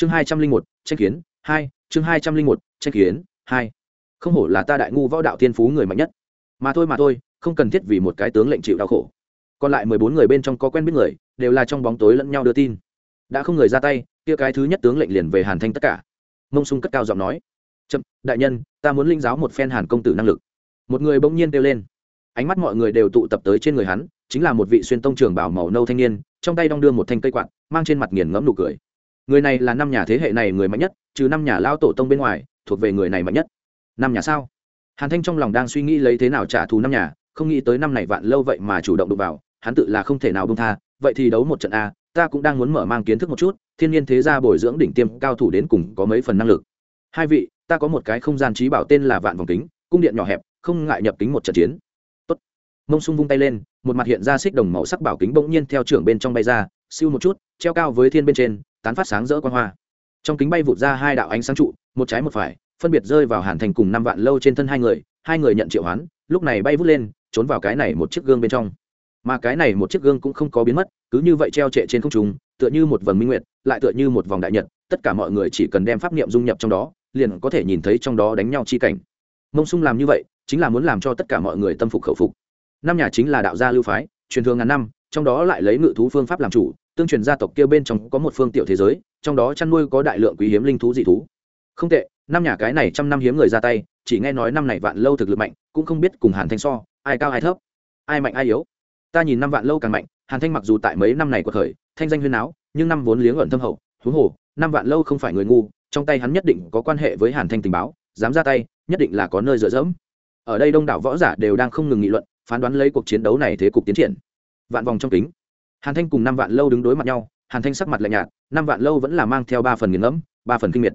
chương hai trăm linh một, tranh kiến, hai, chương hai trăm linh một, tranh kiến, hai. Không hổ là ta đại ngu võ đạo tiên phú người mạnh nhất. Mà thôi mà thôi, không cần thiết vì một cái tướng lệnh chịu đau khổ. Còn lại mười bốn người bên trong có quen biết người, đều là trong bóng tối lẫn nhau đưa tin. Đã không người ra tay, kia cái thứ nhất tướng lệnh liền về hàn thanh tất cả. Mông sung cất cao giọng nói, chậm, đại nhân, ta muốn linh giáo một phen hàn công tử năng lực. Một người bỗng nhiên kêu lên. Ánh mắt mọi người đều tụ tập tới trên người hắn, chính là một vị xuyên tông trường bảo màu nâu thanh niên, trong tay đong đưa một thanh cây quạt, mang trên mặt nghiền ngẫm nụ cười người này là năm nhà thế hệ này người mạnh nhất, trừ năm nhà lao tổ tông bên ngoài, thuộc về người này mạnh nhất. Năm nhà sao? Hàn thanh trong lòng đang suy nghĩ lấy thế nào trả thù năm nhà, không nghĩ tới năm này vạn lâu vậy mà chủ động đụng vào, hắn tự là không thể nào bông tha, vậy thì đấu một trận a, ta cũng đang muốn mở mang kiến thức một chút, thiên nhiên thế gia bồi dưỡng đỉnh tiêm, cao thủ đến cùng có mấy phần năng lực. Hai vị, ta có một cái không gian trí bảo tên là vạn vòng kính, cung điện nhỏ hẹp, không ngại nhập kính một trận chiến. Tốt. mông sung vung tay lên, một mặt hiện ra xích đồng màu sắc bảo kính bỗng nhiên theo trưởng bên trong bay ra, siêu một chút, treo cao với thiên bên trên tán phát sáng rỡ quan hoa. Trong kính bay vụt ra hai đạo ánh sáng trụ, một trái một phải, phân biệt rơi vào hàn thành cùng năm vạn lâu trên thân hai người hai người nhận triệu hoán, lúc này bay vút lên, trốn vào cái này một chiếc gương bên trong. Mà cái này một chiếc gương cũng không có biến mất, cứ như vậy treo trệ trên không trung, tựa như một vầng minh nguyệt, lại tựa như một vòng đại nhật, tất cả mọi người chỉ cần đem pháp niệm dung nhập trong đó, liền có thể nhìn thấy trong đó đánh nhau chi cảnh. Mông sung làm như vậy, chính là muốn làm cho tất cả mọi người tâm phục khẩu phục. Năm nhà chính là đạo gia lưu phái, truyền thường ngàn năm trong đó lại lấy ngự thú phương pháp làm chủ, tương truyền gia tộc kia bên trong có một phương tiểu thế giới, trong đó chăn nuôi có đại lượng quý hiếm linh thú dị thú. Không tệ, năm nhà cái này trăm năm hiếm người ra tay, chỉ nghe nói năm này vạn lâu thực lực mạnh, cũng không biết cùng hàn thanh so, ai cao ai thấp, ai mạnh ai yếu. Ta nhìn năm vạn lâu càng mạnh, hàn thanh mặc dù tại mấy năm này của thời thanh danh huyên áo nhưng năm vốn liếng ẩn thâm hậu thú hồ, năm vạn lâu không phải người ngu, trong tay hắn nhất định có quan hệ với hàn thanh tình báo, dám ra tay, nhất định là có nơi dựa dẫm. Ở đây đông đảo võ giả đều đang không ngừng nghị luận, phán đoán lấy cuộc chiến đấu này thế cục tiến triển vạn vòng trong kính. Hàn thanh cùng năm vạn lâu đứng đối mặt nhau, hàn thanh sắc mặt lạnh nhạt năm vạn lâu vẫn là mang theo ba phần nghiền ngẫm, ba phần kinh miệt.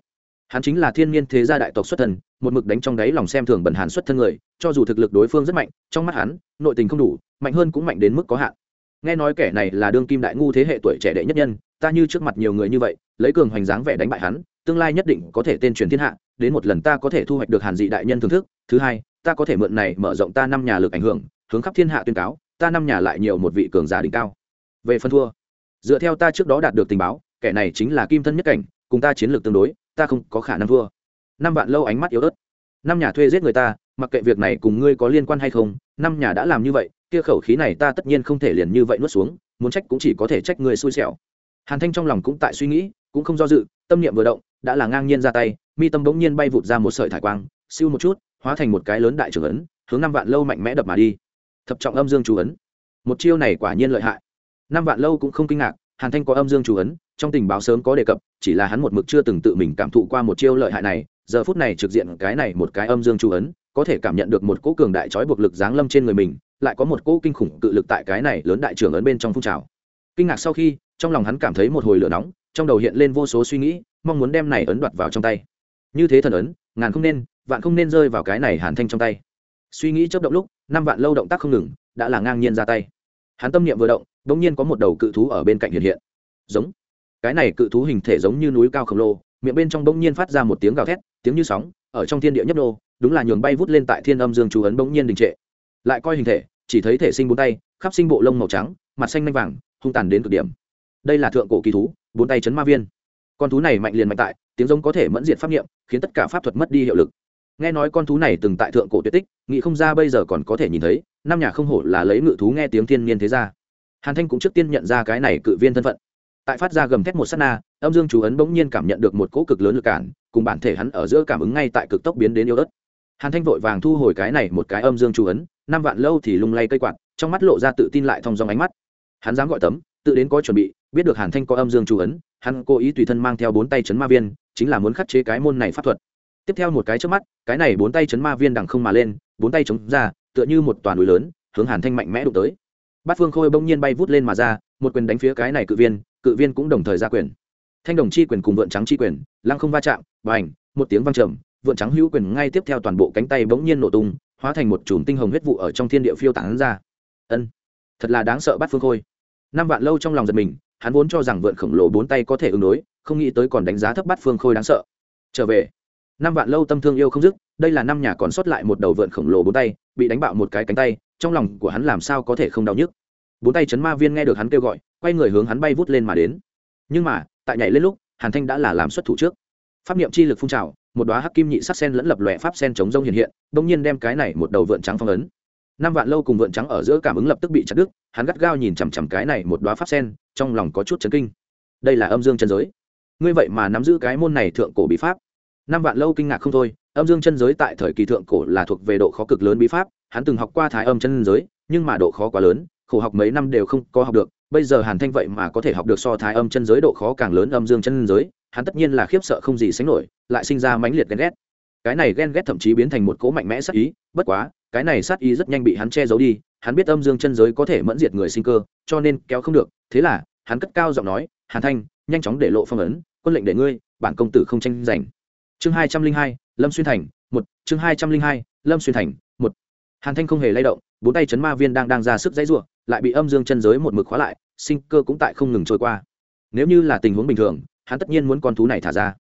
Hắn chính là thiên nhiên thế gia đại tộc xuất thân một mực đánh trong đáy lòng xem thường bẩn hàn xuất thân người, cho dù thực lực đối phương rất mạnh, trong mắt hắn, nội tình không đủ, mạnh hơn cũng mạnh đến mức có hạn. Nghe nói kẻ này là đương kim đại ngu thế hệ tuổi trẻ đệ nhất nhân, ta như trước mặt nhiều người như vậy, lấy cường hoành dáng vẻ đánh bại hắn, tương lai nhất định có thể tên truyền thiên hạ, đến một lần ta có thể thu hoạch được hàn dị đại nhân thưởng thức, thứ hai, ta có thể mượn này mở rộng ta năm nhà lực ảnh hưởng, hướng khắp thiên hạ tuyên cáo ta năm nhà lại nhiều một vị cường giả đỉnh cao. Về phân thua, dựa theo ta trước đó đạt được tình báo, kẻ này chính là kim thân nhất cảnh, cùng ta chiến lược tương đối, ta không có khả năng thua. Năm vạn lâu ánh mắt yếu ớt. Năm nhà thuê giết người ta, mặc kệ việc này cùng ngươi có liên quan hay không, năm nhà đã làm như vậy, kia khẩu khí này ta tất nhiên không thể liền như vậy nuốt xuống, muốn trách cũng chỉ có thể trách người xui xẻo. Hàn thanh trong lòng cũng tại suy nghĩ, cũng không do dự, tâm niệm vừa động, đã là ngang nhiên ra tay, mi tâm bỗng nhiên bay vụt ra một sợi thải quang, siêu một chút, hóa thành một cái lớn đại trưởng ấn, hướng năm vạn lâu mạnh mẽ đập mà đi thập trọng âm dương chú ấn. Một chiêu này quả nhiên lợi hại. Năm vạn lâu cũng không kinh ngạc, hàn thanh có âm dương chú ấn, trong tình báo sớm có đề cập, chỉ là hắn một mực chưa từng tự mình cảm thụ qua một chiêu lợi hại này, giờ phút này trực diện cái này một cái âm dương chú ấn, có thể cảm nhận được một cỗ cường đại trói buộc lực giáng lâm trên người mình, lại có một cỗ kinh khủng cự lực tại cái này lớn đại trưởng ấn bên trong phun trào. Kinh ngạc sau khi, trong lòng hắn cảm thấy một hồi lửa nóng, trong đầu hiện lên vô số suy nghĩ, mong muốn đem này ấn đoạt vào trong tay. Như thế thần ấn, ngàn không nên, vạn không nên rơi vào cái này hàn thanh trong tay. Suy nghĩ chấp động lúc năm vạn lâu động tác không ngừng, đã là ngang nhiên ra tay. Hắn tâm niệm vừa động đ ỗ n g nhiên có một đầu cự thú ở bên cạnh hiện hiện. Giống. Cái này cự thú hình thể giống như núi cao khổng lồ, miệng bên trong bỗng nhiên phát ra một tiếng gào thét, tiếng như sóng, ở trong thiên địa nhấp nô, đúng là nhường bay vút lên tại thiên âm dương chú ấn bỗng nhiên đình trệ. Lại coi hình thể, chỉ thấy thể sinh bốn tay, khắp sinh bộ lông màu trắng, mặt xanh manh vàng, hung tàn đến cực điểm. Đây là thượng cổ kỳ thú, bốn tay chấn ma viên. Con thú này mạnh liền mạnh tại, tiếng giống có thể mẫn diệt pháp nghiệm khiến tất cả pháp thuật mất đi hiệu lực nghe nói con thú này từng tại thượng cổ tuyệt tích, nghĩ không ra bây giờ còn có thể nhìn thấy, năm nhà không hổ là lấy ngự thú nghe tiếng thiên nhiên thế ra. Hàn thanh cũng trước tiên nhận ra cái này cự viên thân phận. Tại phát ra gầm thét một s á t na, âm dương chú ấn bỗng nhiên cảm nhận được một cỗ cực lớn lực cản, cùng bản thể hắn ở giữa cảm ứng ngay tại cực tốc biến đến yêu ớt. Hàn thanh vội vàng thu hồi cái này một cái âm dương chú ấn, năm vạn lâu thì lung lay cây quạt, trong mắt lộ ra tự tin lại thong dòng ánh mắt. Hắn dám gọi tấm, tự đến có chuẩn bị, biết được hàn thanh có âm dương chú ấn, hắn cố ý tùy thân mang theo bốn tay chấn ma viên, chính là muốn khắc chế cái môn này pháp thuật tiếp theo một cái trước mắt, cái này bốn tay chấn ma viên đằng không mà lên, bốn tay chống ra, tựa như một toàn núi lớn, hướng hàn thanh mạnh mẽ đụng tới. Bát phương khôi bỗng nhiên bay vút lên mà ra, một quyền đánh phía cái này cự viên cự viên cũng đồng thời ra quyền. Thanh đồng chi quyền cùng vượn trắng chi quyền, lăng không va chạm và ảnh một tiếng vang trầm, vượn trắng hữu quyền ngay tiếp theo toàn bộ cánh tay bỗng nhiên nổ tung, hóa thành một chùm tinh hồng huyết vụ ở trong thiên địa phiêu tán ra. Ân, thật là đáng sợ bát phương khôi. Năm vạn lâu trong lòng giật mình, hắn vốn cho rằng vượn khổng lồ bốn tay có thể ứng đối, không nghĩ tới còn đánh giá thấp bát phương khôi đáng sợ. Trở về năm vạn lâu tâm thương yêu không dứt, đây là năm nhà còn sót lại một đầu vượn khổng lồ bốn tay, bị đánh bạo một cái cánh tay, trong lòng của hắn làm sao có thể không đau nhức. Bốn tay chấn ma viên nghe được hắn kêu gọi, quay người hướng hắn bay vút lên mà đến. Nhưng mà, tại nhảy lên lúc, hàn thanh đã là làm xuất thủ trước. Pháp niệm chi lực phun trào, một đoá hắc kim nhị sắc sen lẫn lập lòe pháp sen chống rông hiện hiện, bỗng nhiên đem cái này một đầu vượn trắng phong ấn. Năm vạn lâu cùng vượn trắng ở giữa cảm ứng lập tức bị chặt đứt, hắn gắt gao nhìn chằm chằm cái này một đoá pháp sen, trong lòng có chút chấn kinh. Đây là âm dương chân giới. Ngươi vậy mà nắm giữ cái môn này thượng cổ bí pháp năm vạn lâu kinh ngạc không thôi, âm dương chân giới tại thời kỳ thượng cổ là thuộc về độ khó cực lớn bí pháp, hắn từng học qua thái âm chân giới, nhưng mà độ khó quá lớn, khổ học mấy năm đều không có học được, bây giờ hàn thanh vậy mà có thể học được so thái âm chân giới độ khó càng lớn âm dương chân giới, hắn tất nhiên là khiếp sợ không gì sánh nổi, lại sinh ra mãnh liệt ghen ghét. Cái này ghen ghét thậm chí biến thành một cỗ mạnh mẽ sát ý, bất quá, cái này sát ý rất nhanh bị hắn che giấu đi, hắn biết âm dương chân giới có thể mẫn diệt người sinh cơ, cho nên kéo không được, thế là, hắn cất cao giọng nói, hàn thanh, nhanh chóng để lộ phong ấn, quân lệnh để ngươi, bản công tử không tranh giành chương hai trăm linh hai, lâm xuyên thành, một. Chương hai trăm linh hai, lâm xuyên thành, một. Hàn thanh không hề lay động, bốn tay chấn ma viên đang đang ra sức dãy ruộng, lại bị âm dương chân giới một mực khóa lại, sinh cơ cũng tại không ngừng trôi qua. Nếu như là tình huống bình thường, hắn tất nhiên muốn con thú này thả ra.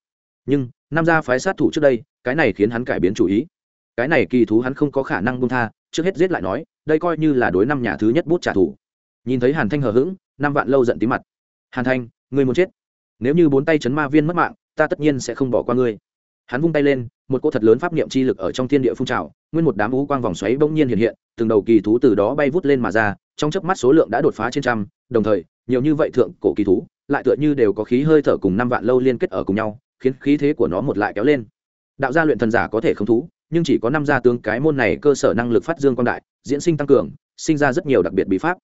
Nhưng, nam gia phái sát thủ trước đây, cái này khiến hắn cải biến chủ ý. Cái này kỳ thú hắn không có khả năng buông tha, trước hết giết lại nói, đây coi như là đối năm nhà thứ nhất bút trả thù. Nhìn thấy hàn thanh hờ hững năm vạn lâu giận tí mặt. Hàn thanh, ngươi muốn chết. Nếu như bốn tay chấn ma viên mất mạng, ta tất nhiên sẽ không bỏ qua ngươi hắn vung tay lên, một cỗ thật lớn pháp niệm chi lực ở trong thiên địa phun trào, nguyên một đám ú quang vòng xoáy bỗng nhiên hiện hiện, từng đầu kỳ thú từ đó bay vút lên mà ra, trong chớp mắt số lượng đã đột phá trên trăm, đồng thời, nhiều như vậy thượng cổ kỳ thú, lại tựa như đều có khí hơi thở cùng năm vạn lâu liên kết ở cùng nhau, khiến khí thế của nó một lại kéo lên. Đạo gia luyện thần giả có thể không thú, nhưng chỉ có năm gia tướng cái môn này cơ sở năng lực phát dương quan đại, diễn sinh tăng cường, sinh ra rất nhiều đặc biệt bí pháp.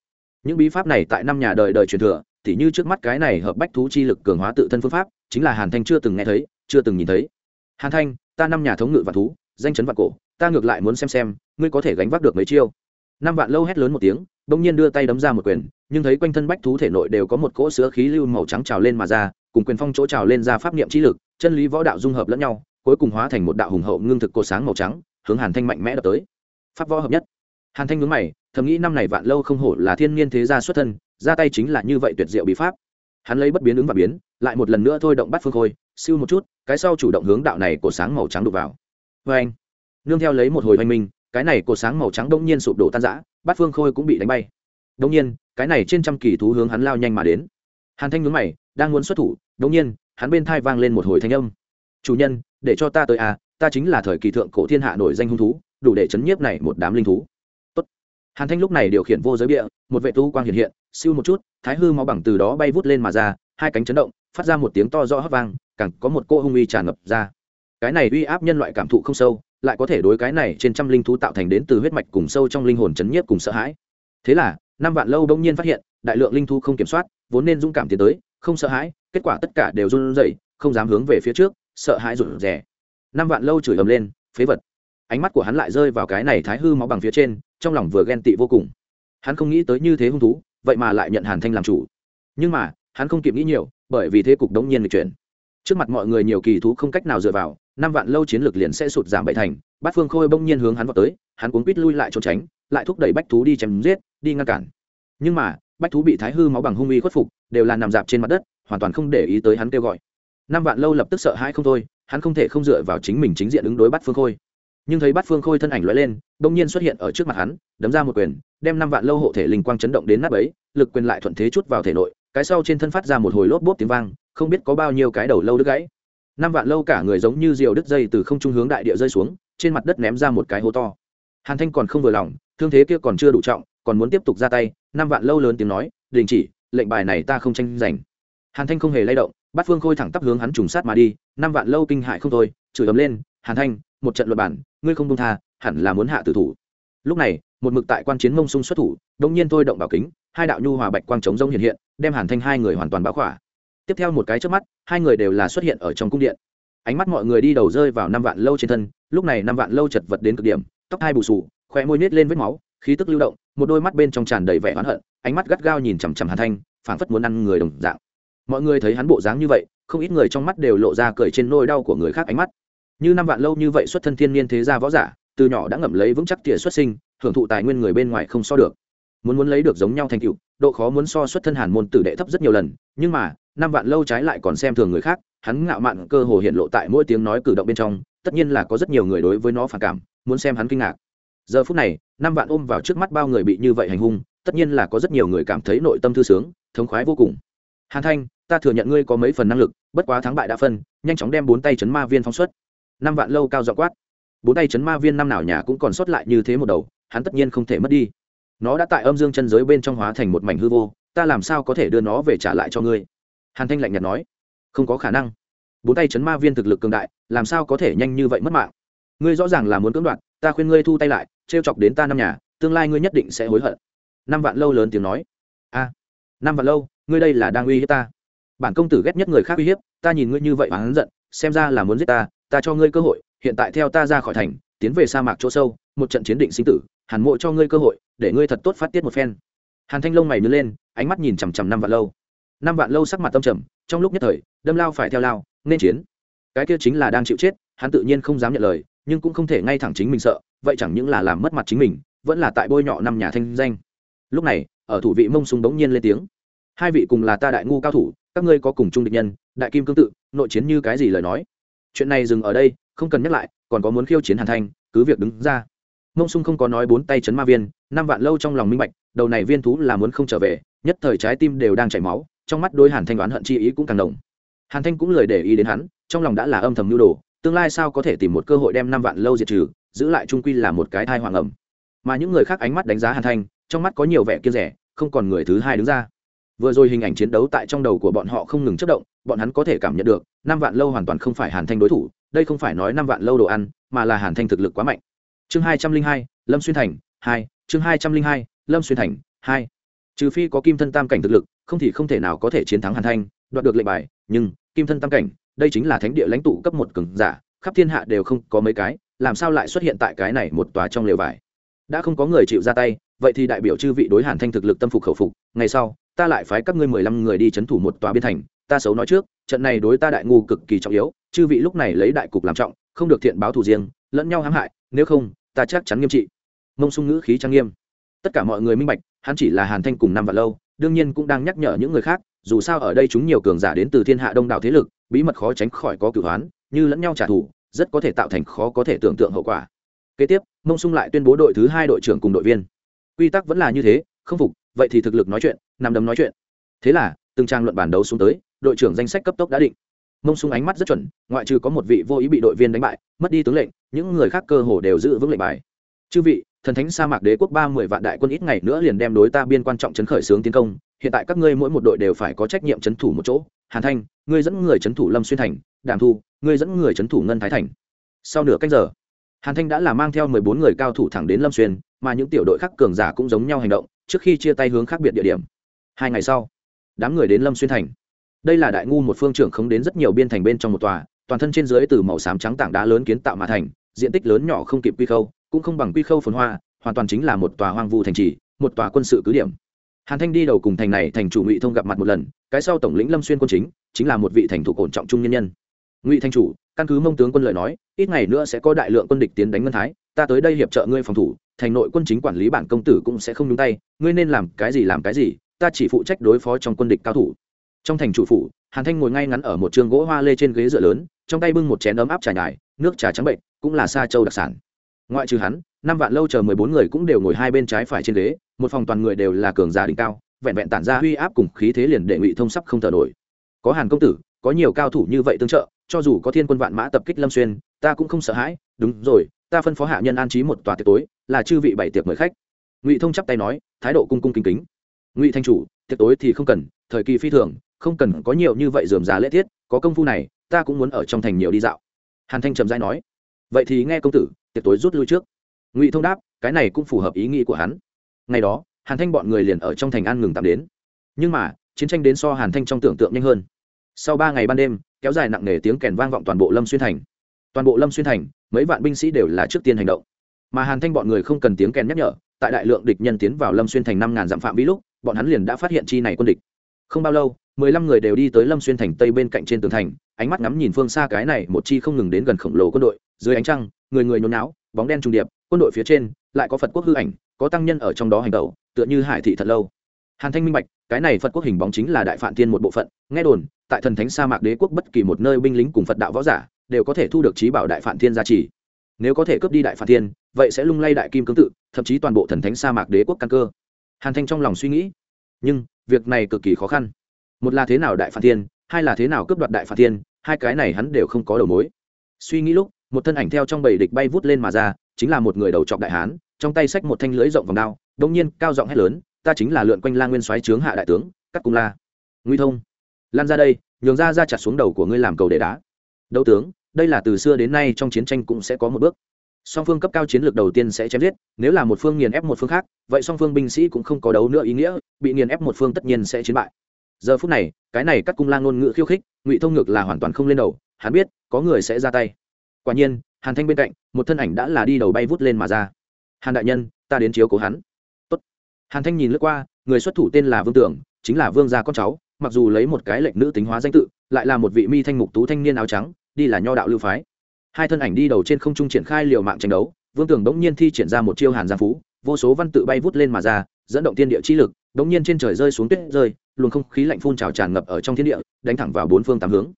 Những bí pháp này tại năm nhà đời đời truyền thừa thì như trước mắt cái này hợp bách thú chi lực cường hóa tự thân phương pháp, chính là hàn thanh chưa từng nghe thấy, chưa từng nhìn thấy hàn thanh, ta năm nhà thống ngự và thú, danh chấn vạn cổ, ta ngược lại muốn xem xem, ngươi có thể gánh vác được mấy chiêu. Năm vạn lâu hét lớn một tiếng, bỗng nhiên đưa tay đấm ra một quyền, nhưng thấy quanh thân bách thú thể nội đều có một cỗ sữa khí lưu màu trắng trào lên mà ra, cùng quyền phong chỗ trào lên ra pháp niệm trí lực, chân lý võ đạo dung hợp lẫn nhau, cuối cùng hóa thành một đạo hùng hậu ngưng thực cột sáng màu trắng, hướng hàn thanh mạnh mẽ đập tới. Pháp võ hợp nhất. Hàn thanh ngứng mày, thầm nghĩ năm này vạn lâu không hổ là thiên niên thế gia xuất thân, ra tay chính là như vậy tuyệt diệu bí pháp. Hắn lấy bất biến ứng và biến, lại một lần nữa thôi động bắt phương khôi siêu một chút, cái sau chủ động hướng đạo này cổ sáng màu trắng đục vào. Vê anh, nương theo lấy một hồi hoành minh, cái này cổ sáng màu trắng đông nhiên sụp đổ tan rã, bát phương khôi cũng bị đánh bay. Đông nhiên, cái này trên trăm kỳ thú hướng hắn lao nhanh mà đến. Hàn thanh nhướng mày, đang muốn xuất thủ đông nhiên, hắn bên thai vang lên một hồi thanh âm. Chủ nhân, để cho ta tới à ta chính là thời kỳ thượng cổ thiên hạ nổi danh hung thú, đủ để chấn nhiếp này một đám linh thú. Tốt. hàn thanh lúc này điều khiển vô giới bịa, một vệ tu quang hiện hiện, siêu một chút, thái hư máu bằng từ đó bay vút lên mà ra, hai cánh chấn động, phát ra một tiếng to rõ hấp vang càng có một cô hung uy tràn ngập ra. Cái này uy áp nhân loại cảm thụ không sâu, lại có thể đối cái này trên trăm linh thú tạo thành đến từ huyết mạch cùng sâu trong linh hồn chấn nhiếp cùng sợ hãi. Thế là, năm vạn lâu đông nhiên phát hiện, đại lượng linh thú không kiểm soát, vốn nên dũng cảm tiến tới, không sợ hãi, kết quả tất cả đều run rẩy, không dám hướng về phía trước, sợ hãi rụt rè. Năm vạn lâu chửi ầm lên, phế vật. Ánh mắt của hắn lại rơi vào cái này thái hư máu bằng phía trên, trong lòng vừa ghen tị vô cùng. Hắn không nghĩ tới như thế hung thú, vậy mà lại nhận hàn thanh làm chủ. Nhưng mà, hắn không kịp nghĩ nhiều, bởi vì thế cục đống nhiên lịch chuyển trước mặt mọi người nhiều kỳ thú không cách nào dựa vào, năm vạn lâu chiến lược liền sẽ sụt giảm bảy thành, bát phương khôi bỗng nhiên hướng hắn vào tới, hắn cuốn quýt lui lại trốn tránh, lại thúc đẩy bách thú đi chém giết, đi ngăn cản. Nhưng mà, bách thú bị thái hư máu bằng hung uy khuất phục, đều là nằm dạp trên mặt đất, hoàn toàn không để ý tới hắn kêu gọi. Năm vạn lâu lập tức sợ hãi không thôi, hắn không thể không dựa vào chính mình chính diện ứng đối bát phương khôi. Nhưng thấy bát phương khôi thân ảnh lóe lên, bỗng nhiên xuất hiện ở trước mặt hắn, đấm ra một quyền, đem năm vạn lâu hộ thể linh quang chấn động đến nắp ấy lực quyền lại thuận thế chút vào thể nội, cái sau trên thân phát ra một hồi lốp bốp tiếng vang không biết có bao nhiêu cái đầu lâu đứt gãy. Năm vạn lâu cả người giống như diều đứt dây từ không trung hướng đại địa rơi xuống, trên mặt đất ném ra một cái hố to. Hàn thanh còn không vừa lòng, thương thế kia còn chưa đủ trọng, còn muốn tiếp tục ra tay, năm vạn lâu lớn tiếng nói, đình chỉ, lệnh bài này ta không tranh giành. Hàn thanh không hề lay động bát phương khôi thẳng tắp hướng hắn trùng sát mà đi, năm vạn lâu kinh hại không thôi, chửi ấm lên, hàn thanh, một trận luật bản, ngươi không công tha, hẳn là muốn hạ tử thủ. Lúc này, một mực tại quan chiến mông sung xuất thủ đông nhiên thôi động bảo kính, hai đạo nhu hòa bạch quang chống rông hiện hiện, đem hàn thanh hai người hoàn toàn báo khỏa tiếp theo một cái trước mắt, hai người đều là xuất hiện ở trong cung điện. Ánh mắt mọi người đi đầu rơi vào năm vạn lâu trên thân, lúc này năm vạn lâu chật vật đến cực điểm, tóc hai bù sù khoe môi nết lên vết máu, khí tức lưu động, một đôi mắt bên trong tràn đầy vẻ oán hận, ánh mắt gắt gao nhìn chằm chằm hàn thanh, phảng phất muốn ăn người đồng dạng. Mọi người thấy hắn bộ dáng như vậy, không ít người trong mắt đều lộ ra cười trên nôi đau của người khác ánh mắt. Như năm vạn lâu như vậy xuất thân thiên niên thế gia võ giả, từ nhỏ đã ngậm lấy vững chắc tỉa xuất sinh, hưởng thụ tài nguyên người bên ngoài không so được. Muốn muốn lấy được giống nhau thành tựu, độ khó muốn so xuất thân hàn môn tử đệ thấp rất nhiều lần, nhưng mà năm vạn lâu trái lại còn xem thường người khác, hắn ngạo mạn cơ hồ hiện lộ tại mỗi tiếng nói cử động bên trong, tất nhiên là có rất nhiều người đối với nó phản cảm, muốn xem hắn kinh ngạc. Giờ phút này, năm vạn ôm vào trước mắt bao người bị như vậy hành hung, tất nhiên là có rất nhiều người cảm thấy nội tâm thư sướng, thống khoái vô cùng. Hàn thanh, ta thừa nhận ngươi có mấy phần năng lực, bất quá thắng bại đã phân, nhanh chóng đem bốn tay chấn ma viên phóng xuất. Năm vạn lâu cao dọ quát. Bốn tay chấn ma viên năm nào nhà cũng còn sót lại như thế một đầu, hắn tất nhiên không thể mất đi. Nó đã tại âm dương chân giới bên trong hóa thành một mảnh hư vô, ta làm sao có thể đưa nó về trả lại cho ngươi? Hàn thanh lạnh nhạt nói, không có khả năng. Bốn tay chấn ma viên thực lực cường đại, làm sao có thể nhanh như vậy mất mạng? Ngươi rõ ràng là muốn cưỡng đoạt, ta khuyên ngươi thu tay lại, trêu chọc đến ta năm nhà, tương lai ngươi nhất định sẽ hối hận. Năm vạn lâu lớn tiếng nói, a năm vạn lâu, ngươi đây là đang uy hiếp ta. Bản công tử ghét nhất người khác uy hiếp, ta nhìn ngươi như vậy và hắn giận, xem ra là muốn giết ta ta cho ngươi cơ hội, hiện tại theo ta ra khỏi thành, tiến về sa mạc chỗ sâu, một trận chiến định sinh tử, hàn mộ cho ngươi cơ hội, để ngươi thật tốt phát tiết một phen. Hàn thanh lông mày nhớ lên, ánh mắt nhìn chằm chằm năm vạn lâu năm vạn lâu sắc mặt tâm trầm, trong lúc nhất thời, đâm lao phải theo lao, nên chiến. Cái kia chính là đang chịu chết, hắn tự nhiên không dám nhận lời, nhưng cũng không thể ngay thẳng chính mình sợ, vậy chẳng những là làm mất mặt chính mình, vẫn là tại bôi nhọ năm nhà thanh danh. Lúc này, ở thủ vị mông súng bỗng nhiên lên tiếng. Hai vị cùng là ta đại ngu cao thủ, các ngươi có cùng chung địch nhân, đại kim cương tự, nội chiến như cái gì lời nói. Chuyện này dừng ở đây, không cần nhắc lại, còn có muốn khiêu chiến hàn thanh, cứ việc đứng ra. Mông sung không có nói bốn tay chấn ma viên, năm vạn lâu trong lòng minh bạch, đầu này viên thú là muốn không trở về, nhất thời trái tim đều đang chảy máu trong mắt đôi hàn thanh đoán hận chi ý cũng càng đồng hàn thanh cũng lời để ý đến hắn, trong lòng đã là âm thầm nhu đồ, tương lai sao có thể tìm một cơ hội đem năm vạn lâu diệt trừ, giữ lại trung quy là một cái thai hoàng ẩm. Mà những người khác ánh mắt đánh giá hàn thanh, trong mắt có nhiều vẻ kia rẻ, không còn người thứ hai đứng ra. Vừa rồi hình ảnh chiến đấu tại trong đầu của bọn họ không ngừng chất động, bọn hắn có thể cảm nhận được, năm vạn lâu hoàn toàn không phải hàn thanh đối thủ, đây không phải nói năm vạn lâu đồ ăn, mà là hàn thanh thực lực quá mạnh. Chương hai trăm linh hai, lâm xuyên thành, hai, chương hai trăm linh hai, lâm xuyên thành, hai trừ phi có kim thân tam cảnh thực lực, không thì không thể nào có thể chiến thắng hàn thanh, đoạt được lệnh bài, nhưng kim thân tam cảnh, đây chính là thánh địa lãnh tụ cấp một cường giả, khắp thiên hạ đều không có mấy cái, làm sao lại xuất hiện tại cái này một tòa trong lều vải? Đã không có người chịu ra tay, vậy thì đại biểu chư vị đối hàn thanh thực lực tâm phục khẩu phục, ngày sau, ta lại phái các ngươi mười lăm người đi c h ấ n thủ một tòa biên thành, ta xấu nói trước, trận này đối ta đại ngu cực kỳ trọng yếu, chư vị lúc này lấy đại cục làm trọng, không được thiện báo thù riêng, lẫn nhau hãm hại, nếu không, ta chắc chắn nghiêm trị. Mông sung ngữ khí trang nghiêm tất cả mọi người minh bạch, hắn chỉ là hàn thanh cùng năm và lâu, đương nhiên cũng đang nhắc nhở những người khác, dù sao ở đây chúng nhiều cường giả đến từ thiên hạ đông đảo thế lực, bí mật khó tránh khỏi có cửu hoán, như lẫn nhau trả thù, rất có thể tạo thành khó có thể tưởng tượng hậu quả. Kế tiếp, mông sung lại tuyên bố đội thứ hai đội trưởng cùng đội viên. Quy tắc vẫn là như thế, không phục, vậy thì thực lực nói chuyện, nằm đấm nói chuyện. Thế là, từng trang luận bản đấu xuống tới, đội trưởng danh sách cấp tốc đã định. Mông sung ánh mắt rất chuẩn, ngoại trừ có một vị vô ý bị đội viên đánh bại, mất đi tướng lệnh, những người khác cơ hồ đều giữ vững lệnh bài. Chư vị thần thánh sa mạc đế quốc ba mươi vạn đại quân ít ngày nữa liền đem đối ta biên quan trọng chấn khởi xướng tiến công, hiện tại các ngươi mỗi một đội đều phải có trách nhiệm chấn thủ một chỗ. Hàn thanh, ngươi dẫn người chấn thủ lâm xuyên thành, đàm thu, ngươi dẫn người chấn thủ ngân thái thành. Sau nửa cách giờ, hàn thanh đã là mang theo mười bốn người cao thủ thẳng đến lâm xuyên, mà những tiểu đội khác cường giả cũng giống nhau hành động, trước khi chia tay hướng khác biệt địa điểm. Hai ngày sau, đám người đến lâm xuyên thành. Đây là đại ngu một phương trưởng không đến rất nhiều biên thành bên trong một tòa, toàn thân trên dưới từ màu xám trắng tảng đá lớn kiến tạo mà thành, diện tích lớn nhỏ không kịp quy khâu cũng không bằng quy khâu phồn hoa, hoàn toàn chính là một tòa hoang vu thành trì, một tòa quân sự cứ điểm. Hàn thanh đi đầu cùng thành này thành chủ ngụy thông gặp mặt một lần, cái sau tổng lĩnh lâm xuyên quân chính chính là một vị thành thủ ổn trọng trung nhân nhân. Ngụy thanh chủ, căn cứ mông tướng quân lợi nói, ít ngày nữa sẽ có đại lượng quân địch tiến đánh ngân thái, ta tới đây hiệp trợ ngươi phòng thủ, thành nội quân chính quản lý bản công tử cũng sẽ không nhúng tay, ngươi nên làm cái gì làm cái gì, ta chỉ phụ trách đối phó trong quân địch cao thủ. Trong thành chủ phủ, hàn thanh ngồi ngay ngắn ở một trường gỗ hoa lê trên ghế dựa lớn, trong tay bưng một chén ấm áp trà nhài, nước trà trắng bệnh, cũng là sa châu đặc sản ngoại trừ hắn, năm vạn lâu chờ mười bốn người cũng đều ngồi hai bên trái phải trên ghế, một phòng toàn người đều là cường giả đỉnh cao, vẹn vẹn tản ra uy áp cùng khí thế liền đệ ngụy thông sắp không thở nổi. Có hàn công tử, có nhiều cao thủ như vậy tương trợ, cho dù có thiên quân vạn mã tập kích lâm xuyên, ta cũng không sợ hãi. Đúng rồi, ta phân phó hạ nhân an trí một tòa tiệc tối, là chư vị bảy tiệc mời khách. Ngụy thông chắp tay nói, thái độ cung cung kính kính. Ngụy thanh chủ, tiệc tối thì không cần, thời kỳ phi thường, không cần có nhiều như vậy dườm già lễ tiết, có công phu này, ta cũng muốn ở trong thành nhiều đi dạo. Hàn thanh trầm dai nói. Vậy thì nghe công tử tiệc tối rút lui trước. Ngụy thông đáp, cái này cũng phù hợp ý nghĩ của hắn. Ngày đó, hàn thanh bọn người liền ở trong thành an ngừng tạm đến. Nhưng mà, chiến tranh đến so hàn thanh trong tưởng tượng nhanh hơn. Sau ba ngày ban đêm, kéo dài nặng nề tiếng kèn vang vọng toàn bộ lâm xuyên thành. Toàn bộ lâm xuyên thành, mấy vạn binh sĩ đều là trước tiên hành động. Mà hàn thanh bọn người không cần tiếng kèn nhắc nhở, tại đại lượng địch nhân tiến vào lâm xuyên thành năm ngàn dặm phạm vi lúc, bọn hắn liền đã phát hiện chi này quân địch. Không bao lâu, mười lăm người đều đi tới lâm xuyên thành tây bên cạnh trên tường thành, ánh mắt ngắm nhìn phương xa cái này, một chi không ngừng đến gần khổng lồ quân đội, dưới ánh trăng người người nhốn náo bóng đen trung điệp, quân đội phía trên lại có phật quốc hư ảnh, có tăng nhân ở trong đó hành tẩu, tựa như hải thị thật lâu. Hàn thanh minh bạch, cái này phật quốc hình bóng chính là đại phạm thiên một bộ phận, nghe đồn, tại thần thánh sa mạc đế quốc bất kỳ một nơi binh lính cùng phật đạo võ giả đều có thể thu được trí bảo đại phạm thiên gia trì. Nếu có thể cướp đi đại phạm thiên vậy sẽ lung lay đại kim cương tự, thậm chí toàn bộ thần thánh sa mạc đế quốc căn cơ. Hàn thanh trong lòng suy nghĩ, nhưng, việc này cực kỳ khó khăn. Một là thế nào đại phạm thiên hai là thế nào cướp đoạt đại phạm thiên hai cái này hắn đều không có đầu mối. Suy nghĩ lúc một thân ảnh theo trong bầy địch bay vút lên mà ra, chính là một người đầu trọc đại hán, trong tay xách một thanh lưới rộng vòng đao đông nhiên cao giọng hét lớn, ta chính là lượn quanh la nguyên soái trướng hạ đại tướng cắt cung la. Nguy thông. Lan ra đây, nhường ra ra chặt xuống đầu của ngươi làm cầu để đá. Đấu tướng, đây là từ xưa đến nay trong chiến tranh cũng sẽ có một bước. Song phương cấp cao chiến lược đầu tiên sẽ chém giết, nếu là một phương nghiền ép một phương khác, vậy song phương binh sĩ cũng không có đấu nữa ý nghĩa, bị nghiền ép một phương tất nhiên sẽ chiến bại. Giờ phút này, cái này cắt cung lang ngôn ngữ khiêu khích, ngụy thông ngược là hoàn toàn không lên đầu, hắn biết, có người sẽ ra tay quả nhiên, hàn thanh bên cạnh, một thân ảnh đã là đi đầu bay vút lên mà ra. Hàn đại nhân, ta đến chiếu cố hắn. Tốt. hàn thanh nhìn lướt qua, người xuất thủ tên là vương tưởng, chính là vương gia con cháu, mặc dù lấy một cái lệnh nữ tính hóa danh tự, lại là một vị mi thanh mục tú thanh niên áo trắng, đi là nho đạo lưu phái. Hai thân ảnh đi đầu trên không trung triển khai liều mạng tranh đấu, vương tưởng đống nhiên thi triển ra một chiêu hàn giang phú, vô số văn tự bay vút lên mà ra, dẫn động tiên địa chi lực đống nhiên trên trời rơi xuống tuyết rơi, luồng không khí lạnh phun trào tràn ngập ở trong thiên địa, đánh thẳng vào bốn phương tám hướng.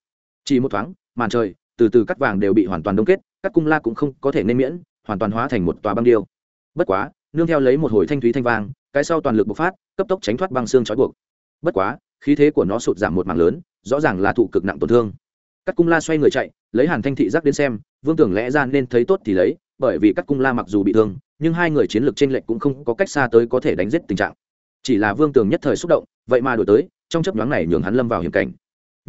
Chỉ một thoáng, màn trời từ từ cắt vàng đều bị hoàn toàn đông kết các cung la cũng không có thể nên miễn, hoàn toàn hóa thành một tòa băng điêu. Bất quá, nương theo lấy một hồi thanh thúy thanh vang, cái sau toàn lực bộc phát, cấp tốc tránh thoát băng xương trói buộc. Bất quá, khí thế của nó sụt giảm một mạng lớn, rõ ràng là thụ cực nặng tổn thương. Các cung la xoay người chạy, lấy hàn thanh thị giác đến xem, vương tưởng lẽ ra nên thấy tốt thì lấy, bởi vì các cung la mặc dù bị thương, nhưng hai người chiến lược t r ê n lệch cũng không có cách xa tới có thể đánh giết tình trạng. Chỉ là vương tường nhất thời xúc động, vậy mà đổi tới, trong chấp nhoáng này nhường hắn lâm vào hiểm cảnh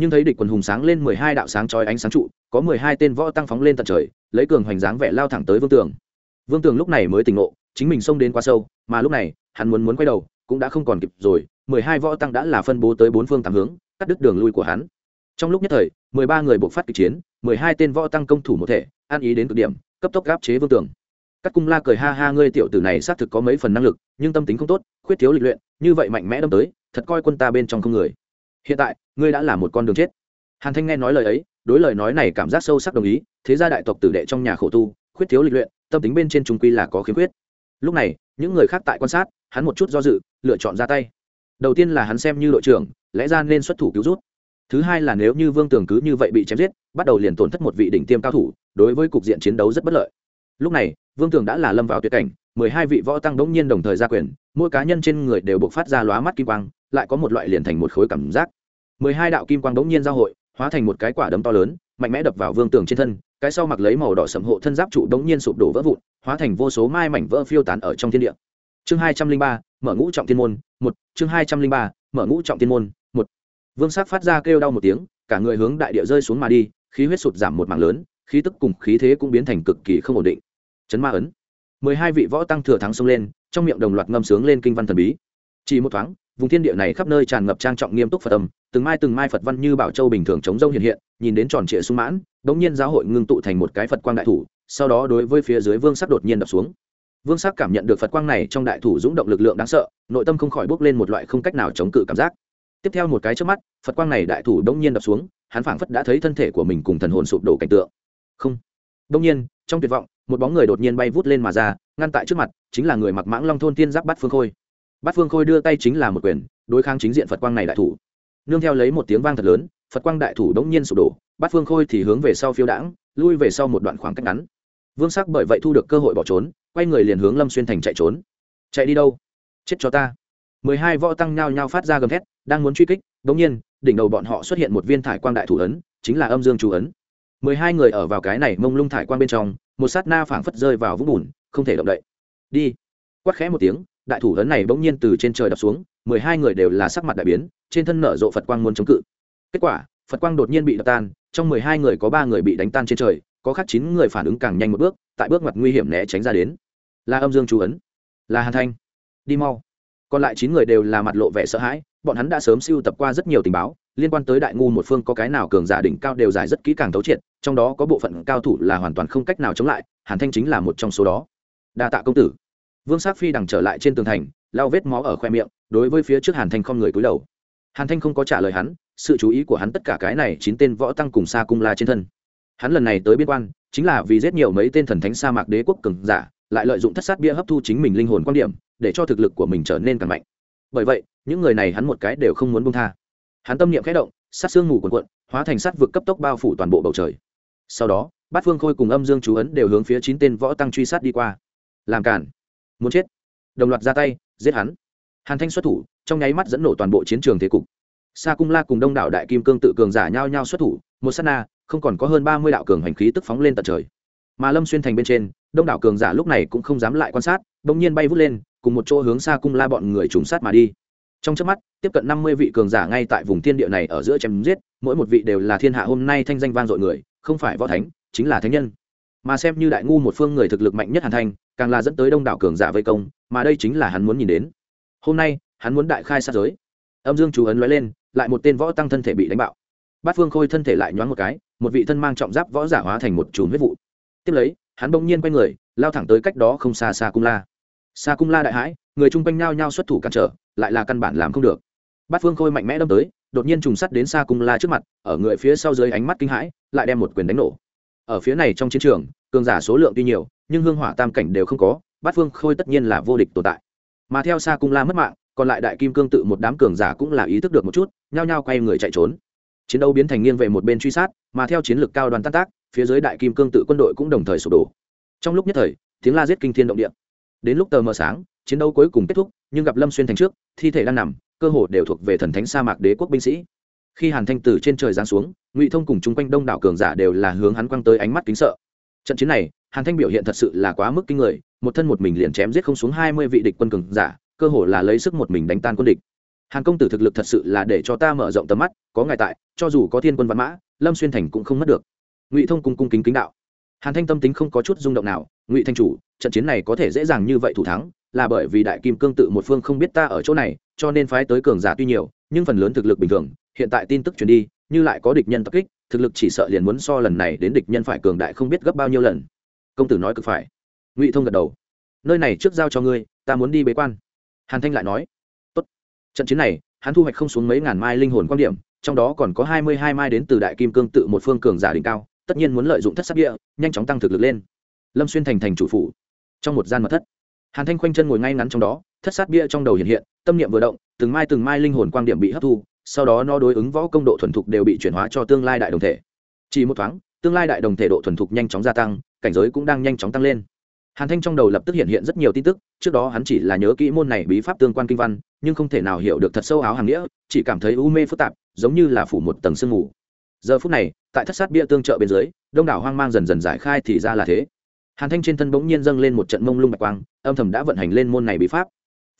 nhưng thấy địch quần hùng sáng lên mười hai đạo sáng chói ánh sáng trụ, có mười hai tên võ tăng phóng lên tận trời, lấy cường hoành dáng vẻ lao thẳng tới vương tường. Vương tường lúc này mới tỉnh ngộ, chính mình xông đến quá sâu, mà lúc này, hắn muốn muốn quay đầu, cũng đã không còn kịp rồi, mười hai võ tăng đã là phân bố tới bốn phương tám hướng, cắt đứt đường lui của hắn. Trong lúc nhất thời, mười ba người buộc phát kịch chiến, mười hai tên võ tăng công thủ một thể an ý đến cực điểm, cấp tốc gáp chế vương tường. Các cung la cười ha ha, ngươi tiểu tử này xác thực có mấy phần năng lực, nhưng tâm tính không tốt, khuyết thiếu lịch luyện, như vậy mạnh mẽ đâm tới, thật coi quân ta bên trong không người hiện tại, ngươi đã là một con đường chết. Hàn thanh nghe nói lời ấy, đối lời nói này cảm giác sâu sắc đồng ý, thế gia đại tộc tử đệ trong nhà khổ tu, khuyết thiếu lịch luyện, tâm tính bên trên trung quy là có khiếm khuyết. Lúc này, những người khác tại quan sát, hắn một chút do dự, lựa chọn ra tay. Đầu tiên là hắn xem như đội trưởng, lẽ ra nên xuất thủ cứu rút. Thứ hai là nếu như vương tường cứ như vậy bị chém giết, bắt đầu liền tổn thất một vị đỉnh tiêm cao thủ, đối với cục diện chiến đấu rất bất lợi. Lúc này, vương tường đã là lâm vào tuyệt cảnh mười hai vị võ tăng đống nhiên đồng thời ra quyền, mỗi cá nhân trên người đều buộc phát ra lóa mắt kim quang, lại có một loại liền thành một khối cảm giác. mười hai đạo kim quang đống nhiên giao hội, hóa thành một cái quả đấm to lớn, mạnh mẽ đập vào vương tường trên thân, cái sau mặc lấy màu đỏ sầm hộ thân giáp trụ đống nhiên sụp đổ vỡ vụn, hóa thành vô số mai mảnh vỡ phiêu tán ở trong thiên địa. chương hai trăm linh ba, mở ngũ trọng thiên môn, một, chương hai trăm linh ba, mở ngũ trọng thiên môn, một. Vương sắc phát ra kêu đau một tiếng, cả người hướng đại địa rơi xuống mà đi, khí huyết sụt giảm một mảng lớn, khí tức cùng khí thế cũng biến thành cực kỳ không ổn định. Chấn ma ấn mười hai vị võ tăng thừa thắng xông lên, trong miệng đồng loạt ngâm sướng lên kinh văn thần bí. Chỉ một thoáng, vùng thiên địa này khắp nơi tràn ngập trang trọng nghiêm túc phật âm, từng mai từng mai phật văn như bảo châu bình thường chống rông hiện hiện, nhìn đến tròn trịa sung mãn bỗng nhiên giáo hội ngưng tụ thành một cái phật quang đại thủ, sau đó đối với phía dưới vương sắc đột nhiên đập xuống. Vương sắc cảm nhận được phật quang này trong đại thủ dũng động lực lượng đáng sợ, nội tâm không khỏi bốc lên một loại không cách nào chống cự cảm giác. Tiếp theo một cái trước mắt, phật quang này đại thủ đông nhiên đập xuống, hắn phảng phất đã thấy thân thể của mình cùng thần hồn sụp đổ cảnh tượng. Không. Đông nhiên, trong tuyệt vọng một bóng người đột nhiên bay vút lên mà ra, ngăn tại trước mặt, chính là người mặc mãng long thôn tiên giáp bát phương khôi. Bát phương khôi đưa tay chính là một quyền, đối kháng chính diện phật quang này đại thủ. Nương theo lấy một tiếng vang thật lớn, phật quang đại thủ đống nhiên sụp đổ, bát phương khôi thì hướng về sau phiêu đãng, lui về sau một đoạn khoảng cách ngắn. Vương sắc bởi vậy thu được cơ hội bỏ trốn, quay người liền hướng lâm xuyên thành chạy trốn. Chạy đi đâu? Chết cho ta. Mười hai võ tăng nhao nhao phát ra gầm thét, đang muốn truy kích đ ỗ n g nhiên, đỉnh đầu bọn họ xuất hiện một viên thải quang đại thủ ấn, chính là âm dương chú ấn. Mười hai người ở vào cái này mông lung thải quang bên trong một sát na phảng phất rơi vào vũng bùn, không thể động đậy. Đi. Quắt khẽ một tiếng, đại thủ lớn này bỗng nhiên từ trên trời đập xuống, mười hai người đều là sắc mặt đại biến, trên thân nở rộ phật quang muốn chống cự. Kết quả, phật quang đột nhiên bị đập tan, trong mười hai người có ba người bị đánh tan trên trời, có khác chín người phản ứng càng nhanh một bước, tại bước mặt nguy hiểm né tránh ra đến. Là âm dương chú ấn. Là hàn thanh. Đi mau. Còn lại chín người đều là mặt lộ vẻ sợ hãi, bọn hắn đã sớm siêu tập qua rất nhiều tình báo liên quan tới đại ngu một phương có cái nào cường giả đỉnh cao đều giải rất kỹ càng thấu triệt, trong đó có bộ phận cao thủ là hoàn toàn không cách nào chống lại, hàn thanh chính là một trong số đó. Đa tạ công tử. Vương sát phi đằng trở lại trên tường thành lao vết máu ở khoe miệng, đối với phía trước hàn thanh không người cúi đầu. Hàn thanh không có trả lời hắn, sự chú ý của hắn tất cả cái này chín tên võ tăng cùng xa cung la trên thân. Hắn lần này tới biên quan, chính là vì giết nhiều mấy tên thần thánh sa mạc đế quốc cường giả, lại lợi dụng thất sát bia hấp thu chính mình linh hồn quan điểm, để cho thực lực của mình trở nên càng mạnh. Bởi vậy, những người này hắn một cái đều không muốn bông tha hắn tâm niệm khẽ động, sát xương ngủ quần quận hóa thành sát vực cấp tốc bao phủ toàn bộ bầu trời. Sau đó, bát phương khôi cùng âm dương chú ấn đều hướng phía chín tên võ tăng truy sát đi qua. Làm cản muốn chết. Đồng loạt ra tay, giết hắn. Hàn thanh xuất thủ, trong nháy mắt dẫn nổ toàn bộ chiến trường thế cục. Sa cung la cùng đông đảo đại kim cương tự cường giả nhau nhau xuất thủ, một s á t na, không còn có hơn ba mươi đạo cường hành khí tức phóng lên tận trời. Mà lâm xuyên thành bên trên, đông đảo cường giả lúc này cũng không dám lại quan sát đ ỗ n g nhiên bay vút lên, cùng một chỗ hướng sa cung la bọn người trùng sát mà đi trong trước mắt, tiếp cận năm mươi vị cường giả ngay tại vùng thiên địa này ở giữa chém giết, mỗi một vị đều là thiên hạ hôm nay thanh danh vang dội người, không phải võ thánh, chính là thánh nhân. Mà xem như đại ngu một phương người thực lực mạnh nhất hàn thanh càng là dẫn tới đông đảo cường giả vây công, mà đây chính là hắn muốn nhìn đến. Hôm nay, hắn muốn đại khai sát giới. Âm dương chú ấn lóe lên, lại một tên võ tăng thân thể bị đánh bạo. Bát phương khôi thân thể lại nhoáng một cái, một vị thân mang trọng giáp võ giả hóa thành một chùm huyết vụ. Tiếp lấy, hắn bỗng nhiên quay người, lao thẳng tới cách đó không xa xa cung la. Xa cung la đại hãi, người chung quanh nhao nhao xuất thủ cản trở lại là căn bản làm không được. Bát phương khôi mạnh mẽ đâm tới, đột nhiên trùng sắt đến xa cung la trước mặt, ở người phía sau dưới ánh mắt kinh hãi, lại đem một quyền đánh nổ. Ở phía này trong chiến trường, cường giả số lượng tuy nhiều, nhưng hương hỏa tam cảnh đều không có, bát phương khôi tất nhiên là vô địch tồn tại. Mà theo xa cung la mất mạng, còn lại đại kim cương tự một đám cường giả cũng là ý thức được một chút, nhao nhao quay người chạy trốn. Chiến đấu biến thành nghiêng về một bên truy sát, mà theo chiến lược cao đoàn tan tác, phía dưới đại kim cương tự quân đội cũng đồng thời sụp đổ. Trong lúc nhất thời, tiếng la giết kinh thiên động địa. Đến lúc tờ mờ sáng, chiến đấu cuối cùng kết thúc nhưng gặp lâm xuyên thành trước, thi thể đang nằm, cơ hồ đều thuộc về thần thánh sa mạc đế quốc binh sĩ. Khi hàn thanh từ trên trời giáng xuống, ngụy thông cùng chung quanh đông đảo cường giả đều là hướng hắn quăng tới ánh mắt kính sợ. Trận chiến này, hàn thanh biểu hiện thật sự là quá mức kinh người, một thân một mình liền chém giết không xuống hai mươi vị địch quân cường giả, cơ hồ là lấy sức một mình đánh tan quân địch. Hàn công tử thực lực thật sự là để cho ta mở rộng tầm mắt, có ngài tại, cho dù có thiên quân văn mã, lâm xuyên thành cũng không mất được. Ngụy thông cung cung kính kính đạo. Hàn thanh tâm tính không có chút rung động nào, ngụy thanh chủ, trận chiến này có thể dễ dàng như vậy thủ thắng là bởi vì đại kim cương tự một phương không biết ta ở chỗ này, cho nên phái tới cường giả tuy nhiều, nhưng phần lớn thực lực bình thường, hiện tại tin tức truyền đi, như lại có địch nhân tập kích, thực lực chỉ sợ liền muốn so lần này đến địch nhân phải cường đại không biết gấp bao nhiêu lần. Công tử nói cực phải. Ngụy thông gật đầu. Nơi này trước giao cho ngươi, ta muốn đi bế quan. Hàn thanh lại nói. Tốt. trận chiến này, hắn thu hoạch không xuống mấy ngàn mai linh hồn quan điểm, trong đó còn có hai mươi hai mai đến từ đại kim cương tự một phương cường giả đỉnh cao, tất nhiên muốn lợi dụng thất sắc địa, nhanh chóng tăng thực lực lên. Lâm xuyên thành thành chủ phủ. Trong một gian mật thất hàn thanh khoanh chân ngồi ngay ngắn trong đó, thất sát bia trong đầu hiện hiện, tâm niệm vừa động, từng mai từng mai linh hồn quang điểm bị hấp thu, sau đó nó đối ứng võ công độ thuần thục đều bị chuyển hóa cho tương lai đại đồng thể. Chỉ một thoáng, tương lai đại đồng thể độ thuần thục nhanh chóng gia tăng, cảnh giới cũng đang nhanh chóng tăng lên. Hàn thanh trong đầu lập tức hiện hiện rất nhiều tin tức, trước đó hắn chỉ là nhớ kỹ môn này bí pháp tương quan kinh văn, nhưng không thể nào hiểu được thật sâu áo hàng nghĩa, chỉ cảm thấy u mê phức tạp, giống như là phủ một tầng sương mù. Giờ phút này, tại thất sát bia tương trợ bên dưới, đông đảo hoang mang dần dần giải khai thì ra là thế hàn thanh trên thân bỗng nhiên dâng lên một trận mông lung bạch quang, âm thầm đã vận hành lên môn này bí pháp.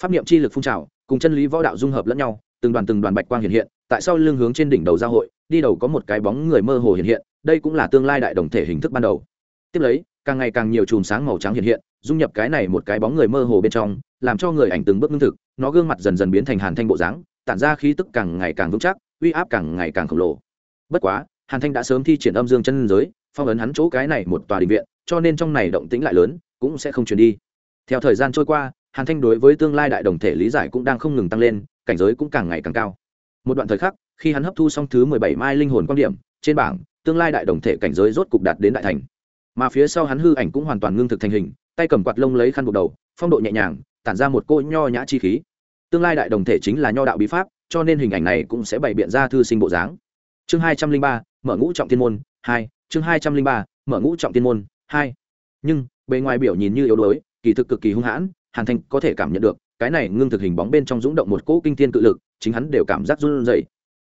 Pháp niệm chi lực phun trào, cùng chân lý võ đạo dung hợp lẫn nhau, từng đoàn từng đoàn bạch quang hiện hiện, tại sau lưng hướng trên đỉnh đầu giao hội, đi đầu có một cái bóng người mơ hồ hiện hiện, đây cũng là tương lai đại đồng thể hình thức ban đầu. Tiếp lấy, càng ngày càng nhiều chùm sáng màu trắng hiện hiện, dung nhập cái này một cái bóng người mơ hồ bên trong, làm cho người ảnh từng bước ngưng thực, nó gương mặt dần dần biến thành hàn thanh bộ dáng, tản ra khí tức càng ngày càng vững chắc, uy áp càng ngày càng khổng lồ. Bất quá, hàn thanh đã sớm thi triển âm dương chân giới, phong ấn hắn chỗ cái này một tòa đình viện cho nên trong này động tĩnh lại lớn, cũng sẽ không chuyển đi. Theo thời gian trôi qua, hàn thanh đối với tương lai đại đồng thể lý giải cũng đang không ngừng tăng lên, cảnh giới cũng càng ngày càng cao. Một đoạn thời khắc, khi hắn hấp thu xong thứ mười bảy mai linh hồn quan điểm, trên bảng, tương lai đại đồng thể cảnh giới rốt cục đạt đến đại thành. Mà phía sau hắn hư ảnh cũng hoàn toàn ngưng thực thành hình, tay cầm quạt lông lấy khăn buộc đầu, phong độ nhẹ nhàng, tản ra một cô nho nhã chi khí. Tương lai đại đồng thể chính là nho đạo bí pháp, cho nên hình ảnh này cũng sẽ bày biện ra thư sinh bộ dáng. Chương hai trăm linh ba, mở ngũ trọng thiên môn, hai, chương hai trăm linh ba, mở ngũ trọng thiên môn hai. Nhưng, bề ngoài biểu nhìn như yếu đuối, kỳ thực cực kỳ hung hãn, hàn thanh có thể cảm nhận được, cái này ngưng thực hình bóng bên trong rúng động một cỗ kinh thiên cự lực, chính hắn đều cảm giác run rẩy.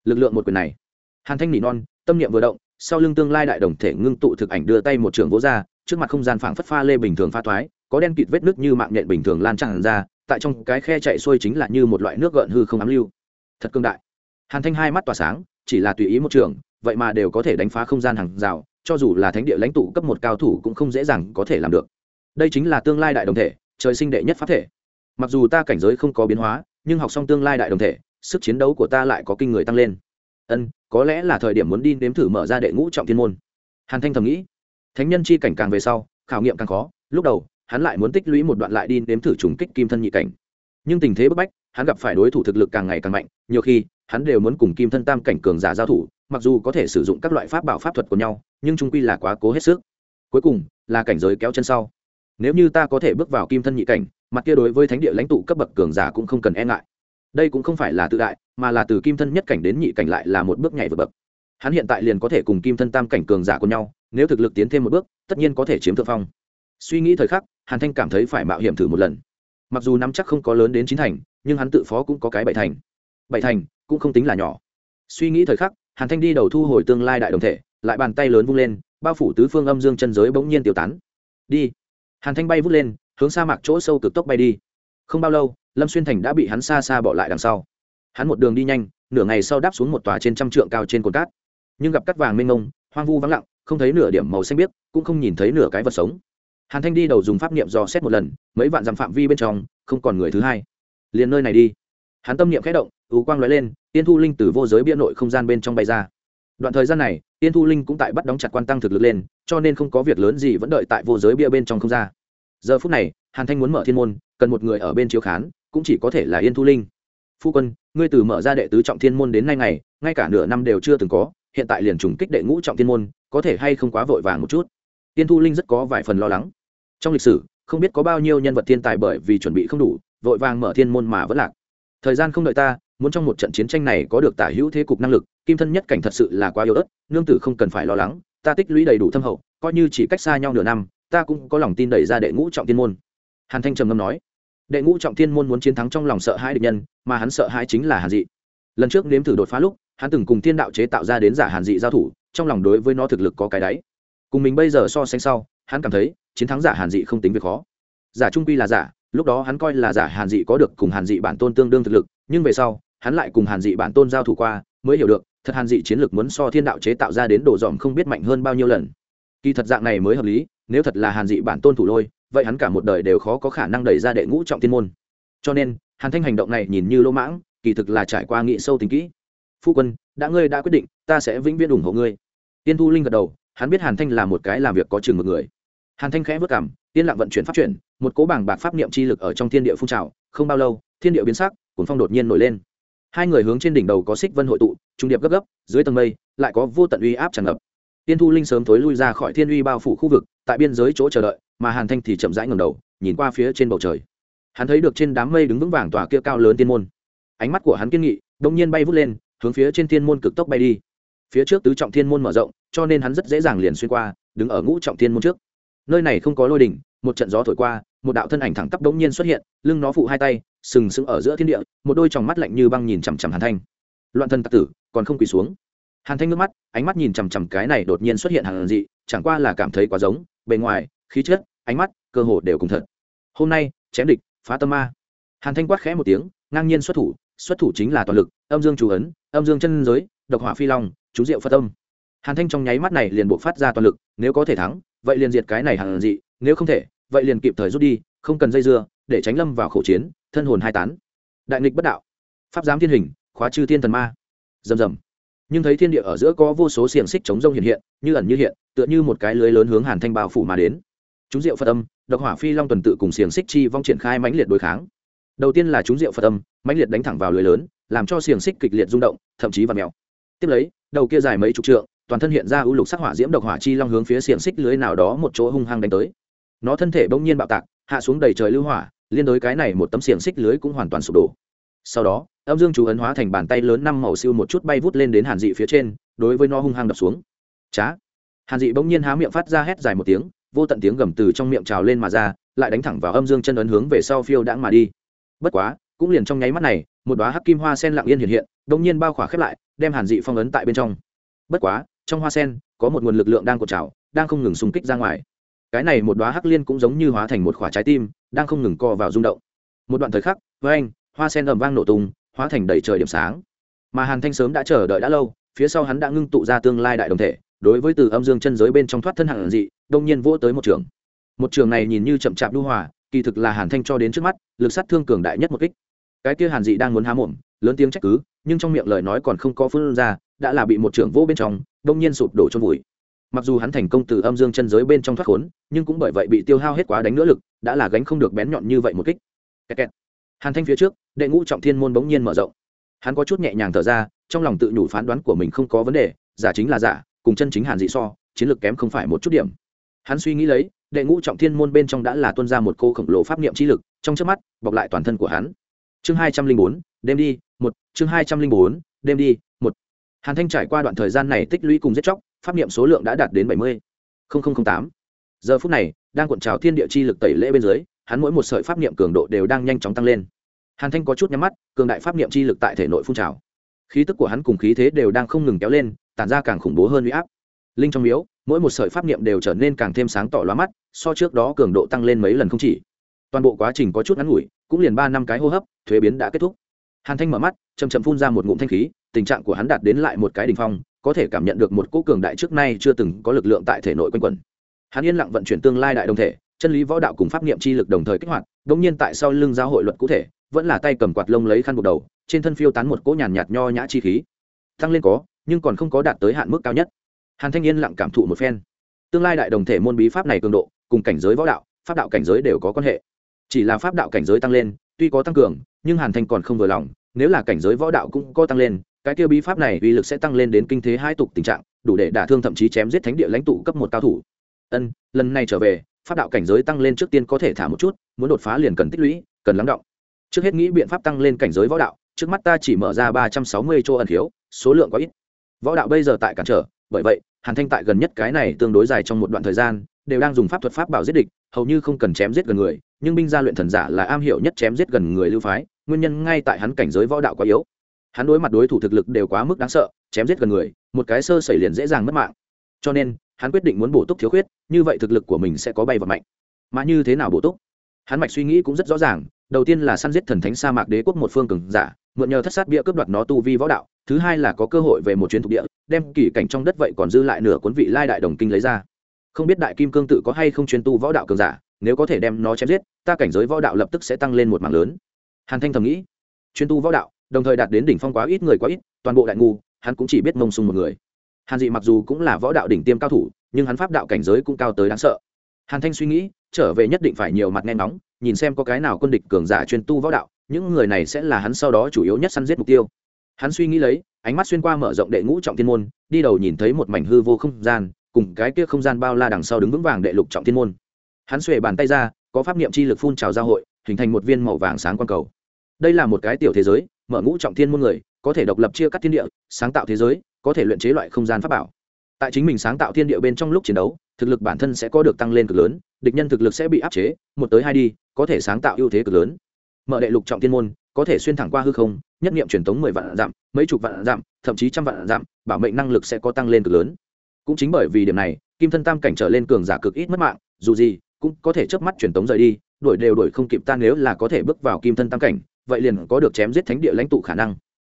Lực lượng một quyền này. Hàn thanh nỉ non, tâm niệm vừa động, sau lưng tương lai đại đồng thể ngưng tụ thực ảnh đưa tay một trường vỗ ra, trước mặt không gian phảng phất pha lê bình thường pha thoái, có đen kịt vết nước như mạng nhện bình thường lan tràn ra, tại trong cái khe chạy xuôi chính là như một loại nước gợn hư không ám lưu. Thật cương đại. Hàn thanh hai mắt tỏa sáng, chỉ là tùy ý một trường, vậy mà đều có thể đánh phá không gian hàng rào cho dù là thánh địa lãnh tụ cấp một cao thủ cũng không dễ dàng có thể làm được. Đây chính là tương lai đại đồng thể, trời sinh đệ nhất pháp thể. Mặc dù ta cảnh giới không có biến hóa, nhưng học xong tương lai đại đồng thể, sức chiến đấu của ta lại có kinh người tăng lên. Ân, có lẽ là thời điểm muốn đi nếm thử mở ra đệ ngũ trọng thiên môn. Hàn thanh thầm nghĩ. Thánh nhân chi cảnh càng về sau, khảo nghiệm càng khó, lúc đầu, hắn lại muốn tích lũy một đoạn lại đi nếm thử trùng kích kim thân nhị cảnh. Nhưng tình thế bức bách, hắn gặp phải đối thủ thực lực càng ngày càng mạnh, nhiều khi, hắn đều muốn cùng kim thân tam cảnh cường giả giao thủ mặc dù có thể sử dụng các loại pháp bảo pháp thuật của nhau, nhưng trung quy là quá cố hết sức. Cuối cùng, là cảnh giới kéo chân sau. Nếu như ta có thể bước vào kim thân nhị cảnh, mặt kia đối với thánh địa lãnh tụ cấp bậc cường giả cũng không cần e ngại. Đây cũng không phải là tự đại, mà là từ kim thân nhất cảnh đến nhị cảnh lại là một bước nhảy vượt bậc. Hắn hiện tại liền có thể cùng kim thân tam cảnh cường giả của nhau, nếu thực lực tiến thêm một bước, tất nhiên có thể chiếm thượng phong. Suy nghĩ thời khắc, hàn thanh cảm thấy phải mạo hiểm thử một lần. Mặc dù nắm chắc không có lớn đến chín thành, nhưng hắn tự phó cũng có cái bảy thành. Bảy thành cũng không tính là nhỏ. Suy nghĩ thời khắc hàn thanh đi đầu thu hồi tương lai đại đồng thể, lại bàn tay lớn vung lên, bao phủ tứ phương âm dương chân giới bỗng nhiên tiêu tán. Đi. Hàn thanh bay vút lên, hướng sa mạc chỗ sâu cực tốc bay đi. Không bao lâu, lâm xuyên thành đã bị hắn xa xa bỏ lại đằng sau. Hắn một đường đi nhanh, nửa ngày sau đáp xuống một tòa trên trăm trượng cao trên cồn cát. Nhưng gặp cắt vàng mênh mông, hoang vu vắng lặng, không thấy nửa điểm màu xanh biếc, cũng không nhìn thấy nửa cái vật sống. Hàn thanh đi đầu dùng pháp niệm dò xét một lần, mấy vạn dặm phạm vi bên trong, không còn người thứ hai. Liền nơi này đi. Hắn tâm niệm khẽ động ưu quang lóe lên, tiên thu linh từ vô giới bia nội không gian bên trong bay ra. Đoạn thời gian này, tiên thu linh cũng tại bắt đóng chặt quan tăng thực lực lên, cho nên không có việc lớn gì vẫn đợi tại vô giới bia bên trong không ra. Giờ phút này, hàn thanh muốn mở thiên môn, cần một người ở bên chiếu khán, cũng chỉ có thể là yên thu linh. Phu quân, ngươi từ mở ra đệ tứ trọng thiên môn đến nay ngày, ngay cả nửa năm đều chưa từng có, hiện tại liền trùng kích đệ ngũ trọng thiên môn, có thể hay không quá vội vàng một chút? Tiên thu linh rất có vài phần lo lắng. Trong lịch sử, không biết có bao nhiêu nhân vật thiên tài bởi vì chuẩn bị không đủ, vội vàng mở thiên môn mà vẫn lạc. Thời gian không đợi ta muốn trong một trận chiến tranh này có được tả hữu thế cục năng lực, kim thân nhất cảnh thật sự là quá yếu ớt, nương tử không cần phải lo lắng, ta tích lũy đầy đủ thâm hậu, coi như chỉ cách xa nhau nửa năm, ta cũng có lòng tin đẩy ra đệ ngũ trọng thiên môn. Hàn thanh trầm ngâm nói. Đệ ngũ trọng thiên môn muốn chiến thắng trong lòng sợ hãi địch nhân, mà hắn sợ hãi chính là hàn dị. Lần trước nếm thử đột phá lúc, hắn từng cùng thiên đạo chế tạo ra đến giả hàn dị giao thủ, trong lòng đối với nó thực lực có cái đáy. Cùng mình bây giờ so sánh sau, hắn cảm thấy, chiến thắng giả hàn dị không tính việc khó. Giả trung quy là giả, lúc đó hắn coi là giả hàn dị có được cùng hàn dị bản tôn tương đương thực lực, nhưng về sau hắn lại cùng hàn dị bản tôn giao thủ qua, mới hiểu được, thật hàn dị chiến lược muốn so thiên đạo chế tạo ra đến đồ dòm không biết mạnh hơn bao nhiêu lần. Kỳ thật dạng này mới hợp lý, nếu thật là hàn dị bản tôn thủ lôi, vậy hắn cả một đời đều khó có khả năng đẩy ra đệ ngũ trọng thiên môn. Cho nên, hàn thanh hành động này nhìn như lỗ mãng, kỳ thực là trải qua nghị sâu tính kỹ. Phu quân, đã ngươi đã quyết định, ta sẽ vĩnh viễn ủng hộ ngươi. Tiên thu linh gật đầu, hắn biết hàn thanh là một cái làm việc có chừng một người. Hàn thanh khẽ vất cảm tiên lặng vận chuyển pháp chuyển, một cố bảng bạc pháp niệm chi lực ở trong thiên địa phun trào, không bao lâu, thiên địa biến sắc cuốn phong đột nhiên nổi lên hai người hướng trên đỉnh đầu có xích vân hội tụ, trung điệp gấp gấp, dưới tầng mây, lại có vô tận uy áp tràn ngập. Tiên thu linh sớm thối lui ra khỏi thiên uy bao phủ khu vực, tại biên giới chỗ chờ đợi, mà hàn thanh thì chậm rãi ngầm đầu, nhìn qua phía trên bầu trời. Hắn thấy được trên đám mây đứng vững vàng tòa kia cao lớn tiên môn. Ánh mắt của hắn kiên nghị, đông nhiên bay vút lên, hướng phía trên thiên môn cực tốc bay đi. Phía trước tứ trọng thiên môn mở rộng, cho nên hắn rất dễ dàng liền xuyên qua, đứng ở ngũ trọng thiên môn trước. Nơi này không có lôi đỉnh, một trận gió thổi qua, một đạo thân ảnh thẳng tắp đống nhiên xuất hiện, lưng nó phụ hai tay sừng sững ở giữa thiên địa, một đôi tròng mắt lạnh như băng nhìn chằm chằm hàn thanh. Loạn thân tặc tử, còn không quỳ xuống. Hàn thanh nước mắt, ánh mắt nhìn chằm chằm cái này đột nhiên xuất hiện hàn dị, chẳng qua là cảm thấy quá giống, bề ngoài, khí chất, ánh mắt, cơ hồ đều cùng thật. Hôm nay, chém địch, phá tâm ma. Hàn thanh quát khẽ một tiếng, ngang nhiên xuất thủ xuất thủ chính là toàn lực, âm dương chủ ấn, âm dương chân giới, độc hỏa phi long, chú diệu phật âm hàn thanh trong nháy mắt này liền buộc phát ra toàn lực, nếu có thể thắng, vậy liền diệt cái này hàn dị, nếu không thể, vậy liền kịp thời rút đi, không cần dây dưa, để tránh lâm vào khẩu chiến thân hồn hai tán. Đại nghịch bất đạo. Pháp giám thiên hình, khóa chư thiên thần ma. Rầm rầm. Nhưng thấy thiên địa ở giữa có vô số xiềng xích chống rông hiện hiện, như ẩn như hiện, tựa như một cái lưới lớn hướng hàn thanh bao phủ mà đến. Chúng diệu phật âm, độc hỏa phi long tuần tự cùng xiềng xích chi vong triển khai mãnh liệt đối kháng. Đầu tiên là chúng diệu phật âm, mãnh liệt đánh thẳng vào lưới lớn, làm cho xiềng xích kịch liệt rung động, thậm chí và mèo. Tiếp lấy, đầu kia dài mấy chục trượng, toàn thân hiện ra ưu lục sắc hỏa diễm độc hỏa chi long hướng phía xiềng xích lưới nào đó một chỗ hung hăng đánh tới. Nó thân thể bỗng nhiên bạo tạc, hạ xuống đầy trời lưu hỏa liên đối cái này một tấm xiềng xích lưới cũng hoàn toàn sụp đổ. Sau đó, âm dương chú ấn hóa thành bàn tay lớn năm màu siêu một chút bay vút lên đến hàn dị phía trên, đối với nó hung hăng đập xuống. Chá! Hàn dị bỗng nhiên há miệng phát ra hét dài một tiếng, vô tận tiếng gầm từ trong miệng trào lên mà ra, lại đánh thẳng vào âm dương chân ấn hướng về sau phiêu đãng mà đi. Bất quá, cũng liền trong nháy mắt này, một đoá hắc kim hoa sen lặng yên hiện hiện bỗng nhiên bao khỏa khép lại, đem hàn dị phong ấn tại bên trong. Bất quá, trong hoa sen, có một nguồn lực lượng đang cột trào, đang không ngừng xung kích ra ngoài cái này một đoá hắc liên cũng giống như hóa thành một khỏa trái tim, đang không ngừng co vào rung động. Một đoạn thời khắc với anh hoa sen ầm vang nổ tung, hóa thành đầy trời điểm sáng. Mà hàn thanh sớm đã chờ đợi đã lâu, phía sau hắn đã ngưng tụ ra tương lai đại đồng thể, đối với từ âm dương chân giới bên trong thoát thân hạng dị, đông nhiên vỗ tới một trường. Một trường này nhìn như chậm chạp đu hòa, kỳ thực là hàn thanh cho đến trước mắt, lực sát thương cường đại nhất một kích. Cái kia hàn dị đang muốn há mồm, lớn tiếng trách cứ, nhưng trong miệng lời nói còn không có phương ra, đã là bị một trưởng vô bên trong, đông nhiên sụp đổ trong vùi mặc dù hắn thành công từ âm dương chân giới bên trong thoát khốn, nhưng cũng bởi vậy bị tiêu hao hết quá đánh nữa lực, đã là gánh không được bén nhọn như vậy một kích. Kẹt kẹt. hàn thanh phía trước, đệ ngũ trọng thiên môn bỗng nhiên mở rộng. Hắn có chút nhẹ nhàng thở ra, trong lòng tự nhủ phán đoán của mình không có vấn đề, giả chính là giả, cùng chân chính hàn dị so, chiến lược kém không phải một chút điểm. Hắn suy nghĩ lấy, đệ ngũ trọng thiên môn bên trong đã là tuân ra một cô khổng lồ pháp niệm chi lực, trong trước mắt, bọc lại toàn thân của hắn. Chương hai trăm linh bốn, đêm đi, một, chương hai trăm linh bốn, đêm đi, một. Hàn thanh trải qua đoạn thời gian này tích lũy cùng giết chóc pháp niệm số lượng đã đạt đến bảy mươi. Tám. Giờ phút này, đang cuộn trào thiên địa chi lực tẩy lễ bên dưới, hắn mỗi một sợi pháp niệm cường độ đều đang nhanh chóng tăng lên. Hàn thanh có chút nhắm mắt, cường đại pháp niệm chi lực tại thể nội phun trào. Khí tức của hắn cùng khí thế đều đang không ngừng kéo lên, tản ra càng khủng bố hơn uy áp. Linh trong miếu, mỗi một sợi pháp niệm đều trở nên càng thêm sáng tỏ lóa mắt, so trước đó cường độ tăng lên mấy lần không chỉ. Toàn bộ quá trình có chút ngắn ngủi, cũng liền ba năm cái hô hấp, thuế biến đã kết thúc. Hàn thanh mở mắt chầm chậm phun ra một ngụm thanh khí, tình trạng của hắn đạt đến lại một cái đ ỉ n h phong có thể cảm nhận được một cỗ cường đại trước nay chưa từng có lực lượng tại thể nội quanh quẩn. Hắn yên lặng vận chuyển tương lai đại đồng thể, chân lý võ đạo cùng pháp niệm chi lực đồng thời kích hoạt đ ỗ n g nhiên tại sau lưng giáo hội luật cụ thể, vẫn là tay cầm quạt lông lấy khăn buộc đầu, trên thân phiêu tán một cỗ nhàn nhạt nho nhã chi khí. Tăng lên có, nhưng còn không có đạt tới hạn mức cao nhất. Hàn thanh yên lặng cảm thụ một phen. Tương lai đại đồng thể môn bí pháp này cường độ, cùng cảnh giới võ đạo, pháp đạo cảnh giới đều có quan hệ. Chỉ là pháp đạo cảnh giới tăng lên, tuy có tăng cường, nhưng hàn thanh còn không vừa lòng, nếu là cảnh giới võ đạo cũng có tăng lên cái kia bí pháp này uy lực sẽ tăng lên đến kinh thế hai tục tình trạng, đủ để đả thương thậm chí chém giết thánh địa lãnh tụ cấp một cao thủ. Ân, lần này trở về, pháp đạo cảnh giới tăng lên trước tiên có thể thả một chút, muốn đột phá liền cần tích lũy, cần lắng động. Trước hết nghĩ biện pháp tăng lên cảnh giới võ đạo, trước mắt ta chỉ mở ra ba trăm sáu mươi chỗ ẩn khiếu, số lượng có ít. Võ đạo bây giờ tại cản trở, bởi vậy, hàn thanh tại gần nhất cái này tương đối dài trong một đoạn thời gian, đều đang dùng pháp thuật pháp bảo giết địch, hầu như không cần chém giết gần người, nhưng binh gia luyện thần giả là am hiểu nhất chém giết gần người lưu phái, nguyên nhân ngay tại hắn cảnh giới võ đạo quá yếu hắn đối mặt đối thủ thực lực đều quá mức đáng sợ, chém giết gần người, một cái sơ xảy liền dễ dàng mất mạng. Cho nên, hắn quyết định muốn bổ túc thiếu khuyết, như vậy thực lực của mình sẽ có bay vật mạnh. Mà như thế nào bổ túc? Hắn mạch suy nghĩ cũng rất rõ ràng, đầu tiên là săn giết thần thánh sa mạc đế quốc một phương cường giả, mượn nhờ thất sát bia cướp đoạt nó tu vi võ đạo, thứ hai là có cơ hội về một chuyến thuộc địa, đem kỷ cảnh trong đất vậy còn dư lại nửa cuốn vị lai đại đồng kinh lấy ra. Không biết đại kim cương tự có hay không chuyên tu võ đạo cường giả, nếu có thể đem nó chém giết, ta cảnh giới võ đạo lập tức sẽ tăng lên một mảng lớn. Hàn thanh thầm nghĩ, chuyên tu võ đạo đồng thời đạt đến đỉnh phong quá ít người quá ít, toàn bộ đại ngu, hắn cũng chỉ biết mông sung một người. Hàn dị mặc dù cũng là võ đạo đỉnh tiêm cao thủ, nhưng hắn pháp đạo cảnh giới cũng cao tới đáng sợ. Hàn thanh suy nghĩ, trở về nhất định phải nhiều mặt nghe ngóng, nhìn xem có cái nào quân địch cường giả chuyên tu võ đạo, những người này sẽ là hắn sau đó chủ yếu nhất săn giết mục tiêu. Hắn suy nghĩ lấy, ánh mắt xuyên qua mở rộng đệ ngũ trọng thiên môn, đi đầu nhìn thấy một mảnh hư vô không gian, cùng cái kia không gian bao la đằng sau đứng vững vàng đệ lục trọng thiên môn. Hắn xuề bàn tay ra, có pháp niệm chi lực phun trào giao hội, hình thành một viên màu vàng sáng quang cầu. Đây là một cái tiểu thế giới mở ngũ trọng thiên môn người, có thể độc lập chia cắt thiên địa, sáng tạo thế giới, có thể luyện chế loại không gian pháp bảo. Tại chính mình sáng tạo thiên địa bên trong lúc chiến đấu, thực lực bản thân sẽ có được tăng lên cực lớn, địch nhân thực lực sẽ bị áp chế, một tới hai đi, có thể sáng tạo ưu thế cực lớn. Mở đệ lục trọng thiên môn, có thể xuyên thẳng qua hư không, nhất nghiệm truyền thống mười vạn dặm, mấy chục vạn dặm, thậm chí trăm vạn dặm, bảo mệnh năng lực sẽ có tăng lên cực lớn. Cũng chính bởi vì điểm này, kim thân tam cảnh trở lên cường giả cực ít mất mạng, dù gì, cũng có thể chớp mắt truyền tống rời đi, đuổi đều đuổi không kịp ta nếu là có thể bước vào kim thân tam cảnh vậy liền có được chém giết thánh địa lãnh tụ khả năng.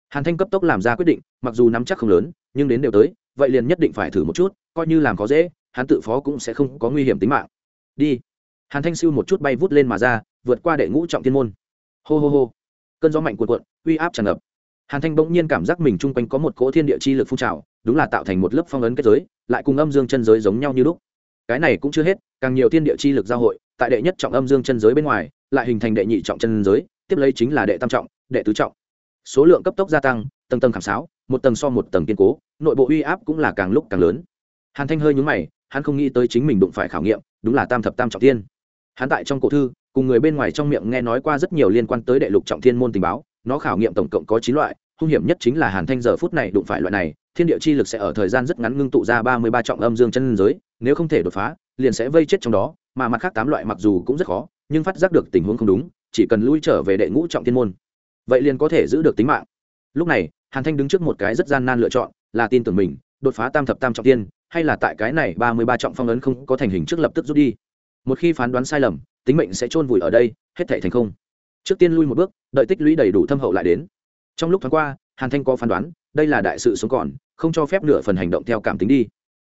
Hàn thanh cấp tốc làm ra quyết định, mặc dù nắm chắc không lớn, nhưng đến đều tới, vậy liền nhất định phải thử một chút, coi như làm có dễ, hắn tự phó cũng sẽ không có nguy hiểm tính mạng. Đi. Hàn thanh siêu một chút bay vút lên mà ra, vượt qua đệ ngũ trọng thiên môn. Hô hô hô. Cơn gió mạnh cuộn cuộn, uy áp tràn ngập. Hàn thanh bỗng nhiên cảm giác mình chung quanh có một cỗ thiên địa chi lực phun trào, đúng là tạo thành một lớp phong ấn kết giới, lại cùng âm dương chân giới giống nhau như lúc. Cái này cũng chưa hết, càng nhiều thiên địa chi lực giao hội, tại đệ nhất trọng âm dương chân giới bên ngoài, lại hình thành đệ nhị trọng chân giới tiếp lấy chính là đệ tam trọng, đệ tứ trọng. Số lượng cấp tốc gia tăng, tầng tầng khảm sáo, một tầng so một tầng kiên cố, nội bộ uy áp cũng là càng lúc càng lớn. Hàn thanh hơi nhúng mày, hắn không nghĩ tới chính mình đụng phải khảo nghiệm, đúng là tam thập tam trọng tiên. Hắn tại trong cổ thư, cùng người bên ngoài trong miệng nghe nói qua rất nhiều liên quan tới đệ lục trọng thiên môn tình báo, nó khảo nghiệm tổng cộng có chín loại, hung hiểm nhất chính là hàn thanh giờ phút này đụng phải loại này, thiên địa chi lực sẽ ở thời gian rất ngắn ngưng tụ ra ba mươi ba trọng âm dương chân giới, nếu không thể đột phá, liền sẽ vây chết trong đó, mà mặt khác tám loại mặc dù cũng rất khó, nhưng phát giác được tình huống không đúng chỉ cần lui trở về đệ ngũ trọng thiên môn, vậy liền có thể giữ được tính mạng. Lúc này, hàn thanh đứng trước một cái rất gian nan lựa chọn, là tin tưởng mình, đột phá tam thập tam trọng tiên hay là tại cái này ba mươi ba trọng phong ấn không có thành hình trước lập tức rút đi. Một khi phán đoán sai lầm, tính mệnh sẽ chôn vùi ở đây, hết thể thành không trước tiên lui một bước, đợi tích lũy đầy đủ thâm hậu lại đến. Trong lúc thoáng qua, hàn thanh có phán đoán, đây là đại sự sống còn, không cho phép nửa phần hành động theo cảm tính đi.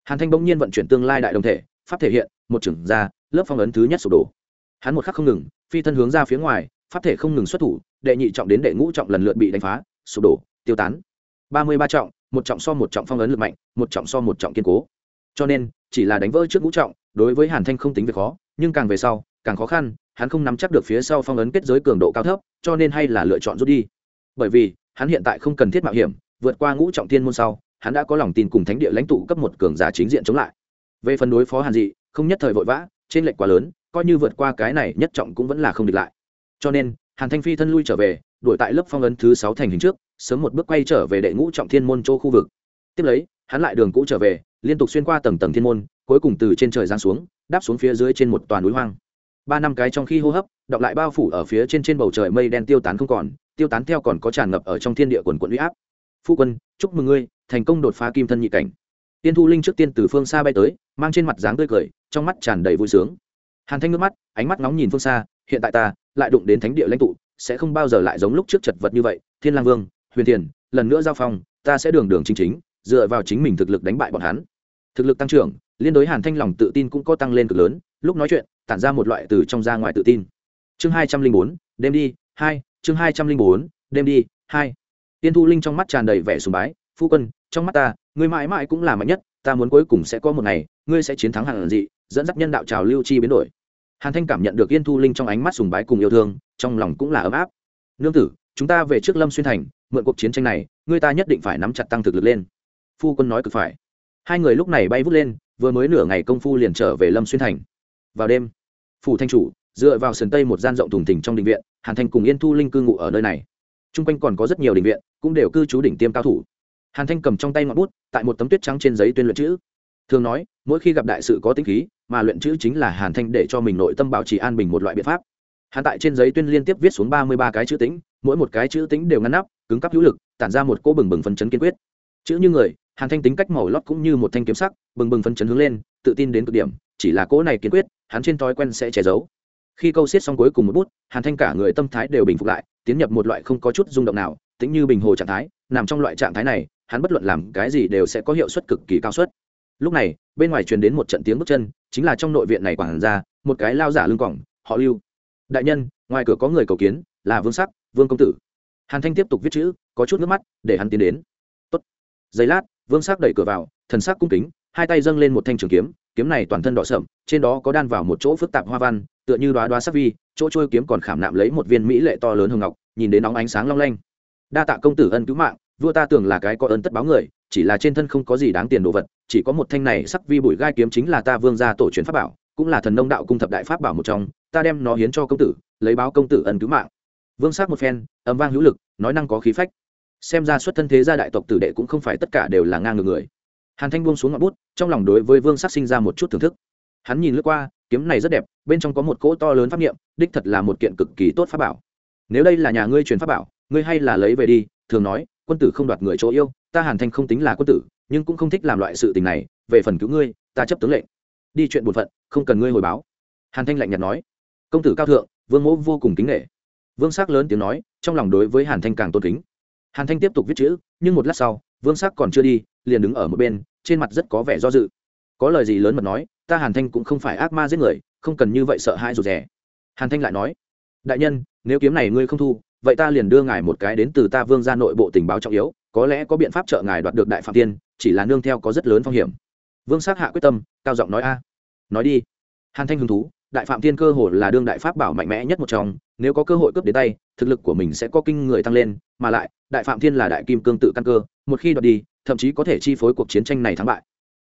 Hàn thanh bỗng nhiên vận chuyển tương lai đại đồng thể, pháp thể hiện, một trưởng ra, lớp phong ấn thứ nhất sụp đổ. Hắn một khắc không ngừng phi thân hướng ra phía ngoài, pháp thể không ngừng xuất thủ, đệ nhị trọng đến đệ ngũ trọng lần lượt bị đánh phá, sụp đổ, tiêu tán. Ba mươi ba trọng, một trọng so một trọng phong ấn lực mạnh, một trọng so một trọng kiên cố. Cho nên, chỉ là đánh vỡ trước ngũ trọng, đối với hàn thanh không tính việc khó, nhưng càng về sau, càng khó khăn, hắn không nắm chắc được phía sau phong ấn kết giới cường độ cao thấp, cho nên hay là lựa chọn rút đi. Bởi vì, hắn hiện tại không cần thiết mạo hiểm, vượt qua ngũ trọng thiên môn sau, hắn đã có lòng tin cùng thánh địa lãnh tụ cấp một cường giả chính diện chống lại. Về phần đối phó hàn dị, không nhất thời vội vã, trên lệnh quá lớn coi như vượt qua cái này nhất trọng cũng vẫn là không địch lại. Cho nên, hàn thanh phi thân lui trở về, đuổi tại lớp phong ấn thứ sáu thành hình trước, sớm một bước quay trở về đệ ngũ trọng thiên môn châu khu vực. Tiếp lấy, hắn lại đường cũ trở về, liên tục xuyên qua tầng tầng thiên môn, cuối cùng từ trên trời giáng xuống, đáp xuống phía dưới trên một toàn núi hoang. Ba năm cái trong khi hô hấp đọng lại bao phủ ở phía trên trên bầu trời mây đen tiêu tán không còn, tiêu tán theo còn có tràn ngập ở trong thiên địa quần quận huy áp. Phu quân, chúc mừng ngươi, thành công đột phá kim thân nhị cảnh. Tiên thu linh trước tiên từ phương xa bay tới, mang trên mặt dáng tươi cười, trong mắt tràn đầy vui sướng hàn thanh nước mắt, ánh mắt nóng nhìn phương xa, hiện tại ta lại đụng đến thánh địa lãnh tụ, sẽ không bao giờ lại giống lúc trước chật vật như vậy. Thiên lang vương, huyền thiền, lần nữa giao phong, ta sẽ đường đường chính chính, dựa vào chính mình thực lực đánh bại bọn hắn. Thực lực tăng trưởng, liên đối hàn thanh lòng tự tin cũng có tăng lên cực lớn. Lúc nói chuyện, tản ra một loại từ trong ra ngoài tự tin. Chương hai trăm linh bốn, đêm đi, hai, chương hai trăm linh bốn, đêm đi, hai. Tiên thu linh trong mắt tràn đầy vẻ sùng bái, phu quân, trong mắt ta, ngươi mãi mãi cũng là mạnh nhất, ta muốn cuối cùng sẽ có một ngày, ngươi sẽ chiến thắng hàn dị, dẫn dắt nhân đạo trào lưu chi biến đổi hàn thanh cảm nhận được yên thu linh trong ánh mắt sùng bái cùng yêu thương, trong lòng cũng là ấm áp. Nương tử, chúng ta về trước lâm xuyên thành, mượn cuộc chiến tranh này người ta nhất định phải nắm chặt tăng thực lực lên. Phu quân nói cực phải. Hai người lúc này bay vút lên, vừa mới nửa ngày công phu liền trở về lâm xuyên thành. Vào đêm, phủ thanh chủ, dựa vào sườn tây một gian rộng thùng thình trong đình viện, hàn thanh cùng yên thu linh cư ngụ ở nơi này. T r u n g quanh còn có rất nhiều đình viện, cũng đều cư trú đỉnh tiêm cao thủ. Hàn thanh cầm trong tay ngọn bút, tại một tấm tuyết trắng trên giấy tuyên luyện chữ. Thường nói, mỗi khi gặp đại sự có tính khí mà luyện chữ chính là hàn thanh để cho mình nội tâm bảo trì an bình một loại biện pháp. Hàn tại trên giấy tuyên liên tiếp viết xuống ba mươi ba cái chữ tính, mỗi một cái chữ tính đều ngăn nắp, cứng cắp hữu lực, tản ra một cỗ bừng bừng phấn chấn kiên quyết. Chữ như người, hàn thanh tính cách màu lót cũng như một thanh kiếm sắc, bừng bừng phấn chấn hướng lên, tự tin đến cực điểm, chỉ là cỗ này kiên quyết, hắn trên thói quen sẽ che giấu. Khi câu xiết xong cuối cùng một bút, hàn thanh cả người tâm thái đều bình phục lại, tiến nhập một loại không có chút rung động nào, tính như bình hồ trạng thái, nằm trong loại trạng thái này, hắn bất luận làm cái gì đều sẽ có hiệu suất cực kỳ cao suất lúc này, bên ngoài truyền đến một trận tiếng bước chân, chính là trong nội viện này quảng ra, một cái lao giả lưng cỏng họ lưu. Đại nhân, ngoài cửa có người cầu kiến, là vương sắc, vương công tử. Hàn thanh tiếp tục viết chữ, có chút nước mắt, để hắn tiến đến. Tốt. giây lát, vương sắc đẩy cửa vào, thần sắc cung kính, hai tay dâng lên một thanh trường kiếm kiếm này toàn thân đỏ sậm, trên đó có đan vào một chỗ phức tạp hoa văn, tựa như đoá đoá sắc vi, chỗ trôi kiếm còn khảm nạm lấy một viên mỹ lệ to lớn hồng ngọc, nhìn đến nóng ánh sáng long lanh. Đa tạ công tử ân cứu mạng vua ta tưởng là cái có ơn tất báo người, chỉ là trên thân không có gì đáng tiền đồ vật, chỉ có một thanh này sắc vi bụi gai kiếm chính là ta vương gia tổ truyền pháp bảo, cũng là thần nông đạo cung thập đại pháp bảo một trong, ta đem nó hiến cho công tử, lấy báo công tử ân cứu mạng. Vương sắc một phen, âm vang hữu lực, nói năng có khí phách. Xem ra xuất thân thế gia đại tộc tử đệ cũng không phải tất cả đều là ngang ngược người. Hàn thanh buông xuống ngọn bút, trong lòng đối với vương sắc sinh ra một chút thưởng thức. Hắn nhìn lướt qua, kiếm này rất đẹp, bên trong có một cỗ to lớn pháp niệm, đích thật là một kiện cực kỳ tốt pháp bảo. Nếu đây là nhà ngươi truyền pháp bảo, ngươi hay là lấy về đi, thường nói quân tử không đoạt người chỗ yêu, ta hàn thanh không tính là quân tử, nhưng cũng không thích làm loại sự tình này, về phần cứu ngươi, ta chấp tướng lệnh. Đi chuyện bổn phận, không cần ngươi hồi báo. Hàn thanh lạnh nhạt nói. Công tử cao thượng, vương mẫu vô cùng kính nghệ vương sắc lớn tiếng nói, trong lòng đối với hàn thanh càng tôn kính. Hàn thanh tiếp tục viết chữ, nhưng một lát sau, vương sắc còn chưa đi, liền đứng ở một bên, trên mặt rất có vẻ do dự. Có lời gì lớn mật nói, ta hàn thanh cũng không phải ác ma giết người, không cần như vậy sợ hãi rụt rè. Hàn thanh lại nói, đại nhân, nếu kiếm này ngươi không thu vậy ta liền đưa ngài một cái đến từ ta vương ra nội bộ tình báo trọng yếu, có lẽ có biện pháp trợ ngài đoạt được đại phạm tiên, chỉ là nương theo có rất lớn phong hiểm. Vương sát hạ quyết tâm, cao giọng nói a. Nói đi. Hàn thanh hứng thú, đại phạm tiên cơ hồ là đương đại pháp bảo mạnh mẽ nhất một trong, nếu có cơ hội cướp đến tay, thực lực của mình sẽ có kinh người tăng lên, mà lại, đại phạm thiên là đại kim cương tự căn cơ, một khi đoạt đi, thậm chí có thể chi phối cuộc chiến tranh này thắng bại.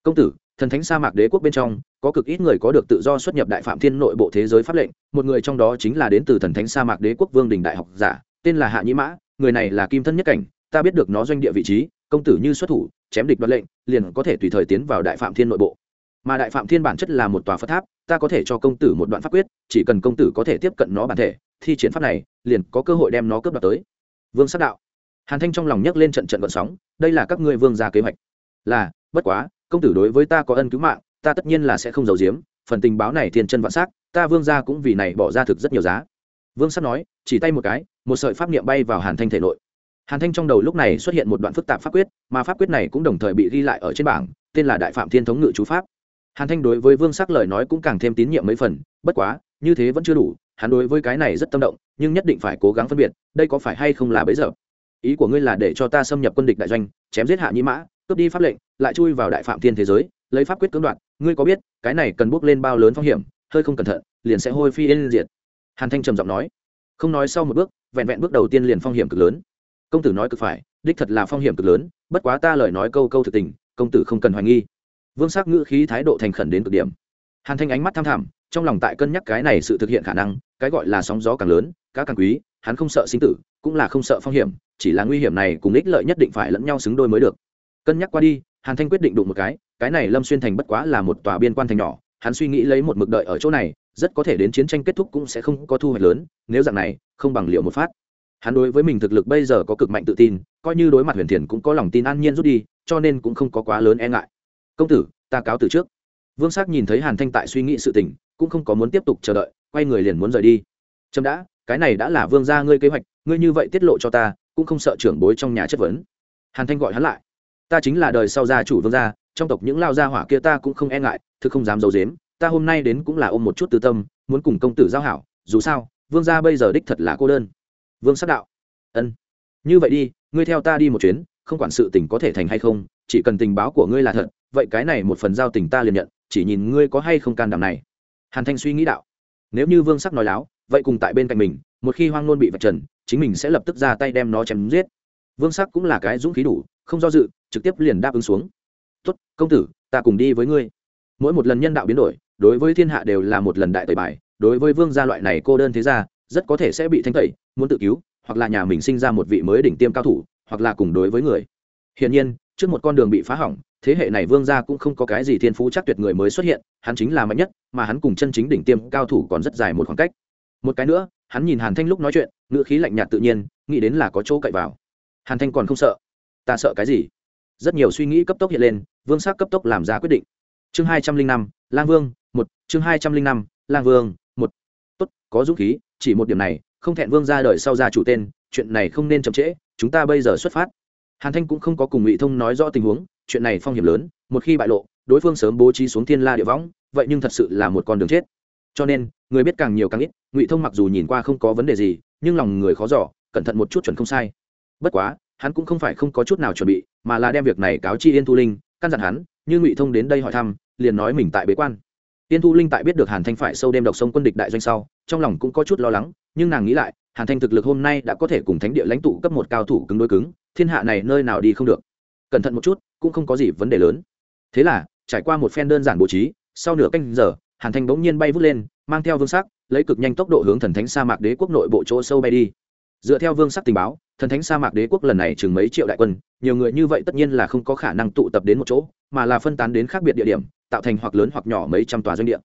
Công tử thần thánh sa mạc đế quốc bên trong, có cực ít người có được tự do xuất nhập đại phạm thiên nội bộ thế giới pháp lệnh, một người trong đó chính là đến từ thần thánh sa mạc đế quốc vương đình đại học giả, tên là hạ nhĩ mã, người này là kim thân nhất cảnh, ta biết được nó doanh địa vị trí, công tử như xuất thủ, chém địch đoạt lệnh, liền có thể tùy thời tiến vào đại phạm thiên nội bộ. Mà đại phạm thiên bản chất là một tòa phật tháp, ta có thể cho công tử một đoạn pháp quyết, chỉ cần công tử có thể tiếp cận nó bản thể, thi chiến pháp này, liền có cơ hội đem nó cướp đoạt tới. Vương sắc đạo. Hàn thanh trong lòng nhấc lên trận trận vận sóng, đây là các ngươi vương gia kế hoạch. Là, bất quá công tử đối với ta có ân cứu mạng, ta tất nhiên là sẽ không giấu giếm, phần tình báo này thiên chân vạn s ta vương gia cũng vì này bỏ ra thực rất nhiều giá. Vương sắc nói, chỉ tay một cái, một sợi pháp niệm bay vào hàn thanh thể nội. Hàn thanh trong đầu lúc này xuất hiện một đoạn phức tạp pháp quyết, mà pháp quyết này cũng đồng thời bị ghi lại ở trên bảng, tên là đại phạm thiên thống ngự chú pháp. Hàn thanh đối với vương sắc lời nói cũng càng thêm tín nhiệm mấy phần, bất quá, như thế vẫn chưa đủ, hắn đối với cái này rất tâm động, nhưng nhất định phải cố gắng phân biệt, đây có phải hay không là bấy giờ? Ý của ngươi là để cho ta xâm nhập quân địch đại doanh, chém giết hạ nhĩ mã, cướp đi pháp lệnh lại chui vào đại phạm thiên thế giới, lấy pháp quyết cưỡng đoạt. Ngươi có biết, cái này cần bước lên bao lớn phong hiểm, hơi không cẩn thận, liền sẽ hôi phi yên diệt. Hàn thanh trầm giọng nói. Không nói sau một bước, vẹn vẹn bước đầu tiên liền phong hiểm cực lớn. Công tử nói cực phải, đích thật là phong hiểm cực lớn, bất quá ta lời nói câu câu thực tình, công tử không cần hoài nghi. Vương sắc ngữ khí thái độ thành khẩn đến cực điểm. Hàn thanh ánh mắt tham thảm trong lòng tại cân nhắc cái này sự thực hiện khả năng, cái gọi là sóng gió càng lớn, cá càng quý, hắn không sợ sinh tử, cũng là không sợ phong hiểm, chỉ là nguy hiểm này cùng ích lợi nhất định phải lẫn nhau xứng đôi mới được. Cân nhắc qua đi hàn thanh quyết định đụng một cái cái này lâm xuyên thành bất quá là một tòa biên quan thành nhỏ, hắn suy nghĩ lấy một mực đợi ở chỗ này, rất có thể đến chiến tranh kết thúc cũng sẽ không có thu hoạch lớn, nếu dạng này, không bằng liệu một phát. Hắn đối với mình thực lực bây giờ có cực mạnh tự tin, coi như đối mặt huyền thiền cũng có lòng tin an nhiên rút đi, cho nên cũng không có quá lớn e ngại. Công tử, ta cáo từ trước. Vương sắc nhìn thấy hàn thanh tại suy nghĩ sự tình, cũng không có muốn tiếp tục chờ đợi, quay người liền muốn rời đi. Trâm đã, cái này đã là vương gia ngươi kế hoạch, ngươi như vậy tiết lộ cho ta, cũng không sợ trưởng bối trong nhà chất vấn. Hàn thanh gọi hắn lại ta chính là đời sau gia chủ vương gia, trong tộc những lao gia hỏa kia ta cũng không e ngại thứ không dám giấu dếm ta hôm nay đến cũng là ôm một chút tư tâm, muốn cùng công tử giao hảo, dù sao, vương gia bây giờ đích thật là cô đơn. Vương sắc đạo. Ân. Như vậy đi, ngươi theo ta đi một chuyến, không quản sự tình có thể thành hay không, chỉ cần tình báo của ngươi là thật, vậy cái này một phần giao tình ta liền nhận, chỉ nhìn ngươi có hay không can đảm này. Hàn thanh suy nghĩ đạo. Nếu như vương sắc nói láo, vậy cùng tại bên cạnh mình, một khi hoang nôn bị vạch trần, chính mình sẽ lập tức ra tay đem nó chém giết vương sắc cũng là cái dũng khí đủ, không do dự, trực tiếp liền đáp ứng xuống. Tốt, công tử, ta cùng đi với ngươi. Mỗi một lần nhân đạo biến đổi, đối với thiên hạ đều là một lần đại tẩy bài, đối với vương gia loại này cô đơn thế gia, rất có thể sẽ bị thanh tẩy, muốn tự cứu, hoặc là nhà mình sinh ra một vị mới đỉnh tiêm cao thủ, hoặc là cùng đối với người. Hiển nhiên, trước một con đường bị phá hỏng, thế hệ này vương gia cũng không có cái gì thiên phú chắc tuyệt người mới xuất hiện, hắn chính là mạnh nhất, mà hắn cùng chân chính đỉnh tiêm cao thủ còn rất dài một khoảng cách. Một cái nữa, hắn nhìn hàn thanh lúc nói chuyện, ngữ khí lạnh nhạt tự nhiên, nghĩ đến là có chỗ cậy vào hàn thanh còn không sợ. Ta sợ cái gì? Rất nhiều suy nghĩ cấp tốc hiện lên, vương sắc cấp tốc làm ra quyết định. Chương hai trăm linh năm, lang vương, một, chương hai trăm linh năm, lang vương, một. Tốt, có dũng khí, chỉ một điểm này, không thẹn vương ra đời sau ra chủ tên, chuyện này không nên chậm trễ, chúng ta bây giờ xuất phát. Hàn thanh cũng không có cùng ngụy thông nói rõ tình huống, chuyện này phong hiểm lớn, một khi bại lộ, đối phương sớm bố trí xuống thiên la địa võng, vậy nhưng thật sự là một con đường chết. Cho nên, người biết càng nhiều càng ít, ngụy thông mặc dù nhìn qua không có vấn đề gì, nhưng lòng người khó giỏ cẩn thận một chút chuẩn không sai bất quá, hắn cũng không phải không có chút nào chuẩn bị, mà là đem việc này cáo chi yên thu linh, căn dặn hắn, như ngụy thông đến đây hỏi thăm, liền nói mình tại bế quan. Yên thu linh tại biết được hàn thanh phải sâu đêm độc sông quân địch đại doanh sau, trong lòng cũng có chút lo lắng, nhưng nàng nghĩ lại, hàn thanh thực lực hôm nay đã có thể cùng thánh địa lãnh tụ cấp một cao thủ cứng đối cứng, thiên hạ này nơi nào đi không được. Cẩn thận một chút, cũng không có gì vấn đề lớn. Thế là, trải qua một phen đơn giản bố trí, sau nửa canh giờ, hàn thanh bỗng nhiên bay vút lên, mang theo vương sắc, lấy cực nhanh tốc độ hướng thần thánh sa mạc đế quốc nội bộ chỗ sâu bay đi dựa theo vương sắc tình báo, thần thánh sa mạc đế quốc lần này chừng mấy triệu đại quân, nhiều người như vậy tất nhiên là không có khả năng tụ tập đến một chỗ, mà là phân tán đến khác biệt địa điểm, tạo thành hoặc lớn hoặc nhỏ mấy trăm tòa doanh địa.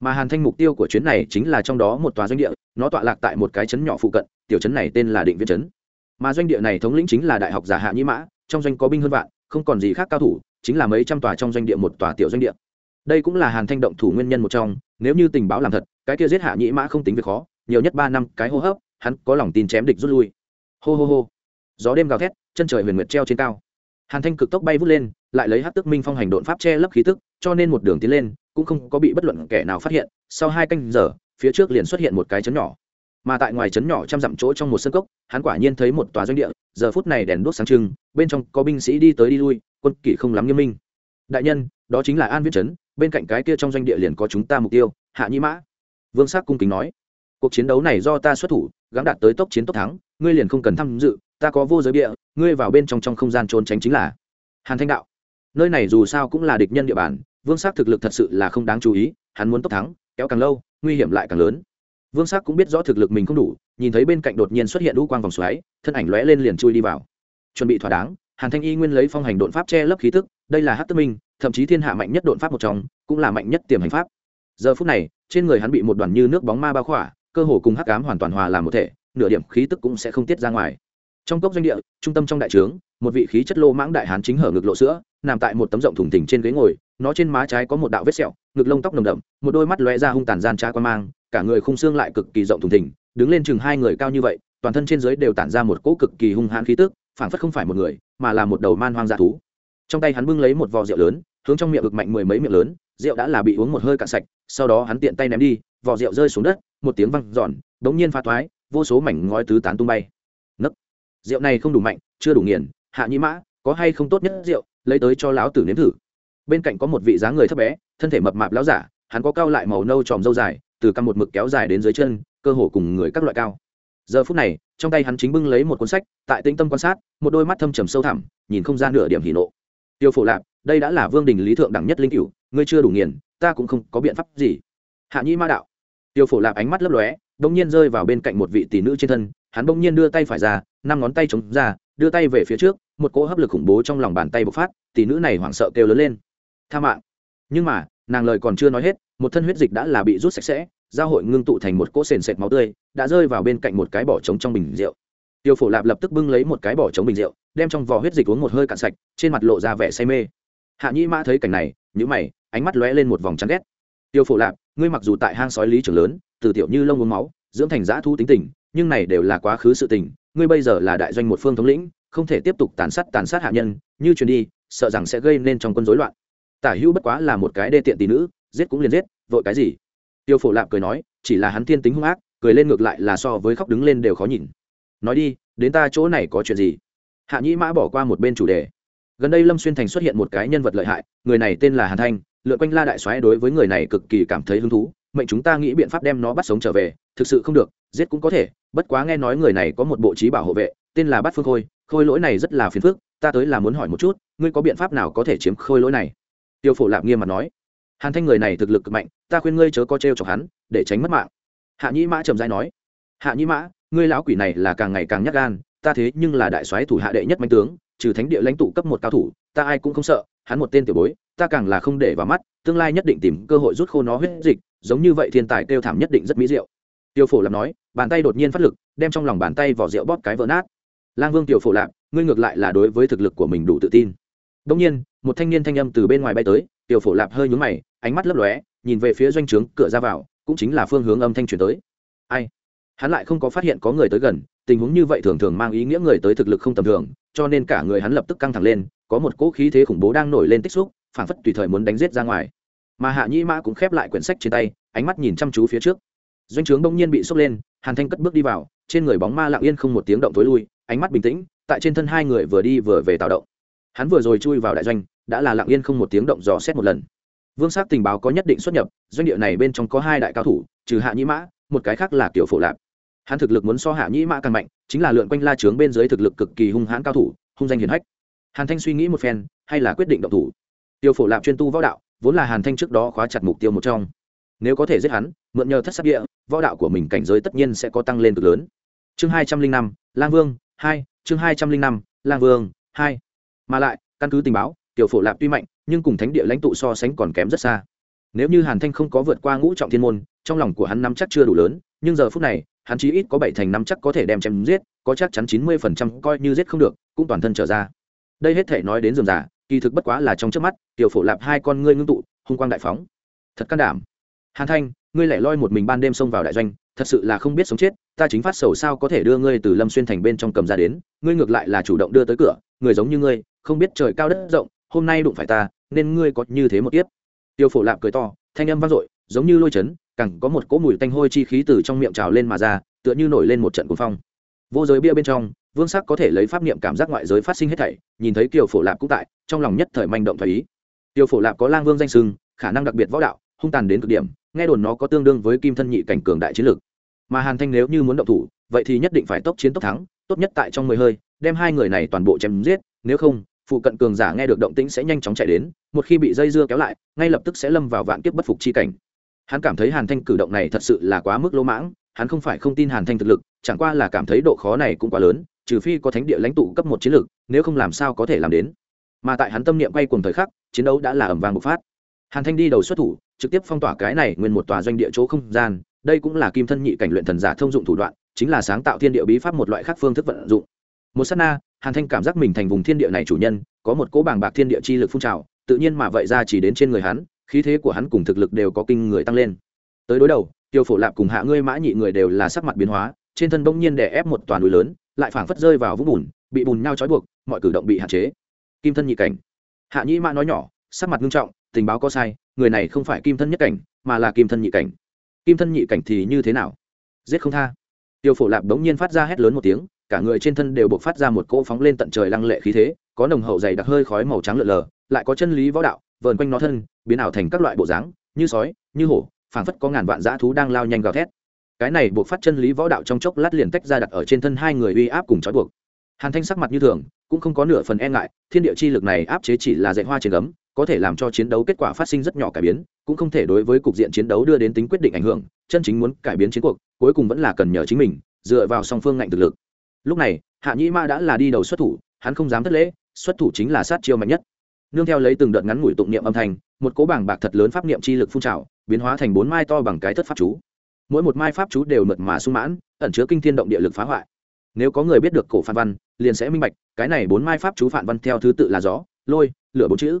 Mà hàn thanh mục tiêu của chuyến này chính là trong đó một tòa doanh địa, nó tọa lạc tại một cái trấn nhỏ phụ cận, tiểu trấn này tên là định viên trấn. Mà doanh địa này thống lĩnh chính là đại học giả hạ nhĩ mã, trong doanh có binh hơn vạn, không còn gì khác cao thủ, chính là mấy trăm tòa trong doanh địa một tòa tiểu doanh địa. Đây cũng là hàn thanh động thủ nguyên nhân một trong, nếu như tình báo làm thật, cái kia giết hạ nhĩ mã không tính việc khó, nhiều nhất ba năm, cái hô hấp hắn có lòng tin chém địch rút lui. Hô hô hô. Gió đêm gào thét, chân trời huyền nguyệt treo trên cao. Hàn thanh cực tốc bay vút lên, lại lấy hát tức minh phong hành độn pháp che lấp khí tức, cho nên một đường tiến lên, cũng không có bị bất luận kẻ nào phát hiện. Sau hai canh giờ, phía trước liền xuất hiện một cái chấn nhỏ. Mà tại ngoài trấn nhỏ trăm dặm chỗ trong một sân cốc, hắn quả nhiên thấy một tòa doanh địa, giờ phút này đèn đuốc sáng trưng, bên trong có binh sĩ đi tới đi lui, quân kỷ không lắm nghiêm minh. Đại nhân, đó chính là an viễn trấn bên cạnh cái kia trong doanh địa liền có chúng ta mục tiêu, hạ nhĩ mã. Vương sắc cung kính nói cuộc chiến đấu này do ta xuất thủ, gắng đạt tới tốc chiến tốc thắng, ngươi liền không cần tham dự, ta có vô giới địa ngươi vào bên trong trong không gian trốn tránh chính là hàn thanh đạo. Nơi này dù sao cũng là địch nhân địa bàn, vương sắc thực lực thật sự là không đáng chú ý, hắn muốn tốc thắng, kéo càng lâu, nguy hiểm lại càng lớn. Vương sắc cũng biết rõ thực lực mình không đủ, nhìn thấy bên cạnh đột nhiên xuất hiện đũ quang vòng xoáy, thân ảnh lóe lên liền chui đi vào. Chuẩn bị thỏa đáng, hàn thanh y nguyên lấy phong hành đột pháp che lấp khí tức, đây là hát tức minh, thậm chí thiên hạ mạnh nhất đột pháp một trong, cũng là mạnh nhất tiềm hành pháp. Giờ phút này, trên người hắn bị một đoàn như nước bóng ma bao khỏa cơ hồ cùng hắc ám hoàn toàn hòa làm một thể, nửa điểm khí tức cũng sẽ không tiết ra ngoài. Trong cốc doanh địa, trung tâm trong đại trướng, một vị khí chất lô mãng đại hán chính hở ngực lộ sữa, nằm tại một tấm rộng thùng thình trên ghế ngồi, nó trên má trái có một đạo vết sẹo, ngực lông tóc nồng đậm, một đôi mắt lóe ra hung tàn gian trá qua mang, cả người khung xương lại cực kỳ rộng thùng thình, đứng lên chừng hai người cao như vậy, toàn thân trên dưới đều tản ra một cỗ cực kỳ hung hãn khí tức, phảng phất không phải một người, mà là một đầu man hoang dã thú. Trong tay hắn bưng lấy một vò rượu lớn, hướng trong miệng ực mạnh mười mấy miệng lớn, rượu đã là bị uống một hơi cạn sạch, sau đó hắn tiện tay ném đi, vò rượu rơi xuống đất một tiếng văng giòn bỗng nhiên pha thoái vô số mảnh ngói tứ tán tung bay. Nấc. Rượu này không đủ mạnh, chưa đủ nghiền, hạ nhĩ mã, có hay không tốt nhất rượu, lấy tới cho lão tử nếm thử. Bên cạnh có một vị dáng người thấp bé, thân thể mập mạp lão giả, hắn có cao lại màu nâu tròm dâu dài, từ căm một mực kéo dài đến dưới chân, cơ hồ cùng người các loại cao. Giờ phút này, trong tay hắn chính bưng lấy một cuốn sách, tại tĩnh tâm quan sát, một đôi mắt thâm trầm sâu thẳm, nhìn không ra nửa điểm hỉ nộ. Tiêu phổ lạp, đây đã là vương đình lý thượng đẳng nhất linh cửu, ngươi chưa đủ nghiền, ta cũng không có biện pháp gì. Hạ nhĩ ma đạo tiêu phổ lạp ánh mắt lấp lóe bỗng nhiên rơi vào bên cạnh một vị tỷ nữ trên thân, hắn bỗng nhiên đưa tay phải ra, năm ngón tay chống ra, đưa tay về phía trước, một cỗ hấp lực khủng bố trong lòng bàn tay bộc phát, tỷ nữ này hoảng sợ kêu lớn lên. Tha mạng. Nhưng mà, nàng lời còn chưa nói hết, một thân huyết dịch đã là bị rút sạch sẽ, giao hội ngưng tụ thành một cỗ sền sệt máu tươi, đã rơi vào bên cạnh một cái bỏ trống trong bình rượu. Tiêu phổ lạp lập tức bưng lấy một cái bỏ trống bình rượu, đem trong vò huyết dịch uống một hơi cạn sạch, trên mặt lộ ra vẻ say mê. Hạ nhĩ mã thấy cảnh này nhữ mày, ánh mắt lóe lên một vòng chán ghét. Tiêu phổ lạp ngươi mặc dù tại hang sói lý trưởng lớn, từ tiểu như lông uống máu, dưỡng thành giã thu tính tình, nhưng này đều là quá khứ sự tình, ngươi bây giờ là đại doanh một phương thống lĩnh, không thể tiếp tục tàn sát tàn sát hạ nhân, như truyền đi, sợ rằng sẽ gây nên trong quân rối loạn. Tả hữu bất quá là một cái đê tiện tỷ nữ, giết cũng liền giết, vội cái gì? Tiêu phổ lạp cười nói, chỉ là hắn thiên tính hung ác, cười lên ngược lại là so với khóc đứng lên đều khó nhìn. Nói đi, đến ta chỗ này có chuyện gì? Hạ nhĩ mã bỏ qua một bên chủ đề. Gần đây lâm xuyên thành xuất hiện một cái nhân vật lợi hại, người này tên là hàn thanh lượn quanh la đại soái đối với người này cực kỳ cảm thấy hứng thú, mệnh chúng ta nghĩ biện pháp đem nó bắt sống trở về, thực sự không được, giết cũng có thể, bất quá nghe nói người này có một bộ trí bảo hộ vệ, tên là bát phương khôi khôi lỗi này rất là phiền phức, ta tới là muốn hỏi một chút, ngươi có biện pháp nào có thể chiếm khôi lỗi này? Tiêu phổ lạp nghiêm mặt nói, hàn thanh người này thực lực cực mạnh, ta khuyên ngươi chớ có t r e o chọc hắn, để tránh mất mạng. Hạ nhĩ mã trầm dai nói, hạ nhĩ mã, ngươi lão quỷ này là càng ngày càng nhắc gan, ta thế nhưng là đại soái thủ hạ đệ nhất mạnh tướng, trừ thánh địa lãnh tụ cấp một cao thủ, ta ai cũng không sợ, hắn một tên tiểu bối ta càng là không để vào mắt tương lai nhất định tìm cơ hội rút khô nó huyết dịch giống như vậy thiên tài kêu thảm nhất định rất mỹ diệu. Tiêu phổ lạp nói bàn tay đột nhiên phát lực đem trong lòng bàn tay vỏ rượu bóp cái vỡ nát. Lang vương tiểu phổ lạp ngươi ngược lại là đối với thực lực của mình đủ tự tin. Đông nhiên một thanh niên thanh âm từ bên ngoài bay tới tiểu phổ lạp hơi nhúng mày ánh mắt lấp lóe nhìn về phía doanh trướng cửa ra vào cũng chính là phương hướng âm thanh truyền tới. Ai? Hắn lại không có phát hiện có người tới gần tình huống như vậy thường thường mang ý nghĩa người tới thực lực không tầm thường cho nên cả người hắn lập tức căng thẳng lên có một cỗ khí thế khủng bố đang nổi lên tích xúc phảng phất tùy thời muốn đánh giết ra ngoài. Mà hạ nhĩ mã cũng khép lại quyển sách trên tay, ánh mắt nhìn chăm chú phía trước. Doanh trướng bỗng nhiên bị sốc lên, hàn thanh cất bước đi vào, trên người bóng ma lặng yên không một tiếng động tối lui, ánh mắt bình tĩnh, tại trên thân hai người vừa đi vừa về tạo động. Hắn vừa rồi chui vào đại doanh, đã là lặng yên không một tiếng động dò xét một lần. Vương sát tình báo có nhất định xuất nhập, doanh địa này bên trong có hai đại cao thủ, trừ hạ nhĩ mã, một cái khác là kiểu phổ lạp. Hắn thực lực muốn so hạ nhĩ mã càng mạnh, chính là lượn quanh la trướng bên dưới thực lực cực kỳ hung hãn cao thủ, hung danh hiền hách. Hàn thanh suy nghĩ một phen, hay là quyết định động thủ? Tiêu phổ lạp chuyên tu võ đạo, vốn là hàn thanh trước đó khóa chặt mục tiêu một trong. Nếu có thể giết hắn, mượn nhờ thất sắc địa, võ đạo của mình cảnh giới tất nhiên sẽ có tăng lên cực lớn. Chương hai trăm linh năm, lang vương, hai, chương hai trăm linh năm, lang vương, hai. Mà lại, căn cứ tình báo tiểu phổ lạp tuy mạnh, nhưng cùng thánh địa lãnh tụ so sánh còn kém rất xa. Nếu như hàn thanh không có vượt qua ngũ trọng thiên môn, trong lòng của hắn năm chắc chưa đủ lớn, nhưng giờ phút này, hắn chí ít có bảy thành năm chắc có thể đem chém giết, có chắc chắn chín mươi phần trăm coi như giết không được, cũng toàn thân trở ra. Đây hết thể nói đến dườm giả kỳ thực bất quá là trong trước mắt, tiểu phổ lạp hai con ngươi ngưng tụ, hung quang đại phóng. Thật can đảm. Hàn thanh, ngươi lẻ loi một mình ban đêm xông vào đại doanh, thật sự là không biết sống chết, ta chính phát sầu sao có thể đưa ngươi từ lâm xuyên thành bên trong cầm ra đến, ngươi ngược lại là chủ động đưa tới cửa, người giống như ngươi, không biết trời cao đất rộng, hôm nay đụng phải ta, nên ngươi có như thế một tiếp tiêu phổ lạp cười to, thanh âm vang dội, giống như lôi chấn cẳng có một cỗ mùi tanh hôi chi khí từ trong miệng trào lên mà ra, tựa như nổi lên một trận cuồng phong. Vô giới bia bên trong vương sắc có thể lấy pháp niệm cảm giác ngoại giới phát sinh hết thảy, nhìn thấy kiều phổ lạp cũng tại, trong lòng nhất thời manh động thời ý. Tiêu phổ lạp có lang vương danh sưng khả năng đặc biệt võ đạo, hung tàn đến cực điểm, nghe đồn nó có tương đương với kim thân nhị cảnh cường đại chiến lược mà hàn thanh nếu như muốn động thủ, vậy thì nhất định phải tốc chiến tốc thắng, tốt nhất tại trong mười hơi, đem hai người này toàn bộ chém giết, nếu không, phụ cận cường giả nghe được động tĩnh sẽ nhanh chóng chạy đến, một khi bị dây dưa kéo lại, ngay lập tức sẽ lâm vào vạn kiếp bất phục chi cảnh. Hắn cảm thấy hàn thanh cử động này thật sự là quá mức lỗ mãng, hắn không phải không tin hàn thanh thực lực, chẳng qua là cảm thấy độ khó này cũng quá lớn trừ phi có thánh địa lãnh tụ cấp một chiến lược, nếu không làm sao có thể làm đến. Mà tại hắn tâm niệm quay cùng thời khắc, chiến đấu đã là ẩm vàng bộc phát. Hàn thanh đi đầu xuất thủ, trực tiếp phong tỏa cái này nguyên một tòa doanh địa chỗ không gian. Đây cũng là kim thân nhị cảnh luyện thần giả thông dụng thủ đoạn, chính là sáng tạo thiên địa bí pháp một loại khác phương thức vận dụng. Một s á t na, hàn thanh cảm giác mình thành vùng thiên địa này chủ nhân, có một cỗ bàng bạc thiên địa chi lực phun trào, tự nhiên mà vậy ra chỉ đến trên người hắn, khí thế của hắn cùng thực lực đều có kinh người tăng lên. Tới đối đầu, tiêu phổ lạp cùng hạ ngươi mã nhị người đều là sắc mặt biến hóa, trên thân bỗng nhiên đè ép một toàn núi lớn lại phảng phất rơi vào vũng bùn, bị bùn nhau trói buộc, mọi cử động bị hạn chế. Kim thân nhị cảnh. Hạ nhĩ mã nói nhỏ, sắc mặt nghiêm trọng, tình báo có sai, người này không phải kim thân nhất cảnh, mà là kim thân nhị cảnh. Kim thân nhị cảnh thì như thế nào? Giết không tha. Tiêu phổ lạp bỗng nhiên phát ra hét lớn một tiếng, cả người trên thân đều buộc phát ra một cỗ phóng lên tận trời lăng lệ khí thế, có nồng hậu dày đặc hơi khói màu trắng lợn lờ, lại có chân lý võ đạo, vờn quanh nó thân, biến ảo thành các loại bộ dáng, như sói, như hổ, phảng phất có ngàn vạn dã thú đang lao nhanh gào thét cái này buộc phát chân lý võ đạo trong chốc lát liền tách ra đặt ở trên thân hai người uy áp cùng trói buộc. Hàn thanh sắc mặt như thường, cũng không có nửa phần e ngại, thiên địa chi lực này áp chế chỉ là dạy hoa trên gấm, có thể làm cho chiến đấu kết quả phát sinh rất nhỏ cải biến, cũng không thể đối với cục diện chiến đấu đưa đến tính quyết định ảnh hưởng, chân chính muốn cải biến chiến cuộc, cuối cùng vẫn là cần nhờ chính mình, dựa vào song phương ngạnh thực lực. Lúc này, hạ nhĩ ma đã là đi đầu xuất thủ, hắn không dám thất lễ, xuất thủ chính là sát chiêu mạnh nhất. Nương theo lấy từng đợt ngắn ngủi tụng niệm âm thanh, một cố bảng bạc thật lớn pháp niệm chi lực phun trào, biến hóa thành bốn mai to bằng cái thất pháp chú mỗi một mai pháp chú đều mượt mà sung mãn, ẩn chứa kinh thiên động địa lực phá hoại. Nếu có người biết được cổ phản văn, liền sẽ minh bạch, cái này bốn mai pháp chú phản văn theo thứ tự là gió, lôi, lửa bốn chữ.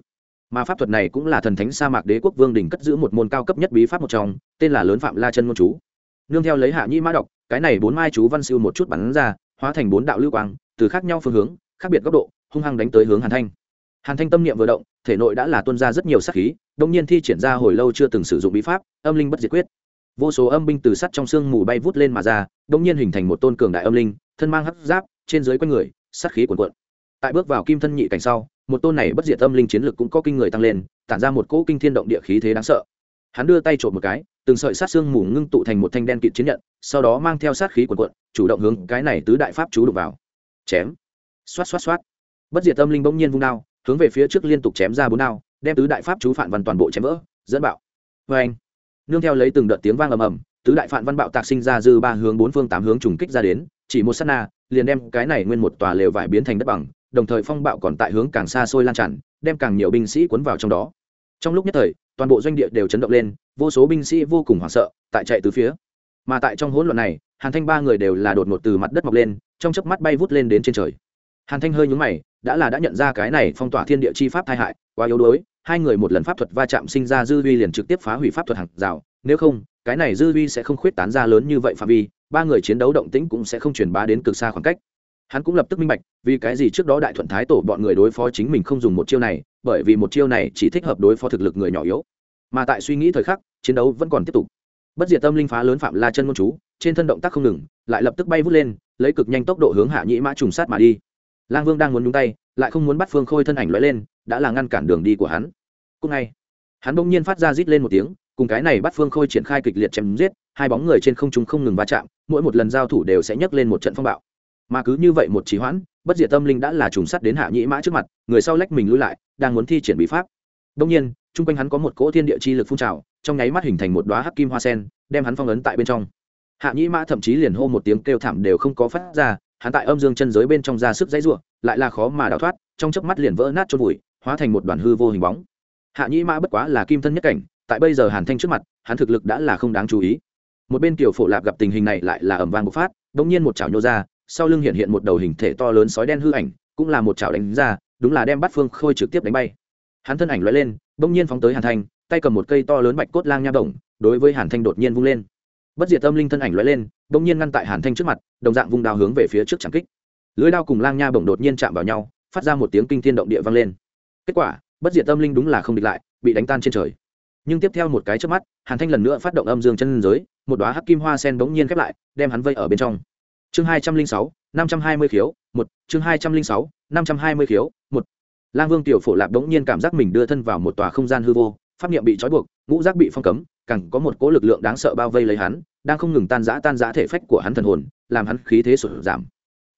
Mà pháp thuật này cũng là thần thánh sa mạc đế quốc vương đình cất giữ một môn cao cấp nhất bí pháp một trong, tên là lớn phạm la chân môn chú. Nương theo lấy hạ nhi mã đọc cái này bốn mai chú văn siêu một chút bắn ra, hóa thành bốn đạo lưu quang, từ khác nhau phương hướng, khác biệt góc độ, hung hăng đánh tới hướng hàn thanh. Hàn thanh tâm niệm vừa động, thể nội đã là tuân ra rất nhiều sắc khí đông nhiên thi triển ra hồi lâu chưa từng sử dụng bí pháp, âm linh bất diệt quyết vô số âm binh từ sắt trong xương mù bay vút lên mà ra đông nhiên hình thành một tôn cường đại âm linh, thân mang hấp giáp, trên dưới quanh người, sát khí cuồn cuộn. Tại bước vào kim thân nhị cảnh sau, một tôn này bất diệt âm linh chiến lực cũng có kinh người tăng lên, tản ra một cỗ kinh thiên động địa khí thế đáng sợ. Hắn đưa tay trộm một cái, từng sợi sát xương mù ngưng tụ thành một thanh đen kịt chiến nhận, sau đó mang theo sát khí cuồn cuộn, chủ động hướng cái này tứ đại pháp chú đục vào. Chém. Xoát xoát xoát. Bất diệt âm linh bỗng nhiên vung đao, hướng về phía trước liên tục chém ra bốn đao, đem tứ đại pháp chú phản văn toàn bộ chém vỡ, dẫn bạo. Vê anh nương theo lấy từng đợt tiếng vang ầm ầm, tứ đại phản văn bạo tạc sinh ra dư ba hướng, bốn phương tám hướng trùng kích ra đến, chỉ một sát na, liền đem cái này nguyên một tòa lều vải biến thành đất bằng, đồng thời phong bạo còn tại hướng càng xa xôi lan tràn, đem càng nhiều binh sĩ cuốn vào trong đó. Trong lúc nhất thời, toàn bộ doanh địa đều chấn động lên, vô số binh sĩ vô cùng hoảng sợ, tại chạy từ phía. Mà tại trong hỗn loạn này, hàn thanh ba người đều là đột ngột từ mặt đất mọc lên, trong chớp mắt bay vút lên đến trên trời. Hàn thanh hơi nhúng mày, đã là đã nhận ra cái này phong tỏa thiên địa chi pháp tai hại, quá yếu đuối hai người một lần pháp thuật va chạm sinh ra dư vi liền trực tiếp phá hủy pháp thuật hàng rào. Nếu không, cái này dư vi sẽ không khuyết tán ra lớn như vậy phạm vi, ba người chiến đấu động tĩnh cũng sẽ không truyền bá đến cực xa khoảng cách. Hắn cũng lập tức minh bạch, vì cái gì trước đó đại thuận thái tổ bọn người đối phó chính mình không dùng một chiêu này, bởi vì một chiêu này chỉ thích hợp đối phó thực lực người nhỏ yếu. Mà tại suy nghĩ thời khắc, chiến đấu vẫn còn tiếp tục. Bất diệt tâm linh phá lớn phạm la chân ngôn chú, trên thân động tác không ngừng, lại lập tức bay vút lên, lấy cực nhanh tốc độ hướng hạ nhĩ mã trùng sát mà đi. Lang vương đang muốn nhúng tay, lại không muốn bắt phương khôi thân ảnh lóe lên, đã là ngăn cản đường đi của hắn cùng ngay. Hắn bỗng nhiên phát ra rít lên một tiếng, cùng cái này bắt phương khôi triển khai kịch liệt chém giết, hai bóng người trên không trung không ngừng va chạm, mỗi một lần giao thủ đều sẽ nhấc lên một trận phong bạo. Mà cứ như vậy một trí hoãn, bất diệt tâm linh đã là trùng sắt đến hạ nhĩ mã trước mặt, người sau lách mình lui lại, đang muốn thi triển bí pháp. Đông nhiên, chung quanh hắn có một cỗ thiên địa chi lực phun trào, trong nháy mắt hình thành một đoá hắc kim hoa sen, đem hắn phong ấn tại bên trong. Hạ nhĩ mã thậm chí liền hô một tiếng kêu thảm đều không có phát ra, hắn tại âm dương chân giới bên trong ra sức dãy ruộng lại là khó mà đào thoát, trong chớp mắt liền vỡ nát chôn vùi, hóa thành một đoàn hư vô hình bóng hạ nhĩ mã bất quá là kim thân nhất cảnh, tại bây giờ hàn thanh trước mặt, hắn thực lực đã là không đáng chú ý. Một bên kiều phổ lạp gặp tình hình này lại là ẩm vang bộc phát đ ỗ n g nhiên một chảo nhô ra, sau lưng hiện hiện một đầu hình thể to lớn sói đen hư ảnh, cũng là một chảo đánh ra, đúng là đem bắt phương khôi trực tiếp đánh bay. Hắn thân ảnh l lên đ ỗ n g nhiên phóng tới hàn thanh, tay cầm một cây to lớn bạch cốt lang nha bổng đối với hàn thanh đột nhiên vung lên. Bất diệt tâm linh thân ảnh l lên đ ỗ n g nhiên ngăn tại hàn thanh trước mặt, đồng dạng vung đao hướng về phía trước tràng kích. Lưới đao cùng lang nha bổng đột nhiên chạm vào nhau, phát ra một tiếng kinh thiên động địa vang lên. Kết quả bất diệt tâm linh đúng là không địch lại, bị đánh tan trên trời. Nhưng tiếp theo một cái trước mắt, hàn thanh lần nữa phát động âm dương chân giới, một đoá hắc kim hoa sen bỗng nhiên khép lại, đem hắn vây ở bên trong. Chương hai trăm linh sáu, năm trăm hai mươi khiếu, một, chương hai trăm linh sáu, năm trăm hai mươi khiếu, một. Lang vương tiểu phổ lạp bỗng nhiên cảm giác mình đưa thân vào một tòa không gian hư vô, pháp niệm bị trói buộc, ngũ giác bị phong cấm, càng có một cỗ lực lượng đáng sợ bao vây lấy hắn, đang không ngừng tan giã tan giã thể phách của hắn thần hồn, làm hắn khí thế sụt giảm.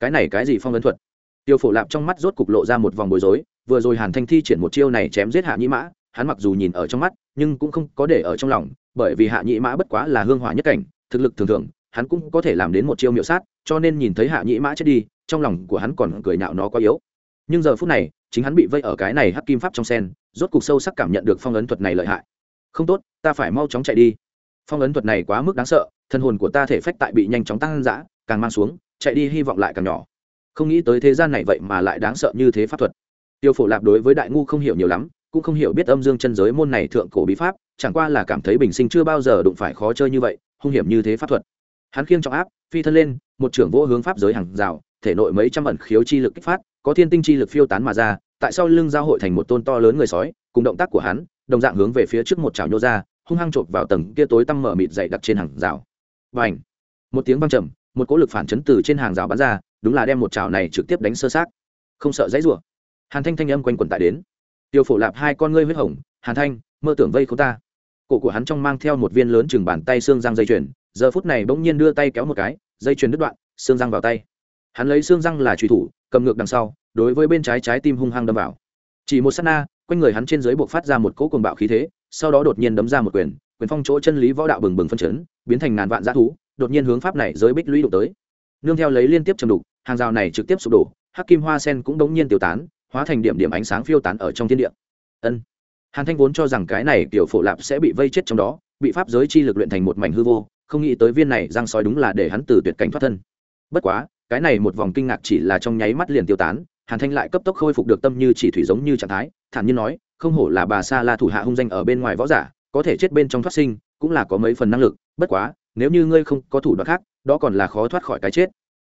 Cái này cái gì phong ấn thuật? Tiêu phổ lạp trong mắt rốt cục lộ ra một vòng bối rối vừa rồi hàn thanh thi triển một chiêu này chém giết hạ nhĩ mã, hắn mặc dù nhìn ở trong mắt, nhưng cũng không có để ở trong lòng, bởi vì hạ nhĩ mã bất quá là hương hỏa nhất cảnh, thực lực thường thường, hắn cũng có thể làm đến một chiêu miệu sát, cho nên nhìn thấy hạ nhĩ mã chết đi, trong lòng của hắn còn cười nhạo nó quá yếu. Nhưng giờ phút này, chính hắn bị vây ở cái này hắc kim pháp trong sen, rốt cục sâu sắc cảm nhận được phong ấn thuật này lợi hại. Không tốt, ta phải mau chóng chạy đi. Phong ấn thuật này quá mức đáng sợ, thân hồn của ta thể phách tại bị nhanh chóng tăng dã, càng mang xuống, chạy đi hy vọng lại càng nhỏ. Không nghĩ tới thế gian này vậy mà lại đáng sợ như thế pháp thuật tiêu phổ lạp đối với đại ngu không hiểu nhiều lắm, cũng không hiểu biết âm dương chân giới môn này thượng cổ bí pháp, chẳng qua là cảm thấy bình sinh chưa bao giờ đụng phải khó chơi như vậy, hung hiểm như thế pháp thuật. Hắn khiêng trọng áp, phi thân lên, một trưởng vô hướng pháp giới hàng rào, thể nội mấy trăm ẩn khiếu chi lực kích phát, có thiên tinh chi lực phiêu tán mà ra, tại sau lưng giao hội thành một tôn to lớn người sói, cùng động tác của hắn, đồng dạng hướng về phía trước một chảo nhô ra, hung hăng chộp vào tầng kia tối tăm mở mịt dày đặc trên hàng rào. Và ảnh một tiếng vang trầm, một cỗ lực phản chấn từ trên hàng rào bắn ra, đúng là đem một chảo này trực tiếp đánh sơ sát. Không sợ dãy rủa hàn thanh thanh âm quanh quẩn tại đến. Tiêu phổ lạp hai con ngươi huyết hồng, hàn thanh, mơ tưởng vây k ta. Cổ của hắn trong mang theo một viên lớn chừng bàn tay xương răng dây chuyền, giờ phút này bỗng nhiên đưa tay kéo một cái, dây chuyền đứt đoạn, xương răng vào tay. Hắn lấy xương răng là truy thủ, cầm ngược đằng sau, đối với bên trái trái tim hung hăng đâm vào. Chỉ một s á t na, quanh người hắn trên dưới buộc phát ra một cỗ cồn bạo khí thế, sau đó đột nhiên đấm ra một quyền quyền phong chỗ chân lý võ đạo bừng bừng phân chấn, biến thành ngàn vạn g thú, đột nhiên hướng pháp này giới bích lũy đụng tới. Nương theo lấy liên tiếp chầm đục, hàng rào này trực tiếp sụp đổ, hắc kim hoa sen cũng đống nhiên tiêu tán hóa thành điểm điểm ánh sáng phiêu tán ở trong thiên địa. Ân. Hàn thanh vốn cho rằng cái này tiểu phổ lạp sẽ bị vây chết trong đó, bị pháp giới chi lực luyện thành một mảnh hư vô, không nghĩ tới viên này răng sói đúng là để hắn từ tuyệt cảnh thoát thân. Bất quá, cái này một vòng kinh ngạc chỉ là trong nháy mắt liền tiêu tán, hàn thanh lại cấp tốc khôi phục được tâm như chỉ thủy giống như trạng thái, thản nhiên nói, không hổ là bà sa la thủ hạ hung danh ở bên ngoài võ giả, có thể chết bên trong thoát sinh, cũng là có mấy phần năng lực, bất quá, nếu như ngươi không có thủ đoạn khác, đó còn là khó thoát khỏi cái chết.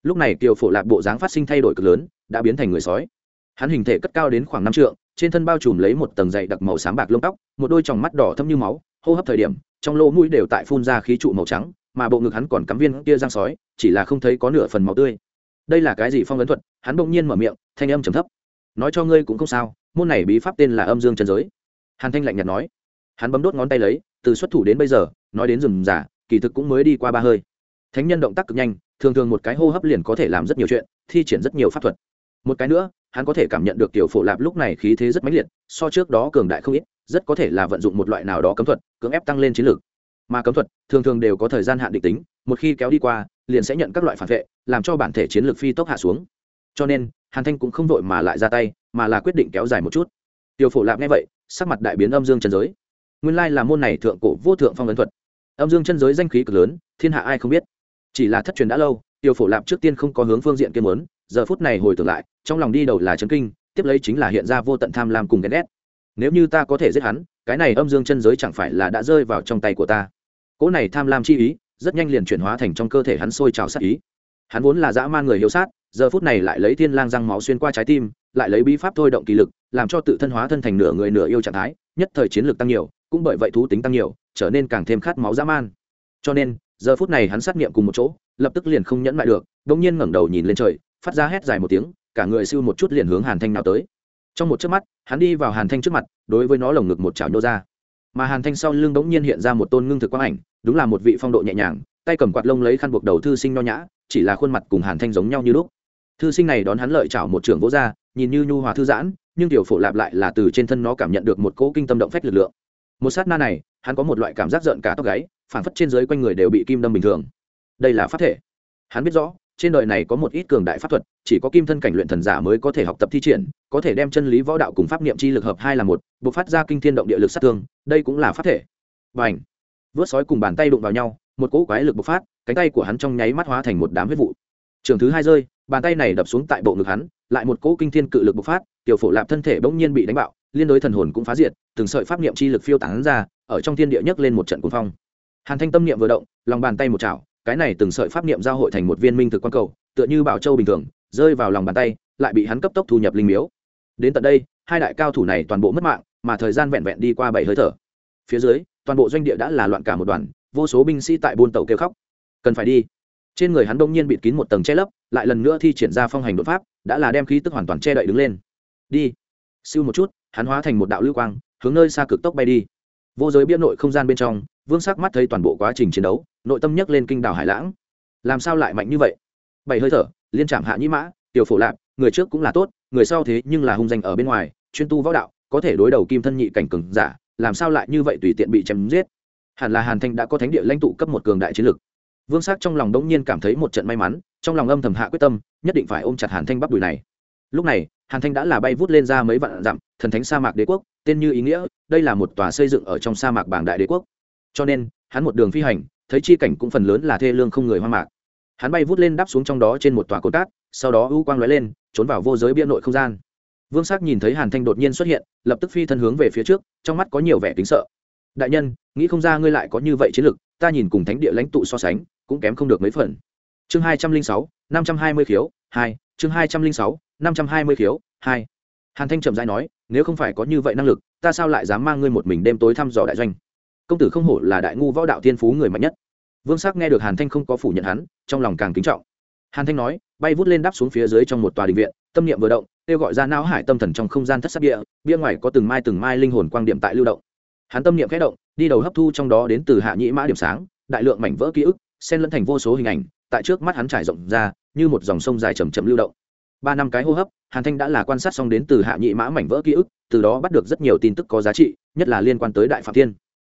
Lúc này kiều phổ lạc bộ dáng phát sinh thay đổi cực lớn, đã biến thành người sói hắn hình thể cất cao đến khoảng năm trượng, trên thân bao trùm lấy một tầng dày đặc màu sáng bạc lông tóc, một đôi tròng mắt đỏ thâm như máu, hô hấp thời điểm, trong lỗ mũi đều tại phun ra khí trụ màu trắng, mà bộ ngực hắn còn cắm viên kia răng sói, chỉ là không thấy có nửa phần máu tươi. Đây là cái gì phong ấn thuật? Hắn bỗng nhiên mở miệng, thanh âm trầm thấp. Nói cho ngươi cũng không sao, môn này bí pháp tên là âm dương chân giới. Hàn thanh lạnh nhạt nói. Hắn bấm đốt ngón tay lấy, từ xuất thủ đến bây giờ, nói đến rừng giả kỳ thực cũng mới đi qua ba hơi. Thánh nhân động tác cực nhanh, thường thường một cái hô hấp liền có thể làm rất nhiều chuyện, thi triển rất nhiều pháp thuật. Một cái nữa hắn có thể cảm nhận được tiểu phổ lạp lúc này khí thế rất mãnh liệt, so trước đó cường đại không ít, rất có thể là vận dụng một loại nào đó cấm thuật, cưỡng ép tăng lên chiến lược. Mà cấm thuật, thường thường đều có thời gian hạn định tính, một khi kéo đi qua, liền sẽ nhận các loại phản vệ, làm cho bản thể chiến lược phi tốc hạ xuống. Cho nên, hàn thanh cũng không vội mà lại ra tay, mà là quyết định kéo dài một chút. Tiểu phổ lạp nghe vậy, sắc mặt đại biến âm dương chân giới. Nguyên lai là môn này thượng cổ vô thượng phong ấn thuật. Âm dương chân giới danh khí cực lớn, thiên hạ ai không biết. Chỉ là thất truyền đã lâu Tiêu phổ lạp trước tiên không có hướng phương diện kiên muốn, giờ phút này hồi tưởng lại, trong lòng đi đầu là chấn kinh, tiếp lấy chính là hiện ra vô tận tham lam cùng ghen ghét. Nếu như ta có thể giết hắn, cái này âm dương chân giới chẳng phải là đã rơi vào trong tay của ta. Cỗ này tham lam chi ý, rất nhanh liền chuyển hóa thành trong cơ thể hắn sôi trào sát ý. Hắn vốn là dã man người hiếu sát, giờ phút này lại lấy thiên lang răng máu xuyên qua trái tim, lại lấy bí pháp thôi động kỳ lực, làm cho tự thân hóa thân thành nửa người nửa yêu trạng thái, nhất thời chiến lược tăng nhiều, cũng bởi vậy thú tính tăng nhiều, trở nên càng thêm khát máu dã man. Cho nên, giờ phút này hắn sát nghiệm cùng một chỗ lập tức liền không nhẫn lại được đông nhiên ngẩng đầu nhìn lên trời, phát ra hét dài một tiếng, cả người siêu một chút liền hướng hàn thanh nào tới. Trong một chớp mắt, hắn đi vào hàn thanh trước mặt, đối với nó lồng ngực một chảo nhô ra. Mà hàn thanh sau lưng bỗng nhiên hiện ra một tôn ngưng thực quang ảnh, đúng là một vị phong độ nhẹ nhàng, tay cầm quạt lông lấy khăn buộc đầu thư sinh nho nhã, chỉ là khuôn mặt cùng hàn thanh giống nhau như lúc. Thư sinh này đón hắn lợi chảo một trưởng vỗ ra, nhìn như nhu hòa thư giãn, nhưng tiểu phổ lạp lại là từ trên thân nó cảm nhận được một cỗ kinh tâm động phách lực lượng. Một sát na này, hắn có một loại cảm giác giận cả tóc gáy phản phất trên dưới quanh người đều bị kim đâm bình thường đây là pháp thể. Hắn biết rõ, trên đời này có một ít cường đại pháp thuật, chỉ có kim thân cảnh luyện thần giả mới có thể học tập thi triển, có thể đem chân lý võ đạo cùng pháp niệm chi lực hợp hai là một buộc phát ra kinh thiên động địa lực sát thương, đây cũng là pháp thể. Và ảnh vớt sói cùng bàn tay đụng vào nhau, một cỗ quái lực bộc phát, cánh tay của hắn trong nháy mắt hóa thành một đám huyết vụ. Trường thứ hai rơi, bàn tay này đập xuống tại bộ ngực hắn, lại một cỗ kinh thiên cự lực bộc phát, tiểu phổ lạp thân thể bỗng nhiên bị đánh bạo, liên đối thần hồn cũng phá diệt, từng sợi pháp niệm chi lực phiêu tán ra, ở trong thiên địa nhấc lên một trận cuồng phong. Hàn thanh tâm niệm vừa động, lòng bàn tay một chảo cái này từng sợi pháp niệm giao hội thành một viên minh thực quan cầu, tựa như bảo châu bình thường, rơi vào lòng bàn tay, lại bị hắn cấp tốc thu nhập linh miếu. Đến tận đây, hai đại cao thủ này toàn bộ mất mạng, mà thời gian vẹn vẹn đi qua bảy hơi thở. Phía dưới, toàn bộ doanh địa đã là loạn cả một đoàn, vô số binh sĩ tại buôn tàu kêu khóc. Cần phải đi. Trên người hắn đông nhiên bịt kín một tầng che lấp, lại lần nữa thi triển ra phong hành đột pháp, đã là đem khí tức hoàn toàn che đậy đứng lên. Đi. Siêu một chút, hắn hóa thành một đạo lưu quang, hướng nơi xa cực tốc bay đi. Vô giới bia nội không gian bên trong vương sắc mắt thấy toàn bộ quá trình chiến đấu, nội tâm nhấc lên kinh đảo hải lãng. Làm sao lại mạnh như vậy? Bảy hơi thở, liên trạm hạ nhĩ mã, tiểu phổ lạp, người trước cũng là tốt, người sau thế nhưng là hung danh ở bên ngoài, chuyên tu võ đạo, có thể đối đầu kim thân nhị cảnh cường giả, làm sao lại như vậy tùy tiện bị chém giết? Hẳn là hàn thanh đã có thánh địa lãnh tụ cấp một cường đại chiến lực. Vương sắc trong lòng đống nhiên cảm thấy một trận may mắn, trong lòng âm thầm hạ quyết tâm, nhất định phải ôm chặt hàn thanh bắp đùi này. Lúc này, hàn thanh đã là bay vút lên ra mấy vạn dặm, thần thánh sa mạc đế quốc, tên như ý nghĩa, đây là một tòa xây dựng ở trong sa mạc bảng đại đế quốc cho nên, hắn một đường phi hành, thấy chi cảnh cũng phần lớn là thê lương không người hoang mạc. Hắn bay vút lên đáp xuống trong đó trên một tòa cột cát, sau đó ưu quang lóe lên, trốn vào vô giới bia nội không gian. Vương sắc nhìn thấy hàn thanh đột nhiên xuất hiện, lập tức phi thân hướng về phía trước, trong mắt có nhiều vẻ kính sợ. Đại nhân, nghĩ không ra ngươi lại có như vậy chiến lực, ta nhìn cùng thánh địa lãnh tụ so sánh, cũng kém không được mấy phần. Chương hai trăm linh sáu, năm trăm hai mươi khiếu, hai, chương hai trăm linh sáu, năm trăm hai mươi khiếu, hai. Hàn thanh trầm dai nói, nếu không phải có như vậy năng lực, ta sao lại dám mang ngươi một mình đêm tối thăm dò đại doanh? Công tử không hổ là đại ngu võ đạo thiên phú người mạnh nhất. Vương sắc nghe được hàn thanh không có phủ nhận hắn, trong lòng càng kính trọng. Hàn thanh nói, bay vút lên đáp xuống phía dưới trong một tòa đình viện, tâm niệm vừa động, kêu gọi ra não hải tâm thần trong không gian thất sắc địa, bia ngoài có từng mai từng mai linh hồn quang điểm tại lưu động. Hắn tâm niệm khẽ động, đi đầu hấp thu trong đó đến từ hạ nhĩ mã điểm sáng, đại lượng mảnh vỡ ký ức, xen lẫn thành vô số hình ảnh, tại trước mắt hắn trải rộng ra, như một dòng sông dài chầm chậm lưu động. Ba năm cái hô hấp, hàn thanh đã là quan sát xong đến từ hạ nhị mã mảnh vỡ ký ức, từ đó bắt được rất nhiều tin tức có giá trị, nhất là liên quan tới đại phạm thiên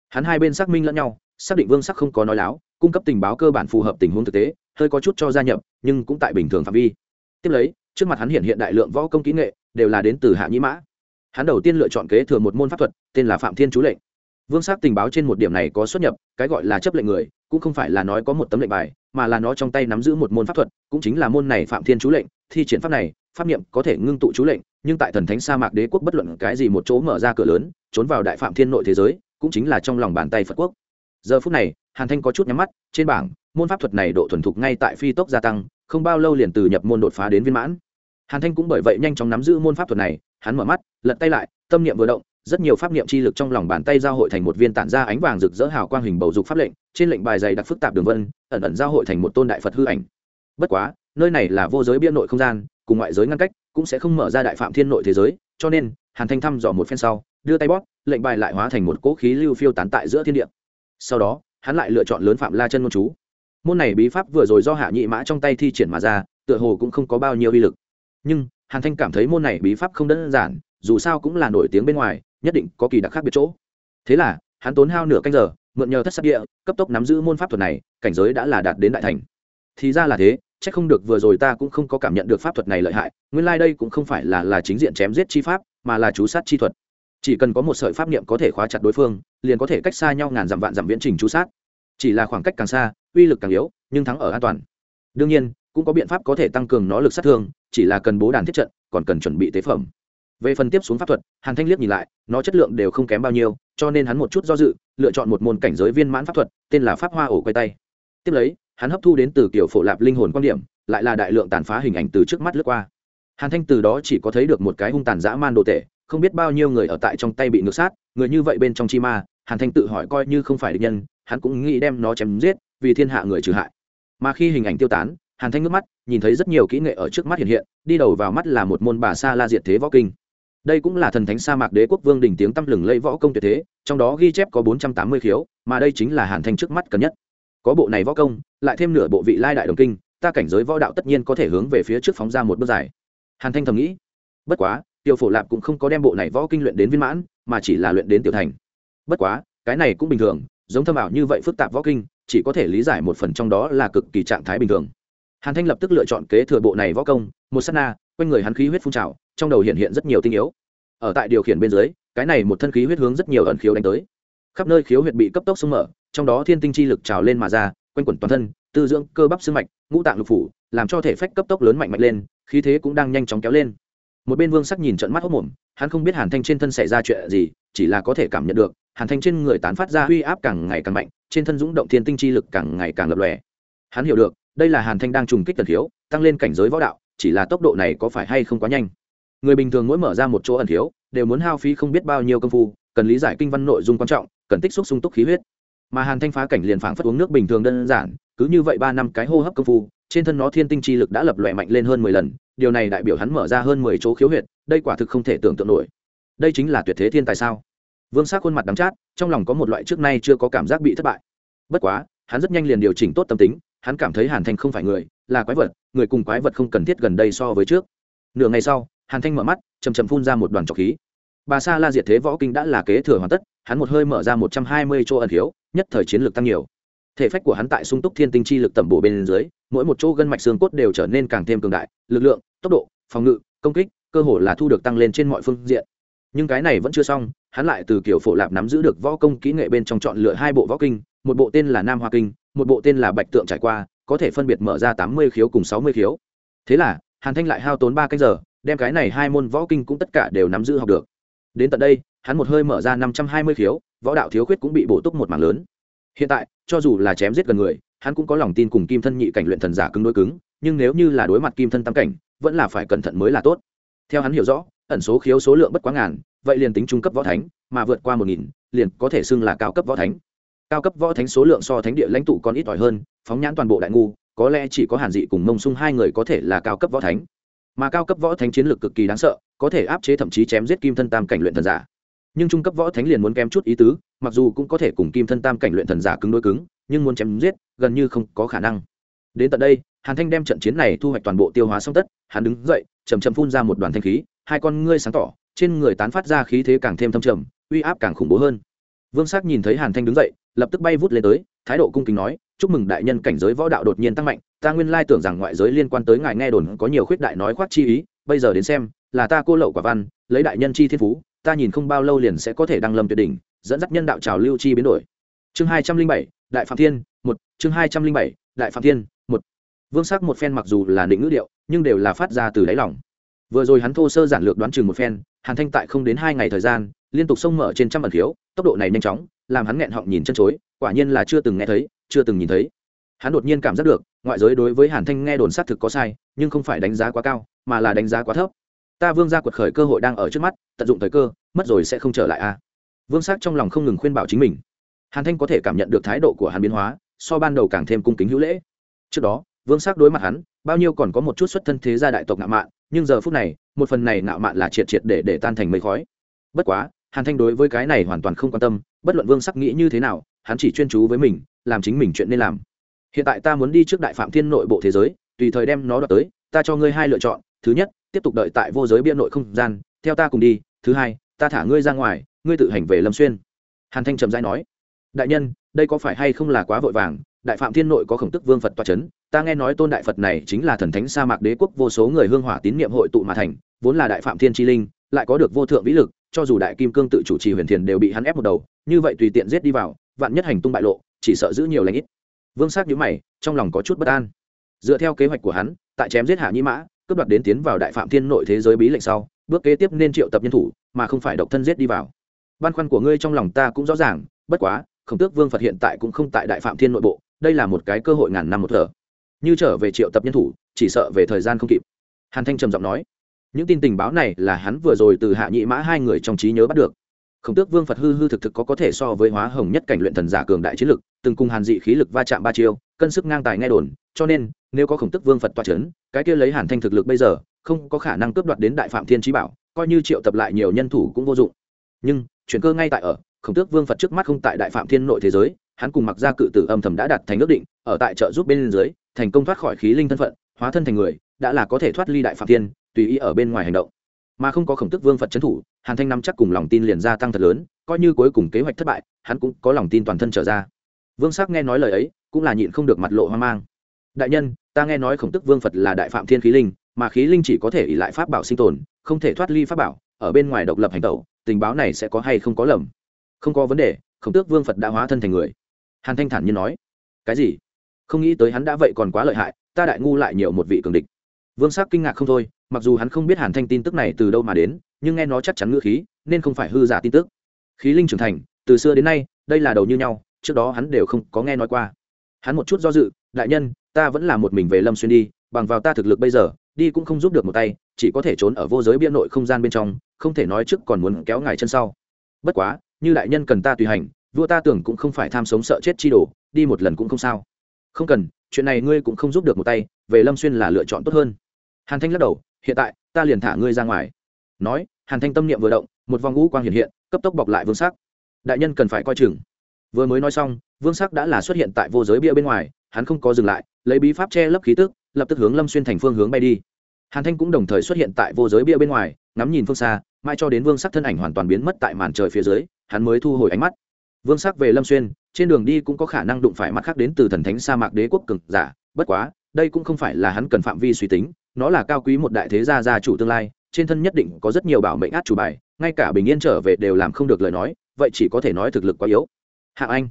hắn hai bên xác minh lẫn nhau, xác định vương sắc không có nói láo, cung cấp tình báo cơ bản phù hợp tình huống thực tế, hơi có chút cho gia nhập, nhưng cũng tại bình thường phạm vi. Tiếp lấy, trước mặt hắn hiện hiện đại lượng võ công kỹ nghệ, đều là đến từ hạ nhĩ mã. Hắn đầu tiên lựa chọn kế thừa một môn pháp thuật, tên là phạm thiên chú lệnh. Vương sắc tình báo trên một điểm này có xuất nhập, cái gọi là chấp lệnh người, cũng không phải là nói có một tấm lệnh bài, mà là nó trong tay nắm giữ một môn pháp thuật, cũng chính là môn này phạm thiên chú lệnh, thi triển pháp này, pháp niệm có thể ngưng tụ chú lệnh, nhưng tại thần thánh sa mạc đế quốc bất luận cái gì một chỗ mở ra cửa lớn, trốn vào đại phạm thiên nội thế giới cũng chính là trong lòng bàn tay phật quốc. Giờ phút này, hàn thanh có chút nhắm mắt, trên bảng, môn pháp thuật này độ thuần thục ngay tại phi tốc gia tăng, không bao lâu liền từ nhập môn đột phá đến viên mãn. Hàn thanh cũng bởi vậy nhanh chóng nắm giữ môn pháp thuật này, hắn mở mắt, lật tay lại, tâm niệm vừa động, rất nhiều pháp niệm chi lực trong lòng bàn tay giao hội thành một viên tản ra ánh vàng rực rỡ hào quang hình bầu dục pháp lệnh, trên lệnh bài dày đặc phức tạp đường vân, ẩn ẩn giao hội thành một tôn đại phật hư ảnh. Bất quá, nơi này là vô giới biên nội không gian, cùng ngoại giới ngăn cách, cũng sẽ không mở ra đại phạm thiên nội thế giới, cho nên, hàn thanh thăm dò một phen sau, đưa tay bóp lệnh bài lại hóa thành một cỗ khí lưu phiêu tán tại giữa thiên địa. Sau đó, hắn lại lựa chọn lớn phạm la chân môn chú. Môn này bí pháp vừa rồi do hạ nhị mã trong tay thi triển mà ra, tựa hồ cũng không có bao nhiêu uy lực. Nhưng, hàn thanh cảm thấy môn này bí pháp không đơn giản, dù sao cũng là nổi tiếng bên ngoài, nhất định có kỳ đặc khác biệt chỗ. Thế là, hắn tốn hao nửa canh giờ, mượn nhờ thất sắc địa, cấp tốc nắm giữ môn pháp thuật này, cảnh giới đã là đạt đến đại thành. Thì ra là thế, chắc không được vừa rồi ta cũng không có cảm nhận được pháp thuật này lợi hại, nguyên lai、like、đây cũng không phải là là chính diện chém giết chi pháp, mà là chú sát chi thuật chỉ cần có một sợi pháp niệm có thể khóa chặt đối phương, liền có thể cách xa nhau ngàn dặm vạn dặm viễn trình chú sát. Chỉ là khoảng cách càng xa, uy lực càng yếu, nhưng thắng ở an toàn. Đương nhiên, cũng có biện pháp có thể tăng cường nó lực sát thương, chỉ là cần bố đàn thiết trận, còn cần chuẩn bị tế phẩm. Về phần tiếp xuống pháp thuật, hàn thanh liếc nhìn lại, nó chất lượng đều không kém bao nhiêu, cho nên hắn một chút do dự, lựa chọn một môn cảnh giới viên mãn pháp thuật, tên là pháp hoa ổ quay tay. Tiếp lấy, hắn hấp thu đến từ kiểu phổ lạp linh hồn quan điểm, lại là đại lượng tàn phá hình ảnh từ trước mắt lướt qua. Hàn thanh từ đó chỉ có thấy được một cái hung tàn dã man đồ tệ không biết bao nhiêu người ở tại trong tay bị ngược sát, người như vậy bên trong chi ma, hàn thanh tự hỏi coi như không phải địch nhân, hắn cũng nghĩ đem nó chém giết, vì thiên hạ người trừ hại. Mà khi hình ảnh tiêu tán, hàn thanh ngước mắt, nhìn thấy rất nhiều kỹ nghệ ở trước mắt hiện hiện, đi đầu vào mắt là một môn bà sa la diệt thế võ kinh. Đây cũng là thần thánh sa mạc đế quốc vương đình tiếng tăm lừng lây võ công tuyệt thế, trong đó ghi chép có bốn trăm tám mươi khiếu, mà đây chính là hàn thanh trước mắt cần nhất. Có bộ này võ công, lại thêm nửa bộ vị lai đại đồng kinh, ta cảnh giới võ đạo tất nhiên có thể hướng về phía trước phóng ra một bước dài. Hàn thanh thầm nghĩ, bất quá tiêu phổ lạp cũng không có đem bộ này võ kinh luyện đến viên mãn, mà chỉ là luyện đến tiểu thành. Bất quá, cái này cũng bình thường, giống thâm ảo như vậy phức tạp võ kinh, chỉ có thể lý giải một phần trong đó là cực kỳ trạng thái bình thường. Hàn thanh lập tức lựa chọn kế thừa bộ này võ công, một s á t na, quanh người hắn khí huyết phun trào, trong đầu hiện hiện rất nhiều tinh yếu. Ở tại điều khiển bên dưới, cái này một thân khí huyết hướng rất nhiều ẩn khiếu đánh tới. Khắp nơi khiếu huyệt bị cấp tốc xung mở, trong đó thiên tinh chi lực trào lên mà ra, quanh quẩn toàn thân, tư dưỡng cơ bắp xương mạch, ngũ tạng lục phủ, làm cho thể phách cấp tốc lớn mạnh mạnh lên, khí thế cũng đang nhanh chóng kéo lên một bên vương sắc nhìn trận mắt hốc mồm, hắn không biết hàn thanh trên thân xảy ra chuyện gì, chỉ là có thể cảm nhận được, hàn thanh trên người tán phát ra uy áp càng ngày càng mạnh, trên thân dũng động thiên tinh chi lực càng ngày càng lập lòe. Hắn hiểu được, đây là hàn thanh đang trùng kích tần thiếu, tăng lên cảnh giới võ đạo, chỉ là tốc độ này có phải hay không quá nhanh. Người bình thường mỗi mở ra một chỗ ẩn thiếu, đều muốn hao phí không biết bao nhiêu công phu, cần lý giải kinh văn nội dung quan trọng, cần tích xúc sung túc khí huyết. Mà hàn thanh phá cảnh liền phảng phất uống nước bình thường đơn giản, cứ như vậy ba năm cái hô hấp công phu trên thân nó thiên tinh chi lực đã lập lòe mạnh lên hơn mười lần, điều này đại biểu hắn mở ra hơn mười chỗ khiếu huyệt, đây quả thực không thể tưởng tượng nổi. Đây chính là tuyệt thế thiên tài sao? Vương s á c khuôn mặt đắm chát, trong lòng có một loại trước nay chưa có cảm giác bị thất bại. Bất quá, hắn rất nhanh liền điều chỉnh tốt tâm tính, hắn cảm thấy hàn thanh không phải người, là quái vật, người cùng quái vật không cần thiết gần đây so với trước. Nửa ngày sau, hàn thanh mở mắt chầm chầm phun ra một đoàn trọc khí. Bà sa la diệt thế võ kinh đã là kế thừa hoàn tất, hắn một hơi mở ra một trăm hai mươi chỗ ẩn hiếu nhất thời chiến lược tăng nhiều thể phách của hắn tại sung túc thiên tinh chi lực tẩm bổ bên dưới, mỗi một chỗ gân mạch xương cốt đều trở nên càng thêm cường đại, lực lượng, tốc độ, phòng ngự, công kích, cơ hồ là thu được tăng lên trên mọi phương diện. Nhưng cái này vẫn chưa xong, hắn lại từ kiểu phổ lạp nắm giữ được võ công kỹ nghệ bên trong chọn lựa hai bộ võ kinh, một bộ tên là nam hoa kinh, một bộ tên là bạch tượng trải qua, có thể phân biệt mở ra tám mươi khiếu cùng sáu mươi khiếu. Thế là, hàn thanh lại hao tốn ba canh giờ, đem cái này hai môn võ kinh cũng tất cả đều nắm giữ học được. Đến tận đây, hắn một hơi mở ra năm trăm hai mươi khiếu, võ đạo thiếu khuyết cũng bị bổ túc một mảng lớn hiện tại, cho dù là chém giết gần người, hắn cũng có lòng tin cùng kim thân nhị cảnh luyện thần giả cứng đối cứng, nhưng nếu như là đối mặt kim thân tam cảnh, vẫn là phải cẩn thận mới là tốt. Theo hắn hiểu rõ, ẩn số khiếu số lượng bất quá ngàn, vậy liền tính trung cấp võ thánh, mà vượt qua một nghìn, liền có thể xưng là cao cấp võ thánh. Cao cấp võ thánh số lượng so thánh địa lãnh tụ còn ít ỏi hơn, phóng nhãn toàn bộ đại ngu, có lẽ chỉ có hàn dị cùng mông sung hai người có thể là cao cấp võ thánh. Mà cao cấp võ thánh chiến lược cực kỳ đáng sợ, có thể áp chế thậm chí chém giết kim thân tam cảnh luyện thần giả nhưng trung cấp võ thánh liền muốn kém chút ý tứ, mặc dù cũng có thể cùng kim thân tam cảnh luyện thần giả cứng đối cứng, nhưng muốn chém giết, gần như không có khả năng. Đến tận đây, hàn thanh đem trận chiến này thu hoạch toàn bộ tiêu hóa xong tất, hắn đứng dậy chầm chầm phun ra một đoàn thanh khí, hai con ngươi sáng tỏ, trên người tán phát ra khí thế càng thêm thâm trầm, uy áp càng khủng bố hơn. Vương sắc nhìn thấy hàn thanh đứng dậy, lập tức bay vút lên tới, thái độ cung kính nói, chúc mừng đại nhân cảnh giới võ đạo đột nhiên tăng mạnh, ta nguyên lai tưởng rằng ngoại giới liên quan tới ngài nghe đồn có nhiều khuyết đại nói khoác chi ý, bây giờ đến xem, là ta cô lậu quả văn, lấy đại nhân chi thiên phú ta nhìn không bao lâu liền sẽ có thể đăng lâm tuyệt đỉnh, dẫn dắt nhân đạo trào lưu chi biến đổi. Chương hai trăm linh bảy, đại phạm thiên, một, chương hai trăm linh bảy, đại phạm thiên, một. Vương sắc một phen mặc dù là định ngữ điệu, nhưng đều là phát ra từ đáy lòng. Vừa rồi hắn thô sơ giản lược đoán chừng một phen, hàn thanh tại không đến hai ngày thời gian, liên tục xông mở trên trăm ẩn khiếu, tốc độ này nhanh chóng, làm hắn nghẹn họng nhìn chân chối, quả nhiên là chưa từng nghe thấy, chưa từng nhìn thấy. Hắn đột nhiên cảm giác được, ngoại giới đối với hàn thanh nghe đồn xác thực có sai, nhưng không phải đánh giá quá cao, mà là đánh giá quá thấp ta vương ra quật khởi cơ hội đang ở trước mắt, tận dụng thời cơ, mất rồi sẽ không trở lại a vương sắc trong lòng không ngừng khuyên bảo chính mình. Hàn thanh có thể cảm nhận được thái độ của hắn biến hóa, so ban đầu càng thêm cung kính hữu lễ. Trước đó, vương sắc đối mặt hắn, bao nhiêu còn có một chút xuất thân thế gia đại tộc ngạo mạn, nhưng giờ phút này, một phần này ngạo mạn là triệt triệt để để tan thành mây khói. Bất quá, hàn thanh đối với cái này hoàn toàn không quan tâm, bất luận vương sắc nghĩ như thế nào, hắn chỉ chuyên chú với mình, làm chính mình chuyện nên làm. Hiện tại ta muốn đi trước đại phạm thiên nội bộ thế giới, tùy thời đem nó đoạt tới, ta cho ngươi hai lựa chọn, thứ nhất tiếp tục đợi tại vô giới bia nội không gian, theo ta cùng đi, thứ hai, ta thả ngươi ra ngoài, ngươi tự hành về lâm xuyên. Hàn thanh trầm dai nói. Đại nhân, đây có phải hay không là quá vội vàng? Đại phạm thiên nội có khổng tức vương phật toa c h ấ n ta nghe nói tôn đại phật này chính là thần thánh sa mạc đế quốc vô số người hương hỏa tín nhiệm hội tụ mà thành, vốn là đại phạm thiên tri linh, lại có được vô thượng vĩ lực, cho dù đại kim cương tự chủ trì huyền thiền đều bị hắn ép một đầu, như vậy tùy tiện giết đi vào, vạn nhất hành tung bại lộ, chỉ sợ giữ nhiều lãnh ít. Vương sát nhữ mày, trong lòng có chút bất an. Dựa theo kế hoạch của hắn, tại chém giết hạ nhĩ mã cướp đoạt đến tiến vào đại phạm thiên nội thế giới bí lệnh sau, bước kế tiếp nên triệu tập nhân thủ, mà không phải độc thân giết đi vào. Băn khoăn của ngươi trong lòng ta cũng rõ ràng, bất quá, khổng tước vương phật hiện tại cũng không tại đại phạm thiên nội bộ, đây là một cái cơ hội ngàn năm một thở. Như trở về triệu tập nhân thủ, chỉ sợ về thời gian không kịp. Hàn thanh trầm giọng nói, những tin tình báo này là hắn vừa rồi từ hạ nhị mã hai người trong trí nhớ bắt được khổng tước vương phật hư hư thực thực có có thể so với hóa hồng nhất cảnh luyện thần giả cường đại chiến lực, từng cùng hàn dị khí lực va chạm ba chiêu, cân sức ngang tài nghe đồn, cho nên, nếu có khổng tước vương phật toa c h ấ n cái kia lấy hàn thanh thực lực bây giờ, không có khả năng cướp đoạt đến đại phạm thiên trí bảo, coi như triệu tập lại nhiều nhân thủ cũng vô dụng. Nhưng chuyện cơ ngay tại ở, khổng tước vương phật trước mắt không tại đại phạm thiên nội thế giới, hắn cùng mặc ra cự tử âm thầm đã đặt thành ước định, ở tại chợ giúp bên dưới, thành công thoát khỏi khí linh thân phận, hóa thân thành người, đã là có thể thoát ly đại phạm thiên, tùy ý ở bên ngoài hành động mà không có khổng tức vương phật trấn thủ, hàn thanh nắm chắc cùng lòng tin liền gia tăng thật lớn, coi như cuối cùng kế hoạch thất bại, hắn cũng có lòng tin toàn thân trở ra. Vương sắc nghe nói lời ấy, cũng là nhịn không được mặt lộ hoang mang. Đại nhân, ta nghe nói khổng tức vương phật là đại phạm thiên khí linh, mà khí linh chỉ có thể ỉ lại pháp bảo sinh tồn, không thể thoát ly pháp bảo, ở bên ngoài độc lập hành tẩu, tình báo này sẽ có hay không có lầm? Không có vấn đề, khổng tước vương phật đã hóa thân thành người. Hàn thanh thản nhiên nói. Cái gì? Không nghĩ tới hắn đã vậy còn quá lợi hại, ta đại ngu lại nhiều một vị cường địch. Vương sắc kinh ngạc không thôi mặc dù hắn không biết hàn thanh tin tức này từ đâu mà đến, nhưng nghe nó chắc chắn ngữ khí, nên không phải hư giả tin tức. Khí linh trưởng thành, từ xưa đến nay, đây là đầu như nhau, trước đó hắn đều không có nghe nói qua. Hắn một chút do dự, đại nhân, ta vẫn là một mình về lâm xuyên đi, bằng vào ta thực lực bây giờ, đi cũng không giúp được một tay, chỉ có thể trốn ở vô giới bia nội không gian bên trong, không thể nói trước còn muốn kéo ngài chân sau. Bất quá, như đại nhân cần ta tùy hành, vua ta tưởng cũng không phải tham sống sợ chết chi đồ, đi một lần cũng không sao. Không cần, chuyện này ngươi cũng không giúp được một tay, về lâm xuyên là lựa chọn tốt hơn. Hàn thanh lắc đầu hiện tại, ta liền thả ngươi ra ngoài. Nói, hàn thanh tâm niệm vừa động, một vòng ngũ quang hiện hiện, cấp tốc bọc lại vương sắc. Đại nhân cần phải coi chừng. Vừa mới nói xong, vương sắc đã là xuất hiện tại vô giới bia bên ngoài, hắn không có dừng lại, lấy bí pháp che lấp khí tức, lập tức hướng lâm xuyên thành phương hướng bay đi. Hàn thanh cũng đồng thời xuất hiện tại vô giới bia bên ngoài, ngắm nhìn phương xa mai cho đến vương sắc thân ảnh hoàn toàn biến mất tại màn trời phía dưới, hắn mới thu hồi ánh mắt. Vương sắc về lâm xuyên, trên đường đi cũng có khả năng đụng phải mặt khác đến từ thần thánh sa mạc đế quốc cực giả, bất quá, đây cũng không phải là hắn cần phạm vi suy tính nó là cao quý một đại thế gia gia chủ tương lai, trên thân nhất định có rất nhiều bảo mệnh át chủ bài, ngay cả bình yên trở về đều làm không được lời nói, vậy chỉ có thể nói thực lực quá yếu. Hạ anh,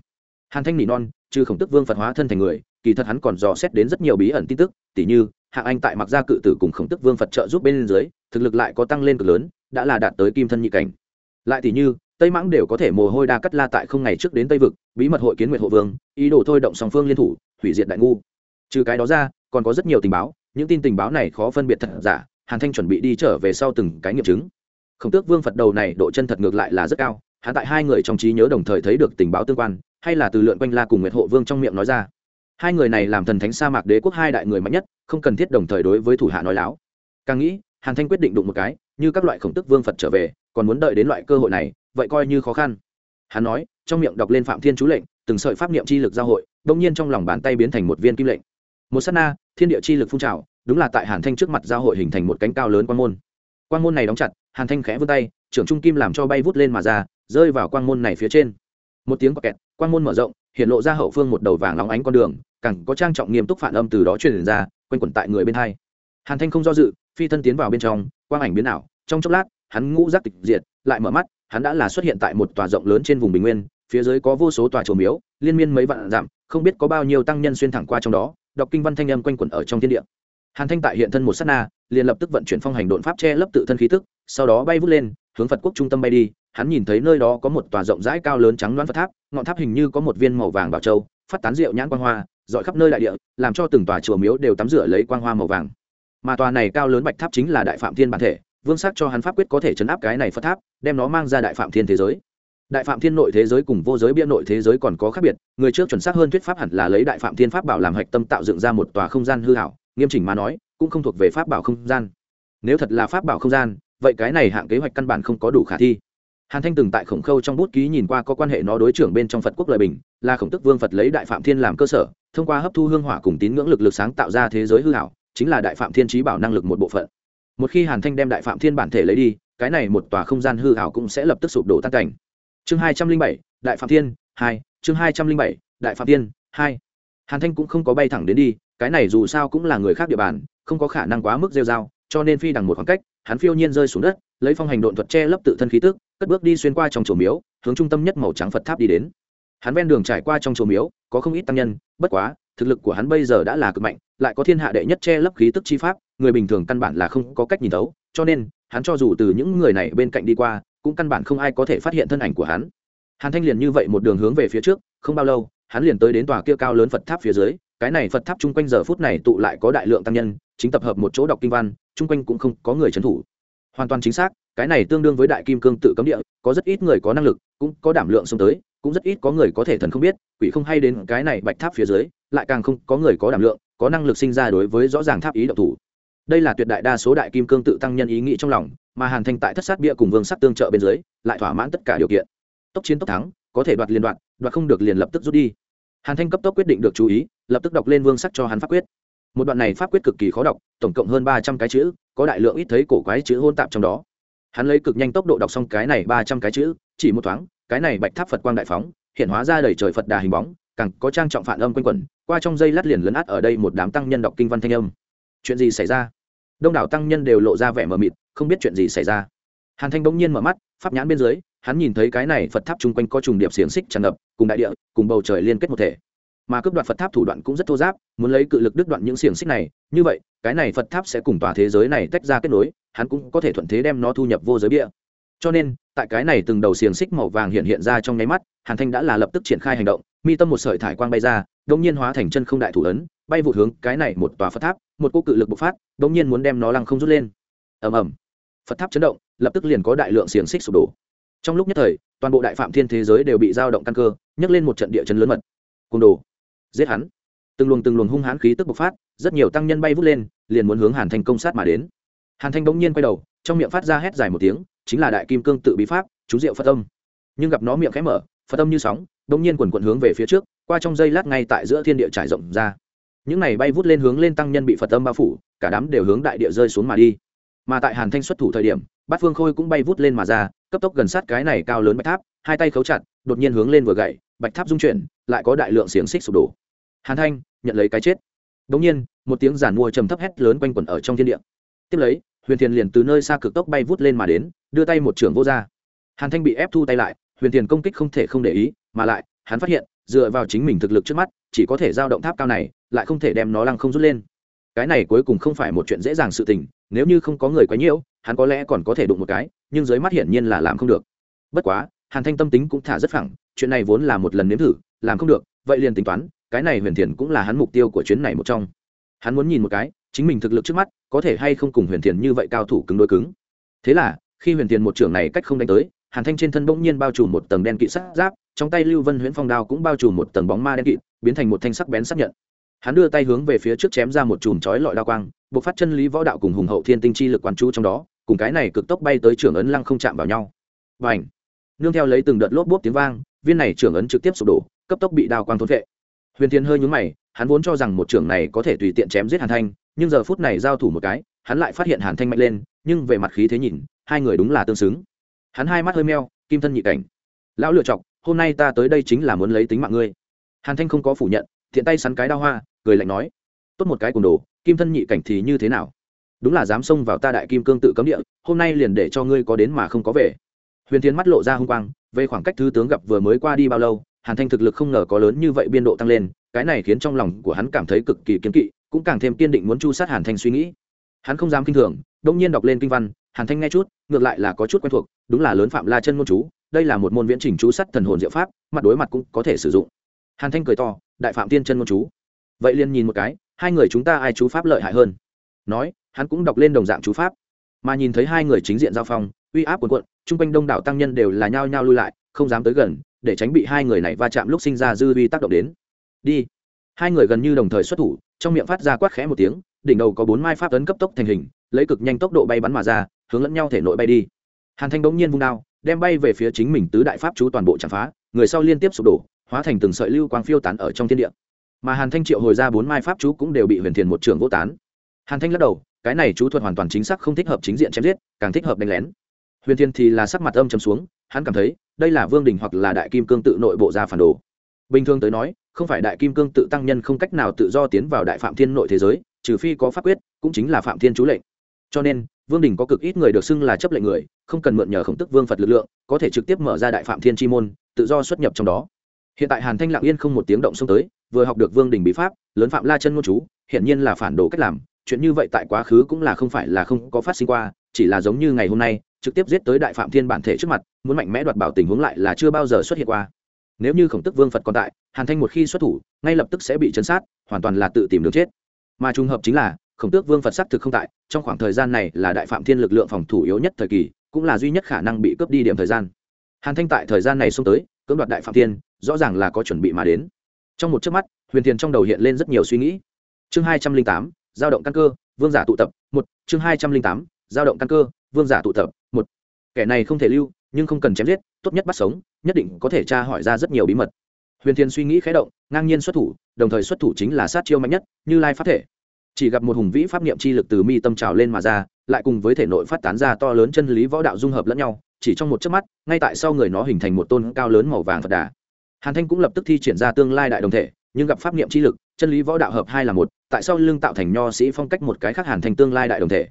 hàn thanh nỉ non, trừ khổng tức vương phật hóa thân thành người, kỳ thật hắn còn dò xét đến rất nhiều bí ẩn tin tức, tỉ như, hạ anh tại mặc gia cự tử cùng khổng tức vương phật trợ giúp bên dưới, thực lực lại có tăng lên cực lớn, đã là đạt tới kim thân nhị cảnh. Lại tỉ như, tây mãng đều có thể mồ hôi đa cắt la tại không ngày trước đến tây vực, bí mật hội kiến nguyệt hộ vương, ý đồ thôi động song phương liên thủ, hủy diệt đại ngu. Trừ cái đó ra, còn có rất nhiều tình báo những tin tình báo này khó phân biệt thật giả, hàn thanh chuẩn bị đi trở về sau từng cái nghiệm chứng. Khổng tước vương phật đầu này độ chân thật ngược lại là rất cao, hắn tại hai người trong trí nhớ đồng thời thấy được tình báo tương quan, hay là từ lượn quanh la cùng nguyệt hộ vương trong miệng nói ra. Hai người này làm thần thánh sa mạc đế quốc hai đại người mạnh nhất, không cần thiết đồng thời đối với thủ hạ nói láo. Càng nghĩ, hàn thanh quyết định đụng một cái, như các loại khổng tức vương phật trở về, còn muốn đợi đến loại cơ hội này, vậy coi như khó khăn. Hắn nói, trong miệng đọc lên phạm thiên chú lệnh, từng sợi pháp niệm chi lực giao hội đông nhiên trong lòng bàn tay biến thành một viên kim lệnh một s á t na, thiên địa chi lực phun trào, đúng là tại hàn thanh trước mặt giao hội hình thành một cánh cao lớn quan môn. Quan môn này đóng chặt, hàn thanh khẽ vươn tay, trưởng trung kim làm cho bay vút lên mà ra, rơi vào quan môn này phía trên. Một tiếng có kẹt quan môn mở rộng, hiện lộ ra hậu phương một đầu vàng lóng ánh con đường, cẳng có trang trọng nghiêm túc phản âm từ đó truyền ra, quanh quẩn tại người bên hai. Hàn thanh không do dự, phi thân tiến vào bên trong, quang ảnh biến ảo, trong chốc lát, hắn ngũ giác tịch diệt, lại mở mắt, hắn đã là xuất hiện tại một tòa rộng lớn trên vùng bình nguyên, phía dưới có vô số tòa trổ miếu, liên miên mấy vạn dặm, không biết có bao nhiêu tăng nhân xuyên thẳng qua trong đó đọc kinh văn thanh âm quanh quẩn ở trong thiên địa. Hàn thanh tại hiện thân một s á t na, liền lập tức vận chuyển phong hành đột pháp che lấp tự thân khí tức, sau đó bay vút lên, hướng phật quốc trung tâm bay đi. Hắn nhìn thấy nơi đó có một tòa rộng rãi cao lớn trắng loãng phật tháp, ngọn tháp hình như có một viên màu vàng bảo châu, phát tán rượu nhãn quang hoa, dọi khắp nơi đại địa, làm cho từng tòa chùa miếu đều tắm rửa lấy quang hoa màu vàng. Mà tòa này cao lớn bạch tháp chính là đại phạm thiên bản thể, vương sắc cho hắn pháp quyết có thể chấn áp cái này phật tháp, đem nó mang ra đại phạm thiên thế giới đại phạm thiên nội thế giới cùng vô giới bia nội thế giới còn có khác biệt, người trước chuẩn xác hơn thuyết pháp hẳn là lấy đại phạm thiên pháp bảo làm hạch tâm tạo dựng ra một tòa không gian hư hảo, nghiêm chỉnh mà nói, cũng không thuộc về pháp bảo không gian. Nếu thật là pháp bảo không gian, vậy cái này hạng kế hoạch căn bản không có đủ khả thi. Hàn thanh từng tại khổng khâu trong bút ký nhìn qua có quan hệ nó đối trưởng bên trong phật quốc lợi bình, là khổng tức vương phật lấy đại phạm thiên làm cơ sở, thông qua hấp thu hương hỏa cùng tín ngưỡng lực lực sáng tạo ra thế giới hư hảo, chính là đại phạm thiên trí bảo năng lực một bộ phận. Một khi hàn thanh đem đại phạm thiên bản thể lấy đi, cái này một tòa không gian hư hảo cũng sẽ lập tức sụp đổ tan cảnh chương hai trăm linh bảy, đại phạm thiên, hai, chương hai trăm linh bảy, đại phạm thiên, hai. Hàn thanh cũng không có bay thẳng đến đi, cái này dù sao cũng là người khác địa bàn, không có khả năng quá mức rêu r a o cho nên phi đằng một khoảng cách, hắn phiêu nhiên rơi xuống đất, lấy phong hành độn thuật che lấp tự thân khí tức, cất bước đi xuyên qua trong chùa miếu, hướng trung tâm nhất màu trắng phật tháp đi đến. Hắn ven đường trải qua trong chùa miếu, có không ít tăng nhân, bất quá, thực lực của hắn bây giờ đã là cực mạnh, lại có thiên hạ đệ nhất che lấp khí tức chi pháp, người bình thường căn bản là không có cách nhìn thấu, cho nên, hắn cho dù từ những người này bên cạnh đi qua cũng căn bản không ai có thể phát hiện thân ảnh của hắn. Hàn thanh liền như vậy một đường hướng về phía trước, không bao lâu, hắn liền tới đến tòa kia cao lớn phật tháp phía dưới, cái này phật tháp chung quanh giờ phút này tụ lại có đại lượng tăng nhân, chính tập hợp một chỗ đọc kinh văn, chung quanh cũng không có người trấn thủ. Hoàn toàn chính xác, cái này tương đương với đại kim cương tự cấm địa, có rất ít người có năng lực, cũng có đảm lượng xông tới, cũng rất ít có người có thể thần không biết, quỷ không hay đến cái này bạch tháp phía dưới, lại càng không có người có đảm lượng, có năng lực sinh ra đối với rõ ràng tháp ý độc thủ đây là tuyệt đại đa số đại kim cương tự tăng nhân ý nghĩ trong lòng, mà hàn thanh tại thất sát bia cùng vương sắc tương trợ bên dưới, lại thỏa mãn tất cả điều kiện. Tốc chiến tốc thắng, có thể đoạt liên đoạn đoạt không được liền lập tức rút đi. Hàn thanh cấp tốc quyết định được chú ý, lập tức đọc lên vương sắc cho hắn pháp quyết. Một đoạn này pháp quyết cực kỳ khó đọc, tổng cộng hơn ba trăm cái chữ, có đại lượng ít thấy cổ quái chữ hôn tạp trong đó. Hắn lấy cực nhanh tốc độ đọc xong cái này ba trăm cái chữ, chỉ một thoáng, cái này bạch tháp phật quang đại phóng, hiện hóa ra đầy trời phật đà hình bóng, càng có trang trọng phản âm quanh quẩn, qua trong dây lát liền lấn át ở đây một đám tăng nhân đọc kinh văn thanh âm. Chuyện gì xảy ra? Đông đảo tăng nhân đều lộ ra vẻ mờ mịt, không biết chuyện gì xảy ra. Hàn thanh bỗng nhiên mở mắt, pháp nhãn bên dưới, hắn nhìn thấy cái này phật tháp chung quanh có trùng điệp xiềng xích tràn ngập, cùng đại địa, cùng bầu trời liên kết một thể. Mà cướp đoạt phật tháp thủ đoạn cũng rất thô giáp, muốn lấy cự lực đứt đoạn những xiềng xích này, như vậy, cái này phật tháp sẽ cùng tòa thế giới này tách ra kết nối, hắn cũng có thể thuận thế đem nó thu nhập vô giới bia. Cho nên, tại cái này từng đầu xiềng xích màu vàng hiện hiện ra trong nháy mắt, hàn thanh đã là lập tức triển khai hành động, mi tâm một sợi thải quang bay ra đông nhiên hóa thành chân không đại thủ ấn bay vụt hướng cái này một tòa phật tháp, một cô cự lực bộc phát đông nhiên muốn đem nó lăng không rút lên. Ầm ầm. Phật tháp chấn động, lập tức liền có đại lượng xiềng xích sụp đổ. Trong lúc nhất thời, toàn bộ đại phạm thiên thế giới đều bị giao động căn cơ, nhấc lên một trận địa chấn lớn mật. Côn đồ. Giết hắn. Từng luồng từng luồng hung hãn khí tức bộc phát, rất nhiều tăng nhân bay vút lên, liền muốn hướng hàn thanh công sát mà đến. Hàn thanh bỗng nhiên quay đầu, trong miệng phát ra hét dài một tiếng, chính là đại kim cương tự bí pháp, chú diệu phật âm. Nhưng gặp nó miệng khẽ mở, phật âm như sóng, bỗng nhiên quần quần hướng về phía trước, qua trong giây lát ngay tại giữa thiên địa trải rộng ra những này bay vút lên hướng lên tăng nhân bị phật âm bao phủ, cả đám đều hướng đại địa rơi xuống mà đi. Mà tại hàn thanh xuất thủ thời điểm, bát phương khôi cũng bay vút lên mà ra, cấp tốc gần sát cái này cao lớn bạch tháp, hai tay khấu chặt, đột nhiên hướng lên vừa gậy, bạch tháp dung chuyển, lại có đại lượng xiềng xích sụp đổ. Hàn thanh, nhận lấy cái chết. Đống nhiên, một tiếng giản mua trầm thấp hét lớn quanh quẩn ở trong thiên địa. Tiếp lấy, huyền thiền liền từ nơi xa cực tốc bay vút lên mà đến, đưa tay một trưởng vô r hàn thanh bị ép thu tay lại, huyền thiền công kích không thể không để ý, mà lại, hắn phát hiện, dựa vào chính mình thực lực trước mắt chỉ có thể giao động tháp cao này, lại không thể đem nó lăng không rút lên. Cái này cuối cùng không phải một chuyện dễ dàng sự tình, nếu như không có người quấy nhiễu, hắn có lẽ còn có thể đụng một cái, nhưng dưới mắt hiển nhiên là làm không được. Bất quá, hàn thanh tâm tính cũng thả rất phẳng, chuyện này vốn là một lần nếm thử, làm không được, vậy liền tính toán, cái này huyền thiền cũng là hắn mục tiêu của chuyến này một trong. Hắn muốn nhìn một cái, chính mình thực lực trước mắt, có thể hay không cùng huyền thiền như vậy cao thủ cứng đối cứng. Thế là, khi huyền thiền một trưởng này cách không đánh tới, hàn thanh trên thân bỗng nhiên bao trùm một tầng đen kỵ sát giáp, trong tay lưu vân huyễn phong đao cũng bao trùm một tầng bóng ma đen kịt biến thành một thanh sắc bén xác nhận. Hắn đưa tay hướng về phía trước chém ra một chùm chói lọi đao quang buộc phát chân lý võ đạo cùng hùng hậu thiên tinh chi lực quán chú trong đó, cùng cái này cực tốc bay tới trưởng ấn lăng không chạm vào nhau. Và ảnh nương theo lấy từng đợt lốp bốp tiếng vang, viên này trưởng ấn trực tiếp sụp đổ, cấp tốc bị đao quang thốn vệ. Huyền thiên hơi nhúng mày, hắn vốn cho rằng một trưởng này có thể tùy tiện chém giết hàn thanh, nhưng giờ phút này giao thủ một cái, hắn lại phát hiện hàn thanh mạnh lên, nhưng về mặt khí thế nhìn, hai người đúng là tương xứng. Hắn hai mắt hơi meo, kim thân nhị cảnh. Lão lựa chọc, hôm nay ta tới đây chính là muốn lấy tính mạng ngươi hàn thanh không có phủ nhận, thiện tay sắn cái đao hoa, cười lạnh nói, tốt một cái cùng đồ, kim thân nhị cảnh thì như thế nào? Đúng là dám xông vào ta đại kim cương tự cấm địa, hôm nay liền để cho ngươi có đến mà không có về. Huyền tiến mắt lộ ra hung quang, về khoảng cách thứ tướng gặp vừa mới qua đi bao lâu, hàn thanh thực lực không ngờ có lớn như vậy biên độ tăng lên, cái này khiến trong lòng của hắn cảm thấy cực kỳ kiên kỵ, cũng càng thêm kiên định muốn chu sát hàn thanh suy nghĩ. Hắn không dám kinh thường đông nhiên đọc lên kinh văn, hàn thanh nghe chút, ngược lại là có chút quen thuộc, đúng là lớn phạm la chân môn chú, đây là một môn viễn trình chú sắt thần hồn diệu pháp, mặt đối mặt cũng có thể sử dụng hàn thanh cười to, đại phạm tiên chân môn chú. Vậy liền nhìn một cái, hai người chúng ta ai chú pháp lợi hại hơn? Nói, hắn cũng đọc lên đồng dạng chú pháp. Mà nhìn thấy hai người chính diện giao phong, uy áp cuồn cuộn, chung quanh đông đảo tăng nhân đều là nhao nhao lui lại, không dám tới gần, để tránh bị hai người này va chạm lúc sinh ra dư uy tác động đến. Đi. Hai người gần như đồng thời xuất thủ, trong miệng phát ra quát khẽ một tiếng, đỉnh đầu có bốn mai pháp tấn cấp tốc thành hình, lấy cực nhanh tốc độ bay bắn mà ra, hướng lẫn nhau thể nội bay đi. Hàn thanh bỗng nhiên vung đao, đem bay về phía chính mình tứ đại pháp chú toàn bộ chạm phá, người sau liên tiếp sụp đổ hóa thành từng sợi lưu quang phiêu tán ở trong thiên địa. Mà hàn thanh triệu hồi ra bốn mai pháp chú cũng đều bị huyền thiền một trường vô tán. Hàn thanh lắc đầu, cái này chú thuật hoàn toàn chính xác không thích hợp chính diện chém giết, càng thích hợp đánh lén. Huyền thiên thì là sắc mặt âm chấm xuống, hắn cảm thấy, đây là vương đình hoặc là đại kim cương tự nội bộ ra phản đồ. Bình thường tới nói, không phải đại kim cương tự tăng nhân không cách nào tự do tiến vào đại phạm thiên nội thế giới, trừ phi có pháp quyết, cũng chính là phạm thiên chú lệnh. Cho nên, vương đình có cực ít người được xưng là chấp lệnh người, không cần mượn nhờ khổng tức vương phật lực lượng, có thể trực tiếp mở ra đại phạm thiên chi môn, tự do xuất nhập trong đó hiện tại hàn thanh lặng yên không một tiếng động xông tới, vừa học được vương đình bí pháp, lớn phạm la chân ngôn chú hiện nhiên là phản đồ cách làm, chuyện như vậy tại quá khứ cũng là không phải là không có phát sinh qua, chỉ là giống như ngày hôm nay, trực tiếp giết tới đại phạm thiên bản thể trước mặt, muốn mạnh mẽ đoạt bảo tình huống lại là chưa bao giờ xuất hiện qua. Nếu như khổng tức vương phật còn tại, hàn thanh một khi xuất thủ, ngay lập tức sẽ bị chấn sát, hoàn toàn là tự tìm đường chết. Mà trùng hợp chính là, khổng tước vương phật xác thực không tại, trong khoảng thời gian này là đại phạm thiên lực lượng phòng thủ yếu nhất thời kỳ, cũng là duy nhất khả năng bị cướp đi điểm thời gian. Hàn thanh tại thời gian này xông tới cưỡng đoạt đại phạm thiên, rõ ràng là có chuẩn bị mà đến. Trong một chớp mắt, huyền thiền trong đầu hiện lên rất nhiều suy nghĩ. Chương hai trăm linh tám, giao động căn cơ, vương giả tụ tập, một, chương hai trăm linh tám, giao động căn cơ, vương giả tụ tập, một. Kẻ này không thể lưu, nhưng không cần chém giết, tốt nhất bắt sống, nhất định có thể tra hỏi ra rất nhiều bí mật. Huyền thiên suy nghĩ khé động, ngang nhiên xuất thủ, đồng thời xuất thủ chính là sát chiêu mạnh nhất, như lai phát thể. Chỉ gặp một hùng vĩ pháp niệm chi lực từ mi tâm trào lên mà ra, lại cùng với thể nội phát tán ra to lớn chân lý võ đạo dung hợp lẫn nhau chỉ trong một chớp mắt, ngay tại sau người nó hình thành một tôn cao lớn màu vàng phật đà. Hàn thanh cũng lập tức thi triển ra tương lai đại đồng thể, nhưng gặp pháp niệm chi lực, chân lý võ đạo hợp hai là một, tại sao lưng tạo thành nho sĩ phong cách một cái khác hàn thành tương lai đại đồng thể.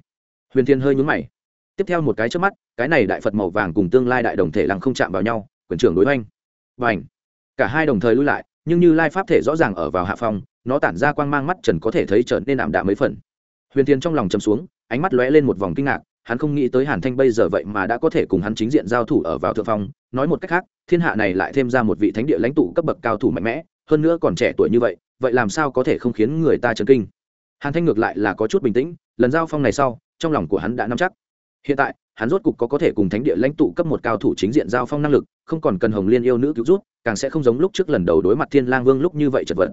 Huyền thiên hơi nhúng mày. Tiếp theo một cái trước mắt, cái này đại phật màu vàng cùng tương lai đại đồng thể lăng không chạm vào nhau, quyền trưởng đối oanh và ảnh cả hai đồng thời lui lại, nhưng như lai pháp thể rõ ràng ở vào hạ phong, nó tản ra quang mang mắt trần có thể thấy trở nên ảm đạm mấy phần. Huyền thiên trong lòng chầm xuống, ánh mắt lóe lên một vòng kinh ngạc hắn không nghĩ tới hàn thanh bây giờ vậy mà đã có thể cùng hắn chính diện giao thủ ở vào thượng phong. Nói một cách khác, thiên hạ này lại thêm ra một vị thánh địa lãnh tụ cấp bậc cao thủ mạnh mẽ, hơn nữa còn trẻ tuổi như vậy vậy làm sao có thể không khiến người ta chấn kinh? Hàn thanh ngược lại là có chút bình tĩnh, lần giao phong này sau, trong lòng của hắn đã nắm chắc. Hiện tại, hắn rốt cục có có thể cùng thánh địa lãnh tụ cấp một cao thủ chính diện giao phong năng lực, không còn cần hồng liên yêu nữ cứu rút càng sẽ không giống lúc trước lần đầu đối mặt thiên lang vương lúc như vậy chật vật.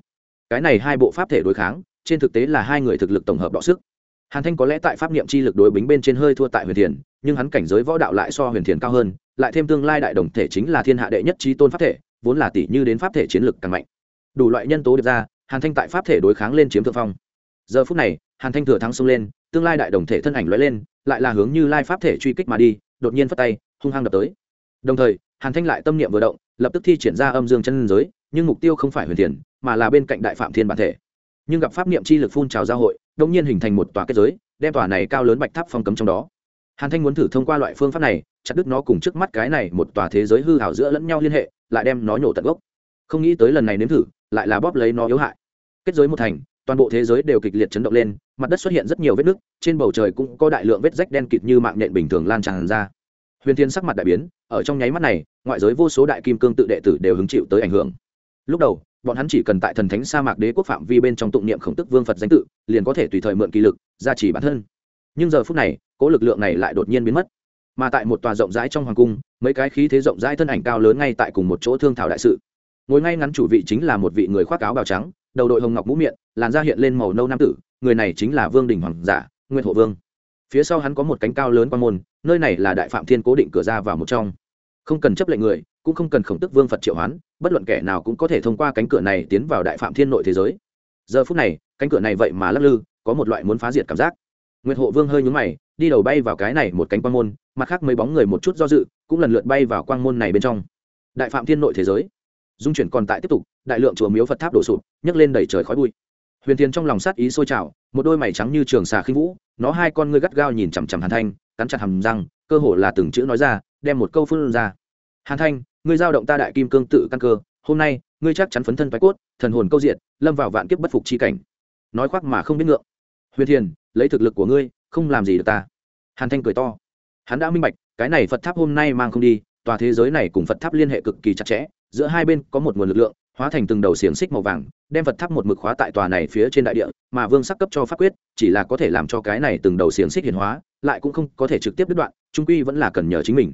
Cái này hai bộ pháp thể đối kháng, trên thực tế là hai người thực lực tổng hợp đọ sức hàn thanh có lẽ tại pháp niệm chi lực đối bính bên trên hơi thua tại huyền thiền, nhưng hắn cảnh giới võ đạo lại so huyền thiền cao hơn, lại thêm tương lai đại đồng thể chính là thiên hạ đệ nhất trí tôn pháp thể, vốn là tỷ như đến pháp thể chiến lực càng mạnh. Đủ loại nhân tố được ra, hàn thanh tại pháp thể đối kháng lên chiếm thượng phong. Giờ phút này, hàn thanh thừa thắng xông lên, tương lai đại đồng thể thân ảnh lóe lên, lại là hướng như lai pháp thể truy kích mà đi, đột nhiên phất tay, hung hăng đập tới. Đồng thời, hàn thanh lại tâm niệm vừa động, lập tức thi triển ra âm dương chân giới, nhưng mục tiêu không phải huyền thiền, mà là bên cạnh đại phạm thiên bản thể. Nhưng gặp pháp niệm chi lực phun trào giao hội đông nhiên hình thành một tòa kết giới, đem tòa này cao lớn bạch tháp phong cấm trong đó. Hàn thanh muốn thử thông qua loại phương pháp này, chặt đứt nó cùng trước mắt cái này một tòa thế giới hư hảo giữa lẫn nhau liên hệ, lại đem nó nhổ tận gốc. Không nghĩ tới lần này nếm thử, lại là bóp lấy nó yếu hại. Kết giới một thành, toàn bộ thế giới đều kịch liệt chấn động lên, mặt đất xuất hiện rất nhiều vết nứt, trên bầu trời cũng có đại lượng vết rách đen kịt như mạng nhện bình thường lan tràn ra. Huyền thiên sắc mặt đại biến, ở trong nháy mắt này, ngoại giới vô số đại kim cương tự đệ tử đều hứng chịu tới ảnh hưởng. Lúc đầu bọn hắn chỉ cần tại thần thánh sa mạc đế quốc phạm vi bên trong tụng niệm khổng tức vương phật danh tự, liền có thể tùy thời mượn kỳ lực, gia trì bản thân. Nhưng giờ phút này cố lực lượng này lại đột nhiên biến mất. Mà tại một tòa rộng rãi trong hoàng cung, mấy cái khí thế rộng rãi thân ảnh cao lớn ngay tại cùng một chỗ thương thảo đại sự. Ngồi ngay ngắn chủ vị chính là một vị người khoác áo bào trắng, đầu đội hồng ngọc mũ miệng, làn da hiện lên màu nâu nam tử, người này chính là vương đình hoàng giả, nguyên hộ vương. Phía sau hắn có một cánh cao lớn quan môn, nơi này là đại phạm thiên cố định cửa ra vào một trong. Không cần chấp lệnh người, cũng không cần khổng tức vương phật triệu hoán bất luận kẻ nào cũng có thể thông qua cánh cửa này tiến vào đại phạm thiên nội thế giới. Giờ phút này, cánh cửa này vậy mà lắc lư, có một loại muốn phá diệt cảm giác. Nguyệt hộ vương hơi nhúng mày, đi đầu bay vào cái này một cánh quang môn, mặt khác mấy bóng người một chút do dự, cũng lần lượt bay vào quang môn này bên trong. Đại phạm thiên nội thế giới. Dung chuyển còn tại tiếp tục, đại lượng chùa miếu phật tháp đổ sụp, nhấc lên đầy trời khói bụi. Huyền thiên trong lòng sát ý sôi trào, một đôi mày trắng như trường xà khinh vũ, nó hai con ngươi gắt gao nhìn chằm chằm hàn thanh, cắn chặt hầm răng, cơ hồ là từng chữ nói ra, đem một câu phun ra. Hàn thanh ngươi giao động ta đại kim cương tự căn cơ, hôm nay, ngươi chắc chắn phấn thân thoái cốt, thần hồn câu diện lâm vào vạn kiếp bất phục chi cảnh. Nói khoác mà không biết ngượng. Huyền thiền, lấy thực lực của ngươi, không làm gì được ta. Hàn thanh cười to. Hắn đã minh bạch, cái này phật tháp hôm nay mang không đi, tòa thế giới này cùng phật tháp liên hệ cực kỳ chặt chẽ, giữa hai bên có một nguồn lực lượng, hóa thành từng đầu xiềng xích màu vàng, đem phật tháp một mực khóa tại tòa này phía trên đại địa, mà vương sắc cấp cho pháp quyết, chỉ là có thể làm cho cái này từng đầu xiềng xích hiền hóa, lại cũng không có thể trực tiếp đứt đoạn, trung quy vẫn là cần nhờ chính mình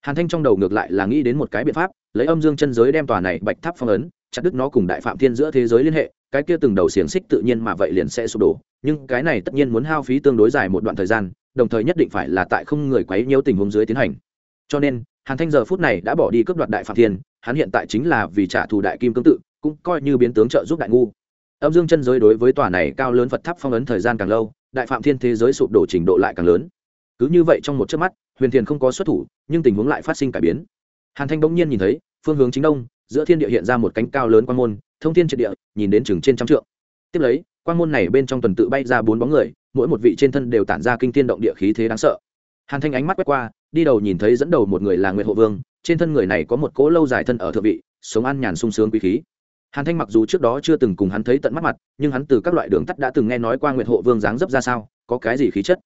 hàn thanh trong đầu ngược lại là nghĩ đến một cái biện pháp, lấy âm dương chân giới đem tòa này bạch tháp phong ấn, chặt đứt nó cùng đại phạm thiên giữa thế giới liên hệ, cái kia từng đầu xiềng xích tự nhiên mà vậy liền sẽ sụp đổ, nhưng cái này tất nhiên muốn hao phí tương đối dài một đoạn thời gian, đồng thời nhất định phải là tại không người quấy nhiễu tình huống dưới tiến hành. Cho nên, hàn thanh giờ phút này đã bỏ đi cướp đoạt đại phạm thiên, hắn hiện tại chính là vì trả thù đại kim cương tự, cũng coi như biến tướng trợ giúp đại ngu. Âm dương chân giới đối với tòa này cao lớn phật tháp phong ấn thời gian càng lâu, đại phạm thiên thế giới sụp đổ trình độ lại càng lớn. Cứ như vậy trong một chớp mắt huyền thiền không có xuất thủ, nhưng tình huống lại phát sinh cải biến. Hàn thanh bỗng nhiên nhìn thấy, phương hướng chính đông, giữa thiên địa hiện ra một cánh cao lớn quan môn, thông thiên triệt địa, nhìn đến chừng trên trăm trượng. Tiếp lấy quan môn này bên trong tuần tự bay ra bốn bóng người, mỗi một vị trên thân đều tản ra kinh thiên động địa khí thế đáng sợ. Hàn thanh ánh mắt quét qua, đi đầu nhìn thấy dẫn đầu một người là nguyệt hộ vương, trên thân người này có một cỗ lâu dài thân ở thượng vị, sống ăn nhàn sung sướng quý khí. Hàn thanh mặc dù trước đó chưa từng cùng hắn thấy tận mắt mặt, nhưng hắn từ các loại đường tắt đã từng nghe nói qua nguyệt hộ vương dáng dấp ra sao, có cái gì khí chất.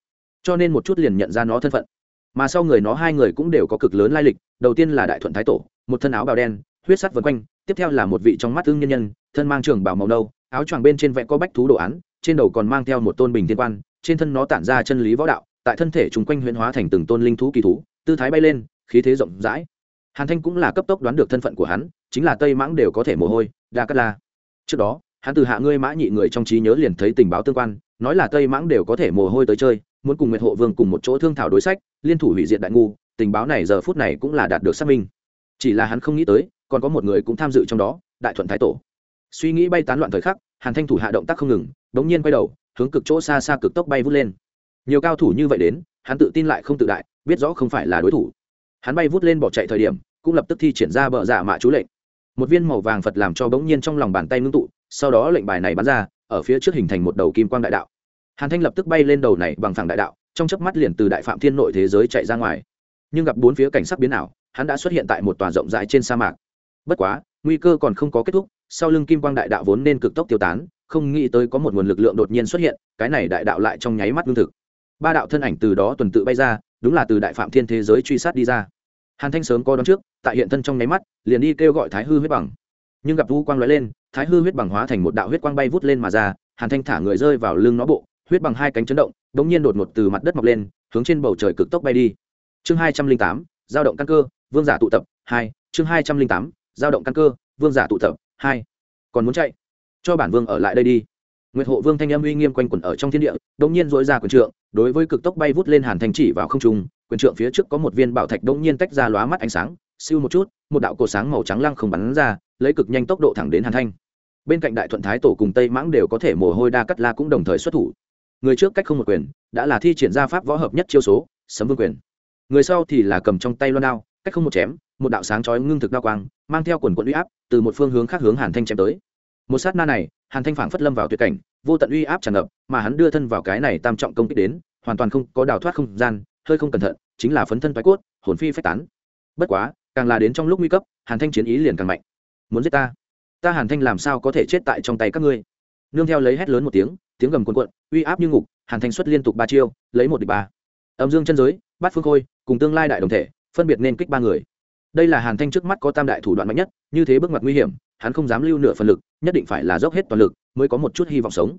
Cho nên một chút liền nhận ra nó thân phận mà sau người nó hai người cũng đều có cực lớn lai lịch, đầu tiên là đại thuận thái tổ, một thân áo bào đen, huyết sắt vân quanh, tiếp theo là một vị trong mắt ưng nhân nhân, thân mang trường bảo màu nâu, áo choàng bên trên vẽ có bách thú đồ án, trên đầu còn mang theo một tôn bình thiên quan, trên thân nó tản ra chân lý võ đạo, tại thân thể chúng quanh huyễn hóa thành từng tôn linh thú kỳ thú, tư thái bay lên, khí thế rộng rãi. Hàn thanh cũng là cấp tốc đoán được thân phận của hắn, chính là tây mãng đều có thể mồ hôi, đa cát la. Trước đó, hắn từ hạ ngươi mã nhị người trong trí nhớ liền thấy tình báo tương quan, nói là tây mãng đều có thể mồ hôi tới chơi muốn cùng nguyệt hộ vương cùng một chỗ thương thảo đối sách, liên thủ hủy diệt đại ngu, tình báo này giờ phút này cũng là đạt được xác minh. Chỉ là hắn không nghĩ tới, còn có một người cũng tham dự trong đó, đại thuận thái tổ. Suy nghĩ bay tán loạn thời khắc, hàn thanh thủ hạ động tác không ngừng đống nhiên quay đầu, hướng cực chỗ xa xa cực tốc bay vút lên. Nhiều cao thủ như vậy đến, hắn tự tin lại không tự đại, biết rõ không phải là đối thủ. Hắn bay vút lên bỏ chạy thời điểm, cũng lập tức thi triển ra bờ giả dạ mạ chú lệnh. Một viên màu vàng phật làm cho bỗng nhiên trong lòng bàn tay ngưng tụ, sau đó lệnh bài này bắn ra, ở phía trước hình thành một đầu kim quang đại đạo hàn thanh lập tức bay lên đầu này bằng phẳng đại đạo, trong chớp mắt liền từ đại phạm thiên nội thế giới chạy ra ngoài. Nhưng gặp bốn phía cảnh sắc biến ảo, hắn đã xuất hiện tại một tòa rộng rãi trên sa mạc. Bất quá, nguy cơ còn không có kết thúc, sau lưng kim quang đại đạo vốn nên cực tốc tiêu tán, không nghĩ tới có một nguồn lực lượng đột nhiên xuất hiện, cái này đại đạo lại trong nháy mắt lương thực. Ba đạo thân ảnh từ đó tuần tự bay ra, đúng là từ đại phạm thiên thế giới truy sát đi ra. Hàn thanh sớm có đón trước, tại hiện thân trong nháy mắt, liền đi kêu gọi thái hư huyết bằng. Nhưng gặp vu quang lóe lên, thái hư huyết bằng hóa thành một đạo huyết quang bay vút lên mà ra, hàn thanh thả người rơi vào lưng nó bộ huyết bằng hai cánh chấn động, đ ỗ n g nhiên đột ngột từ mặt đất mọc lên, hướng trên bầu trời cực tốc bay đi. Chương hai trăm linh tám, giao động căn cơ, vương giả tụ tập, hai, chương hai trăm linh tám, giao động căn cơ, vương giả tụ tập, hai. Còn muốn chạy? Cho bản vương ở lại đây đi. Nguyệt hộ vương thanh em uy nghiêm quanh quẩn ở trong thiên địa, đ ỗ n g nhiên dối ra quyền trượng, đối với cực tốc bay vút lên hàn thanh chỉ vào không trung, quyền trượng phía trước có một viên bảo thạch đ ỗ n g nhiên tách ra lóa mắt ánh sáng, siêu một chút, một đạo cổ sáng màu trắng lăng không bắn ra, lấy cực nhanh tốc độ thẳng đến hàn thanh. Bên cạnh đại thuận thái tổ cùng tây mãng đều có thể mồ hôi đa cắt la cũng đồng thời xuất thủ người trước cách không một quyền, đã là thi triển ra pháp võ hợp nhất chiêu số, sấm vương quyền. Người sau thì là cầm trong tay loan đao, cách không một chém, một đạo sáng chói ngưng thực đao quang, mang theo quần quận uy áp, từ một phương hướng khác hướng hàn thanh chém tới. Một sát na này, hàn thanh phảng phất lâm vào tuyệt cảnh, vô tận uy áp tràn ngập, mà hắn đưa thân vào cái này tam trọng công kích đến, hoàn toàn không có đào thoát không gian, hơi không cẩn thận, chính là phấn thân thoái cốt, hồn phi phách tán. Bất quá, càng là đến trong lúc nguy cấp, hàn thanh chiến ý liền càng mạnh. Muốn giết ta? Ta hàn thanh làm sao có thể chết tại trong tay các ngươi? Nương theo lấy hét lớn một tiếng tiếng gầm cuộn cuộn uy áp như ngục, hàn thanh xuất liên tục ba chiêu, lấy một địch ba. Âm dương chân giới, bát phương khôi, cùng tương lai đại đồng thể, phân biệt nên kích ba người. Đây là hàn thanh trước mắt có tam đại thủ đoạn mạnh nhất, như thế bước ngoặt nguy hiểm, hắn không dám lưu nửa phần lực, nhất định phải là dốc hết toàn lực mới có một chút hy vọng sống.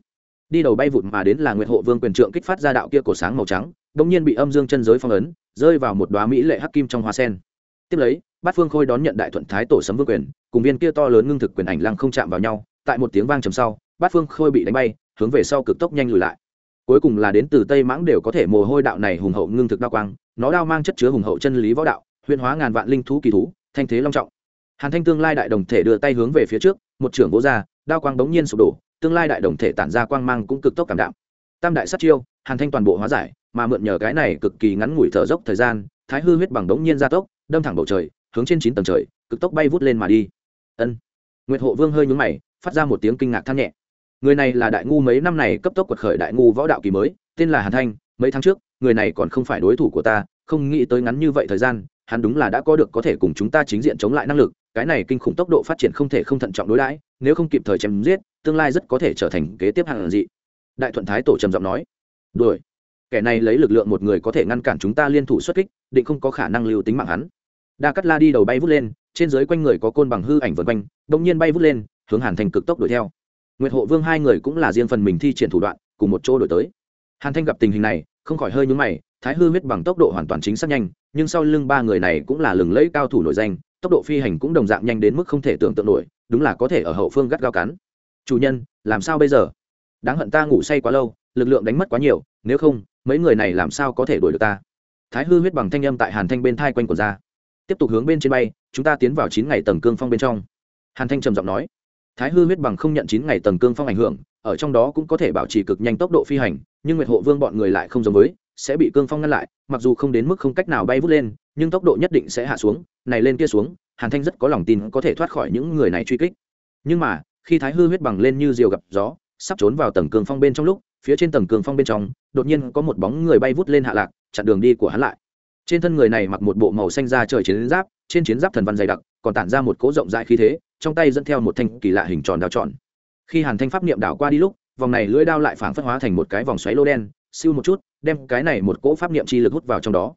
Đi đầu bay vụt mà đến là nguyệt hộ vương quyền trượng kích phát ra đạo kia cổ sáng màu trắng bỗng nhiên bị âm dương chân giới phong ấn, rơi vào một đoá mỹ lệ hắc kim trong hoa sen. Tiếp lấy, bát phương khôi đón nhận đại thuận thái tổ sấm vương quyền, cùng viên kia to lớn ngưng thực quyền ảnh lăng không chạm vào nhau, tại một tiếng vang trầm sau, bát phương khôi bị đánh bay hướng về sau cực tốc nhanh lùi lại. Cuối cùng là đến từ tây mãng đều có thể mồ hôi đạo này hùng hậu ngưng thực đao quang, nó đao mang chất chứa hùng hậu chân lý võ đạo, huyền hóa ngàn vạn linh thú kỳ thú, thanh thế long trọng. Hàn thanh tương lai đại đồng thể đưa tay hướng về phía trước, một trưởng vỗ ra, đao quang bỗng nhiên sụp đổ, tương lai đại đồng thể tản ra quang mang cũng cực tốc cảm đạm. Tam đại sát chiêu, hàn thanh toàn bộ hóa giải, mà mượn nhờ cái này cực kỳ ngắn ngủi thở dốc thời gian, thái hư huyết bằng đống nhiên gia tốc, đâm thẳng bầu trời, hướng trên chín tầng trời, cực tốc bay vút lên mà đi. Ân. Nguyệt hộ vương hơi nhúng mày, phát ra một tiếng kinh ngạc than nhẹ người này là đại ngu mấy năm này cấp tốc quật khởi đại ngu võ đạo kỳ mới, tên là hàn thanh, mấy tháng trước, người này còn không phải đối thủ của ta, không nghĩ tới ngắn như vậy thời gian, hắn đúng là đã có được có thể cùng chúng ta chính diện chống lại năng lực, cái này kinh khủng tốc độ phát triển không thể không thận trọng đối đãi, nếu không kịp thời chém giết, tương lai rất có thể trở thành kế tiếp hàng dị. Đại thuận thái tổ trầm giọng nói, đuổi, kẻ này lấy lực lượng một người có thể ngăn cản chúng ta liên thủ xuất kích, định không có khả năng lưu tính mạng hắn. Đa cắt la đi đầu bay vút lên, trên dưới quanh người có côn bằng hư ảnh vân quanh đông nhiên bay vút lên, hướng hàn thành cực tốc đuổi theo nguyệt hộ vương hai người cũng là riêng phần mình thi triển thủ đoạn, cùng một chỗ đổi tới. Hàn thanh gặp tình hình này, không khỏi hơi nhúng mày, thái hư huyết bằng tốc độ hoàn toàn chính xác nhanh, nhưng sau lưng ba người này cũng là lừng lẫy cao thủ nổi danh, tốc độ phi hành cũng đồng dạng nhanh đến mức không thể tưởng tượng nổi, đúng là có thể ở hậu phương gắt gao cắn. Chủ nhân, làm sao bây giờ? Đáng hận ta ngủ say quá lâu, lực lượng đánh mất quá nhiều, nếu không, mấy người này làm sao có thể đuổi được ta? Thái hư huyết bằng thanh âm tại hàn thanh bên thai quanh quần ra. Tiếp tục hướng bên trên bay, chúng ta tiến vào chín ngày tầng cương phong bên trong. Hàn thanh trầm giọng nói thái hư huyết bằng không nhận chín ngày tầng cương phong ảnh hưởng, ở trong đó cũng có thể bảo trì cực nhanh tốc độ phi hành, nhưng nguyệt hộ vương bọn người lại không giống với, sẽ bị cương phong ngăn lại, mặc dù không đến mức không cách nào bay vút lên, nhưng tốc độ nhất định sẽ hạ xuống, này lên kia xuống, hàn thanh rất có lòng tin có thể thoát khỏi những người này truy kích. Nhưng mà, khi thái hư huyết bằng lên như diều gặp gió, sắp trốn vào tầng cương phong bên trong lúc, phía trên tầng cương phong bên trong, đột nhiên có một bóng người bay vút lên hạ lạc, chặn đường đi của hắn lại. Trên thân người này mặc một bộ màu xanh da trời chiến giáp, trên chiến giáp thần văn dày đặc, còn tản ra một cỗ rộng rãi khí thế trong tay dẫn theo một thanh kỳ lạ hình tròn đào tròn. Khi hàn thanh pháp niệm đảo qua đi lúc, vòng này lưỡi đao lại phảng phất hóa thành một cái vòng xoáy lô đen, siêu một chút, đem cái này một cỗ pháp niệm chi lực hút vào trong đó.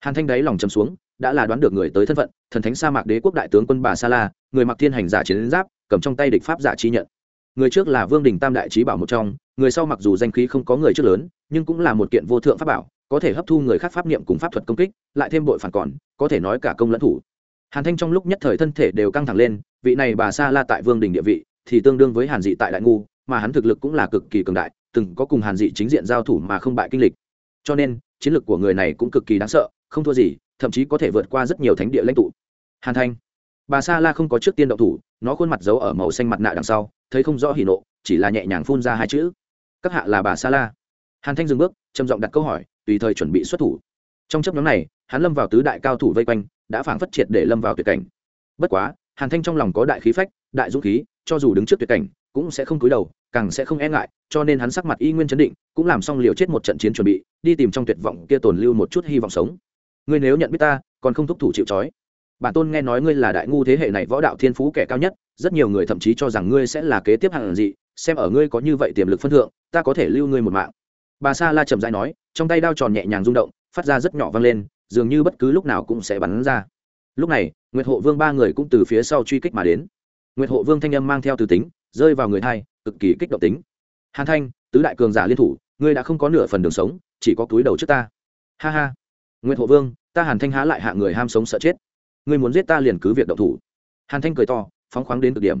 Hàn thanh đáy lòng chầm xuống, đã là đoán được người tới thân phận, thần thánh sa mạc đế quốc đại tướng quân bà sa la, người mặc thiên hành giả chiến giáp, cầm trong tay địch pháp giả chi nhận. Người trước là vương đình tam đại trí bảo một trong, người sau mặc dù danh khí không có người trước lớn, nhưng cũng là một kiện vô thượng pháp bảo, có thể hấp thu người khác pháp niệm cùng pháp thuật công kích, lại thêm bội phản còn, có thể nói cả công lẫn thủ hàn thanh trong lúc nhất thời thân thể đều căng thẳng lên, vị này bà sa la tại vương đình địa vị thì tương đương với hàn dị tại đại ngu, mà hắn thực lực cũng là cực kỳ cường đại, từng có cùng hàn dị chính diện giao thủ mà không bại kinh lịch. Cho nên, chiến lược của người này cũng cực kỳ đáng sợ, không thua gì, thậm chí có thể vượt qua rất nhiều thánh địa lãnh tụ. Hàn thanh, bà sa la không có trước tiên động thủ, nó khuôn mặt giấu ở màu xanh mặt nạ đằng sau, thấy không rõ hỉ nộ, chỉ là nhẹ nhàng phun ra hai chữ. Các hạ là bà sa la. Hàn thanh dừng bước, trầm giọng đặt câu hỏi, tùy thời chuẩn bị xuất thủ. Trong chấp nhóm này, hắn lâm vào tứ đại cao thủ vây quanh đã phảng phất triệt để lâm vào tuyệt cảnh. Bất quá, hàn thanh trong lòng có đại khí phách, đại dũng khí, cho dù đứng trước tuyệt cảnh, cũng sẽ không cúi đầu, càng sẽ không e ngại, cho nên hắn sắc mặt y nguyên chấn định, cũng làm xong liều chết một trận chiến chuẩn bị, đi tìm trong tuyệt vọng kia tồn lưu một chút hy vọng sống. Ngươi nếu nhận biết ta, còn không thúc thủ chịu trói. Bản tôn nghe nói ngươi là đại ngu thế hệ này võ đạo thiên phú kẻ cao nhất, rất nhiều người thậm chí cho rằng ngươi sẽ là kế tiếp hàng gì, xem ở ngươi có như vậy tiềm lực phân thượng, ta có thể lưu ngươi một mạng. Bà sa la trầm dai nói, trong tay đao tròn nhẹ nhàng rung động, phát ra rất nhỏ vang lên dường như bất cứ lúc nào cũng sẽ bắn ra. Lúc này, nguyệt hộ vương ba người cũng từ phía sau truy kích mà đến. Nguyệt hộ vương thanh âm mang theo từ tính, rơi vào người thai, cực kỳ kích động tính. Hàn thanh, tứ đại cường giả liên thủ, ngươi đã không có nửa phần đường sống, chỉ có túi đầu trước ta. Ha ha. Nguyệt hộ vương, ta hàn thanh há lại hạ người ham sống sợ chết. Ngươi muốn giết ta liền cứ việc động thủ. Hàn thanh cười to, phóng khoáng đến cực điểm.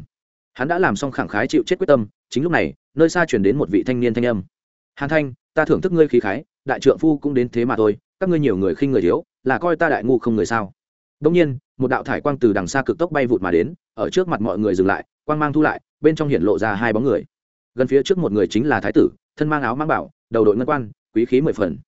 Hắn đã làm xong khẳng khái chịu chết quyết tâm, chính lúc này, nơi xa chuyển đến một vị thanh niên thanh âm. Hàn thanh, ta thưởng thức ngươi khí khái, đại trượng phu cũng đến thế mà thôi các ngươi nhiều người khinh người thiếu, là coi ta đại ngu không người sao? Đông nhiên, một đạo thải quang từ đằng xa cực tốc bay vụt mà đến, ở trước mặt mọi người dừng lại, quang mang thu lại, bên trong hiện lộ ra hai bóng người. Gần phía trước một người chính là thái tử, thân mang áo mang bảo, đầu đội ngân quan, quý khí mười phần.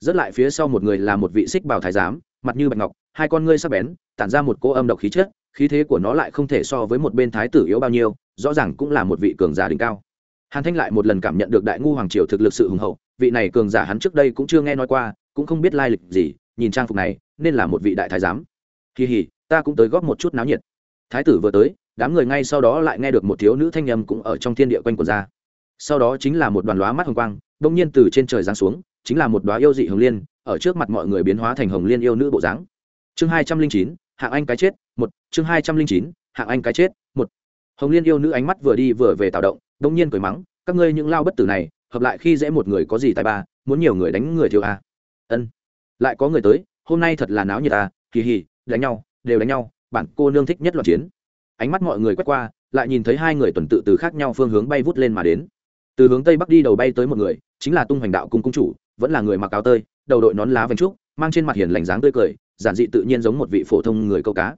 Rất lại phía sau một người là một vị xích bảo thái giám, mặt như bạch ngọc, hai con ngươi sắc bén, tản ra một cỗ âm độc khí chất, khí thế của nó lại không thể so với một bên thái tử yếu bao nhiêu, rõ ràng cũng là một vị cường giả đỉnh cao. Hàn thanh lại một lần cảm nhận được đại ngu hoàng triều thực lực sự hùng hậu, vị này cường giả hắn trước đây cũng chưa nghe nói qua cũng không biết lai lịch gì, nhìn trang phục này, nên là một vị đại thái giám. Kỳ hỉ, ta cũng tới góp một chút náo nhiệt. Thái tử vừa tới, đám người ngay sau đó lại nghe được một thiếu nữ thanh âm cũng ở trong thiên địa quanh của ra. Sau đó chính là một đoàn lóa mắt hồng quang, đông nhiên từ trên trời giáng xuống, chính là một đoá yêu dị hồng liên, ở trước mặt mọi người biến hóa thành hồng liên yêu nữ bộ dáng. Chương hai trăm linh chín, hạng anh cái chết, một. Chương hai trăm linh chín, hạng anh cái chết, một. Hồng liên yêu nữ ánh mắt vừa đi vừa về tạo động, đông nhiên cười mắng, các ngươi những lao bất tử này, hợp lại khi dễ một người có gì tài ba, muốn nhiều người đánh người thiếu à ân. Lại có người tới, hôm nay thật là náo nhiệt à kỳ hỉ, đánh nhau, đều đánh nhau, bản cô nương thích nhất loạt chiến. Ánh mắt mọi người quét qua, lại nhìn thấy hai người tuần tự từ khác nhau phương hướng bay vút lên mà đến. Từ hướng tây bắc đi đầu bay tới một người, chính là tung hoành đạo cung cung chủ, vẫn là người mặc áo tơi, đầu đội nón lá vành trúc, mang trên mặt hiền lành dáng tươi cười, giản dị tự nhiên giống một vị phổ thông người câu cá.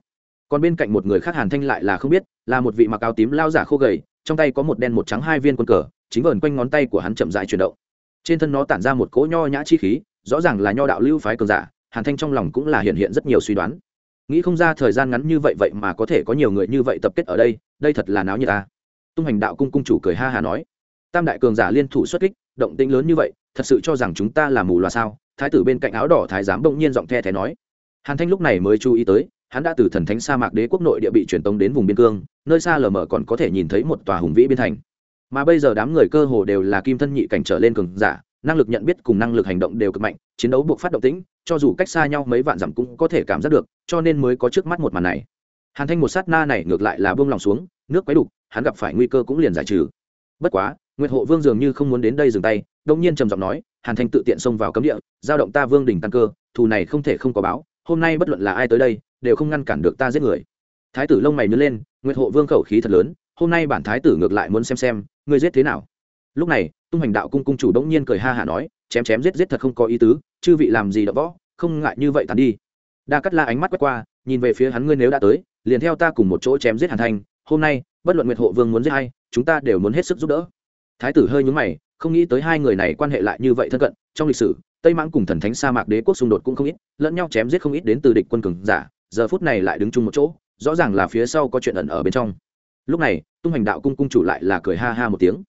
Còn bên cạnh một người khác hàn thanh lại là không biết, là một vị mặc áo tím lao giả khô gầy, trong tay có một đen một trắng hai viên quân cờ, chính vờn quanh ngón tay của hắn chậm dại chuyển động. Trên thân nó tản ra một cỗ nho nhã chi khí rõ ràng là nho đạo lưu phái cường giả, hàn thanh trong lòng cũng là hiện hiện rất nhiều suy đoán. Nghĩ không ra thời gian ngắn như vậy vậy mà có thể có nhiều người như vậy tập kết ở đây đây thật là náo như ta. Tung hành đạo cung cung chủ cười ha hà nói. Tam đại cường giả liên thủ xuất kích, động tĩnh lớn như vậy, thật sự cho rằng chúng ta là mù loà sao? Thái tử bên cạnh áo đỏ thái giám bỗng nhiên giọng the thé nói. Hàn thanh lúc này mới chú ý tới, hắn đã từ thần thánh sa mạc đế quốc nội địa bị truyền tống đến vùng biên cương, nơi xa lờ mờ còn có thể nhìn thấy một tòa hùng vĩ biên thành. Mà bây giờ đám người cơ hồ đều là kim thân nhị cảnh trở lên cường giả năng lực nhận biết cùng năng lực hành động đều cực mạnh, chiến đấu buộc phát động tĩnh, cho dù cách xa nhau mấy vạn dặm cũng có thể cảm giác được, cho nên mới có trước mắt một màn này. Hàn thanh một sát na này ngược lại là buông lòng xuống, nước quấy đục, hắn gặp phải nguy cơ cũng liền giải trừ. Bất quá, nguyệt hộ vương dường như không muốn đến đây dừng tay đông nhiên trầm giọng nói, hàn thanh tự tiện xông vào cấm địa, giao động ta vương đình tăng cơ, thù này không thể không có báo, hôm nay bất luận là ai tới đây, đều không ngăn cản được ta giết người. Thái tử lông mày nhớ lên, nguyệt hộ vương khẩu khí thật lớn, hôm nay bản thái tử ngược lại muốn xem xem, ngươi giết thế nào? Lúc này tung hành đạo cung cung chủ đống nhiên cười ha hả nói, chém chém giết giết thật không có ý tứ, chư vị làm gì đỡ võ, không ngại như vậy tàn đi. Đa cắt la ánh mắt quét qua, nhìn về phía hắn ngươi nếu đã tới, liền theo ta cùng một chỗ chém giết hàn thanh hôm nay, bất luận nguyệt hộ vương muốn giết hay chúng ta đều muốn hết sức giúp đỡ. Thái tử hơi nhúng mày, không nghĩ tới hai người này quan hệ lại như vậy thân cận, trong lịch sử, tây mãng cùng thần thánh sa mạc đế quốc xung đột cũng không ít, lẫn nhau chém giết không ít đến từ địch quân cường giả, giờ phút này lại đứng chung một chỗ, rõ ràng là phía sau có chuyện ẩn ở bên trong. Lúc này, tung hành đạo cung cung chủ lại là cười ha ha một tiếng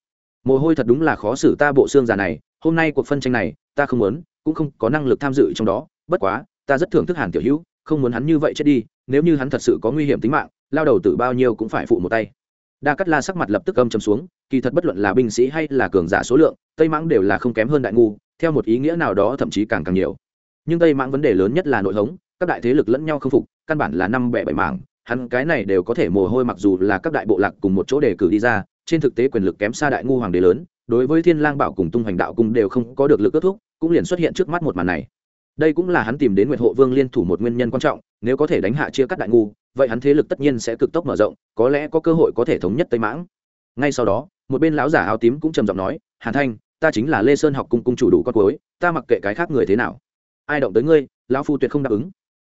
mồ hôi thật đúng là khó xử ta bộ xương già này, hôm nay cuộc phân tranh này, ta không muốn, cũng không có năng lực tham dự trong đó, bất quá, ta rất thưởng thức hàn tiểu hữu, không muốn hắn như vậy chết đi, nếu như hắn thật sự có nguy hiểm tính mạng, lao đầu tử bao nhiêu cũng phải phụ một tay. Đa cắt la sắc mặt lập tức âm chầm xuống, kỳ thật bất luận là binh sĩ hay là cường giả số lượng, tây mãng đều là không kém hơn đại ngu, theo một ý nghĩa nào đó thậm chí càng càng nhiều. Nhưng tây mãng vấn đề lớn nhất là nội hống, các đại thế lực lẫn nhau không phục, căn bản là năm bẻ bảy mảng, hắn cái này đều có thể mồ hôi mặc dù là các đại bộ lạc cùng một chỗ đề cử đi ra trên thực tế quyền lực kém xa đại ngu hoàng đế lớn, đối với thiên lang bảo cùng tung hoành đạo cung đều không có được lực kết thúc, cũng liền xuất hiện trước mắt một màn này. Đây cũng là hắn tìm đến nguyệt hộ vương liên thủ một nguyên nhân quan trọng, nếu có thể đánh hạ chia cắt đại ngu, vậy hắn thế lực tất nhiên sẽ cực tốc mở rộng, có lẽ có cơ hội có thể thống nhất tây mãng. Ngay sau đó, một bên lão giả áo tím cũng trầm giọng nói, hàn thanh, ta chính là lê sơn học cung cung chủ đủ con cuối, ta mặc kệ cái khác người thế nào. Ai động tới ngươi, lão phu tuyệt không đáp ứng.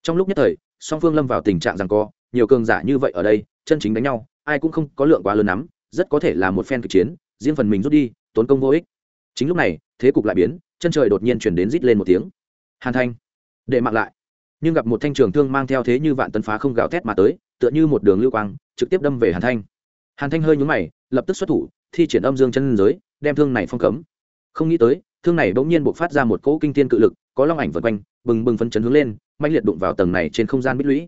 Trong lúc nhất thời, song phương lâm vào tình trạng rằng co, nhiều cường giả như vậy ở đây, chân chính đánh nhau, ai cũng không có lượng quá lớn lắm rất có thể là một phen kịch chiến, riêng phần mình rút đi, tốn công vô ích. Chính lúc này, thế cục lại biến, chân trời đột nhiên chuyển đến rít lên một tiếng. Hàn thanh, để mạng lại. Nhưng gặp một thanh trường thương mang theo thế như vạn tấn phá không gào thét mà tới, tựa như một đường lưu quang, trực tiếp đâm về hàn thanh. Hàn thanh hơi nhúng mày, lập tức xuất thủ, thi triển âm dương chân giới, đem thương này phong cấm. Không nghĩ tới, thương này bỗng nhiên buộc phát ra một cỗ kinh thiên cự lực, có long ảnh vượt quanh, bừng bừng phấn chấn hướng lên mạnh liệt đụng vào tầng này trên không gian bích lũy.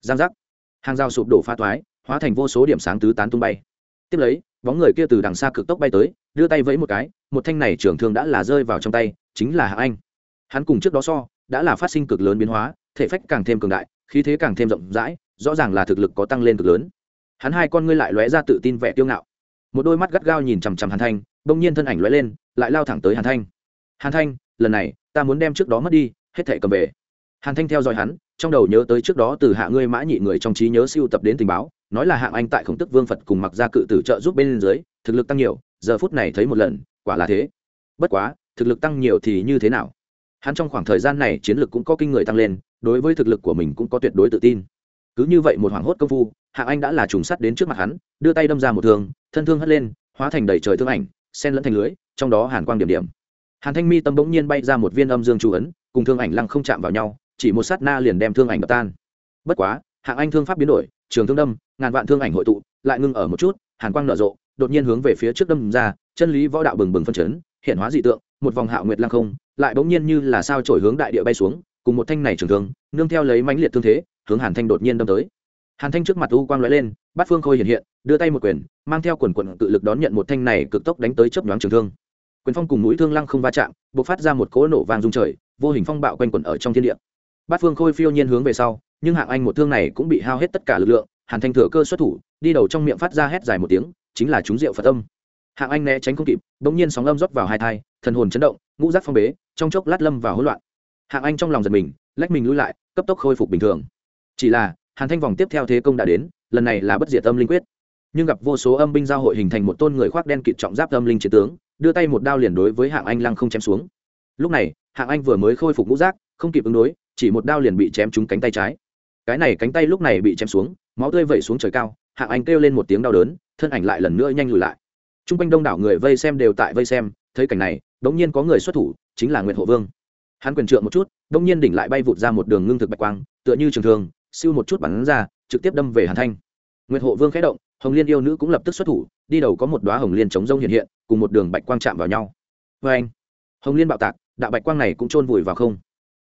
Giang giác. Hàng dao sụp đổ pha toái, hóa thành vô số điểm sáng tứ tán tung bay tiếp lấy, bóng người kia từ đằng xa cực tốc bay tới, đưa tay vẫy một cái, một thanh này trưởng thương đã là rơi vào trong tay, chính là hạng anh. Hắn cùng trước đó so, đã là phát sinh cực lớn biến hóa, thể phách càng thêm cường đại, khí thế càng thêm rộng rãi, rõ ràng là thực lực có tăng lên cực lớn. Hắn hai con ngươi lại lóe ra tự tin vẻ tiêu ngạo. Một đôi mắt gắt gao nhìn chằm chằm hàn thanh, bỗng nhiên thân ảnh lóe lên, lại lao thẳng tới hàn thanh. Hàn thanh, lần này, ta muốn đem trước đó mất đi, hết thể cầm về. Hàn thanh theo dõi hắn, trong đầu nhớ tới trước đó từ hạ ngươi mã nhị người trong trí nhớ siêu tập đến tình báo nói là hạng anh tại khổng tức vương phật cùng mặc ra cự tử trợ giúp bên dưới, thực lực tăng nhiều, giờ phút này thấy một lần, quả là thế. Bất quá, thực lực tăng nhiều thì như thế nào? Hắn trong khoảng thời gian này chiến lực cũng có kinh người tăng lên, đối với thực lực của mình cũng có tuyệt đối tự tin. Cứ như vậy một hoảng hốt công phu, hạng anh đã là trùng sắt đến trước mặt hắn, đưa tay đâm ra một thương, thân thương hất lên, hóa thành đầy trời thương ảnh sen lẫn thành lưới, trong đó hàn quang điểm điểm. Hàn thanh mi tâm bỗng nhiên bay ra một viên âm dương chu ấn, cùng thương ảnh lăng không chạm vào nhau, chỉ một sát na liền đem thương ảnh đập tan. Bất quá, hạng anh thương pháp biến đổi, trường thương đâm ngàn vạn thương ảnh hội tụ, lại ngưng ở một chút, hàn quang nở rộ, đột nhiên hướng về phía trước đâm ra, chân lý võ đạo bừng bừng phân chấn, hiện hóa dị tượng, một vòng hạo nguyệt lăng không, lại bỗng nhiên như là sao trổi hướng đại địa bay xuống, cùng một thanh này trường thương, nương theo lấy mãnh liệt thương thế, hướng hàn thanh đột nhiên đâm tới. Hàn thanh trước mặt u quang lóe lên, bát phương khôi hiện hiện, đưa tay một quyền, mang theo quần quần tự lực đón nhận một thanh này cực tốc đánh tới chớp nhoáng trường thương. Quyền phong cùng mũi thương lăng không va chạm, bộc phát ra một cỗ nổ vang rung trời, vô hình phong bạo quanh quẩn ở trong thiên địa. Bát phương khôi phiêu nhiên hướng về sau, nhưng hạng anh một thương này cũng bị hao hết tất cả lực lượng hàn thanh thừa cơ xuất thủ, đi đầu trong miệng phát ra hét dài một tiếng, chính là chúng rượu phật âm. Hạng anh né tránh không kịp bỗng nhiên sóng âm rót vào hai thai, thần hồn chấn động, ngũ giác phong bế, trong chốc lát lâm vào hỗn loạn. Hạng anh trong lòng giật mình, lách mình lui lại, cấp tốc khôi phục bình thường. Chỉ là, hàn thanh vòng tiếp theo thế công đã đến, lần này là bất diệt âm linh quyết. Nhưng gặp vô số âm binh giao hội hình thành một tôn người khoác đen kịt trọng giáp âm linh chiến tướng, đưa tay một đao liền đối với hạng anh lăng không chém xuống. Lúc này, hạng anh vừa mới khôi phục ngũ giác, không kịp ứng đối, chỉ một đao liền bị chém trúng cánh tay trái cái này cánh tay lúc này bị chém xuống, máu tươi vẩy xuống trời cao hạng anh kêu lên một tiếng đau đớn, thân ảnh lại lần nữa nhanh lùi lại. T r u n g quanh đông đảo người vây xem đều tại vây xem, thấy cảnh này đ ỗ n g nhiên có người xuất thủ, chính là nguyễn hộ vương. Hắn quyền trượng một chút đ ỗ n g nhiên đỉnh lại bay vụt ra một đường ngưng thực bạch quang, tựa như trường thường siêu một chút bắn ra, trực tiếp đâm về hàn thanh. Nguyễn hộ vương khẽ động, hồng liên yêu nữ cũng lập tức xuất thủ, đi đầu có một đoá hồng liên chống rông hiện hiện, cùng một đường bạch quang chạm vào nhau. Vê anh hồng liên bạo tạc, đạo bạch quang này cũng chôn vùi vào không.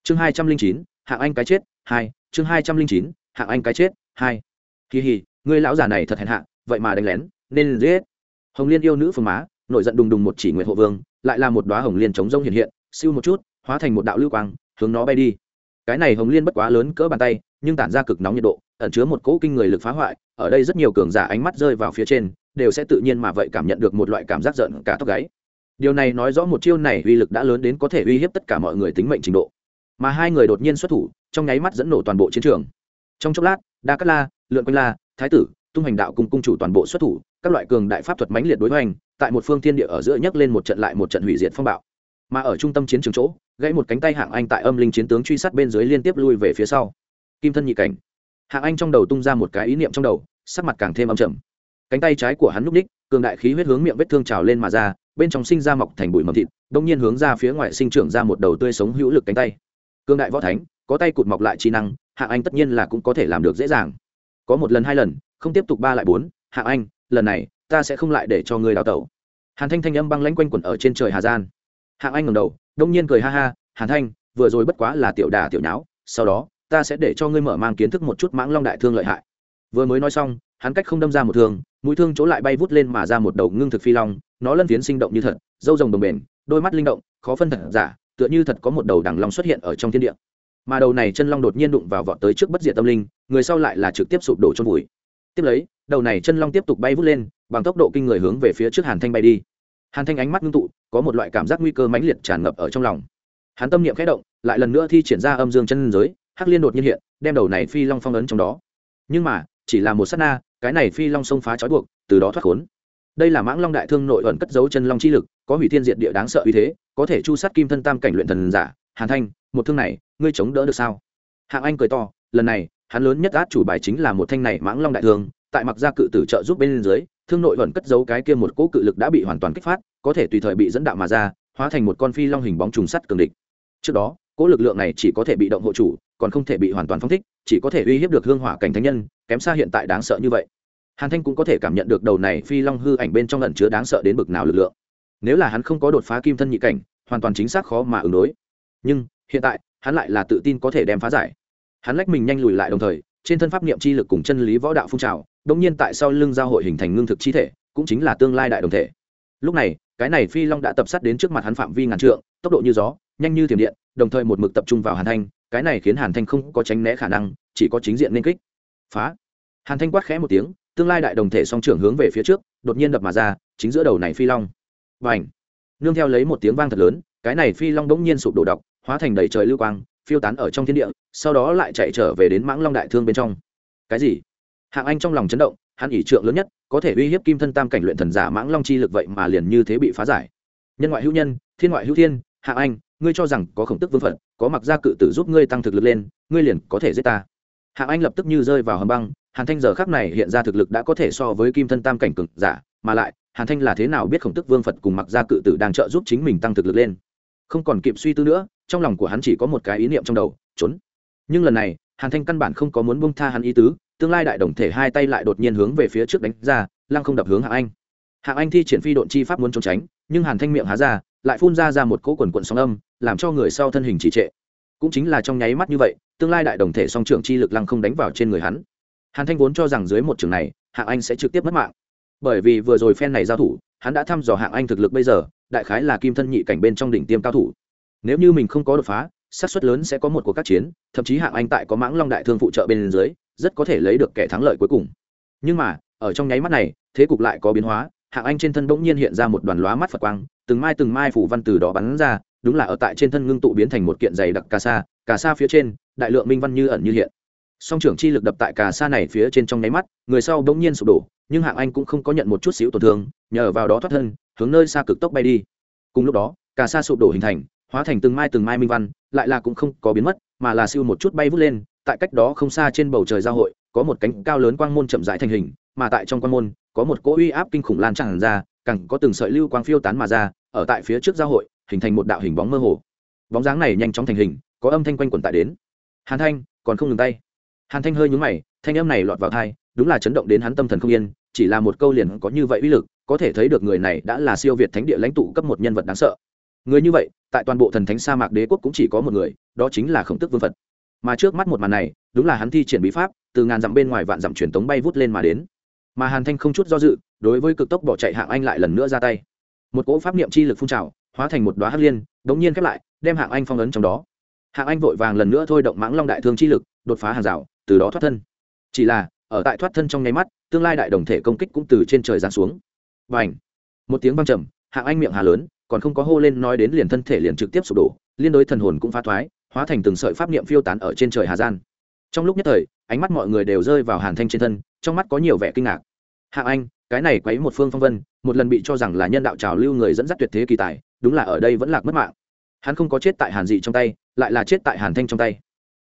Chương hai trăm linh chín hạng anh cái chết, hai, chương hai trăm linh chín, hạng anh cái chết, hai. Kỳ hì ngươi lão già này thật hèn hạ, vậy mà đánh lén, nên giết. Hồng liên yêu nữ phương má, nổi giận đùng đùng một chỉ nguyện hộ vương, lại là một đoá hồng liên chống rông hiện hiện, siêu một chút, hóa thành một đạo lưu quang, hướng nó bay đi. Cái này hồng liên bất quá lớn cỡ bàn tay, nhưng tản ra cực nóng nhiệt độ, ẩn chứa một cỗ kinh người lực phá hoại, ở đây rất nhiều cường giả ánh mắt rơi vào phía trên, đều sẽ tự nhiên mà vậy cảm nhận được một loại cảm giác giận cả tóc gáy. Điều này nói rõ một chiêu này uy lực đã lớn đến có thể uy hiếp tất cả mọi người tính mệnh trình độ mà hai người đột nhiên xuất thủ, trong nháy mắt dẫn nổ toàn bộ chiến trường. Trong chốc lát, đa cát la, lượn quanh la, thái tử, tung hành đạo cùng cung chủ toàn bộ xuất thủ, các loại cường đại pháp thuật mãnh liệt đối hoành, tại một phương thiên địa ở giữa nhấc lên một trận lại một trận hủy diệt phong bạo. Mà ở trung tâm chiến trường chỗ, gãy một cánh tay hạng anh tại âm linh chiến tướng truy sát bên dưới liên tiếp lui về phía sau. Kim thân nhị cảnh. Hạng anh trong đầu tung ra một cái ý niệm trong đầu, sắc mặt càng thêm âm trầm. Cánh tay trái của hắn núp ních, cường đại khí huyết hướng miệng vết thương trào lên mà ra, bên trong sinh ra mọc thành bụi mầm thịt, đông nhiên hướng ra phía ngoài sinh trưởng ra một đầu tươi sống hữu lực cánh tay cương đại võ thánh, có tay cụt mọc lại trí năng hạng anh tất nhiên là cũng có thể làm được dễ dàng. Có một lần hai lần, không tiếp tục ba lại bốn hạng anh, lần này, ta sẽ không lại để cho ngươi đào tẩu. Hàn thanh thanh âm băng lãnh quanh quẩn ở trên trời hà gian. Hạng anh ngầm đầu, đông nhiên cười ha ha, hàn thanh, vừa rồi bất quá là tiểu đà tiểu nháo, sau đó, ta sẽ để cho ngươi mở mang kiến thức một chút mãng long đại thương lợi hại. Vừa mới nói xong, hắn cách không đâm ra một thương, mũi thương chỗ lại bay vút lên mà ra một đầu ngưng thực phi long, nó lân phiến sinh động như thật, dâu rồng đồng bền, đôi mắt linh động, khó phân thật giả tựa như thật có một đầu đằng long xuất hiện ở trong thiên địa. Mà đầu này chân long đột nhiên đụng vào vọt tới trước bất diệt tâm linh, người sau lại là trực tiếp sụp đổ trong vùi. Tiếp lấy, đầu này chân long tiếp tục bay vút lên, bằng tốc độ kinh người hướng về phía trước hàn thanh bay đi. Hàn thanh ánh mắt ngưng tụ, có một loại cảm giác nguy cơ mãnh liệt tràn ngập ở trong lòng. Hắn tâm niệm khẽ động, lại lần nữa thi triển ra âm dương chân giới, hắc liên đột nhiên hiện, đem đầu này phi long phong ấn trong đó. Nhưng mà, chỉ là một s á t na, cái này phi long xông phá trói buộc, từ đó thoát khốn đây là mãng long đại thương nội ẩn cất dấu chân long chi lực, có hủy thiên diệt địa đáng sợ uy thế, có thể chu sát kim thân tam cảnh luyện thần giả. Hàn thanh, một thương này, ngươi chống đỡ được sao? Hạng anh cười to, lần này, hắn lớn nhất át chủ bài chính là một thanh này mãng long đại thương, tại mặc ra cự tử trợ giúp bên dưới, thương nội ẩn cất dấu cái kia một cỗ cự lực đã bị hoàn toàn kích phát, có thể tùy thời bị dẫn đạo mà ra, hóa thành một con phi long hình bóng trùng sắt cường địch. Trước đó, cỗ lực lượng này chỉ có thể bị động hộ chủ, còn không thể bị hoàn toàn phong thích, chỉ có thể uy hiếp được hương hỏa cảnh thánh nhân, kém xa hiện tại đáng sợ như vậy hàn thanh cũng có thể cảm nhận được đầu này phi long hư ảnh bên trong lần chứa đáng sợ đến bực nào lực lượng. Nếu là hắn không có đột phá kim thân nhị cảnh, hoàn toàn chính xác khó mà ứng đối. Nhưng, hiện tại, hắn lại là tự tin có thể đem phá giải. Hắn lách mình nhanh lùi lại đồng thời, trên thân pháp niệm chi lực cùng chân lý võ đạo phun trào đông nhiên tại sau lưng giao hội hình thành ngưng thực chi thể, cũng chính là tương lai đại đồng thể. Lúc này, cái này phi long đã tập sát đến trước mặt hắn phạm vi ngàn trượng, tốc độ như gió, nhanh như thiểm điện, đồng thời một mực tập trung vào hàn thanh, cái này khiến hàn thanh không có tránh né khả năng, chỉ có chính diện nên kích. Phá. Hàn thanh quát khẽ một tiếng tương lai đại đồng thể song trưởng hướng về phía trước, đột nhiên đập mà ra, chính giữa đầu này phi long. Và ảnh nương theo lấy một tiếng vang thật lớn, cái này phi long bỗng nhiên sụp đổ độc hóa thành đầy trời lưu quang, phiêu tán ở trong thiên địa, sau đó lại chạy trở về đến mãng long đại thương bên trong. Cái gì? Hạng anh trong lòng chấn động, hắn ỷ trượng lớn nhất, có thể uy hiếp kim thân tam cảnh luyện thần giả mãng long chi lực vậy mà liền như thế bị phá giải. Nhân ngoại hữu nhân, thiên ngoại hữu thiên, hạng anh, ngươi cho rằng có khổng tức vương phận, có mặc gia cự tử giúp ngươi tăng thực lực lên, ngươi liền có thể giết ta. Hạng anh lập tức như rơi vào hầm băng hàn thanh giờ khắc này hiện ra thực lực đã có thể so với kim thân tam cảnh cực giả, mà lại, hàn thanh là thế nào biết khổng tức vương phật cùng mặc gia cự tử đang trợ giúp chính mình tăng thực lực lên? Không còn kịp suy tư nữa, trong lòng của hắn chỉ có một cái ý niệm trong đầu, trốn. Nhưng lần này, hàn thanh căn bản không có muốn bông tha hắn ý tứ, tương lai đại đồng thể hai tay lại đột nhiên hướng về phía trước đánh ra, lăng không đập hướng hạng anh. Hạng anh thi triển phi độn chi pháp muốn trốn tránh, nhưng hàn thanh miệng há ra, lại phun ra ra một cỗ quần quận sóng âm, làm cho người sau thân hình trì trệ. Cũng chính là trong nháy mắt như vậy, tương lai đại đồng thể song trưởng chi lực lăng không đánh vào trên người hắn hàn thanh vốn cho rằng dưới một trường này, hạng anh sẽ trực tiếp mất mạng. Bởi vì vừa rồi phen này giao thủ, hắn đã thăm dò hạng anh thực lực bây giờ, đại khái là kim thân nhị cảnh bên trong đỉnh tiêm cao thủ. Nếu như mình không có đột phá, xác suất lớn sẽ có một cuộc các chiến, thậm chí hạng anh tại có mãng long đại thương phụ trợ bên dưới, rất có thể lấy được kẻ thắng lợi cuối cùng. Nhưng mà, ở trong nháy mắt này, thế cục lại có biến hóa, hạng anh trên thân bỗng nhiên hiện ra một đoàn lóa mắt phật quang, từng mai từng mai phủ văn từ đó bắn ra, đúng là ở tại trên thân ngưng tụ biến thành một kiện dày đặc cà sa cà sa phía trên, đại lượng minh văn như ẩn như hiện song trưởng chi lực đập tại cà sa này phía trên trong nháy mắt, người sau bỗng nhiên sụp đổ, nhưng hạng anh cũng không có nhận một chút xíu tổn thương, nhờ vào đó thoát thân, hướng nơi xa cực tốc bay đi. Cùng lúc đó, cà sa sụp đổ hình thành, hóa thành từng mai từng mai minh văn, lại là cũng không có biến mất, mà là siêu một chút bay vút lên, tại cách đó không xa trên bầu trời giao hội, có một cánh cao lớn quang môn chậm rãi thành hình, mà tại trong quang môn, có một cỗ uy áp kinh khủng lan tràn ra cẳng có từng sợi lưu quang phiêu tán mà ra, ở tại phía trước giao hội, hình thành một đạo hình bóng mơ hồ. Bóng dáng này nhanh chóng thành hình, có âm thanh quanh quẩn tại đến. Hàn thanh, còn không ngừng tay hàn thanh hơi nhúng mày, thanh âm này lọt vào thai đúng là chấn động đến hắn tâm thần không yên, chỉ là một câu liền có như vậy uy lực, có thể thấy được người này đã là siêu việt thánh địa lãnh tụ cấp một nhân vật đáng sợ. Người như vậy, tại toàn bộ thần thánh sa mạc đế quốc cũng chỉ có một người, đó chính là khổng tức vương phật. Mà trước mắt một màn này, đúng là hắn thi triển bí pháp, từ ngàn dặm bên ngoài vạn dặm truyền tống bay vút lên mà đến. Mà hàn thanh không chút do dự, đối với cực tốc bỏ chạy hạng anh lại lần nữa ra tay. Một cỗ pháp niệm chi lực phun trào, hóa thành một đoá hắc liên, đống nhiên khép lại, đem hạng anh phong ấn trong đó. Hạng anh vội vàng lần nữa thôi động mãng long đại thương chi lực, đột phá hàng rào từ đó thoát thân. Chỉ là, ở tại thoát thân trong nháy mắt, tương lai đại đồng thể công kích cũng từ trên trời giáng xuống. Và ảnh một tiếng vang trầm, hạng anh miệng hà lớn, còn không có hô lên nói đến liền thân thể liền trực tiếp sụp đổ, liên đối thần hồn cũng phá thoái, hóa thành từng sợi pháp niệm phiêu tán ở trên trời hà gian. Trong lúc nhất thời, ánh mắt mọi người đều rơi vào hàn thanh trên thân, trong mắt có nhiều vẻ kinh ngạc. Hạng anh, cái này quấy một phương phong vân, một lần bị cho rằng là nhân đạo trào lưu người dẫn dắt tuyệt thế kỳ tài, đúng là ở đây vẫn lạc mất mạng. Hắn không có chết tại hàn dị trong tay, lại là chết tại hàn thanh trong tay.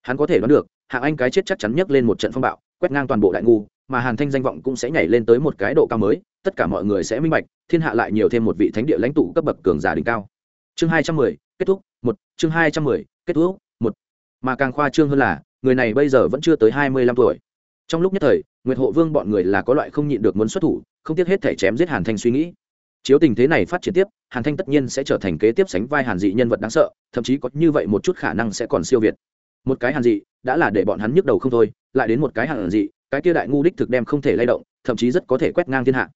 Hắn có thể đoán được hạng anh cái chết chắc chắn nhấc lên một trận phong bạo, quét ngang toàn bộ đại ngu, mà hàn thanh danh vọng cũng sẽ nhảy lên tới một cái độ cao mới, tất cả mọi người sẽ minh bạch, thiên hạ lại nhiều thêm một vị thánh địa lãnh tụ cấp bậc cường giả đỉnh cao. Chương hai trăm mười, kết thúc, một, chương hai trăm mười, kết thúc, một. Mà càng khoa trương hơn là, người này bây giờ vẫn chưa tới hai mươi lăm tuổi. Trong lúc nhất thời, nguyệt hộ vương bọn người là có loại không nhịn được muốn xuất thủ, không tiếc hết thể chém giết hàn thanh suy nghĩ. Chiếu tình thế này phát triển tiếp, hàn thanh tất nhiên sẽ trở thành kế tiếp sánh vai hàn dị nhân vật đáng sợ, thậm chí có như vậy một chút khả năng sẽ còn siêu việt một cái hàn dị, đã là để bọn hắn nhức đầu không thôi, lại đến một cái hàn dị, cái kia đại ngu đích thực đem không thể lay động, thậm chí rất có thể quét ngang thiên hạ.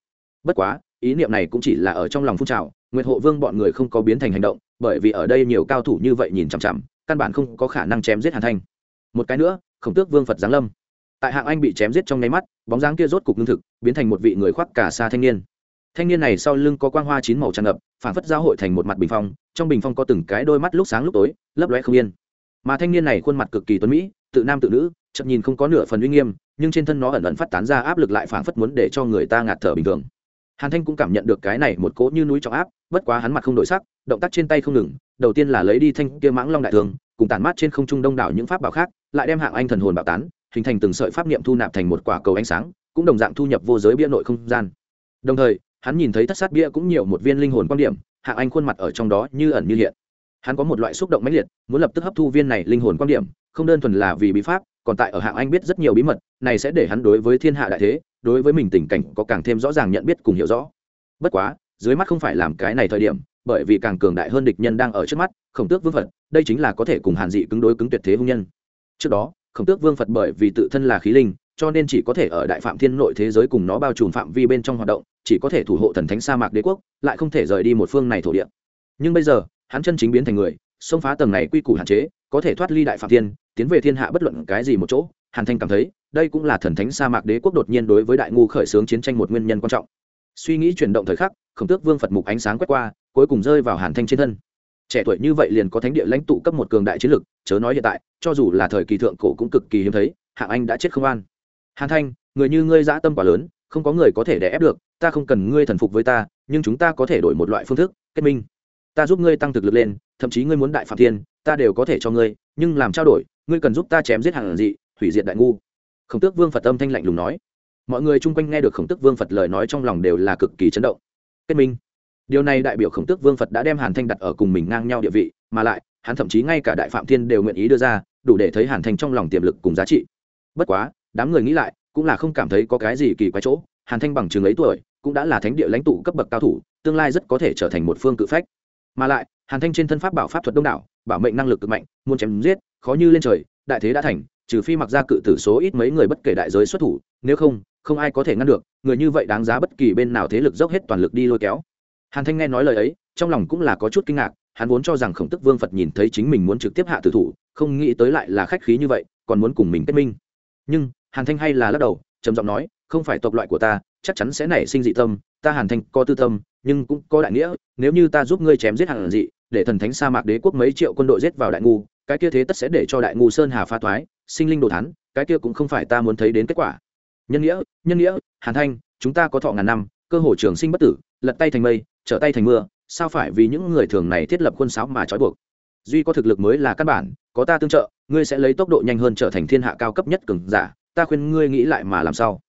Bất quá, ý niệm này cũng chỉ là ở trong lòng phun trào, nguyệt hộ vương bọn người không có biến thành hành động, bởi vì ở đây nhiều cao thủ như vậy nhìn chằm chằm, căn bản không có khả năng chém giết hàn thanh. Một cái nữa, khổng tước vương phật giáng lâm. Tại hạng anh bị chém giết trong nháy mắt, bóng dáng kia rốt cục lương thực, biến thành một vị người khoác cả xa thanh niên. Thanh niên này sau lưng có quang hoa chín màu tràn ngập phản phất giao hội thành một mặt bình phong, trong bình phong có từng cái đôi mắt lúc sáng lúc tối, lấp lóe không yên mà thanh niên này khuôn mặt cực kỳ tuấn mỹ, tự nam tự nữ, chậm nhìn không có nửa phần uy nghiêm, nhưng trên thân nó ẩn ẩn phát tán ra áp lực lại phảng phất muốn để cho người ta ngạt thở bình thường. Hàn thanh cũng cảm nhận được cái này một cỗ như núi trọng áp, bất quá hắn mặt không đổi sắc, động tác trên tay không ngừng, đầu tiên là lấy đi thanh kia mãng long đại thường cùng tản mát trên không trung đông đảo những pháp bảo khác, lại đem hạng anh thần hồn bạo tán, hình thành từng sợi pháp niệm thu nạp thành một quả cầu ánh sáng, cũng đồng dạng thu nhập vô giới bia nội không gian. Đồng thời, hắn nhìn thấy thất sát bia cũng nhiều một viên linh hồn quan điểm, hạng anh khuôn mặt ở trong đó như ẩn như hiện hắn có một loại xúc động mãnh liệt, muốn lập tức hấp thu viên này linh hồn quan điểm, không đơn thuần là vì bí pháp, còn tại ở hạng anh biết rất nhiều bí mật, này sẽ để hắn đối với thiên hạ đại thế, đối với mình tình cảnh có càng thêm rõ ràng nhận biết cùng hiểu rõ. Bất quá, dưới mắt không phải làm cái này thời điểm, bởi vì càng cường đại hơn địch nhân đang ở trước mắt, khổng tước vương phật, đây chính là có thể cùng hàn dị cứng đối cứng tuyệt thế hung nhân. Trước đó, khổng tước vương phật bởi vì tự thân là khí linh, cho nên chỉ có thể ở đại phạm thiên nội thế giới cùng nó bao trùm phạm vi bên trong hoạt động, chỉ có thể thủ hộ thần thánh sa mạc đế quốc, lại không thể rời đi một phương này thổ địa. Nhưng bây giờ hắn chân chính biến thành người, xông phá tầng này quy củ hạn chế, có thể thoát ly đại phạm thiên, tiến về thiên hạ bất luận cái gì một chỗ. Hàn thanh cảm thấy, đây cũng là thần thánh sa mạc đế quốc đột nhiên đối với đại ngu khởi xướng chiến tranh một nguyên nhân quan trọng. Suy nghĩ chuyển động thời khắc, khổng tước vương phật mục ánh sáng quét qua, cuối cùng rơi vào hàn thanh trên thân. Trẻ tuổi như vậy liền có thánh địa lãnh tụ cấp một cường đại chiến lực, chớ nói hiện tại, cho dù là thời kỳ thượng cổ cũng cực kỳ hiếm thấy, hạng anh đã chết không an. Hàn thanh, người như ngươi dã tâm quá lớn, không có người có thể đè ép được, ta không cần ngươi thần phục với ta, nhưng chúng ta có thể đổi một loại phương thức, kết minh ta giúp ngươi tăng thực lực lên, thậm chí ngươi muốn đại phạm thiên, ta đều có thể cho ngươi, nhưng làm trao đổi, ngươi cần giúp ta chém giết hàng dị, hủy diệt đại ngu. Khổng tước vương phật âm thanh lạnh lùng nói. Mọi người chung quanh nghe được khổng tước vương phật lời nói trong lòng đều là cực kỳ chấn động. Kết minh. Điều này đại biểu khổng tước vương phật đã đem hàn thanh đặt ở cùng mình ngang nhau địa vị, mà lại, hắn thậm chí ngay cả đại phạm thiên đều nguyện ý đưa ra, đủ để thấy hàn thanh trong lòng tiềm lực cùng giá trị. Bất quá, đám người nghĩ lại, cũng là không cảm thấy có cái gì kỳ quái chỗ, hàn thanh bằng chừng ấy tuổi, cũng đã là thánh địa lãnh tụ cấp bậc cao thủ, tương lai rất có thể trở thành một phương cự phách mà lại, hàn thanh trên thân pháp bảo pháp thuật đông đảo, bảo mệnh năng lực cực mạnh, muốn chém giết, khó như lên trời, đại thế đã thành, trừ phi mặc ra cự tử số ít mấy người bất kể đại giới xuất thủ, nếu không không ai có thể ngăn được, người như vậy đáng giá bất kỳ bên nào thế lực dốc hết toàn lực đi lôi kéo. Hàn thanh nghe nói lời ấy, trong lòng cũng là có chút kinh ngạc, hắn vốn cho rằng khổng tức vương phật nhìn thấy chính mình muốn trực tiếp hạ tử thủ, không nghĩ tới lại là khách khí như vậy, còn muốn cùng mình kết minh. Nhưng, hàn thanh hay là lắc đầu, trầm giọng nói, không phải tộc loại của ta chắc chắn sẽ nảy sinh dị tâm, ta hàn thanh có tư tâm, nhưng cũng có đại nghĩa, nếu như ta giúp ngươi chém giết hàn dị, để thần thánh sa mạc đế quốc mấy triệu quân đội giết vào đại ngu, cái kia thế tất sẽ để cho đại ngu sơn hà pha thoái, sinh linh đồ thắn cái kia cũng không phải ta muốn thấy đến kết quả. Nhân nghĩa nhân nghĩa, hàn thanh, chúng ta có thọ ngàn năm, cơ hội trường sinh bất tử, lật tay thành mây, trở tay thành mưa, sao phải vì những người thường này thiết lập khuôn sáo mà trói buộc? Duy có thực lực mới là căn bản, có ta tương trợ, ngươi sẽ lấy tốc độ nhanh hơn trở thành thiên hạ cao cấp nhất cường giả, ta khuyên ngươi nghĩ lại mà làm sao?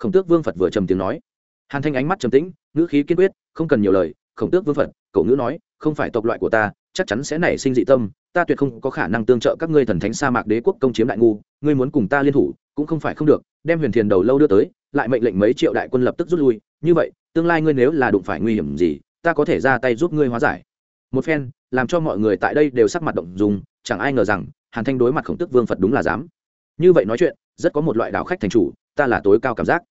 Khổng tước vương phật vừa trầm tiếng nói. Hàn thanh ánh mắt trầm tĩnh, ngữ khí kiên quyết, không cần nhiều lời, khổng tước vương phật, cậu ngữ nói, không phải tộc loại của ta, chắc chắn sẽ nảy sinh dị tâm, ta tuyệt không có khả năng tương trợ các ngươi thần thánh sa mạc đế quốc công chiếm đại ngu, ngươi muốn cùng ta liên thủ, cũng không phải không được, đem huyền thiền đầu lâu đưa tới, lại mệnh lệnh mấy triệu đại quân lập tức rút lui, như vậy, tương lai ngươi nếu là đụng phải nguy hiểm gì, ta có thể ra tay giúp ngươi hóa giải. Một phen, làm cho mọi người tại đây đều sắc mặt động dùng chẳng ai ngờ rằng, hàn thanh đối mặt khổng tước vương phật đúng là dám. Như vậy nói chuyện, rất có một loại đạo khách thành chủ ta là tối cao cảm giác.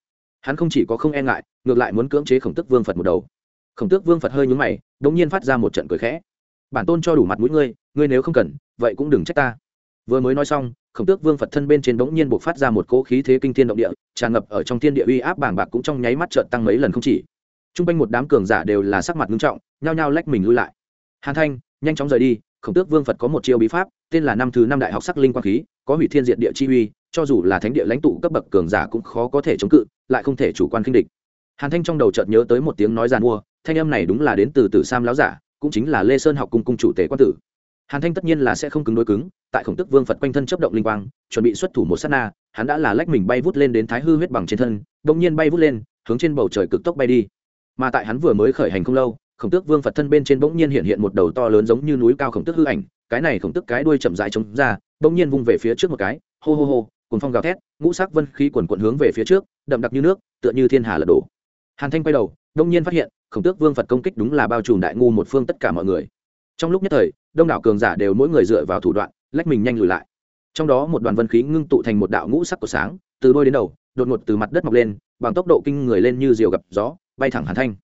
Hắn không chỉ có không e ngại, ngược lại muốn cưỡng chế khổng tước vương phật một đầu. Khổng tước vương phật hơi nhúng mày đ ỗ n g nhiên phát ra một trận cười khẽ. Bản tôn cho đủ mặt mũi ngươi ngươi nếu không cần, vậy cũng đừng trách ta. Vừa mới nói xong, khổng tước vương phật thân bên trên bỗng nhiên buộc phát ra một cỗ khí thế kinh thiên động địa, tràn ngập ở trong thiên địa uy áp bảng bạc cũng trong nháy mắt trợn tăng mấy lần không chỉ. T r u n g quanh một đám cường giả đều là sắc mặt nghiêm trọng, nhao nhao lách mình lui lại. Hàn thanh, nhanh chóng rời đi, khổng tước vương phật có một chiêu bí pháp tên là năm thứ năm đại học sắc linh quang khí, có hủy thiên diện địa chi uy, cho dù là thánh địa lãnh tụ cấp bậc cường giả cũng khó có thể chống cự, lại không thể chủ quan khinh địch. Hàn thanh trong đầu chợt nhớ tới một tiếng nói giàn mua, thanh âm này đúng là đến từ tử sam láo giả, cũng chính là lê sơn học cung cung chủ tể quan tử. Hàn thanh tất nhiên là sẽ không cứng đối cứng, tại khổng tức vương phật quanh thân chấp động linh quang, chuẩn bị xuất thủ một s á t na, hắn đã là lách mình bay vút lên đến thái hư huyết bằng trên thân đ ỗ n g nhiên bay vút lên, hướng trên bầu trời cực tốc bay đi. Mà tại hắn vừa mới khởi hành không lâu, khổng tước vương phật thân bên trên bỗng nhiên hiện hiện một đầu to lớn giống như núi cao khổng tước hư ảnh cái này khổng tức cái đuôi chậm dài chống ra, bỗng nhiên vung về phía trước một cái, hô hô hô cùng phong gào thét, ngũ sắc vân khí quần quận hướng về phía trước, đậm đặc như nước, tựa như thiên hà lật đổ. Hàn thanh quay đầu đông nhiên phát hiện, khổng tước vương phật công kích đúng là bao trùm đại ngu một phương tất cả mọi người. Trong lúc nhất thời, đông đảo cường giả đều mỗi người dựa vào thủ đoạn, lách mình nhanh lùi lại. Trong đó một đoàn vân khí ngưng tụ thành một đạo ngũ sắc của sáng, từ đôi đến đầu, đột ngột từ mặt đất mọc lên, bằng tốc độ kinh người lên như diều gặp gió, bay thẳng hàn thanh.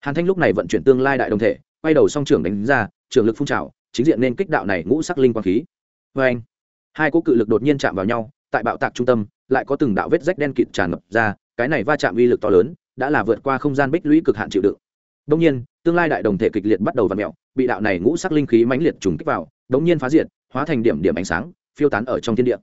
Hàn thanh lúc này vận chuyển tương lai đại đồng thể, quay đầu song trưởng đánh ra trường lực phun trào chính diện nên kích đạo này ngũ sắc linh quang khí. Vê anh, hai cỗ cự lực đột nhiên chạm vào nhau, tại bạo tạc trung tâm, lại có từng đạo vết rách đen kịt tràn ngập ra, cái này va chạm uy lực to lớn, đã là vượt qua không gian bích lũy cực hạn chịu đựng. Đông nhiên, tương lai đại đồng thể kịch liệt bắt đầu vặn mèo mẹo bị đạo này ngũ sắc linh khí mãnh liệt trùng kích vào, đống nhiên phá diệt, hóa thành điểm điểm ánh sáng, phiêu tán ở trong thiên địa.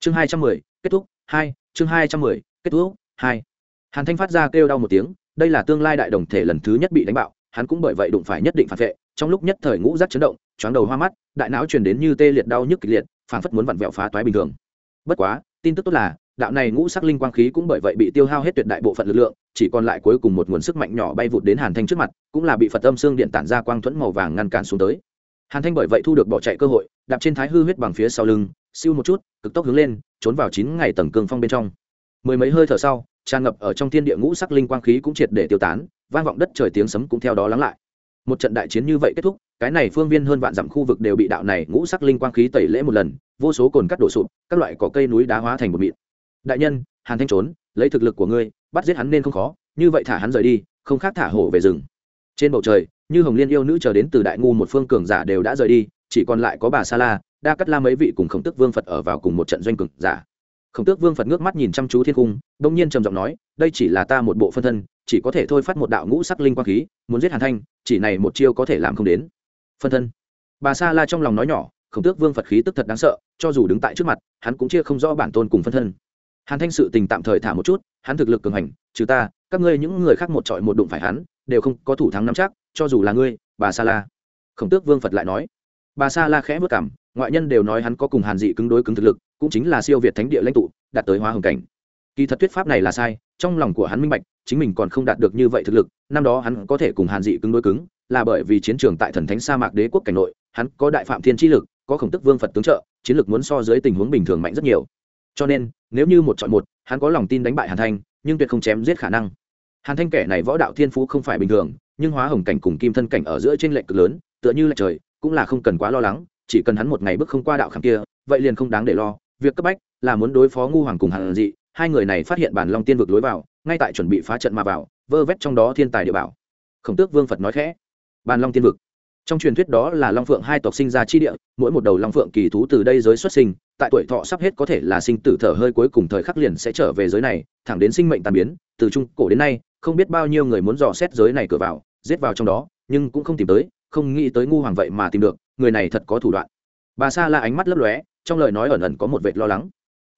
Chương hai trăm mười, kết thúc, hai, chương hai trăm mười, kết thúc, hai. Hàn thanh phát ra kêu đau một tiếng, đây là tương lai đại đồng thể lần thứ nhất bị đánh bạo, hắn cũng bởi vậy đụng phải nhất định phản vệ trong lúc nhất thời ngũ rác chấn động, choáng đầu hoa mắt, đại não truyền đến như tê liệt đau nhức kịch liệt, phảng phất muốn vặn vẹo phá toái bình thường. Bất quá, tin tức tốt là, đạo này ngũ sắc linh quang khí cũng bởi vậy bị tiêu hao hết tuyệt đại bộ phận lực lượng, chỉ còn lại cuối cùng một nguồn sức mạnh nhỏ bay vụt đến hàn thanh trước mặt, cũng là bị phật âm xương điện tản ra quang thuẫn màu vàng ngăn cản xuống tới. Hàn thanh bởi vậy thu được bỏ chạy cơ hội, đạp trên thái hư huyết bằng phía sau lưng, siêu một chút, cực tốc hướng lên, trốn vào chín ngày tầng cương phong bên trong. Mười mấy hơi thở sau, tràn ngập ở trong thiên địa ngũ sắc linh quang khí cũng triệt để tiêu tán, vang vọng đất trời tiếng sấm cũng theo đó lắng lại một trận đại chiến như vậy kết thúc, cái này phương viên hơn vạn dặm khu vực đều bị đạo này ngũ sắc linh quang khí tẩy lễ một lần, vô số cồn cắt đổ sụp, các loại cỏ cây núi đá hóa thành một mịn. Đại nhân, hàn thanh trốn, lấy thực lực của ngươi, bắt giết hắn nên không khó, như vậy thả hắn rời đi, không khác thả hổ về rừng. Trên bầu trời, như hồng liên yêu nữ chờ đến từ đại ngu một phương cường giả đều đã rời đi, chỉ còn lại có bà sa la, đa cắt la mấy vị cùng khổng tước vương phật ở vào cùng một trận doanh cường giả. Khổng tước vương phật ngước mắt nhìn chăm chú thiên cung, đông nhiên trầm giọng nói, đây chỉ là ta một bộ phân thân chỉ có thể thôi phát một đạo ngũ sắc linh quang khí, muốn giết hàn thanh, chỉ này một chiêu có thể làm không đến. Phân thân. Bà sa la trong lòng nói nhỏ, khổng tước vương phật khí tức thật đáng sợ, cho dù đứng tại trước mặt, hắn cũng chia không rõ bản tôn cùng phân thân. Hàn thanh sự tình tạm thời thả một chút, hắn thực lực cường hành, trừ ta, các ngươi những người khác một trọi một đụng phải hắn, đều không có thủ thắng nắm chắc, cho dù là ngươi, bà sa la. Khổng tước vương phật lại nói. Bà sa la khẽ vất cảm, ngoại nhân đều nói hắn có cùng hàn dị cứng đối cứng thực lực, cũng chính là siêu việt thánh địa lãnh tụ, đạt tới hóa hồng cảnh. Kỳ thật thuyết pháp này là sai, trong lòng của hắn minh bạch chính mình còn không đạt được như vậy thực lực, năm đó hắn có thể cùng hàn dị cứng đối cứng, là bởi vì chiến trường tại thần thánh sa mạc đế quốc cảnh nội, hắn có đại phạm thiên tri lực, có khổng tức vương phật tướng trợ, chiến lược muốn so dưới tình huống bình thường mạnh rất nhiều. Cho nên, nếu như một chọn một, hắn có lòng tin đánh bại hàn thanh, nhưng tuyệt không chém giết khả năng. Hàn thanh kẻ này võ đạo thiên phú không phải bình thường, nhưng hóa hồng cảnh cùng kim thân cảnh ở giữa trên lệnh cực lớn, tựa như lệch trời, cũng là không cần quá lo lắng, chỉ cần hắn một ngày bước không qua đạo khảm kia, vậy liền không đáng để lo. Việc cấp bách là muốn đối phó ngu hoàng cùng hàn dị, hai người này phát hiện bản long tiên vực lối vào ngay tại chuẩn bị phá trận mà vào, vơ vét trong đó thiên tài địa bảo. Khổng tước vương phật nói khẽ, bàn long tiên vực. Trong truyền thuyết đó là long phượng hai tộc sinh ra chi địa, mỗi một đầu long phượng kỳ thú từ đây giới xuất sinh, tại tuổi thọ sắp hết có thể là sinh tử thở hơi cuối cùng thời khắc liền sẽ trở về giới này, thẳng đến sinh mệnh tàn biến, từ trung cổ đến nay, không biết bao nhiêu người muốn dò xét giới này cửa vào, giết vào trong đó, nhưng cũng không tìm tới, không nghĩ tới ngu hoàng vậy mà tìm được, người này thật có thủ đoạn. Bà sa la ánh mắt lấp lóe, trong lời nói ẩn ẩn có một vệt lo lắng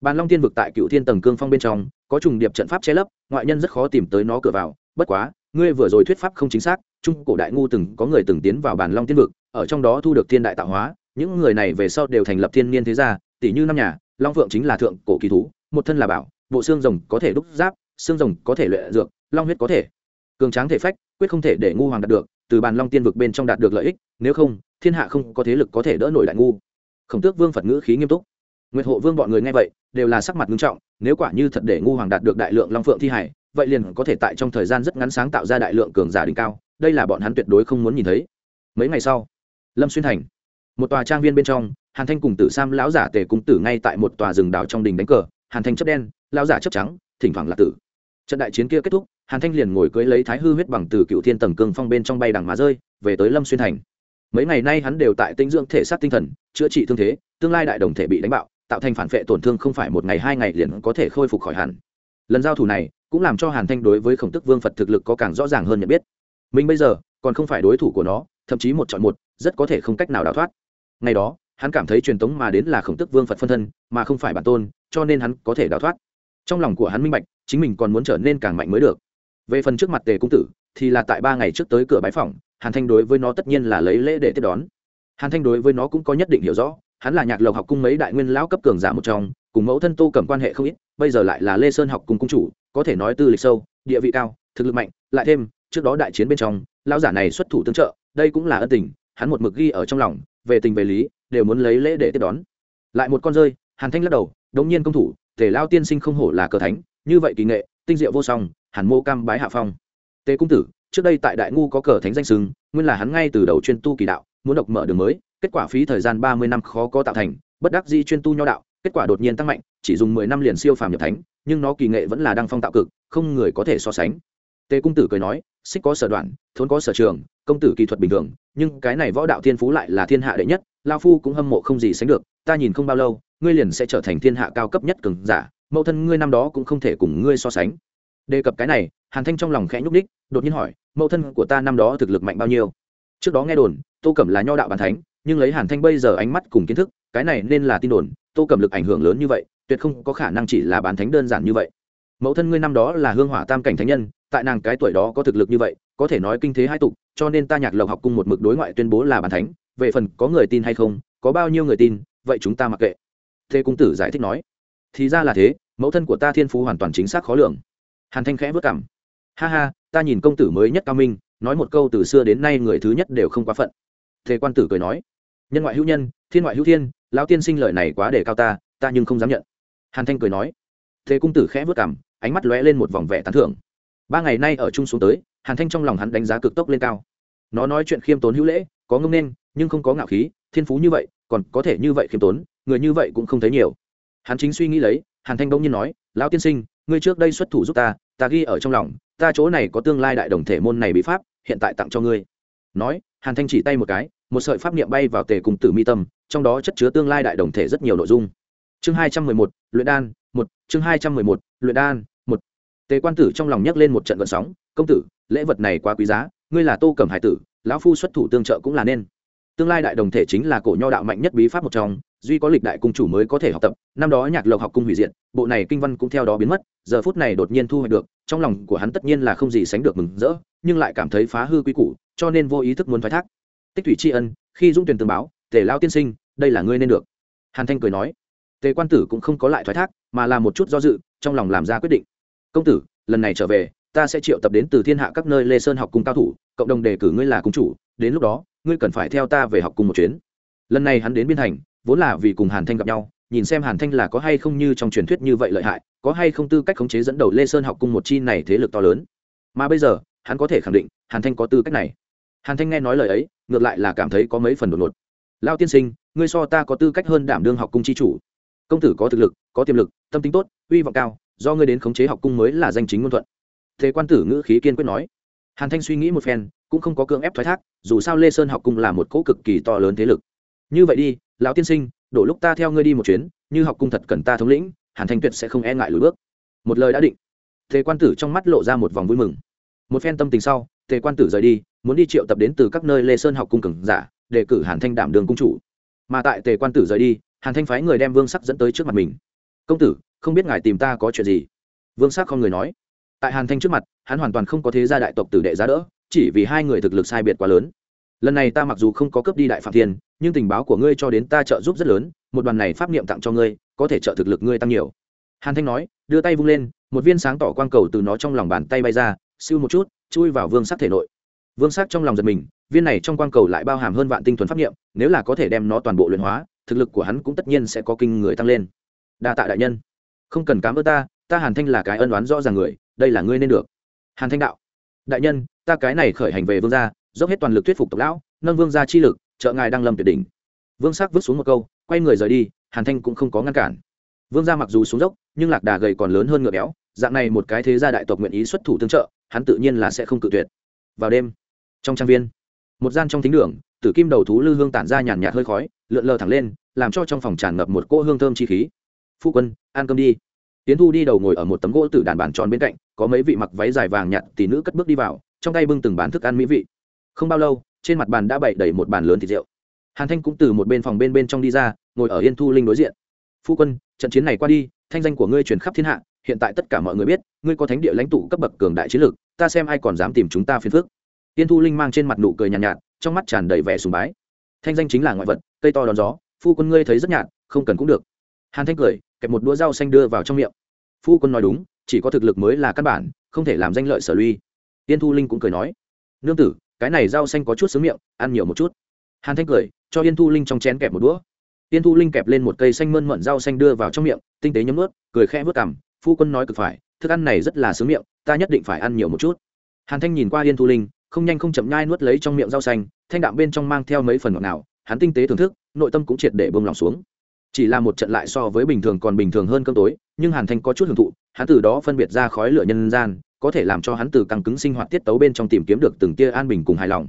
bàn long tiên vực tại cựu thiên tầng cương phong bên trong, có trùng điệp trận pháp che lấp, ngoại nhân rất khó tìm tới nó cửa vào. Bất quá, ngươi vừa rồi thuyết pháp không chính xác, trung cổ đại ngu từng có người từng tiến vào bàn long tiên vực, ở trong đó thu được thiên đại tạo hóa, những người này về sau đều thành lập thiên niên thế gia tỷ như năm nhà, long phượng chính là thượng cổ kỳ thú, một thân là bảo, bộ xương rồng có thể đúc giáp, xương rồng có thể luyện dược, long huyết có thể. Cường tráng thể phách, quyết không thể để ngu hoàng đạt được, từ bàn long tiên vực bên trong đạt được lợi ích, nếu không, thiên hạ không có thế lực có thể đỡ nổi đại ngu. Khổng tước vương phật ngữ khí nghiêm túc nguyệt hộ vương bọn người nghe vậy, đều là sắc mặt nghiêm trọng, nếu quả như thật để ngu hoàng đạt được đại lượng long phượng thi hải, vậy liền có thể tại trong thời gian rất ngắn sáng tạo ra đại lượng cường giả đỉnh cao, đây là bọn hắn tuyệt đối không muốn nhìn thấy. Mấy ngày sau, lâm xuyên thành, một tòa trang viên bên trong, hàn thanh cùng tử sam lão giả tề cung tử ngay tại một tòa rừng đảo trong đình đánh cờ, hàn thanh chấp đen, lão giả chấp trắng, thỉnh thoảng là tử. Trận đại chiến kia kết thúc, hàn thanh liền ngồi cưới lấy thái hư huyết bằng từ cựu thiên tầng cương phong bên trong bay đằng mà rơi, về tới lâm xuyên thành. Mấy ngày nay hắn đều tại tinh dưỡng thể xác tinh thần, chữa trị thương thế, tương lai đại đồng thể bị đánh bạo tạo thành phản vệ tổn thương không phải một ngày hai ngày liền có thể khôi phục khỏi hẳn. Lần giao thủ này cũng làm cho hàn thanh đối với khổng tức vương phật thực lực có càng rõ ràng hơn nhận biết. Mình bây giờ còn không phải đối thủ của nó, thậm chí một chọn một, rất có thể không cách nào đào thoát. Ngày đó, hắn cảm thấy truyền tống mà đến là khổng tức vương phật phân thân, mà không phải bản tôn, cho nên hắn có thể đào thoát. Trong lòng của hắn minh bạch, chính mình còn muốn trở nên càng mạnh mới được. Về phần trước mặt tề cung tử, thì là tại ba ngày trước tới cửa bái phòng hàn thanh đối với nó tất nhiên là lấy lễ để tiếp đón. Hàn thanh đối với nó cũng có nhất định hiểu rõ hắn là nhạc lộc học cung mấy đại nguyên lão cấp cường giả một trong, cùng mẫu thân tô cầm quan hệ không ít, bây giờ lại là lê sơn học cùng cung chủ, có thể nói tư lịch sâu, địa vị cao, thực lực mạnh, lại thêm, trước đó đại chiến bên trong, lão giả này xuất thủ tương trợ, đây cũng là ân tình, hắn một mực ghi ở trong lòng, về tình về lý, đều muốn lấy lễ để tiếp đón. Lại một con rơi, hàn thanh lắc đầu, đống nhiên công thủ, tề lao tiên sinh không hổ là cờ thánh, như vậy kỳ nghệ, tinh diệu vô song, hàn mô cam bái hạ phong. Tề cung tử, trước đây tại đại ngu có cờ thánh danh sừng nguyên là hắn ngay từ đầu chuyên tu kỳ đạo, muốn độc mở đường mới kết quả phí thời gian ba mươi năm khó có tạo thành, bất đắc di chuyên tu nho đạo, kết quả đột nhiên tăng mạnh, chỉ dùng mười năm liền siêu phàm nhập thánh, nhưng nó kỳ nghệ vẫn là đăng phong tạo cực, không người có thể so sánh. Tề cung tử cười nói, xích có sở đoạn, thốn có sở trường, công tử kỹ thuật bình thường, nhưng cái này võ đạo thiên phú lại là thiên hạ đệ nhất, lao phu cũng hâm mộ không gì sánh được, ta nhìn không bao lâu, ngươi liền sẽ trở thành thiên hạ cao cấp nhất cường giả, mẫu thân ngươi năm đó cũng không thể cùng ngươi so sánh. Đề cập cái này, hàn thanh trong lòng khẽ nhúc ních đột nhiên hỏi, mẫu thân của ta năm đó thực lực mạnh bao nhiêu? Trước đó nghe đồn, tô cẩm là nho đạo bàn thánh nhưng lấy hàn thanh bây giờ ánh mắt cùng kiến thức, cái này nên là tin đồn, tô cẩm lực ảnh hưởng lớn như vậy, tuyệt không có khả năng chỉ là bán thánh đơn giản như vậy. Mẫu thân ngươi năm đó là hương hỏa tam cảnh thánh nhân, tại nàng cái tuổi đó có thực lực như vậy, có thể nói kinh thế hai tục, cho nên ta nhạc lộc học cung một mực đối ngoại tuyên bố là bàn thánh, về phần có người tin hay không, có bao nhiêu người tin, vậy chúng ta mặc kệ. Thế cung tử giải thích nói. Thì ra là thế, mẫu thân của ta thiên phú hoàn toàn chính xác khó lường. Hàn thanh khẽ vất cảm ha ha, ta nhìn công tử mới nhất cao minh, nói một câu từ xưa đến nay người thứ nhất đều không quá phận. Thế quan tử cười nói nhân ngoại hữu nhân, thiên ngoại hữu thiên, lão tiên sinh lời này quá để cao ta ta nhưng không dám nhận. Hàn thanh cười nói. Thế cung tử khẽ vớt cảm ánh mắt lóe lên một vòng vẻ tán thưởng. Ba ngày nay ở chung xuống tới, hàn thanh trong lòng hắn đánh giá cực tốc lên cao. Nó nói chuyện khiêm tốn hữu lễ, có ngông nên, nhưng không có ngạo khí, thiên phú như vậy, còn có thể như vậy khiêm tốn, người như vậy cũng không thấy nhiều. Hắn chính suy nghĩ lấy, hàn thanh bỗng nhiên nói, lão tiên sinh, ngươi trước đây xuất thủ giúp ta ta ghi ở trong lòng, ta chỗ này có tương lai đại đồng thể môn này bị pháp, hiện tại tặng cho ngươi. Nói, hàn thanh chỉ tay một cái một sợi pháp niệm bay vào tề cùng tử mi tâm, trong đó chất chứa tương lai đại đồng thể rất nhiều nội dung. Chương hai trăm mười một, luyện đan, một, chương hai trăm mười một, luyện đan, một. Tề quan tử trong lòng nhấc lên một trận gợn sóng, công tử, lễ vật này quá quý giá, ngươi là tô cẩm hải tử, lão phu xuất thủ tương trợ cũng là nên. Tương lai đại đồng thể chính là cổ nho đạo mạnh nhất bí pháp một trong, duy có lịch đại cung chủ mới có thể học tập, năm đó nhạc lộc học cung hủy diện bộ này kinh văn cũng theo đó biến mất, giờ phút này đột nhiên thu hoạch được, trong lòng của hắn tất nhiên là không gì sánh được mừng rỡ, nhưng lại cảm thấy phá hư quy củ, cho nên vô ý thức muốn thoái thác tích thủy tri ân, khi dũng tuyển tường báo, tề lao tiên sinh, đây là ngươi nên được. Hàn thanh cười nói, tề quan tử cũng không có lại thoái thác, mà là một chút do dự, trong lòng làm ra quyết định. Công tử, lần này trở về, ta sẽ triệu tập đến từ thiên hạ các nơi lê sơn học cung cao thủ, cộng đồng đề cử ngươi là cung chủ, đến lúc đó, ngươi cần phải theo ta về học cùng một chuyến. Lần này hắn đến biên thành, vốn là vì cùng hàn thanh gặp nhau, nhìn xem hàn thanh là có hay không như trong truyền thuyết như vậy lợi hại, có hay không tư cách khống chế dẫn đầu lê sơn học cung một chi này thế lực to lớn. Mà bây giờ, hắn có thể khẳng định, hàn thanh có tư cách này hàn thanh nghe nói lời ấy, ngược lại là cảm thấy có mấy phần đột ngột. Lao tiên sinh, ngươi so ta có tư cách hơn đảm đương học cung chi chủ. Công tử có thực lực, có tiềm lực, tâm tính tốt, uy vọng cao, do ngươi đến khống chế học cung mới là danh chính ngôn thuận. Thế quan tử ngữ khí kiên quyết nói. Hàn thanh suy nghĩ một phen, cũng không có cưỡng ép thoái thác, dù sao lê sơn học cung là một cỗ cực kỳ to lớn thế lực. Như vậy đi, lão tiên sinh, đổ lúc ta theo ngươi đi một chuyến, như học cung thật cần ta thống lĩnh, hàn thanh tuyệt sẽ không e ngại lùi bước. Một lời đã định, Thế quan tử trong mắt lộ ra một vòng vui mừng. Một phen tâm tình sau tề quan tử rời đi, muốn đi triệu tập đến từ các nơi lê sơn học cung cường giả, để cử hàn thanh đảm đường cung chủ. Mà tại tề quan tử rời đi, hàn thanh phái người đem vương sắc dẫn tới trước mặt mình. Công tử, không biết ngài tìm ta có chuyện gì? Vương sắc không người nói. Tại hàn thanh trước mặt, hắn hoàn toàn không có thế gia đại tộc tử đệ giá đỡ, chỉ vì hai người thực lực sai biệt quá lớn. Lần này ta mặc dù không có cướp đi đại phạm thiên, nhưng tình báo của ngươi cho đến ta trợ giúp rất lớn, một đoàn này pháp niệm tặng cho ngươi, có thể trợ thực lực ngươi tăng nhiều. Hàn thanh nói, đưa tay vung lên, một viên sáng tỏ quang cầu từ nó trong lòng bàn tay bay ra, siêu một chút chui vào vương sắc thể nội. Vương sắc trong lòng giật mình, viên này trong quang cầu lại bao hàm hơn vạn tinh thuần pháp niệm, nếu là có thể đem nó toàn bộ luyện hóa, thực lực của hắn cũng tất nhiên sẽ có kinh người tăng lên. Đa tạ đại nhân. Không cần cám ơn ta ta hàn thanh là cái ân oán rõ ràng người, đây là ngươi nên được. Hàn thanh đạo. Đại nhân, ta cái này khởi hành về vương gia, dốc hết toàn lực thuyết phục tộc lão, nâng vương gia chi lực, trợ ngài đang lâm tuyệt đỉnh. Vương sắc vứt xuống một câu, quay người rời đi, hàn thanh cũng không có ngăn cản. Vương gia mặc dù xuống dốc, nhưng lạc đà gầy còn lớn hơn ngựa béo, dạng này một cái thế gia đại tộc nguyện ý xuất thủ tương trợ hắn tự nhiên là sẽ không cự tuyệt. Vào đêm, trong trang viên, một gian trong thính đường, tử kim đầu thú lư hương tản ra nhàn nhạt hơi khói, lượn lờ thẳng lên, làm cho trong phòng tràn ngập một cỗ hương thơm chi khí. Phu quân, ăn cơm đi. Tiến thu đi đầu ngồi ở một tấm gỗ tử đàn bàn tròn bên cạnh, có mấy vị mặc váy dài vàng nhạt tỷ nữ cất bước đi vào, trong tay bưng từng bàn thức ăn mỹ vị. Không bao lâu, trên mặt bàn đã bày đầy một bàn lớn thịt rượu. Hàn thanh cũng từ một bên phòng bên bên trong đi ra, ngồi ở yên thu linh đối diện. Phu quân, trận chiến này qua đi, thanh danh của ngươi truyền khắp thiên hạ hiện tại tất cả mọi người biết ngươi có thánh địa lãnh tụ cấp bậc cường đại chiến lược ta xem ai còn dám tìm chúng ta phiền phước tiên thu linh mang trên mặt nụ cười nhàn nhạt, nhạt trong mắt tràn đầy vẻ sùng bái. Thanh danh chính là ngoại vật cây to đón gió phu quân ngươi thấy rất nhạt không cần cũng được. Hàn thanh cười kẹp một đũa rau xanh đưa vào trong miệng. Phu quân nói đúng chỉ có thực lực mới là căn bản không thể làm danh lợi sở luy tiên thu linh cũng cười nói nương tử cái này rau xanh có chút sướng miệng ăn nhiều một chút. Hàn thanh cười cho yên thu linh trong chén kẹp một đũa. Yên thu linh kẹp lên một cây xanh mơn mận rau xanh đưa vào trong miệng tinh tế nhấm ướt cười khẽ vớt cằm phu quân nói cực phải, thức ăn này rất là sướng miệng, ta nhất định phải ăn nhiều một chút. Hàn thanh nhìn qua yên thu linh, không nhanh không chậm nhai nuốt lấy trong miệng rau xanh, thanh đạm bên trong mang theo mấy phần ngọt nào hắn tinh tế thưởng thức, nội tâm cũng triệt để bông lòng xuống. Chỉ là một trận lại so với bình thường còn bình thường hơn cơm tối, nhưng hàn thanh có chút hưởng thụ, hắn từ đó phân biệt ra khói lửa nhân gian, có thể làm cho hắn từ căng cứng sinh hoạt tiết tấu bên trong tìm kiếm được từng tia an bình cùng hài lòng.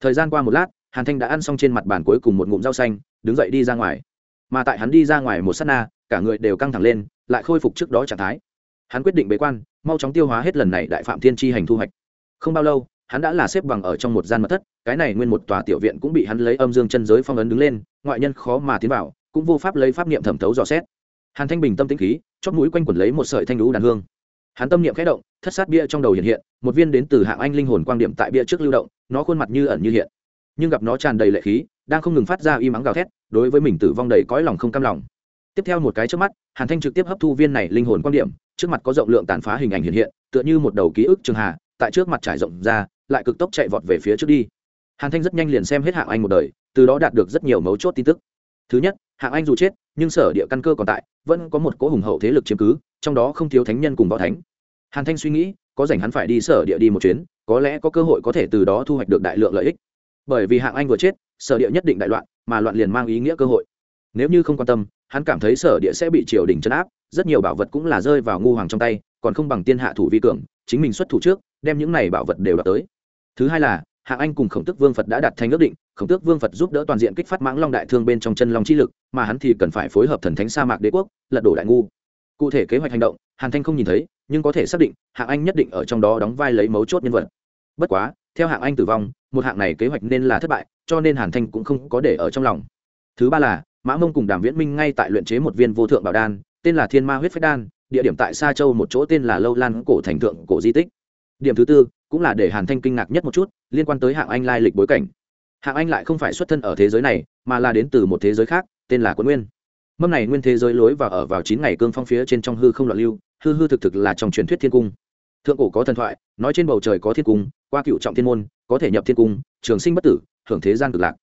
Thời gian qua một lát, hàn thanh đã ăn xong trên mặt bàn cuối cùng một ngụm rau xanh, đứng dậy đi ra ngoài. Mà tại hắn đi ra ngoài một s á t na cả người đều căng thẳng lên, lại khôi phục trước đó trạng thái. Hắn quyết định bế quan, mau chóng tiêu hóa hết lần này đại phạm thiên tri hành thu hoạch. Không bao lâu, hắn đã là xếp bằng ở trong một gian mật thất, cái này nguyên một tòa tiểu viện cũng bị hắn lấy âm dương chân giới phong ấn đứng lên, ngoại nhân khó mà tiến vào, cũng vô pháp lấy pháp niệm thẩm thấu dò xét. Hàn thanh bình tâm tĩnh khí, chót mũi quanh quẩn lấy một sợi thanh lũ đàn hương. Hắn tâm niệm khẽ động, thất sát bia trong đầu hiện hiện, một viên đến từ hạng anh linh hồn quang điểm tại bia trước lưu động, nó khuôn mặt như ẩn như hiện. Nhưng gặp nó tràn đầy lệ khí, đang không ngừng phát ra y mắng gào thét, đối với mình tử vong đầy cõi lòng không cam lòng tiếp theo một cái trước mắt, hàn thanh trực tiếp hấp thu viên này linh hồn quan điểm, trước mặt có rộng lượng tàn phá hình ảnh hiện hiện, tựa như một đầu ký ức trường hà, tại trước mặt trải rộng ra, lại cực tốc chạy vọt về phía trước đi. Hàn thanh rất nhanh liền xem hết hạng anh một đời, từ đó đạt được rất nhiều mấu chốt tin tức. Thứ nhất, hạng anh dù chết, nhưng sở địa căn cơ còn tại, vẫn có một cỗ hùng hậu thế lực chiếm cứ, trong đó không thiếu thánh nhân cùng võ thánh. Hàn thanh suy nghĩ, có rảnh hắn phải đi sở địa đi một chuyến, có lẽ có cơ hội có thể từ đó thu hoạch được đại lượng lợi ích. Bởi vì hạng anh vừa chết, sở địa nhất định đại loạn, mà loạn liền mang ý nghĩa cơ hội. Nếu như không quan tâm hắn cảm thấy sở địa sẽ bị triều đình chấn áp, rất nhiều bảo vật cũng là rơi vào ngu hoàng trong tay, còn không bằng tiên hạ thủ vi cường, chính mình xuất thủ trước, đem những này bảo vật đều đạt tới. Thứ hai là, hạng anh cùng khổng tước vương phật đã đặt thành ước định, khổng tước vương phật giúp đỡ toàn diện kích phát mãng long đại thương bên trong chân long chi lực, mà hắn thì cần phải phối hợp thần thánh sa mạc đế quốc, lật đổ đại ngu. Cụ thể kế hoạch hành động, hàn thanh không nhìn thấy, nhưng có thể xác định, hạng anh nhất định ở trong đó đóng vai lấy mấu chốt nhân vật. Bất quá, theo hạng anh tử vong, một hạng này kế hoạch nên là thất bại, cho nên hàn thanh cũng không có để ở trong lòng. Thứ ba là mã mông cùng đàm viễn minh ngay tại luyện chế một viên vô thượng bảo đan, tên là thiên ma huyết phách đan, địa điểm tại sa châu một chỗ tên là lâu lan cổ thành thượng cổ di tích. Điểm thứ tư, cũng là để hàn thanh kinh ngạc nhất một chút, liên quan tới hạng anh lai lịch bối cảnh. Hạng anh lại không phải xuất thân ở thế giới này, mà là đến từ một thế giới khác, tên là quân nguyên. Mâm này nguyên thế giới lối và ở vào chín ngày cương phong phía trên trong hư không loạn lưu, hư hư thực thực là trong truyền thuyết thiên cung. Thượng cổ có thần thoại, nói trên bầu trời có thiên cung, qua cựu trọng thiên môn, có thể nhập thiên cung, trường sinh bất tử, hưởng thế gian cực lạc.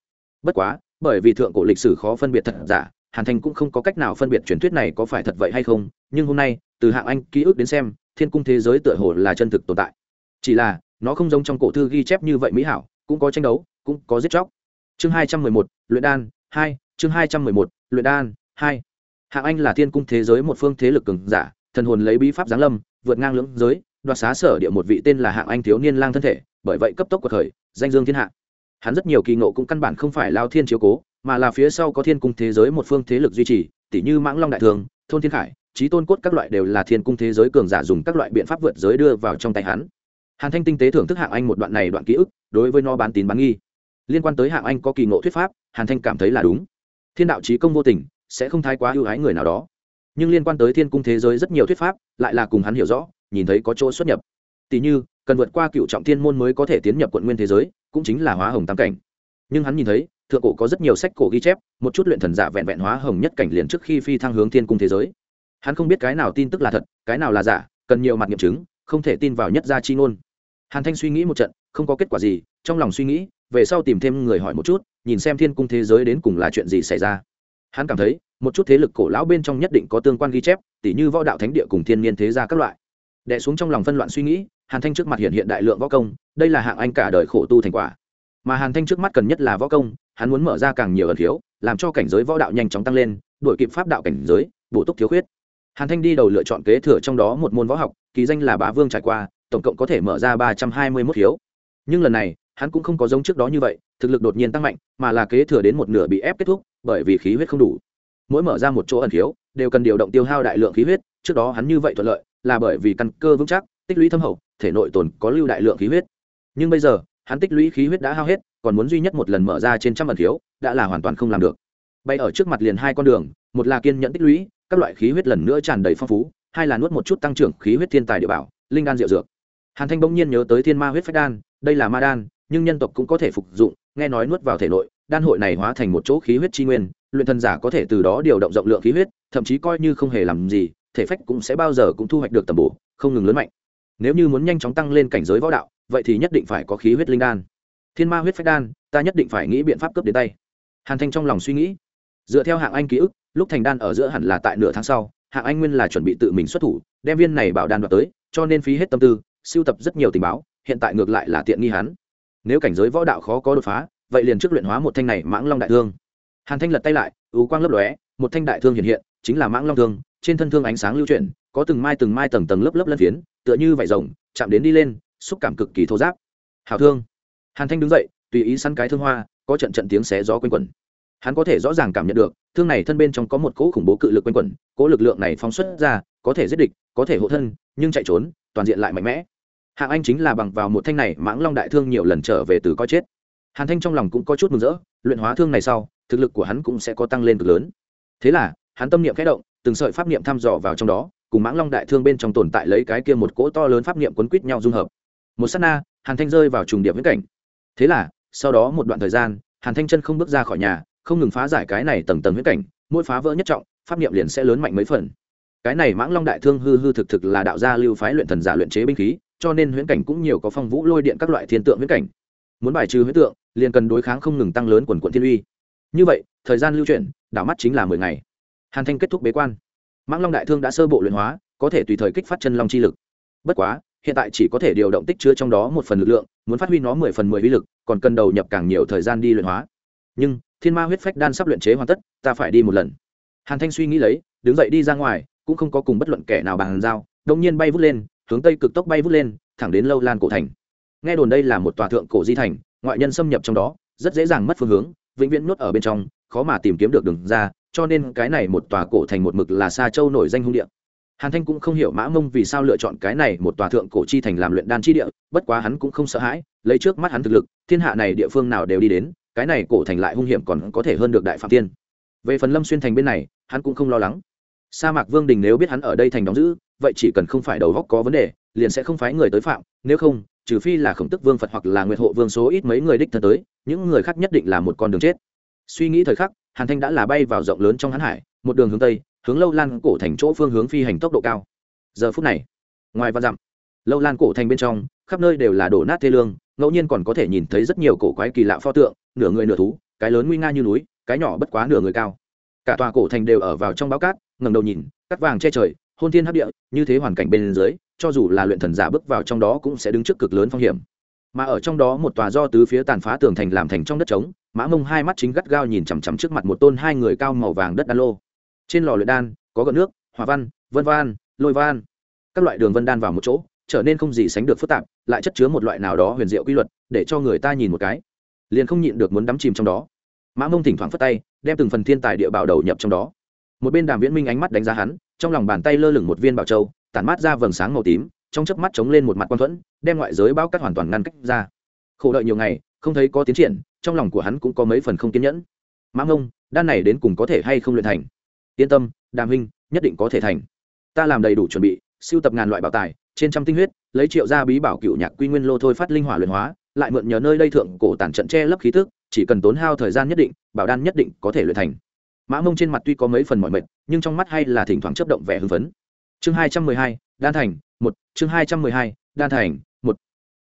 Bất quá bởi vì thượng cổ lịch sử khó phân biệt thật giả, hàn thành cũng không có cách nào phân biệt truyền thuyết này có phải thật vậy hay không, nhưng hôm nay, từ hạng anh ký ức đến xem, thiên cung thế giới tựa hồ là chân thực tồn tại. Chỉ là, nó không giống trong cổ thư ghi chép như vậy mỹ hảo, cũng có tranh đấu, cũng có giết chóc. Chương hai trăm mười một, luyện đan, hai, chương hai trăm mười một, luyện đan, hai. Hạng anh là thiên cung thế giới một phương thế lực cường giả, thần hồn lấy bí pháp giáng lâm, vượt ngang lưỡng giới, đoạt xá sở địa một vị tên là hạng anh thiếu niên lang thân thể, bởi vậy cấp tốc của thời danh dương thiên hạ hắn rất nhiều kỳ ngộ cũng căn bản không phải lao thiên chiếu cố, mà là phía sau có thiên cung thế giới một phương thế lực duy trì, tỷ như mãng long đại thường, thôn thiên khải trí tôn cốt các loại đều là thiên cung thế giới cường giả dùng các loại biện pháp vượt giới đưa vào trong tay hắn. Hàn thanh tinh tế thưởng thức hạng anh một đoạn này đoạn ký ức, đối với nó bán tín bán nghi. Liên quan tới hạng anh có kỳ ngộ thuyết pháp, hàn thanh cảm thấy là đúng. Thiên đạo trí công vô tình, sẽ không thái quá ưu ái người nào đó. Nhưng liên quan tới thiên cung thế giới rất nhiều thuyết pháp, lại là cùng hắn hiểu rõ, nhìn thấy có chỗ xuất nhập. Tỷ như, cần vượt qua cựu trọng thiên môn mới có thể tiến nhập quận nguyên thế giới cũng chính là hóa hồng tam cảnh. Nhưng hắn nhìn thấy, thượng cổ có rất nhiều sách cổ ghi chép, một chút luyện thần giả vẹn vẹn hóa hồng nhất cảnh liền trước khi phi thăng hướng thiên cung thế giới. Hắn không biết cái nào tin tức là thật, cái nào là giả, cần nhiều mặt nghiệm chứng, không thể tin vào nhất gia chi ngôn. Hàn thanh suy nghĩ một trận, không có kết quả gì, trong lòng suy nghĩ, về sau tìm thêm người hỏi một chút, nhìn xem thiên cung thế giới đến cùng là chuyện gì xảy ra. Hắn cảm thấy, một chút thế lực cổ lão bên trong nhất định có tương quan ghi chép, tỉ như võ đạo thánh địa cùng thiên niên thế gia các loại. Đẻ xuống trong lòng phân loạn suy nghĩ hàn thanh trước mặt hiện hiện đại lượng võ công đây là hạng anh cả đời khổ tu thành quả. Mà hàn thanh trước mắt cần nhất là võ công hắn muốn mở ra càng nhiều ẩn thiếu làm cho cảnh giới võ đạo nhanh chóng tăng lên đổi kịp pháp đạo cảnh giới bổ túc thiếu khuyết. Hàn thanh đi đầu lựa chọn kế thừa trong đó một môn võ học kỳ danh là bá vương trải qua tổng cộng có thể mở ra ba trăm hai mươi mốt thiếu. nhưng lần này hắn cũng không có giống trước đó như vậy thực lực đột nhiên tăng mạnh mà là kế thừa đến một nửa bị ép kết thúc bởi vì khí huyết không đủ. Mỗi mở ra một chỗ ẩn thiếu, đều cần điều động tiêu hao đại lượng khí huyết trước đó hắn như vậy thuận lợi là bởi vì căn cơ vững chắc tích lũy thâm hậu thể nội tồn có lưu đại lượng khí huyết. Nhưng bây giờ hắn tích lũy khí huyết đã hao hết còn muốn duy nhất một lần mở ra trên trăm ẩn thiếu, đã là hoàn toàn không làm được. Bay ở trước mặt liền hai con đường một là kiên nhẫn tích lũy các loại khí huyết lần nữa tràn đầy phong phú hai là nuốt một chút tăng trưởng khí huyết thiên tài địa bảo linh đan diệu dược. Hàn thanh bỗng nhiên nhớ tới thiên ma huyết phách đan đây là ma đan nhưng nhân tộc cũng có thể phục dụng nghe nói nuốt vào thể nội đan hội này hóa thành một chỗ khí huyết tri nguyên luyện thần giả có thể từ đó điều động rộng lượng khí huyết thậm chí coi như không hề làm gì thể phách cũng sẽ bao giờ cũng thu hoạch được tầm bổ không ngừng lớn mạnh nếu như muốn nhanh chóng tăng lên cảnh giới võ đạo, vậy thì nhất định phải có khí huyết linh đan. Thiên ma huyết phách đan, ta nhất định phải nghĩ biện pháp cướp đến tay. Hàn thanh trong lòng suy nghĩ. Dựa theo hạng anh ký ức, lúc thành đan ở giữa hẳn là tại nửa tháng sau, hạng anh nguyên là chuẩn bị tự mình xuất thủ, đem viên này bảo đan đoạt tới, cho nên phí hết tâm tư siêu tập rất nhiều tình báo, hiện tại ngược lại là tiện nghi hắn. Nếu cảnh giới võ đạo khó có đột phá, vậy liền trước luyện hóa một thanh này mãng long đại thương. Hàn thanh lật tay lại, ưu quang lấp lóe, một thanh đại thương hiện hiện, chính là mãng long thương, trên thân thương ánh sáng lưu chuyển có từng mai từng mai tầng tầng lớp lớp lân phiến, tựa như vải rồng, chạm đến đi lên, xúc cảm cực kỳ thô giáp hào thương. Hàn thanh đứng dậy, tùy ý săn cái thương hoa, có trận trận tiếng xé gió quanh quẩn. Hắn có thể rõ ràng cảm nhận được, thương này thân bên trong có một cỗ khủng bố cự lực quanh quẩn, cỗ lực lượng này phóng xuất ra, có thể giết địch, có thể hộ thân, nhưng chạy trốn, toàn diện lại mạnh mẽ. Hạng anh chính là bằng vào một thanh này mãng long đại thương nhiều lần trở về từ coi chết. Hàn thanh trong lòng cũng có chút mừng rỡ, luyện hóa thương này sau, thực lực của hắn cũng sẽ có tăng lên cực lớn. Thế là, hắn tâm niệm khẽ động, từng sợi pháp niệm thăm dò vào trong đó cùng mãng long đại thương bên trong tồn tại lấy cái kia một cỗ to lớn pháp niệm quấn quýt nhau dung hợp. Một s á t na, hàn thanh rơi vào trùng điệp viễn cảnh. Thế là, sau đó một đoạn thời gian, hàn thanh chân không bước ra khỏi nhà, không ngừng phá giải cái này tầng tầng viễn cảnh, mỗi phá vỡ nhất trọng, pháp niệm liền sẽ lớn mạnh mấy phần. Cái này mãng long đại thương hư hư thực thực là đạo gia lưu phái luyện thần giả luyện chế binh khí, cho nên huyễn cảnh cũng nhiều có phong vũ lôi điện các loại thiên tượng huyễn cảnh. Muốn bài trừ huyễn tượng, liền cần đối kháng không ngừng tăng lớn quần quận thiên uy. Như vậy, thời gian lưu chuyển, đảo mắt chính là mười ngày. Hàn thanh kết thúc bế quan mãng long đại thương đã sơ bộ luyện hóa, có thể tùy thời kích phát chân long chi lực. Bất quá, hiện tại chỉ có thể điều động tích chứa trong đó một phần lực lượng, muốn phát huy nó mười phần mười vi lực, còn cần đầu nhập càng nhiều thời gian đi luyện hóa. Nhưng, thiên ma huyết phách đan sắp luyện chế hoàn tất, ta phải đi một lần. Hàn thanh suy nghĩ lấy, đứng dậy đi ra ngoài, cũng không có cùng bất luận kẻ nào bàn giao đông nhiên bay vút lên, hướng tây cực tốc bay vút lên, thẳng đến lâu lan cổ thành. Nghe đồn đây là một tòa thượng cổ di thành, ngoại nhân xâm nhập trong đó, rất dễ dàng mất phương hướng, vĩnh viễn nuốt ở bên trong khó mà tìm kiếm được đường ra, cho nên cái này một tòa cổ thành một mực là xa châu nổi danh hung địa. Hàn thanh cũng không hiểu mã mông vì sao lựa chọn cái này một tòa thượng cổ chi thành làm luyện đan chi địa, bất quá hắn cũng không sợ hãi, lấy trước mắt hắn thực lực, thiên hạ này địa phương nào đều đi đến, cái này cổ thành lại hung hiểm còn có thể hơn được đại phạm tiên. Về phần lâm xuyên thành bên này, hắn cũng không lo lắng. Sa mạc vương đình nếu biết hắn ở đây thành đóng giữ, vậy chỉ cần không phải đầu góc có vấn đề, liền sẽ không phái người tới phạm, nếu không, trừ phi là khổng tức vương phật hoặc là nguyệt hộ vương số ít mấy người đích thân tới, những người khác nhất định là một con đường chết suy nghĩ thời khắc, hàn thanh đã là bay vào rộng lớn trong hắn hải, một đường hướng tây, hướng lâu lan cổ thành chỗ phương hướng phi hành tốc độ cao. Giờ phút này, ngoài văn dặm, lâu lan cổ thành bên trong, khắp nơi đều là đổ nát thê lương, ngẫu nhiên còn có thể nhìn thấy rất nhiều cổ quái kỳ lạ pho tượng, nửa người nửa thú, cái lớn nguy nga như núi, cái nhỏ bất quá nửa người cao. Cả tòa cổ thành đều ở vào trong báo cát ngầm đầu nhìn, cắt vàng che trời, hôn thiên hấp địa, như thế hoàn cảnh bên dưới, cho dù là luyện thần giả bước vào trong đó cũng sẽ đứng trước cực lớn phong hiểm. Mà ở trong đó một tòa do tứ phía tàn phá tường thành làm thành trong đất trống mã mông hai mắt chính gắt gao nhìn chằm chằm trước mặt một tôn hai người cao màu vàng đất đan lô. Trên lò luyện đan, có gợn nước hòa văn, vân van lôi van các loại đường vân đan vào một chỗ, trở nên không gì sánh được phức tạp, lại chất chứa một loại nào đó huyền diệu quy luật, để cho người ta nhìn một cái. Liền không nhịn được muốn đắm chìm trong đó. Mã mông thỉnh thoảng phất tay, đem từng phần thiên tài địa bảo đầu nhập trong đó. Một bên đàm viễn minh ánh mắt đánh giá hắn, trong lòng bàn tay lơ lửng một viên bảo châu, tản mát ra vầng sáng màu tím, trong chớp mắt chống lên một mặt quan thuẫn, đem ngoại giới bao cắt hoàn toàn ngăn cách ra. Khổ đợi nhiều ngày, không thấy có tiến triển trong lòng của hắn cũng có mấy phần không kiên nhẫn. Mã ngông, đan này đến cùng có thể hay không luyện thành? Yên tâm, đàm huynh, nhất định có thể thành. Ta làm đầy đủ chuẩn bị, siêu tập ngàn loại bảo tài, trên trăm tinh huyết, lấy triệu gia bí bảo cựu nhạc quy nguyên lô thôi phát linh hỏa luyện hóa, lại mượn nhờ nơi đây thượng cổ tản trận che lấp khí tức, chỉ cần tốn hao thời gian nhất định, bảo đan nhất định có thể luyện thành. Mã mông trên mặt tuy có mấy phần mỏi mệt, nhưng trong mắt hay là thỉnh thoảng chấp động vẻ hưng phấn. Chương hai trăm mười hai, đan thành, một, chương hai trăm mười hai, đan thành, một.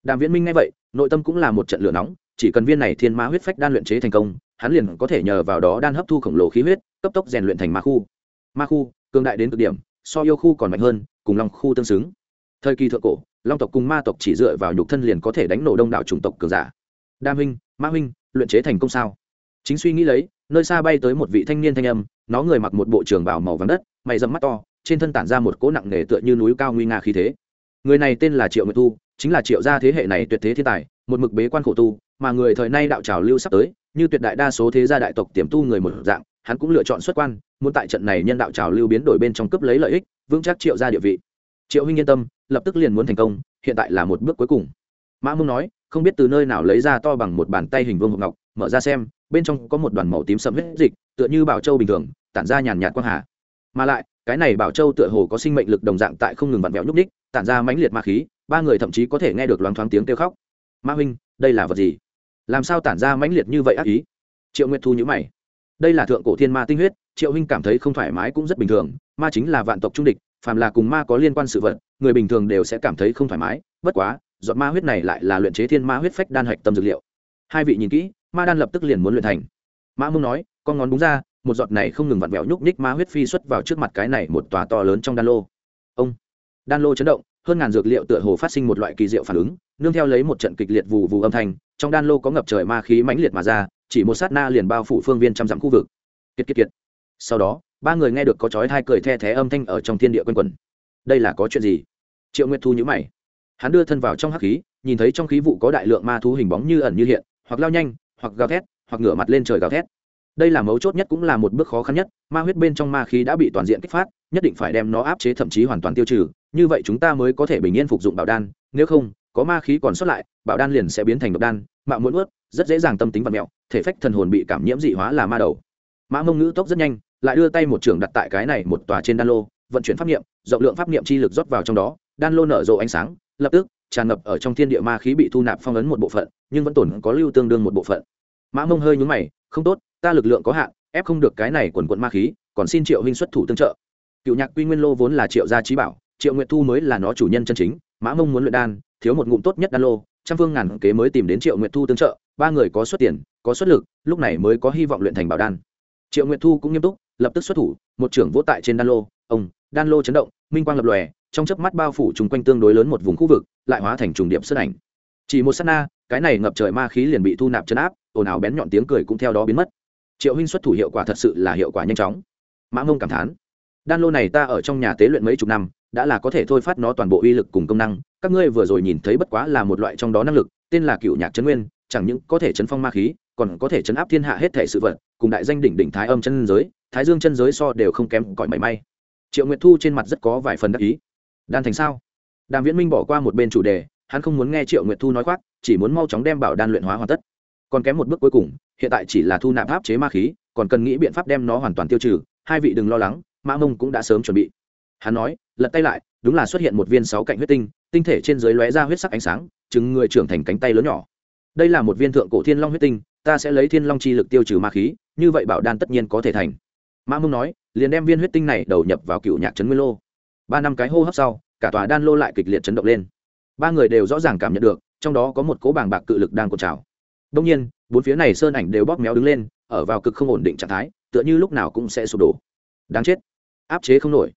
Đàm viễn minh nghe vậy, nội tâm cũng là một trận lửa nóng chỉ cần viên này thiên ma huyết phách đan luyện chế thành công, hắn liền có thể nhờ vào đó đan hấp thu khổng lồ khí huyết, cấp tốc rèn luyện thành ma khu. Ma khu, cường đại đến cực điểm, so yêu khu còn mạnh hơn, cùng long khu tương xứng. Thời kỳ thượng cổ, long tộc cùng ma tộc chỉ dựa vào nhục thân liền có thể đánh nổ đông đảo chủng tộc cường giả. Đa huynh ma huynh luyện chế thành công sao? Chính suy nghĩ lấy, nơi xa bay tới một vị thanh niên thanh âm, nó người mặc một bộ trường bào màu vàng đất, mày dẫm mắt to, trên thân tản ra một cỗ nặng nề tựa như núi cao nguy nga khí thế. Người này tên là triệu nguyệt tu chính là triệu gia thế hệ này tuyệt thế thiên tài, một mực bế quan khổ tu mà người thời nay đạo trào lưu sắp tới, như tuyệt đại đa số thế gia đại tộc tiềm tu người một dạng, hắn cũng lựa chọn xuất quan, muốn tại trận này nhân đạo trào lưu biến đổi bên trong cấp lấy lợi ích, vững chắc triệu gia địa vị. Triệu huynh yên tâm, lập tức liền muốn thành công, hiện tại là một bước cuối cùng. Mã mông nói, không biết từ nơi nào lấy ra to bằng một bàn tay hình vương hộp ngọc, mở ra xem, bên trong có một đoàn màu tím sẫm huyết dịch, tựa như bảo châu bình thường, tản ra nhàn nhạt quang hà. Mà lại, cái này bảo châu tựa hồ có sinh mệnh lực đồng dạng tại không ngừng vặn vẹo nhúc ních tản ra mãnh liệt ma khí, ba người thậm chí có thể nghe được loáng thoáng tiếng kêu khóc. Ma huynh, đây là vật gì? Làm sao tản ra mãnh liệt như vậy ác ý? Triệu nguyệt thu nhữ mày. Đây là thượng cổ thiên ma tinh huyết, triệu huynh cảm thấy không thoải mái cũng rất bình thường, ma chính là vạn tộc trung địch, phàm là cùng ma có liên quan sự vật, người bình thường đều sẽ cảm thấy không thoải mái, bất quá dọn ma huyết này lại là luyện chế thiên ma huyết phách đan hạch tâm dược liệu. Hai vị nhìn kỹ, ma đan lập tức liền muốn luyện thành. Ma mông nói, con ngón búng ra, một giọt này không ngừng vặn vẹo nhúc nhích ma huyết phi xuất vào trước mặt cái này một tòa to lớn trong đan lô. Ông. Đan lô chấn động, hơn ngàn dược liệu tựa hồ phát sinh một loại kỳ diệu phản ứng nương theo lấy một trận kịch liệt vù vù âm thanh, trong đan lô có ngập trời ma khí mãnh liệt mà ra, chỉ một sát na liền bao phủ phương viên trăm dặm khu vực. Kiệt kiệt kiệt. Sau đó, ba người nghe được có chói thai cười the thé âm thanh ở trong thiên địa quanh quẩn. Đây là có chuyện gì? Triệu nguyệt thu nhữ mày. Hắn đưa thân vào trong hắc khí, nhìn thấy trong khí vụ có đại lượng ma thú hình bóng như ẩn như hiện, hoặc lao nhanh, hoặc gào thét, hoặc ngửa mặt lên trời gào thét. Đây là mấu chốt nhất cũng là một bước khó khăn nhất, ma huyết bên trong ma khí đã bị toàn diện kích phát, nhất định phải đem nó áp chế thậm chí hoàn toàn tiêu trừ, như vậy chúng ta mới có thể bình yên phục dụng bảo đan, nếu không có ma khí còn sót lại bảo đan liền sẽ biến thành độc đan, mạo muốn ướt rất dễ dàng tâm tính vật mẹo, thể phách thần hồn bị cảm nhiễm dị hóa là ma đầu. Mã mông ngữ tốc rất nhanh, lại đưa tay một trường đặt tại cái này một tòa trên đan lô, vận chuyển pháp niệm, rộng lượng pháp niệm chi lực rót vào trong đó, đan lô nở rộ ánh sáng, lập tức, tràn ngập ở trong thiên địa ma khí bị thu nạp phong ấn một bộ phận, nhưng vẫn tổn có lưu tương đương một bộ phận. Mã mông hơi nhúng mày, không tốt, ta lực lượng có hạn, ép không được cái này quần quận ma khí, còn xin triệu huynh xuất thủ tương trợ. Cựu nhạc quy nguyên lô vốn là triệu gia trí bảo, triệu nguyệt thu mới là nó chủ nhân chân chính mã mông muốn luyện đan, thiếu một ngụm tốt nhất đan lô, trăm phương ngàn kế mới tìm đến triệu nguyệt thu tương trợ, ba người có xuất tiền, có xuất lực, lúc này mới có hy vọng luyện thành bảo đan. Triệu nguyệt thu cũng nghiêm túc, lập tức xuất thủ, một trưởng vỗ tại trên đan lô, ông, đan lô chấn động, minh quang lập lòe, trong chớp mắt bao phủ chung quanh tương đối lớn một vùng khu vực, lại hóa thành trùng điểm xuất ảnh. Chỉ một s á t na, cái này ngập trời ma khí liền bị thu nạp chấn áp, ồn ào bén nhọn tiếng cười cũng theo đó biến mất. Triệu huynh xuất thủ hiệu quả thật sự là hiệu quả nhanh chóng. Mã mông cảm thán, đan lô này ta ở trong nhà tế luyện mấy chục năm đã là có thể thôi phát nó toàn bộ uy lực cùng công năng, các ngươi vừa rồi nhìn thấy bất quá là một loại trong đó năng lực, tên là cựu nhạc trấn nguyên, chẳng những có thể chấn phong ma khí, còn có thể chấn áp thiên hạ hết thể sự vật, cùng đại danh đỉnh đỉnh thái âm chân giới, thái dương chân giới so đều không kém cỏi mảy may. Triệu nguyệt thu trên mặt rất có vài phần đắc ý. Đan thành sao? Đàm viễn minh bỏ qua một bên chủ đề, hắn không muốn nghe triệu nguyệt thu nói khoác, chỉ muốn mau chóng đem bảo đan luyện hóa hoàn tất. Còn kém một bước cuối cùng, hiện tại chỉ là thu nạp áp chế ma khí, còn cần nghĩ biện pháp đem nó hoàn toàn tiêu trừ, hai vị đừng lo lắng, mã mông cũng đã sớm chuẩn bị hắn nói, lật tay lại, đúng là xuất hiện một viên sáu cạnh huyết tinh tinh thể trên dưới lóe ra huyết sắc ánh sáng chứng người trưởng thành cánh tay lớn nhỏ. Đây là một viên thượng cổ thiên long huyết tinh, ta sẽ lấy thiên long chi lực tiêu trừ ma khí, như vậy bảo đan tất nhiên có thể thành. Mã mông nói, liền đem viên huyết tinh này đầu nhập vào cựu nhạc trấn nguyên lô. Ba năm cái hô hấp sau, cả tòa đan lô lại kịch liệt chấn động lên. Ba người đều rõ ràng cảm nhận được, trong đó có một cố bàng bạc cự lực đang cột trào. Đông nhiên, bốn phía này sơn ảnh đều bóp méo đứng lên, ở vào cực không ổn định trạng thái, tựa như lúc nào cũng sẽ sụp đổ. Đáng chết. Áp chế không nổi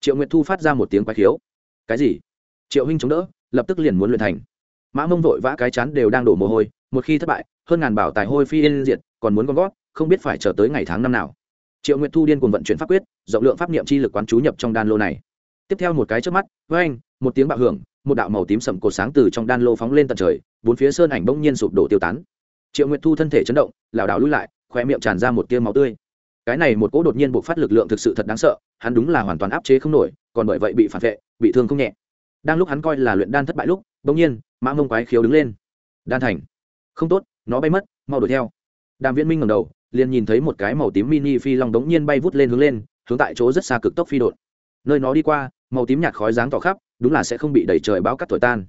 triệu nguyệt thu phát ra một tiếng quái khiếu. Cái gì? Triệu huynh chống đỡ, lập tức liền muốn luyện thành. Mã mông vội vã cái chán đều đang đổ mồ hôi, một khi thất bại, hơn ngàn bảo tài hôi phi yên diệt, còn muốn con gót không biết phải chờ tới ngày tháng năm nào. Triệu nguyệt thu điên cùng vận chuyển pháp quyết, rộng lượng pháp niệm chi lực quán chú nhập trong đan lô này. Tiếp theo một cái trước mắt với anh một tiếng bạo hưởng, một đạo màu tím sậm cột sáng từ trong đan lô phóng lên tận trời, bốn phía sơn ảnh bỗng nhiên sụp đổ tiêu tán. Triệu nguyệt thu thân thể chấn động, lảo đảo lui lại khoe miệng tràn ra một tia máu tươi. Cái này một cỗ đột nhiên buộc phát lực lượng thực sự thật đáng sợ hắn đúng là hoàn toàn áp chế không nổi, còn bởi vậy bị phản vệ, bị thương không nhẹ. Đang lúc hắn coi là luyện đan thất bại lúc, bỗng nhiên, mã mông quái khiếu đứng lên. Đan thành. Không tốt, nó bay mất, mau đuổi theo. Đàm viễn minh ngầm đầu, liền nhìn thấy một cái màu tím mini phi long đống nhiên bay vút lên hướng lên, hướng tại chỗ rất xa cực tốc phi đột nơi nó đi qua, màu tím nhạt khói dáng tỏ khắp, đúng là sẽ không bị đẩy trời báo cắt thổi tan.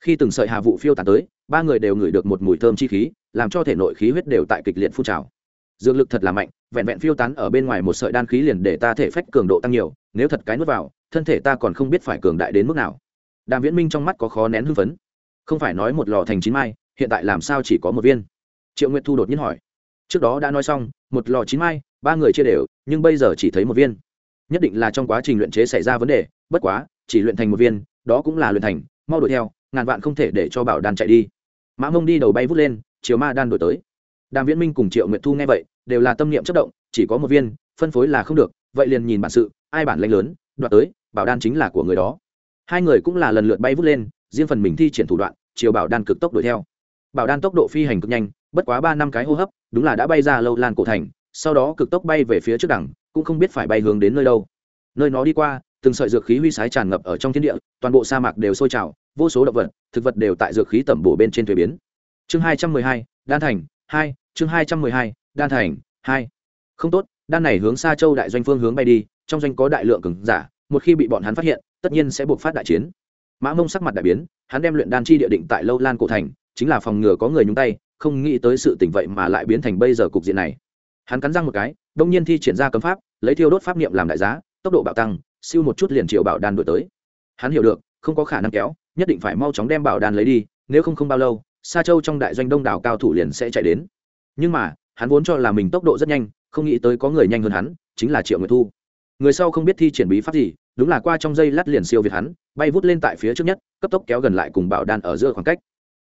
Khi từng sợi hà vụ phiêu tàn tới, ba người đều ngửi được một mùi thơm chi khí, làm cho thể nội khí huyết đều tại kịch liệt phun trào dược lực thật là mạnh, vẹn vẹn phiêu tán ở bên ngoài một sợi đan khí liền để ta thể phách cường độ tăng nhiều, nếu thật cái nuốt vào, thân thể ta còn không biết phải cường đại đến mức nào. Đàm viễn minh trong mắt có khó nén hưng phấn. Không phải nói một lò thành chín mai, hiện tại làm sao chỉ có một viên? Triệu nguyệt thu đột nhiên hỏi. Trước đó đã nói xong, một lò chín mai, ba người chia đều, nhưng bây giờ chỉ thấy một viên. Nhất định là trong quá trình luyện chế xảy ra vấn đề, bất quá, chỉ luyện thành một viên, đó cũng là luyện thành, mau đuổi theo, ngàn vạn không thể để cho bảo đan chạy đi. Mã mông đi đầu bay vút lên, chiều ma đan đổi tới đàm viễn minh cùng triệu nguyệt thu nghe vậy, đều là tâm niệm chất động, chỉ có một viên, phân phối là không được, vậy liền nhìn bản sự, ai bản lãnh lớn, đoạt tới, bảo đan chính là của người đó. Hai người cũng là lần lượt bay vút lên, riêng phần mình thi triển thủ đoạn, chiều bảo đan cực tốc đuổi theo. Bảo đan tốc độ phi hành cực nhanh, bất quá ba năm cái hô hấp, đúng là đã bay ra lâu lan cổ thành, sau đó cực tốc bay về phía trước đẳng, cũng không biết phải bay hướng đến nơi đâu. Nơi nó đi qua, từng sợi dược khí huy sái tràn ngập ở trong thiên địa, toàn bộ sa mạc đều sôi trào, vô số động vật, thực vật đều tại dược khí tẩm bổ bên trên thuế biến. Chương hai trăm mười hai, đan thành hai, chương hai trăm mười hai, đan thành, hai. Không tốt, đan này hướng xa châu đại doanh phương hướng bay đi, trong doanh có đại lượng cứng giả, một khi bị bọn hắn phát hiện, tất nhiên sẽ buộc phát đại chiến. Mã mông sắc mặt đại biến, hắn đem luyện đan chi địa định tại lâu lan cổ thành, chính là phòng ngừa có người nhúng tay, không nghĩ tới sự tình vậy mà lại biến thành bây giờ cục diện này. Hắn cắn răng một cái, đông nhiên thi triển ra cấm pháp, lấy thiêu đốt pháp niệm làm đại giá, tốc độ bạo tăng, siêu một chút liền triệu bảo đan đổi tới. Hắn hiểu được, không có khả năng kéo, nhất định phải mau chóng đem bảo đan lấy đi, nếu không không bao lâu sa châu trong đại doanh đông đảo cao thủ liền sẽ chạy đến. Nhưng mà, hắn vốn cho là mình tốc độ rất nhanh, không nghĩ tới có người nhanh hơn hắn, chính là triệu nguyệt thu. Người sau không biết thi triển bí pháp gì, đúng là qua trong dây lát liền siêu việt hắn, bay vút lên tại phía trước nhất, cấp tốc kéo gần lại cùng bảo đan ở giữa khoảng cách.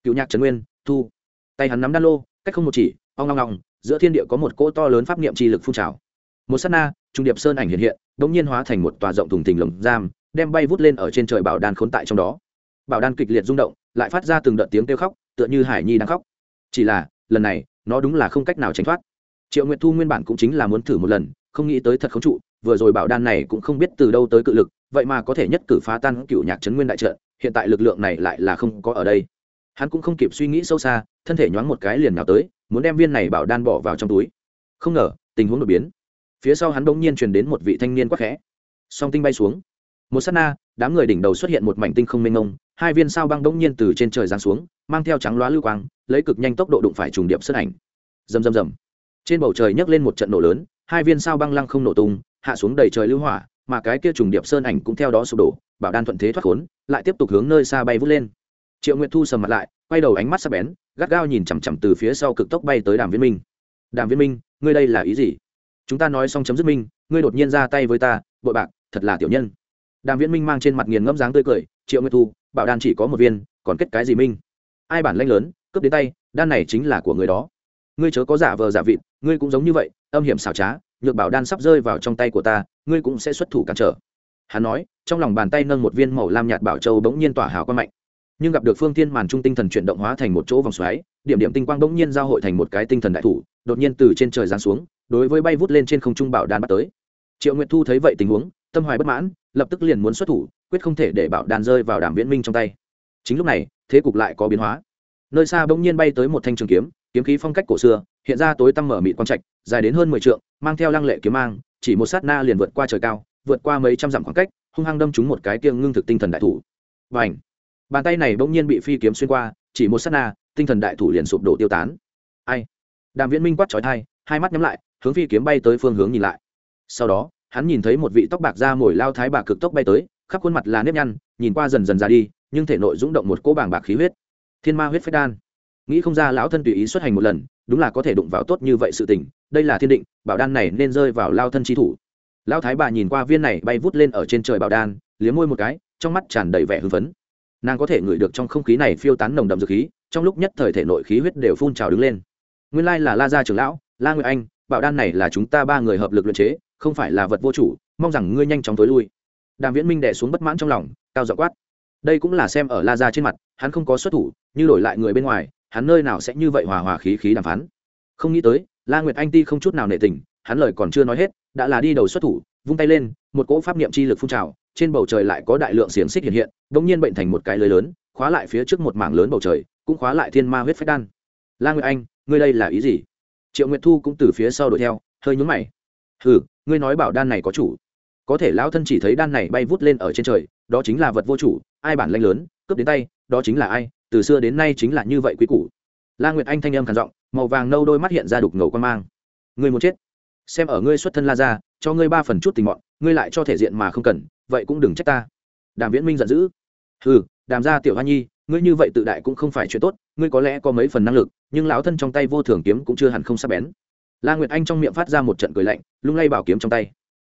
Cựu nhạc Trấn nguyên, thu. Tay hắn nắm đan lô, cách không một chỉ, ong ngong ngong giữa thiên địa có một cỗ to lớn pháp niệm chi lực phun trào. Một s á t na, trung điệp sơn ảnh hiện hiện đ ỗ n g nhiên hóa thành một tòa rộng thùng thình lồng giam, đem bay vút lên ở trên trời bảo đan khốn tại trong đó. Bảo đan kịch liệt rung động, lại phát ra từng đợt tiếng kêu khóc tựa như hải nhi đang khóc. Chỉ là, lần này, nó đúng là không cách nào tránh thoát. Triệu nguyệt thu nguyên bản cũng chính là muốn thử một lần, không nghĩ tới thật khống trụ, vừa rồi bảo đan này cũng không biết từ đâu tới cự lực, vậy mà có thể nhất cử phá tan cựu nhạc trấn nguyên đại trận, hiện tại lực lượng này lại là không có ở đây. Hắn cũng không kịp suy nghĩ sâu xa, thân thể nhoáng một cái liền nào tới, muốn đem viên này bảo đan bỏ vào trong túi. Không ngờ, tình huống đột biến. Phía sau hắn bỗng nhiên truyền đến một vị thanh niên quắc khẽ. Song tinh bay xuống. Một s á t na, đám người đỉnh đầu xuất hiện một mảnh tinh không mênh mông, hai viên sao băng bỗng nhiên từ trên trời giáng xuống mang theo trắng loá lưu quang, lấy cực nhanh tốc độ đụng phải trùng điệp sân ảnh. Rầm rầm rầm. Trên bầu trời nhấc lên một trận nổ lớn, hai viên sao băng lăng không nổ tung, hạ xuống đầy trời lưu hỏa, mà cái kia trùng điệp sơn ảnh cũng theo đó sụp đổ, bảo đan thuận thế thoát khốn, lại tiếp tục hướng nơi xa bay vút lên. Triệu nguyệt thu sầm mặt lại, quay đầu ánh mắt sắc bén, gắt gao nhìn chằm chằm từ phía sau cực tốc bay tới đàm viễn minh. Đàm viễn minh, ngươi đây là ý gì? Chúng ta nói xong chấm dứt minh, ngươi đột nhiên ra tay với ta, bội bạc, thật là tiểu nhân. Đàm viễn minh mang trên mặt nghiền ngẫm dáng tươi cười, triệu nguyệt thu, bảo đan chỉ có một viên, còn kết cái gì minh? Ai bản lanh lớn, cướp đến tay, đan này chính là của người đó. Ngươi chớ có giả vờ giả vịt, ngươi cũng giống như vậy, âm hiểm xảo trá, nhược bảo đan sắp rơi vào trong tay của ta, ngươi cũng sẽ xuất thủ cản trở. Hắn nói, trong lòng bàn tay nâng một viên màu lam nhạt bảo châu bỗng nhiên tỏa hào quang mạnh. Nhưng gặp được phương tiên màn trung tinh thần chuyển động hóa thành một chỗ vòng xoáy, điểm điểm tinh quang bỗng nhiên giao hội thành một cái tinh thần đại thủ, đột nhiên từ trên trời giáng xuống, đối với bay vút lên trên không trung bảo đan bắt tới. Triệu nguyệt thu thấy vậy tình huống, tâm hoài bất mãn, lập tức liền muốn xuất thủ, quyết không thể để bảo đan rơi vào đàm viễn minh trong tay. Chính lúc này thế cục lại có biến hóa. Nơi xa bỗng nhiên bay tới một thanh trường kiếm kiếm khí phong cách cổ xưa, hiện ra tối tăm mở mịt quang trạch, dài đến hơn mười trượng, mang theo lăng lệ kiếm mang, chỉ một sát na liền vượt qua trời cao, vượt qua mấy trăm dặm khoảng cách, hung hăng đâm trúng một cái kiêng ngưng thực tinh thần đại thủ. Và ảnh bàn tay này bỗng nhiên bị phi kiếm xuyên qua, chỉ một sát na, tinh thần đại thủ liền sụp đổ tiêu tán. Ai? Đàm viễn minh quát trói thai hai mắt nhắm lại, hướng phi kiếm bay tới phương hướng nhìn lại. Sau đó, hắn nhìn thấy một vị tóc bạc da mồi lao thái bà cực tốc bay tới, khắp khuôn mặt là nếp nhăn, nhìn qua dần dần ra đi nhưng thể nội rung động một cỗ bảng bạc khí huyết. Thiên ma huyết phách đan. Nghĩ không ra lão thân tùy ý xuất hành một lần, đúng là có thể đụng vào tốt như vậy sự tình, đây là thiên định, bảo đan này nên rơi vào lao thân trí thủ. Lão thái bà nhìn qua viên này bay vút lên ở trên trời bảo đan, liếm môi một cái, trong mắt tràn đầy vẻ hưng phấn. Nàng có thể ngửi được trong không khí này phiêu tán nồng đậm dược khí, trong lúc nhất thời thể nội khí huyết đều phun trào đứng lên. Nguyên lai là la gia trưởng lão, la nguyệt anh, bảo đan này là chúng ta ba người hợp lực luyện chế, không phải là vật vô chủ, mong rằng ngươi nhanh chóng tối lui. Đàm viễn minh đẻ xuống bất mãn trong lòng, cao dọ quát đây cũng là xem ở la gia trên mặt, hắn không có xuất thủ, như đổi lại người bên ngoài, hắn nơi nào sẽ như vậy hòa hòa khí khí đàm phán. Không nghĩ tới, la nguyệt anh ti không chút nào nệ tình, hắn lời còn chưa nói hết, đã là đi đầu xuất thủ, vung tay lên, một cỗ pháp niệm chi lực phun trào, trên bầu trời lại có đại lượng xiềng xích hiện hiện, bỗng nhiên bệnh thành một cái lưới lớn, khóa lại phía trước một mảng lớn bầu trời, cũng khóa lại thiên ma huyết phách đan. La nguyệt anh, ngươi đây là ý gì? Triệu nguyệt thu cũng từ phía sau đuổi theo, hơi nhún mày. Hừ, ngươi nói bảo đan này có chủ. Có thể lão thân chỉ thấy đan này bay vút lên ở trên trời, đó chính là vật vô chủ ai bản lanh lớn, cướp đến tay, đó chính là ai, từ xưa đến nay chính là như vậy quý củ. La nguyệt anh thanh âm khàn giọng, màu vàng nâu đôi mắt hiện ra đục ngầu quan mang. Ngươi muốn chết? Xem ở ngươi xuất thân la ra cho ngươi ba phần chút tình mọn, ngươi lại cho thể diện mà không cần, vậy cũng đừng trách ta. Đàm viễn minh giận dữ. Ừ đàm ra tiểu hoa nhi, ngươi như vậy tự đại cũng không phải chuyện tốt, ngươi có lẽ có mấy phần năng lực, nhưng lão thân trong tay vô thường kiếm cũng chưa hẳn không sắc bén. La nguyệt anh trong miệng phát ra một trận cười lạnh, lung lay bảo kiếm trong tay.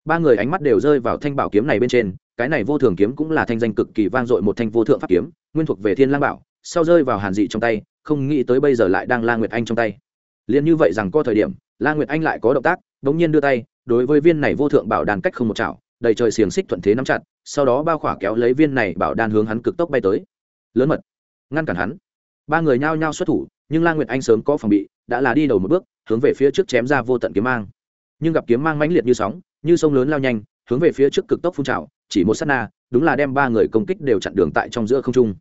Ba người ánh mắt đều rơi vào thanh bảo kiếm này bên trên cái này vô thường kiếm cũng là thanh danh cực kỳ vang dội một thanh vô thượng pháp kiếm, nguyên thuộc về thiên lang bảo, sau rơi vào hàn dị trong tay, không nghĩ tới bây giờ lại đang la nguyệt anh trong tay. Liền như vậy rằng có thời điểm, la nguyệt anh lại có động tác, bỗng nhiên đưa tay, đối với viên này vô thượng bảo đàn cách không một chảo, đầy trời xiềng xích thuận thế nắm chặt, sau đó bao khỏa kéo lấy viên này bảo đan hướng hắn cực tốc bay tới. Lớn mật, ngăn cản hắn. Ba người nhao nhao xuất thủ, nhưng la nguyệt anh sớm có phòng bị, đã là đi đầu một bước, hướng về phía trước chém ra vô tận kiếm mang. Nhưng gặp kiếm mang mãnh liệt như sóng, như sông lớn lao nhanh, hướng về phía trước cực tốc phun trào chỉ một sát na, đúng là đem ba người công kích đều chặn đường tại trong giữa không trung.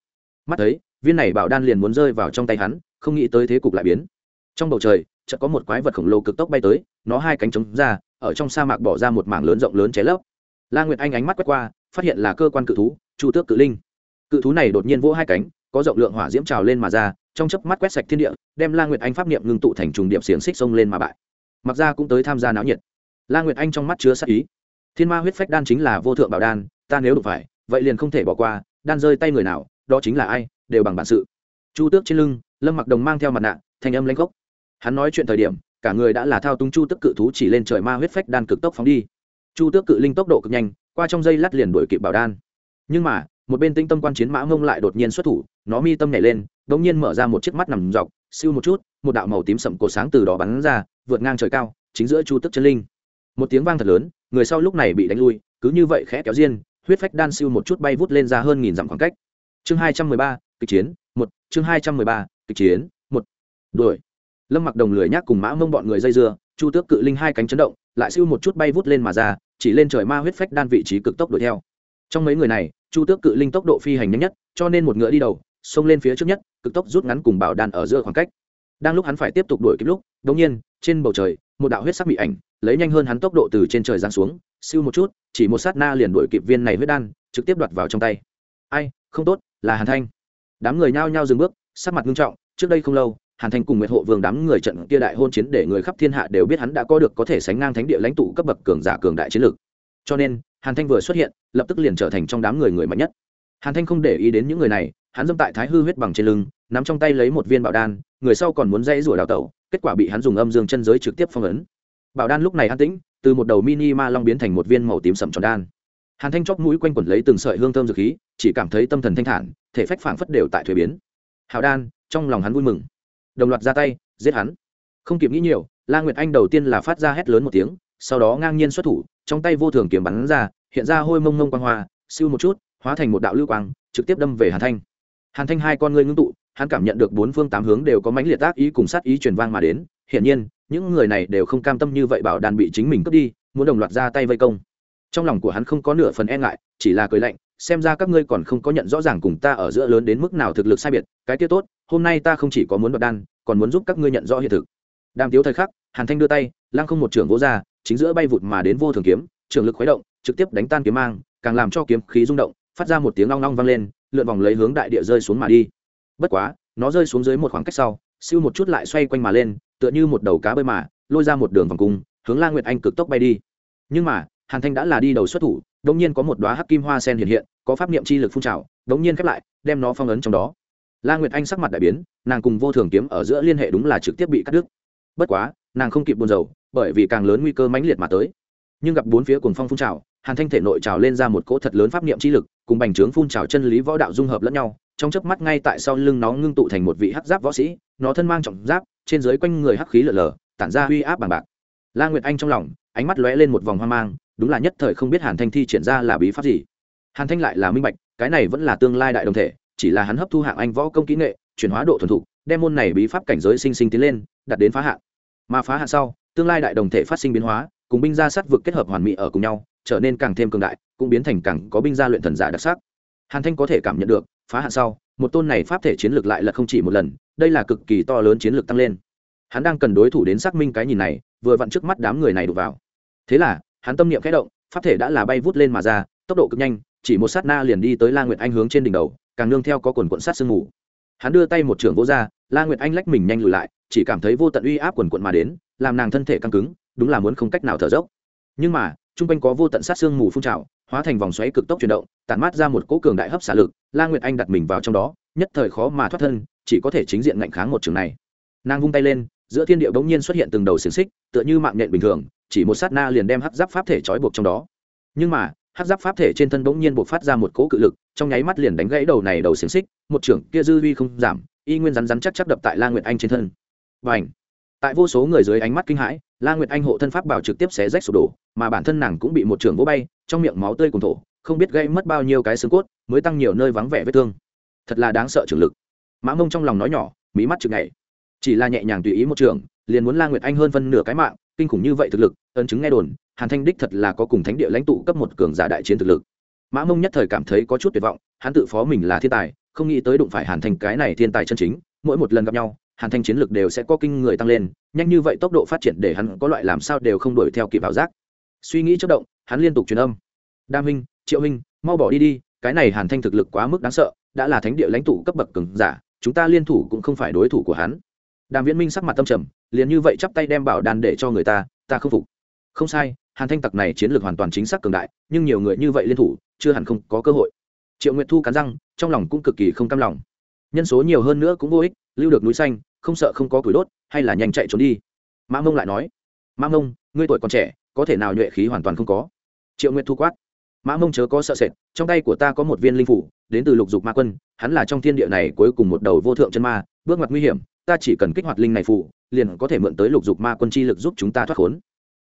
Mắt thấy, viên này bảo đan liền muốn rơi vào trong tay hắn, không nghĩ tới thế cục lại biến. Trong bầu trời, chợt có một quái vật khổng lồ cực tốc bay tới, nó hai cánh trống ra, ở trong sa mạc bỏ ra một mảng lớn rộng lớn cháy lấp. La nguyệt anh ánh mắt quét qua, phát hiện là cơ quan cự thú, chu tước cự linh. Cự thú này đột nhiên vỗ hai cánh, có rộng lượng hỏa diễm trào lên mà ra, trong chớp mắt quét sạch thiên địa, đem la nguyệt anh pháp niệm ngưng tụ thành trùng điệp xiềng xích sông lên mà bại. Mặc ra cũng tới tham gia náo nhiệt. La nguyệt anh trong mắt chứa sắc ý thiên ma huyết phách đan chính là vô thượng bảo đan, ta nếu đụng phải, vậy liền không thể bỏ qua, đan rơi tay người nào, đó chính là ai, đều bằng bản sự. Chu tước trên lưng, lâm mặc đồng mang theo mặt nạ, thanh âm lanh gốc. Hắn nói chuyện thời điểm, cả người đã là thao túng chu tước cự thú chỉ lên trời ma huyết phách đan cực tốc phóng đi. Chu tước cự linh tốc độ cực nhanh, qua trong dây lát liền đuổi kịp bảo đan. Nhưng mà, một bên tinh tâm quan chiến mã ngông lại đột nhiên xuất thủ, nó mi tâm nhảy lên đ ỗ n g nhiên mở ra một chiếc mắt nằm dọc, siêu một chút, một đạo màu tím sậm cổ sáng từ đó bắn ra, vượt ngang trời cao, chính giữa chu tức chân linh. Một tiếng vang thật lớn người sau lúc này bị đánh lui, cứ như vậy khẽ kéo diên huyết phách đan siêu một chút bay vút lên ra hơn nghìn dặm khoảng cách. Chương hai trăm mười ba, kịch chiến, một, chương hai trăm mười ba, kịch chiến, một. Đuổi. Lâm mặc đồng lười nhác cùng mã mông bọn người dây dưa, chu tước cự linh hai cánh chấn động, lại siêu một chút bay vút lên mà ra, chỉ lên trời ma huyết phách đan vị trí cực tốc đuổi theo. Trong mấy người này, chu tước cự linh tốc độ phi hành nhanh nhất, cho nên một ngựa đi đầu, xông lên phía trước nhất, cực tốc rút ngắn cùng bảo đan ở giữa khoảng cách. Đang lúc hắn phải tiếp tục đuổi kịp lúc đống nhiên, trên bầu trời, một đạo huyết sắc bị ảnh lấy nhanh hơn hắn tốc độ từ trên trời giáng xuống, siêu một chút, chỉ một sát na liền đuổi kịp viên này huyết đan, trực tiếp đoạt vào trong tay. Ai, không tốt, là hàn thanh. Đám người nhao nhao dừng bước, sắc mặt nghiêm trọng, trước đây không lâu, hàn thanh cùng nguyệt hộ vương đám người trận kia đại hôn chiến để người khắp thiên hạ đều biết hắn đã có được có thể sánh ngang thánh địa lãnh tụ cấp bậc cường giả cường đại chiến lược. Cho nên, hàn thanh vừa xuất hiện, lập tức liền trở thành trong đám người người mạnh nhất. Hàn thanh không để ý đến những người này, hắn dâm tại thái hư huyết bằng trên lưng, nắm trong tay lấy một viên bảo đan, người sau còn muốn dãy rủa đào tẩu, kết quả bị hắn dùng âm dương chân giới trực tiếp phong ấn bảo đan lúc này an tĩnh, từ một đầu mini ma long biến thành một viên màu tím sậm tròn đan. Hàn thanh chóp mũi quanh quẩn lấy từng sợi hương thơm dược khí, chỉ cảm thấy tâm thần thanh thản, thể phách phảng phất đều tại thuế biến. Hào đan, trong lòng hắn vui mừng. Đồng loạt ra tay, giết hắn. Không kịp nghĩ nhiều, la nguyệt anh đầu tiên là phát ra hét lớn một tiếng, sau đó ngang nhiên xuất thủ, trong tay vô thường kiếm bắn ra, hiện ra hôi mông mông quang hoa, siêu một chút, hóa thành một đạo lưu quang, trực tiếp đâm về hàn thanh. Hàn thanh hai con ngươi ngưng tụ, hắn cảm nhận được bốn phương tám hướng đều có mãnh liệt tác ý cùng sát ý truyền vang mà đến, hiển nhiên những người này đều không cam tâm như vậy bảo đàn bị chính mình cướp đi, muốn đồng loạt ra tay vây công. Trong lòng của hắn không có nửa phần e ngại, chỉ là cười lạnh, xem ra các ngươi còn không có nhận rõ ràng cùng ta ở giữa lớn đến mức nào thực lực sai biệt, cái kia tốt, hôm nay ta không chỉ có muốn đoạt đan, còn muốn giúp các ngươi nhận rõ hiện thực. Đàm tiếu thời khắc, hàn thanh đưa tay, lăng không một trưởng vỗ ra, chính giữa bay vụt mà đến vô thường kiếm, trường lực khuấy động, trực tiếp đánh tan kiếm mang, càng làm cho kiếm khí rung động, phát ra một tiếng long long vang lên, lượn vòng lấy hướng đại địa rơi xuống mà đi. Bất quá, nó rơi xuống dưới một khoảng cách sau, siêu một chút lại xoay quanh mà lên tựa như một đầu cá bơi mà, lôi ra một đường vòng cung, hướng la nguyệt anh cực tốc bay đi. Nhưng mà, hàn thanh đã là đi đầu xuất thủ đống nhiên có một đóa hắc kim hoa sen hiện hiện, có pháp niệm chi lực phun trào đống nhiên khép lại, đem nó phong ấn trong đó. La nguyệt anh sắc mặt đại biến, nàng cùng vô thường kiếm ở giữa liên hệ đúng là trực tiếp bị cắt đứt. Bất quá, nàng không kịp buồn rầu, bởi vì càng lớn nguy cơ mãnh liệt mà tới. Nhưng gặp bốn phía cuồng phong phun trào, hàn thanh thể nội trào lên ra một cỗ thật lớn pháp niệm chi lực, cùng bành trướng phun trào chân lý võ đạo dung hợp lẫn nhau, trong chớp mắt ngay tại sau lưng nó ngưng tụ thành một vị hắc giáp võ sĩ, nó thân mang trọng giáp trên dưới quanh người hắc khí lở lở, tản ra uy áp bằng bạc. La nguyệt anh trong lòng, ánh mắt lóe lên một vòng hoang mang, đúng là nhất thời không biết hàn thanh thi triển ra là bí pháp gì. Hàn thanh lại là minh bạch, cái này vẫn là tương lai đại đồng thể, chỉ là hắn hấp thu hạng anh võ công kỹ nghệ, chuyển hóa độ thuần thục, đem môn này bí pháp cảnh giới sinh sinh tiến lên đặt đến phá hạn. Mà phá hạn sau, tương lai đại đồng thể phát sinh biến hóa, cùng binh gia sát vực kết hợp hoàn mỹ ở cùng nhau, trở nên càng thêm cường đại, cũng biến thành càng có binh gia luyện thần giả đặc sắc. Hàn thanh có thể cảm nhận được, phá hạn sau, một tôn này pháp thể chiến lược lại là không chỉ một lần đây là cực kỳ to lớn chiến lược tăng lên. Hắn đang cần đối thủ đến xác minh cái nhìn này, vừa vặn trước mắt đám người này đụt vào. Thế là, hắn tâm niệm khẽ động, pháp thể đã là bay vút lên mà ra, tốc độ cực nhanh, chỉ một sát na liền đi tới la nguyệt anh hướng trên đỉnh đầu, càng nương theo có quần quận sát sương mù. Hắn đưa tay một trưởng vô ra, la nguyệt anh lách mình nhanh lùi lại, chỉ cảm thấy vô tận uy áp quần quận mà đến, làm nàng thân thể căng cứng, đúng là muốn không cách nào thở dốc. Nhưng mà, chung quanh có vô tận sát sương mù phun trào, hóa thành vòng xoáy cực tốc chuyển động, tản mát ra một cỗ cường đại hấp xả lực, la nguyệt anh đặt mình vào trong đó, nhất thời khó mà thoát thân chỉ có thể chính diện ngạnh kháng một trường này. Nàng vung tay lên, giữa thiên địa bỗng nhiên xuất hiện từng đầu xiềng xích, tựa như mạng nhện bình thường, chỉ một sát na liền đem hắc giáp pháp thể trói buộc trong đó. Nhưng mà, hắc giáp pháp thể trên thân bỗng nhiên buộc phát ra một cỗ cự lực, trong nháy mắt liền đánh gãy đầu này đầu xiềng xích, một trưởng kia dư huy không giảm, y nguyên rắn rắn chắc chắc đập tại la nguyệt anh trên thân. Và ảnh tại vô số người dưới ánh mắt kinh hãi, la nguyệt anh hộ thân pháp bảo trực tiếp xé rách sụp đổ, mà bản thân nàng cũng bị một trưởng vỗ bay, trong miệng máu tươi cùng thổ, không biết gây mất bao nhiêu cái xương cốt, mới tăng nhiều nơi vắng vẻ vết thương. Thật là đáng sợ trường lực mã mông trong lòng nói nhỏ mí mắt chực ngày chỉ là nhẹ nhàng tùy ý một trường liền muốn la nguyệt anh hơn phân nửa cái mạng kinh khủng như vậy thực lực ấn chứng nghe đồn hàn thanh đích thật là có cùng thánh địa lãnh tụ cấp một cường giả đại chiến thực lực. Mã mông nhất thời cảm thấy có chút tuyệt vọng hắn tự phó mình là thiên tài không nghĩ tới đụng phải hàn thanh cái này thiên tài chân chính mỗi một lần gặp nhau hàn thanh chiến lực đều sẽ có kinh người tăng lên nhanh như vậy tốc độ phát triển để hắn có loại làm sao đều không đuổi theo kịp ảo giác. Suy nghĩ chất động hắn liên tục truyền âm. Đa Minh, triệu Minh, mau bỏ đi đi cái này hàn thanh thực lực quá mức đáng sợ đã là thánh địa lãnh tụ cấp bậc cường giả chúng ta liên thủ cũng không phải đối thủ của hắn. Đàm viễn minh sắc mặt tâm trầm, liền như vậy chắp tay đem bảo đàn để cho người ta ta không phục. Không sai, hàn thanh tặc này chiến lược hoàn toàn chính xác cường đại, nhưng nhiều người như vậy liên thủ, chưa hẳn không có cơ hội. Triệu nguyệt thu cắn răng, trong lòng cũng cực kỳ không cam lòng. Nhân số nhiều hơn nữa cũng vô ích, lưu được núi xanh, không sợ không có củi đốt, hay là nhanh chạy trốn đi. Mã mông lại nói, mã mông, ngươi tuổi còn trẻ, có thể nào nhuệ khí hoàn toàn không có? Triệu nguyệt thu quát, mã mông chớ có sợ sệt, trong tay của ta có một viên linh phủ, đến từ lục dục ma quân hắn là trong thiên địa này cuối cùng một đầu vô thượng chân ma bước ngoặt nguy hiểm ta chỉ cần kích hoạt linh này phụ, liền có thể mượn tới lục dục ma quân chi lực giúp chúng ta thoát khốn.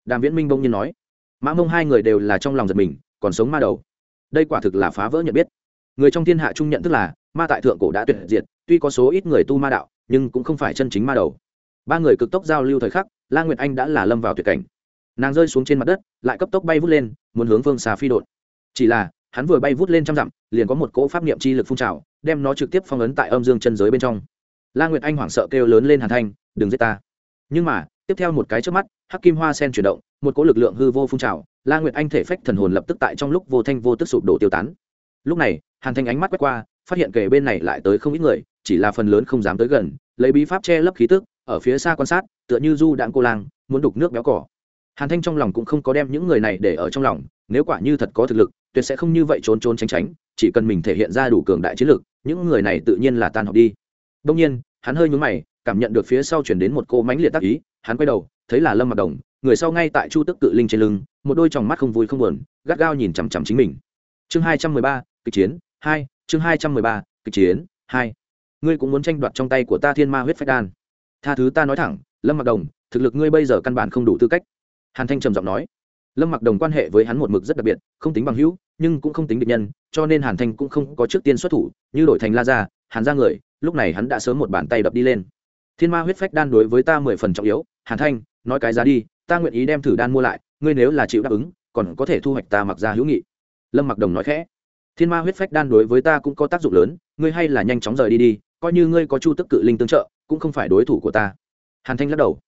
Đàm viễn minh bông nhiên nói. Mã mông hai người đều là trong lòng giật mình còn sống ma đầu. Đây quả thực là phá vỡ nhận biết. Người trong thiên hạ trung nhận thức là ma tại thượng cổ đã tuyệt diệt tuy có số ít người tu ma đạo nhưng cũng không phải chân chính ma đầu. Ba người cực tốc giao lưu thời khắc la nguyệt anh đã là lâm vào tuyệt cảnh. Nàng rơi xuống trên mặt đất lại cấp tốc bay vút lên muốn hướng phương xa phi đột chỉ là hắn vừa bay vút lên trăm dặm, liền có một cỗ pháp niệm chi lực phun trào, đem nó trực tiếp phong ấn tại âm dương chân giới bên trong. La nguyệt anh hoảng sợ kêu lớn lên hàn thanh, đừng giết ta. Nhưng mà, tiếp theo một cái trước mắt, hắc kim hoa sen chuyển động, một cỗ lực lượng hư vô phun trào, la nguyệt anh thể phách thần hồn lập tức tại trong lúc vô thanh vô tức sụp đổ tiêu tán. Lúc này, hàn thanh ánh mắt quét qua, phát hiện kề bên này lại tới không ít người, chỉ là phần lớn không dám tới gần, lấy bí pháp che lấp khí tức, ở phía xa quan sát, tựa như du đạn cô lang, muốn đục nước béo cỏ. Hàn thanh trong lòng cũng không có đem những người này để ở trong lòng, nếu quả như thật có thực lực tuyệt sẽ không như vậy trốn trốn tránh tránh, chỉ cần mình thể hiện ra đủ cường đại chiến lược những người này tự nhiên là tan học đi. Đông nhiên, hắn hơi nhúng mày, cảm nhận được phía sau chuyển đến một cô mánh liệt tác ý, hắn quay đầu, thấy là lâm mặc đồng, người sau ngay tại chu tức cự linh trên lưng, một đôi tròng mắt không vui không buồn, gắt gao nhìn chằm chằm chính mình. Chương hai trăm mười ba, kịch chiến, hai, chương hai trăm mười ba, kịch chiến, hai. Ngươi cũng muốn tranh đoạt trong tay của ta thiên ma huyết phách đan. Tha thứ ta nói thẳng, lâm mặc đồng, thực lực ngươi bây giờ căn bản không đủ tư cách. Hàn thanh trầm giọng nói lâm mặc đồng quan hệ với hắn một mực rất đặc biệt, không tính bằng hữu, nhưng cũng không tính địch nhân, cho nên hàn thanh cũng không có trước tiên xuất thủ, như đổi thành la ra hàn ra người, lúc này hắn đã sớm một bàn tay đập đi lên. Thiên ma huyết phách đan đối với ta mười phần trọng yếu, hàn thanh, nói cái giá đi, ta nguyện ý đem thử đan mua lại, ngươi nếu là chịu đáp ứng, còn có thể thu hoạch ta mặc ra hữu nghị. Lâm mặc đồng nói khẽ. Thiên ma huyết phách đan đối với ta cũng có tác dụng lớn, ngươi hay là nhanh chóng rời đi đi, coi như ngươi có chu tức cự linh tương trợ, cũng không phải đối thủ của ta. Hàn thanh lắc đầu.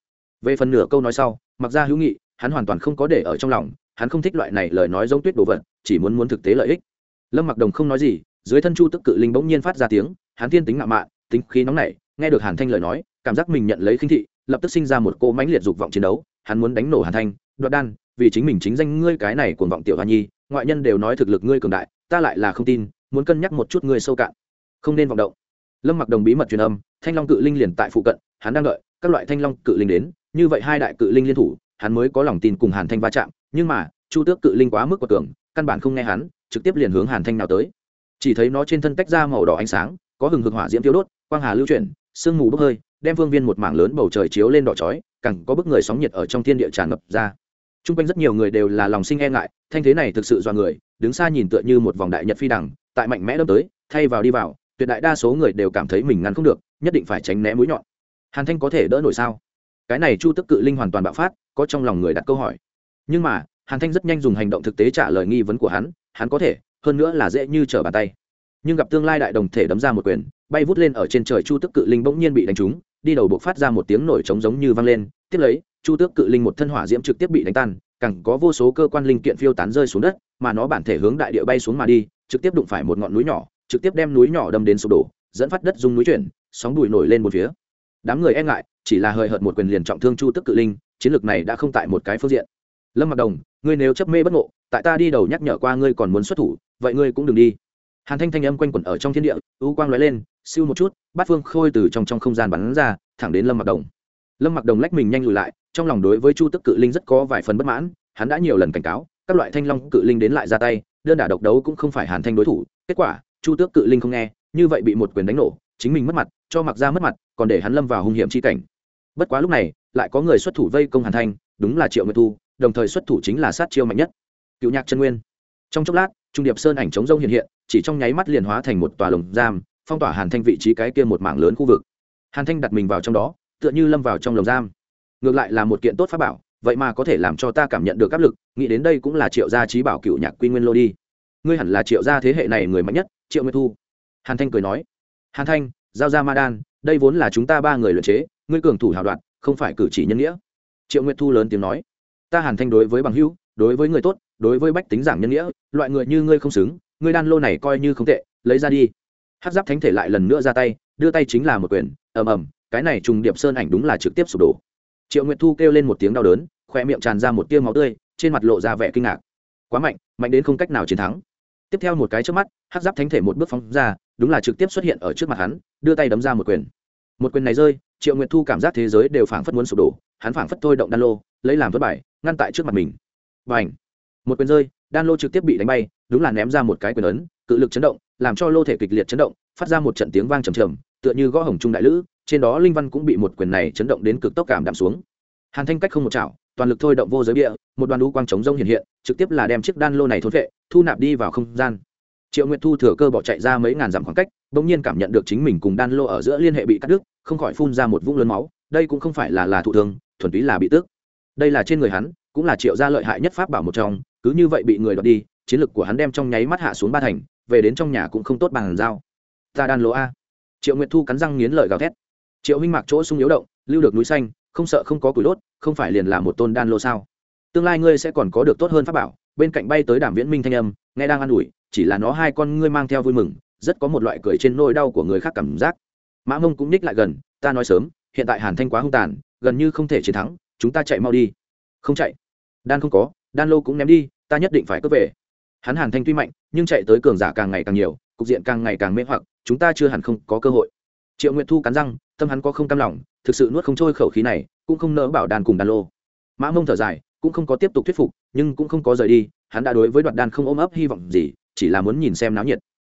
Về phần nửa câu nói sau, mặc ra hữu nghị hắn hoàn toàn không có để ở trong lòng, hắn không thích loại này lời nói giống tuyết đồ vật, chỉ muốn muốn thực tế lợi ích. Lâm mặc đồng không nói gì, dưới thân chu tức cự linh bỗng nhiên phát ra tiếng, hắn thiên tính ngạo mạn, tính khí nóng nảy, nghe được hàn thanh lời nói, cảm giác mình nhận lấy khinh thị, lập tức sinh ra một cô mãnh liệt dục vọng chiến đấu, hắn muốn đánh nổ hàn thanh, đoạt đan, vì chính mình chính danh ngươi cái này cuồng vọng tiểu hoa nhi, ngoại nhân đều nói thực lực ngươi cường đại, ta lại là không tin, muốn cân nhắc một chút ngươi sâu cạn. Không nên vọng động. Lâm mặc đồng bí mật truyền âm, thanh long cự linh liền tại phụ cận, hắn đang đợi, các loại thanh long cự linh đến, như vậy hai đại cự linh liên thủ hắn mới có lòng tin cùng hàn thanh va chạm, nhưng mà, chu tước cự linh quá mức của tưởng căn bản không nghe hắn, trực tiếp liền hướng hàn thanh nào tới. Chỉ thấy nó trên thân tách ra màu đỏ ánh sáng, có hừng hực hỏa diễm tiêu đốt, quang hà lưu chuyển, sương mù bốc hơi, đem vương viên một mảng lớn bầu trời chiếu lên đỏ chói cẳng có bức người sóng nhiệt ở trong thiên địa tràn ngập ra. T r u n g quanh rất nhiều người đều là lòng sinh e ngại, thanh thế này thực sự do người, đứng xa nhìn tựa như một vòng đại nhật phi đằng, tại mạnh mẽ đâm tới, thay vào đi vào, tuyệt đại đa số người đều cảm thấy mình ngăn không được, nhất định phải tránh né mũi nhọn. Hàn thanh có thể đỡ nổi sao? Cái này chu tức cự linh hoàn toàn bạo phát, có trong lòng người đặt câu hỏi. Nhưng mà, hàn thanh rất nhanh dùng hành động thực tế trả lời nghi vấn của hắn hắn có thể, hơn nữa là dễ như trở bàn tay. Nhưng gặp tương lai đại đồng thể đấm ra một quyền, bay vút lên ở trên trời chu tức cự linh bỗng nhiên bị đánh trúng, đi đầu buộc phát ra một tiếng nổi trống giống như vang lên, tiếp lấy, chu tước cự linh một thân hỏa diễm trực tiếp bị đánh tan cẳng có vô số cơ quan linh kiện phiêu tán rơi xuống đất, mà nó bản thể hướng đại địa bay xuống mà đi, trực tiếp đụng phải một ngọn núi nhỏ, trực tiếp đem núi nhỏ đâm đến sụp đổ, dẫn phát đất dung núi chuyển, sóng đùi nổi lên một phía. Đám người e ngại chỉ là hời hợt một quyền liền trọng thương chu tức cự linh, chiến lược này đã không tại một cái phương diện. Lâm mặc đồng, ngươi nếu chấp mê bất ngộ, tại ta đi đầu nhắc nhở qua ngươi còn muốn xuất thủ, vậy ngươi cũng đừng đi. Hàn thanh thanh âm quanh quẩn ở trong thiên địa, u quang lóe lên, siêu một chút, bát phương khôi từ trong trong không gian bắn ra, thẳng đến lâm mặc đồng. Lâm mặc đồng lách mình nhanh lùi lại, trong lòng đối với chu tức cự linh rất có vài phần bất mãn, hắn đã nhiều lần cảnh cáo, các loại thanh long cự linh đến lại ra tay, đơn đả độc đấu cũng không phải hàn thanh đối thủ, kết quả, chu tước cự linh không nghe, như vậy bị một quyền đánh nổ, chính mình mất mặt, cho mặc ra mất mặt, còn để hắn lâm vào hung hiểm chi cảnh bất quá lúc này, lại có người xuất thủ vây công hàn thanh, đúng là triệu nguyệt thu, đồng thời xuất thủ chính là sát chiêu mạnh nhất. Cựu nhạc chân nguyên. Trong chốc lát, trung điệp sơn ảnh chống rông hiện hiện, chỉ trong nháy mắt liền hóa thành một tòa lồng giam, phong tỏa hàn thanh vị trí cái kia một mảng lớn khu vực. Hàn thanh đặt mình vào trong đó, tựa như lâm vào trong lồng giam. Ngược lại là một kiện tốt pháp bảo, vậy mà có thể làm cho ta cảm nhận được áp lực, nghĩ đến đây cũng là triệu gia trí bảo cựu nhạc quy nguyên lô đi. Ngươi hẳn là triệu gia thế hệ này người mạnh nhất, triệu nguyệt thu. Hàn thanh cười nói. Hàn thanh, giao ra ma đan đây vốn là chúng ta ba người luyện chế, ngươi cường thủ hào đoạt, không phải cử chỉ nhân nghĩa. Triệu nguyệt thu lớn tiếng nói, ta hàn thanh đối với bằng hữu, đối với người tốt, đối với bách tính giảng nhân nghĩa, loại người như ngươi không xứng, ngươi đan lô này coi như không tệ, lấy ra đi. Hát giáp thánh thể lại lần nữa ra tay, đưa tay chính là một quyền, ầm ầm, cái này trùng điệp sơn ảnh đúng là trực tiếp sụp đổ. Triệu nguyệt thu kêu lên một tiếng đau đớn khoe miệng tràn ra một tia máu tươi, trên mặt lộ ra vẻ kinh ngạc. Quá mạnh mạnh đến không cách nào chiến thắng tiếp theo một cái trước mắt hát giáp thánh thể một bước phóng ra, đúng là trực tiếp xuất hiện ở trước mặt hắn, đưa tay đấm ra một quyền. Một quyền này rơi, triệu nguyệt thu cảm giác thế giới đều phảng phất muốn sụp đổ, hắn phảng phất thôi động đan lô, lấy làm vất bài, ngăn tại trước mặt mình. Và ảnh một quyền rơi, đan lô trực tiếp bị đánh bay, đúng là ném ra một cái quyền ấn, cự lực chấn động, làm cho lô thể kịch liệt chấn động, phát ra một trận tiếng vang trầm trầm, tựa như gõ hồng trung đại lữ, trên đó linh văn cũng bị một quyền này chấn động đến cực tốc cảm đạm xuống. Hàn thanh cách không một chảo toàn lực thôi động vô giới địa một đoàn đu quang chống rông hiện hiện, trực tiếp là đem chiếc đan lô này thốn vệ, thu nạp đi vào không gian. Triệu nguyệt thu thừa cơ bỏ chạy ra mấy ngàn dặm khoảng cách, bỗng nhiên cảm nhận được chính mình cùng đan lô ở giữa liên hệ bị cắt đứt, không khỏi phun ra một vũng lớn máu, đây cũng không phải là là thụ thương, thuần túy là bị tước. Đây là trên người hắn, cũng là triệu gia lợi hại nhất pháp bảo một trong, cứ như vậy bị người đoạt đi, chiến lực của hắn đem trong nháy mắt hạ xuống ba thành, về đến trong nhà cũng không tốt bằng dao ta đan lô a. Triệu nguyệt thu cắn răng nghiến lợi gào thét. Triệu huynh mặc chỗ sung yếu động, lưu được núi xanh không sợ không có củi đốt, không phải liền là một tôn đan lô sao? Tương lai ngươi sẽ còn có được tốt hơn pháp bảo, bên cạnh bay tới đàm viễn minh thanh âm, nghe đang an ủi, chỉ là nó hai con ngươi mang theo vui mừng, rất có một loại cười trên nỗi đau của người khác cảm giác. Mã mông cũng ních lại gần, ta nói sớm, hiện tại hàn thanh quá hung tàn, gần như không thể chiến thắng, chúng ta chạy mau đi. Không chạy. Đan không có, đan lô cũng ném đi, ta nhất định phải cướp về. Hắn hàn thanh tuy mạnh, nhưng chạy tới cường giả càng ngày càng nhiều, cục diện càng ngày càng mê hoặc, chúng ta chưa hẳn không có cơ hội triệu Nguyệt thu cắn răng, tâm hắn có không cam lòng, thực sự nuốt không trôi khẩu khí này, cũng không nỡ bảo đàn cùng đàn lô. Mã mông thở dài, cũng không có tiếp tục thuyết phục, nhưng cũng không có rời đi, hắn đã đối với đoạt đàn không ôm ấp hy vọng gì, chỉ là muốn nhìn xem náo nhiệt.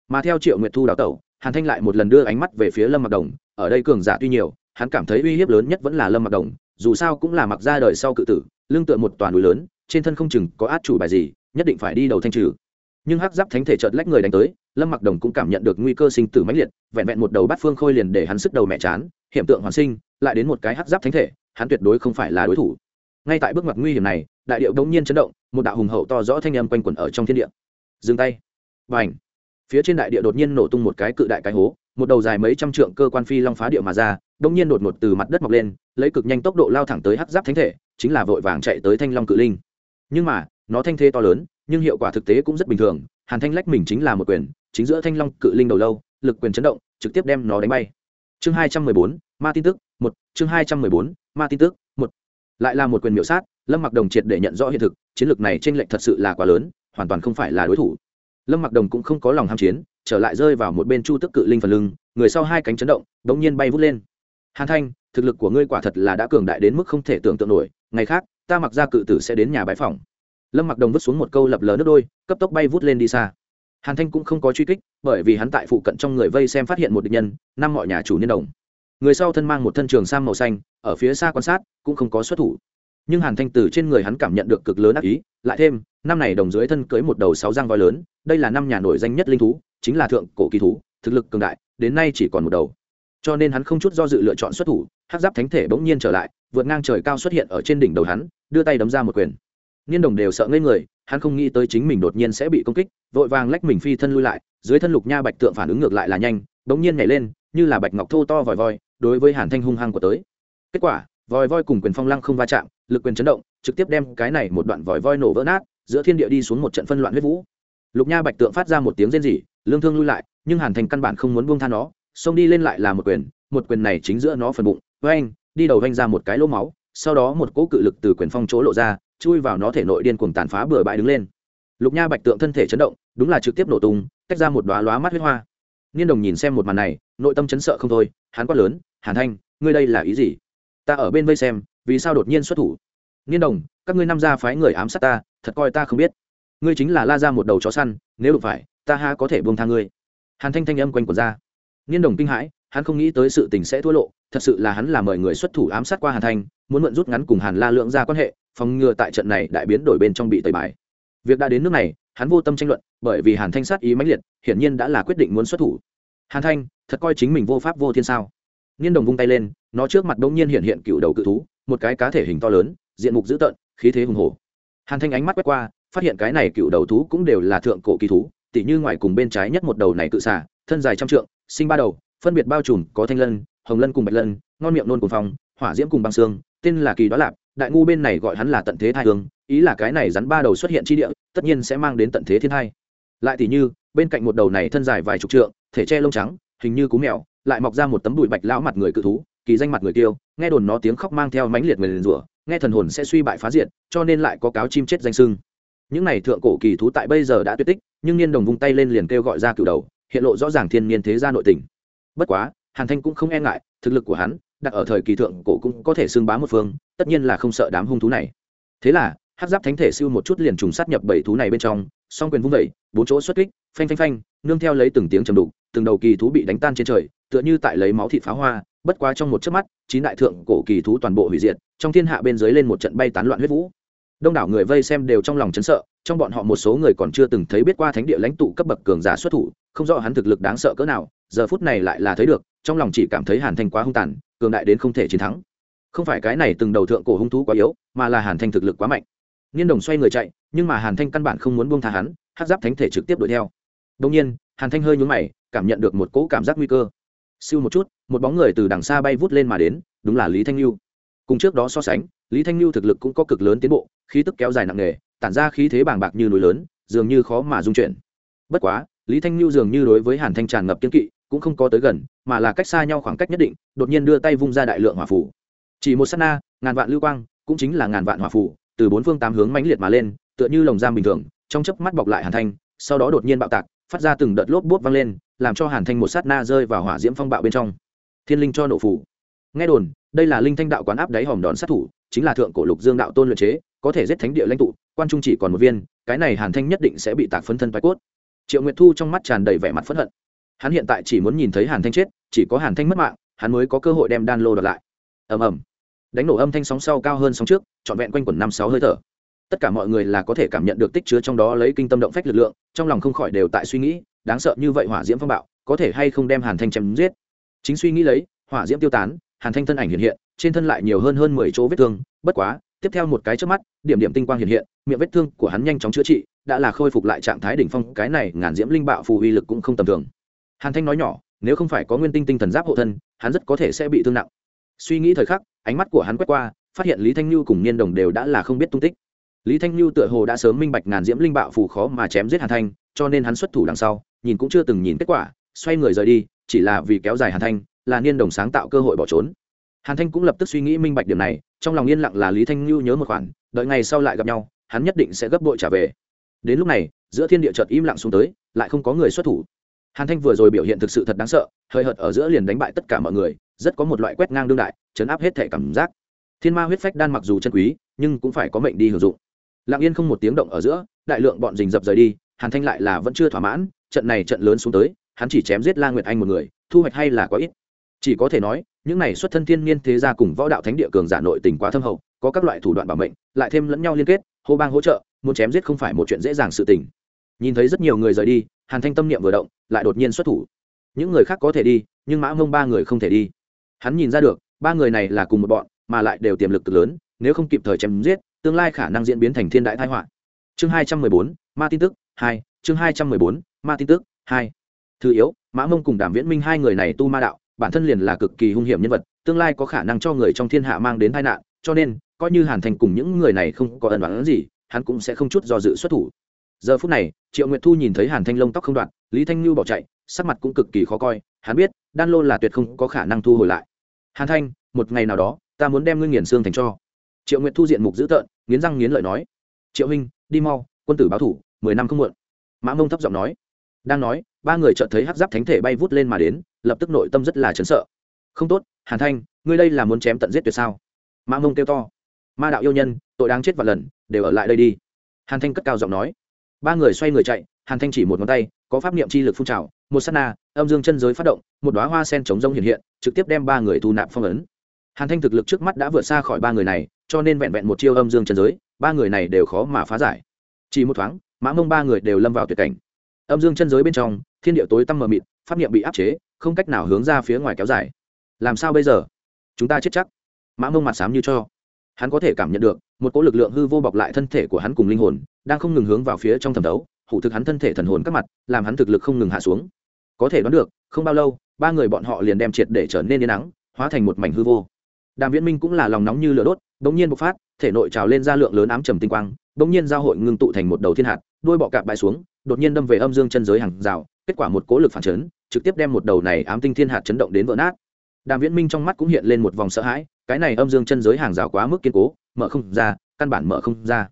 Mà theo triệu nguyệt thu đào tẩu, hàn thanh lại một lần đưa ánh mắt về phía lâm mặc đồng, ở đây cường giả tuy nhiều, hắn cảm thấy uy hiếp lớn nhất vẫn là lâm mặc đồng, dù sao cũng là mặc ra đời sau cự tử lương tựa một toàn núi lớn, trên thân không chừng có át chủ bài gì, nhất định phải đi đầu thanh trừ nhưng hắc giáp thánh thể chợt lách người đánh tới, lâm mặc đồng cũng cảm nhận được nguy cơ sinh tử mãnh liệt, vẹn vẹn một đầu bát phương khôi liền để hắn sức đầu mẹ chán hiện tượng hoàn sinh, lại đến một cái hắc giáp thánh thể, hắn tuyệt đối không phải là đối thủ. Ngay tại bước ngoặt nguy hiểm này, đại điệu đống nhiên chấn động, một đạo hùng hậu to rõ thanh âm quanh quẩn ở trong thiên địa. Dừng tay. Và ảnh phía trên đại địa đột nhiên nổ tung một cái cự đại cái hố, một đầu dài mấy trăm trượng cơ quan phi long phá địa mà ra, đống nhiên đột ngột từ mặt đất mọc lên, lấy cực nhanh tốc độ lao thẳng tới hắc giáp thánh thể, chính là vội vàng chạy tới thanh long cự linh. Nhưng mà nó thanh thế to lớn, nhưng hiệu quả thực tế cũng rất bình thường. Hàn thanh lách mình chính là một quyền, chính giữa thanh long cự linh đầu lâu, lực quyền chấn động, trực tiếp đem nó đánh bay. Chương hai trăm mười bốn, ma tin tức, một. Chương hai trăm mười bốn, ma tin tức, một. Lại là một quyền miểu sát, lâm mặc đồng triệt để nhận rõ hiện thực, chiến lược này t r ê n lệch thật sự là quá lớn, hoàn toàn không phải là đối thủ. Lâm mặc đồng cũng không có lòng ham chiến, trở lại rơi vào một bên chu tức cự linh phần lưng, người sau hai cánh chấn động đ ỗ n g nhiên bay vút lên. Hàn thanh, thực lực của ngươi quả thật là đã cường đại đến mức không thể tưởng tượng nổi, ngày khác, ta mặc ra cự tử sẽ đến nhà bãi phòng lâm mặc đồng vứt xuống một câu lập lờ nước đôi, cấp tốc bay vút lên đi xa. Hàn thanh cũng không có truy kích, bởi vì hắn tại phụ cận trong người vây xem phát hiện một địch nhân, năm mọi nhà chủ niên đồng. Người sau thân mang một thân trường sam màu xanh, ở phía xa quan sát, cũng không có xuất thủ. Nhưng hàn thanh từ trên người hắn cảm nhận được cực lớn ác ý, lại thêm, năm này đồng dưới thân cưới một đầu sáu răng voi lớn, đây là năm nhà nổi danh nhất linh thú, chính là thượng cổ kỳ thú, thực lực cường đại, đến nay chỉ còn một đầu. Cho nên hắn không chút do dự lựa chọn xuất thủ hát giáp thánh thể bỗng nhiên trở lại, vượt ngang trời cao xuất hiện ở trên đỉnh đầu hắn, đưa tay đấm ra một quyền niên đồng đều sợ ngây người, hắn không nghĩ tới chính mình đột nhiên sẽ bị công kích, vội vàng lách mình phi thân lui lại, dưới thân lục nha bạch tượng phản ứng ngược lại là nhanh bỗng nhiên nhảy lên, như là bạch ngọc thô to vòi voi, đối với hàn thanh hung hăng của tới. Kết quả, vòi voi cùng quyền phong lăng không va chạm, lực quyền chấn động, trực tiếp đem cái này một đoạn vòi voi nổ vỡ nát, giữa thiên địa đi xuống một trận phân loạn huyết vũ. Lục nha bạch tượng phát ra một tiếng rên rỉ, lương thương lui lại, nhưng hàn thành căn bản không muốn buông tha nó, xông đi lên lại là một quyền một quyền này chính giữa nó phần bụng với anh đi đầu vanh ra một cái lỗ máu, sau đó một cỗ cự lực từ quyền phong chỗ lộ ra chui vào nó thể nội điên cuồng tàn phá bừa bãi đứng lên. Lục nha bạch tượng thân thể chấn động, đúng là trực tiếp nổ tung, tách ra một đoá lóa mắt huyết hoa. Niên đồng nhìn xem một màn này, nội tâm chấn sợ không thôi, hắn quát lớn, hàn thanh, ngươi đây là ý gì? Ta ở bên vây xem, vì sao đột nhiên xuất thủ? Niên đồng, các ngươi năm gia phái người ám sát ta, thật coi ta không biết. Ngươi chính là la ra một đầu chó săn, nếu đụng phải, ta ha có thể buông tha ngươi. Hàn thanh thanh âm quanh quần ra. Niên đồng kinh hãi, hắn không nghĩ tới sự tình sẽ thua lộ, thật sự là hắn là mời người xuất thủ ám sát qua hàn thanh, muốn mượn rút ngắn cùng hàn la lượng ra quan hệ phòng ngừa tại trận này đại biến đổi bên trong bị tẩy bài. Việc đã đến nước này, hắn vô tâm tranh luận, bởi vì hàn thanh sát ý mãnh liệt, hiển nhiên đã là quyết định muốn xuất thủ. Hàn thanh, thật coi chính mình vô pháp vô thiên sao? Niên đồng vung tay lên, nó trước mặt đông nhiên hiện hiện cựu đầu cự thú, một cái cá thể hình to lớn, diện mục dữ tợn, khí thế hùng hổ. Hàn thanh ánh mắt quét qua, phát hiện cái này cựu đầu thú cũng đều là thượng cổ kỳ thú, tỉ như ngoài cùng bên trái nhất một đầu này cự xả thân dài trăm trượng, sinh ba đầu, phân biệt bao trùm có thanh lân, hồng lân cùng bạch lân, ngon miệng nôn cùng phong, hỏa diễm cùng băng xương, tên là kỳ đó lạp đại ngu bên này gọi hắn là tận thế thai hương, ý là cái này rắn ba đầu xuất hiện chi địa, tất nhiên sẽ mang đến tận thế thiên thai. Lại thì như, bên cạnh một đầu này thân dài vài chục trượng, thể che lông trắng, hình như cú mèo, lại mọc ra một tấm bụi bạch lão mặt người cự thú, kỳ danh mặt người kiêu, nghe đồn nó tiếng khóc mang theo mãnh liệt người liền rủa, nghe thần hồn sẽ suy bại phá diệt, cho nên lại có cáo chim chết danh sưng. Những này thượng cổ kỳ thú tại bây giờ đã tuyệt tích, nhưng niên đồng vung tay lên liền kêu gọi ra cựu đầu, hiện lộ rõ ràng thiên niên thế gia nội tình. Bất quá, hàn thanh cũng không e ngại, thực lực của hắn, đặt ở thời kỳ thượng cổ cũng có thể xưng bá một phương tất nhiên là không sợ đám hung thú này. Thế là hát giáp thánh thể siêu một chút liền trùng sát nhập bảy thú này bên trong, song quyền vung vẩy bốn chỗ xuất kích, phanh phanh phanh, nương theo lấy từng tiếng trầm đục, từng đầu kỳ thú bị đánh tan trên trời, tựa như tại lấy máu thịt pháo hoa, bất quá trong một chớp mắt, chín đại thượng cổ kỳ thú toàn bộ hủy diệt, trong thiên hạ bên dưới lên một trận bay tán loạn huyết vũ. Đông đảo người vây xem đều trong lòng chấn sợ, trong bọn họ một số người còn chưa từng thấy biết qua thánh địa lãnh tụ cấp bậc cường giả xuất thủ, không rõ hắn thực lực đáng sợ cỡ nào, giờ phút này lại là thấy được, trong lòng chỉ cảm thấy hàn thanh quá hung tàn, cường đại đến không thể chiến thắng không phải cái này từng đầu thượng cổ hung thú quá yếu, mà là hàn thanh thực lực quá mạnh. Niên đồng xoay người chạy, nhưng mà hàn thanh căn bản không muốn buông tha hắn hát giáp thánh thể trực tiếp đuổi theo. Đông nhiên, hàn thanh hơi nhún mày, cảm nhận được một cỗ cảm giác nguy cơ. Siêu một chút, một bóng người từ đằng xa bay vút lên mà đến, đúng là lý thanh lưu cùng trước đó so sánh, lý thanh lưu thực lực cũng có cực lớn tiến bộ, khí tức kéo dài nặng nề, tản ra khí thế bàng bạc như núi lớn, dường như khó mà dung chuyển. Bất quá, lý thanh lưu dường như đối với hàn thanh tràn ngập kiên kỵ, cũng không có tới gần, mà là cách xa nhau khoảng cách nhất định, đột nhiên đưa tay vung ra đại lượng hỏa phủ chỉ một s á t na, ngàn vạn lưu quang, cũng chính là ngàn vạn hỏa phủ từ bốn phương tám hướng mãnh liệt mà lên, tựa như lồng giam bình thường, trong chớp mắt bọc lại hàn thanh, sau đó đột nhiên bạo tạc, phát ra từng đợt lốp bốt vang lên, làm cho hàn thanh một sát na rơi vào hỏa diễm phong bạo bên trong. Thiên linh cho nổ phủ nghe đồn, đây là linh thanh đạo quán áp đáy hòm đòn sát thủ, chính là thượng cổ lục dương đạo tôn luyện chế, có thể giết thánh địa lãnh tụ, quan trung chỉ còn một viên, cái này hàn thanh nhất định sẽ bị tạc phấn thân bạch cốt. Triệu nguyệt thu trong mắt tràn đầy vẻ mặt phẫn hận. Hắn hiện tại chỉ muốn nhìn thấy hàn thanh chết, chỉ có hàn thanh mất mạng, hắn mới có cơ hội đem đan lô đợt lại. Ầm ầm đánh nổ âm thanh sóng sau cao hơn sóng trước, trọn vẹn quanh quẩn năm sáu hơi thở. Tất cả mọi người là có thể cảm nhận được tích chứa trong đó lấy kinh tâm động phách lực lượng, trong lòng không khỏi đều tại suy nghĩ, đáng sợ như vậy hỏa diễm phong bạo, có thể hay không đem hàn thanh chém giết? Chính suy nghĩ lấy, hỏa diễm tiêu tán, hàn thanh thân ảnh hiện hiện, trên thân lại nhiều hơn hơn mười chỗ vết thương, bất quá, tiếp theo một cái trước mắt, điểm điểm tinh quang hiện hiện, miệng vết thương của hắn nhanh chóng chữa trị, đã là khôi phục lại trạng thái đỉnh phong, cái này ngàn diễm linh bạo phù uy lực cũng không tầm thường. Hàn thanh nói nhỏ, nếu không phải có nguyên tinh tinh thần giáp hộ thân, hắn rất có thể sẽ bị thương nặng. Suy nghĩ thời khắc ánh mắt của hắn quét qua, phát hiện lý thanh lưu cùng niên đồng đều đã là không biết tung tích. Lý thanh lưu tựa hồ đã sớm minh bạch ngàn diễm linh bạo phù khó mà chém giết hàn thanh, cho nên hắn xuất thủ đằng sau, nhìn cũng chưa từng nhìn kết quả, xoay người rời đi, chỉ là vì kéo dài hàn thanh, là niên đồng sáng tạo cơ hội bỏ trốn. Hàn thanh cũng lập tức suy nghĩ minh bạch điểm này, trong lòng yên lặng là lý thanh lưu nhớ một khoản, đợi ngày sau lại gặp nhau, hắn nhất định sẽ gấp bội trả về. Đến lúc này, giữa thiên địa chợt im lặng xuống tới, lại không có người xuất thủ. Hàn thanh vừa rồi biểu hiện thực sự thật đáng sợ hơi hợt ở giữa liền đánh bại tất cả mọi người rất có một loại quét ngang đương đại, chấn áp hết thể cảm giác. Thiên ma huyết phách đan mặc dù chân quý, nhưng cũng phải có mệnh đi hưởng dụng. Lặng yên không một tiếng động ở giữa, đại lượng bọn rình dập rời đi, hàn thanh lại là vẫn chưa thỏa mãn, trận này trận lớn xuống tới, hắn chỉ chém giết la nguyệt anh một người, thu hoạch hay là có ít. Chỉ có thể nói, những này xuất thân thiên niên thế gia cùng võ đạo thánh địa cường giả nội tình quá thâm hậu, có các loại thủ đoạn bảo mệnh, lại thêm lẫn nhau liên kết, hô bang hỗ trợ, muốn chém giết không phải một chuyện dễ dàng sự tình. Nhìn thấy rất nhiều người rời đi, hàn thanh tâm niệm vừa động, lại đột nhiên xuất thủ. Những người khác có thể đi, nhưng mã mông ba người không thể đi hắn nhìn ra được, ba người này là cùng một bọn, mà lại đều tiềm lực cực lớn, nếu không kịp thời chém giết, tương lai khả năng diễn biến thành thiên đại thái họa. Chương hai trăm mười bốn, ma tin tức hai, chương hai trăm mười bốn, ma tin tức hai. Thứ yếu, mã mông cùng đàm viễn minh hai người này tu ma đạo, bản thân liền là cực kỳ hung hiểm nhân vật, tương lai có khả năng cho người trong thiên hạ mang đến tai nạn, cho nên, coi như hàn thành cùng những người này không có ẩn đoán gì, hắn cũng sẽ không chút do dự xuất thủ. Giờ phút này, triệu nguyệt thu nhìn thấy hàn thanh lông tóc không đoạn, lý thanh lưu bỏ chạy, sắc mặt cũng cực kỳ khó coi, hắn biết, đan lô là tuyệt không có khả năng thu hồi lại hàn thanh, một ngày nào đó, ta muốn đem ngươi nghiền xương thành cho. Triệu nguyệt thu diện mục dữ tợn, nghiến răng nghiến lợi nói. Triệu huynh, đi mau, quân tử báo thủ, mười năm không muộn. Mã mông thấp giọng nói. Đang nói, ba người chợt thấy hắc giáp thánh thể bay vút lên mà đến, lập tức nội tâm rất là chấn sợ. Không tốt, hàn thanh, ngươi đây là muốn chém tận giết tuyệt sao? Mã mông kêu to. Ma đạo yêu nhân, tội đáng chết vạn lần, đều ở lại đây đi. Hàn thanh cất cao giọng nói. Ba người xoay người chạy, hàn thanh chỉ một ngón tay có pháp niệm chi lực phun trào, một s á t na, âm dương chân giới phát động, một đoá hoa sen chống rông hiện hiện, trực tiếp đem ba người thu nạp phong ấn. Hàn thanh thực lực trước mắt đã vượt xa khỏi ba người này, cho nên vẹn vẹn một chiêu âm dương chân giới, ba người này đều khó mà phá giải. Chỉ một thoáng, mã mông ba người đều lâm vào tuyệt cảnh. Âm dương chân giới bên trong, thiên địa tối tăm mờ mịt, pháp niệm bị áp chế, không cách nào hướng ra phía ngoài kéo dài. Làm sao bây giờ? Chúng ta chết chắc. Mã mông mặt xám như cho. Hắn có thể cảm nhận được, một cỗ lực lượng hư vô bọc lại thân thể của hắn cùng linh hồn, đang không ngừng hướng vào phía trong thẩm đấu hủ thực hắn thân thể thần hồn các mặt, làm hắn thực lực không ngừng hạ xuống. Có thể đoán được, không bao lâu, ba người bọn họ liền đem triệt để trở nên yên nắng hóa thành một mảnh hư vô. Đàm viễn minh cũng là lòng nóng như lửa đốt đ ỗ n g nhiên bộc phát, thể nội trào lên ra lượng lớn ám trầm tinh quang đ ỗ n g nhiên giao hội ngưng tụ thành một đầu thiên hạt, đuôi bọ cạp bại xuống, đột nhiên đâm về âm dương chân giới hàng rào, kết quả một cố lực phản chấn, trực tiếp đem một đầu này ám tinh thiên hạt chấn động đến vỡ nát. Đàm viễn minh trong mắt cũng hiện lên một vòng sợ hãi, cái này âm dương chân giới hàng rào quá mức kiên cố, mở không ra, căn bản mở không ra.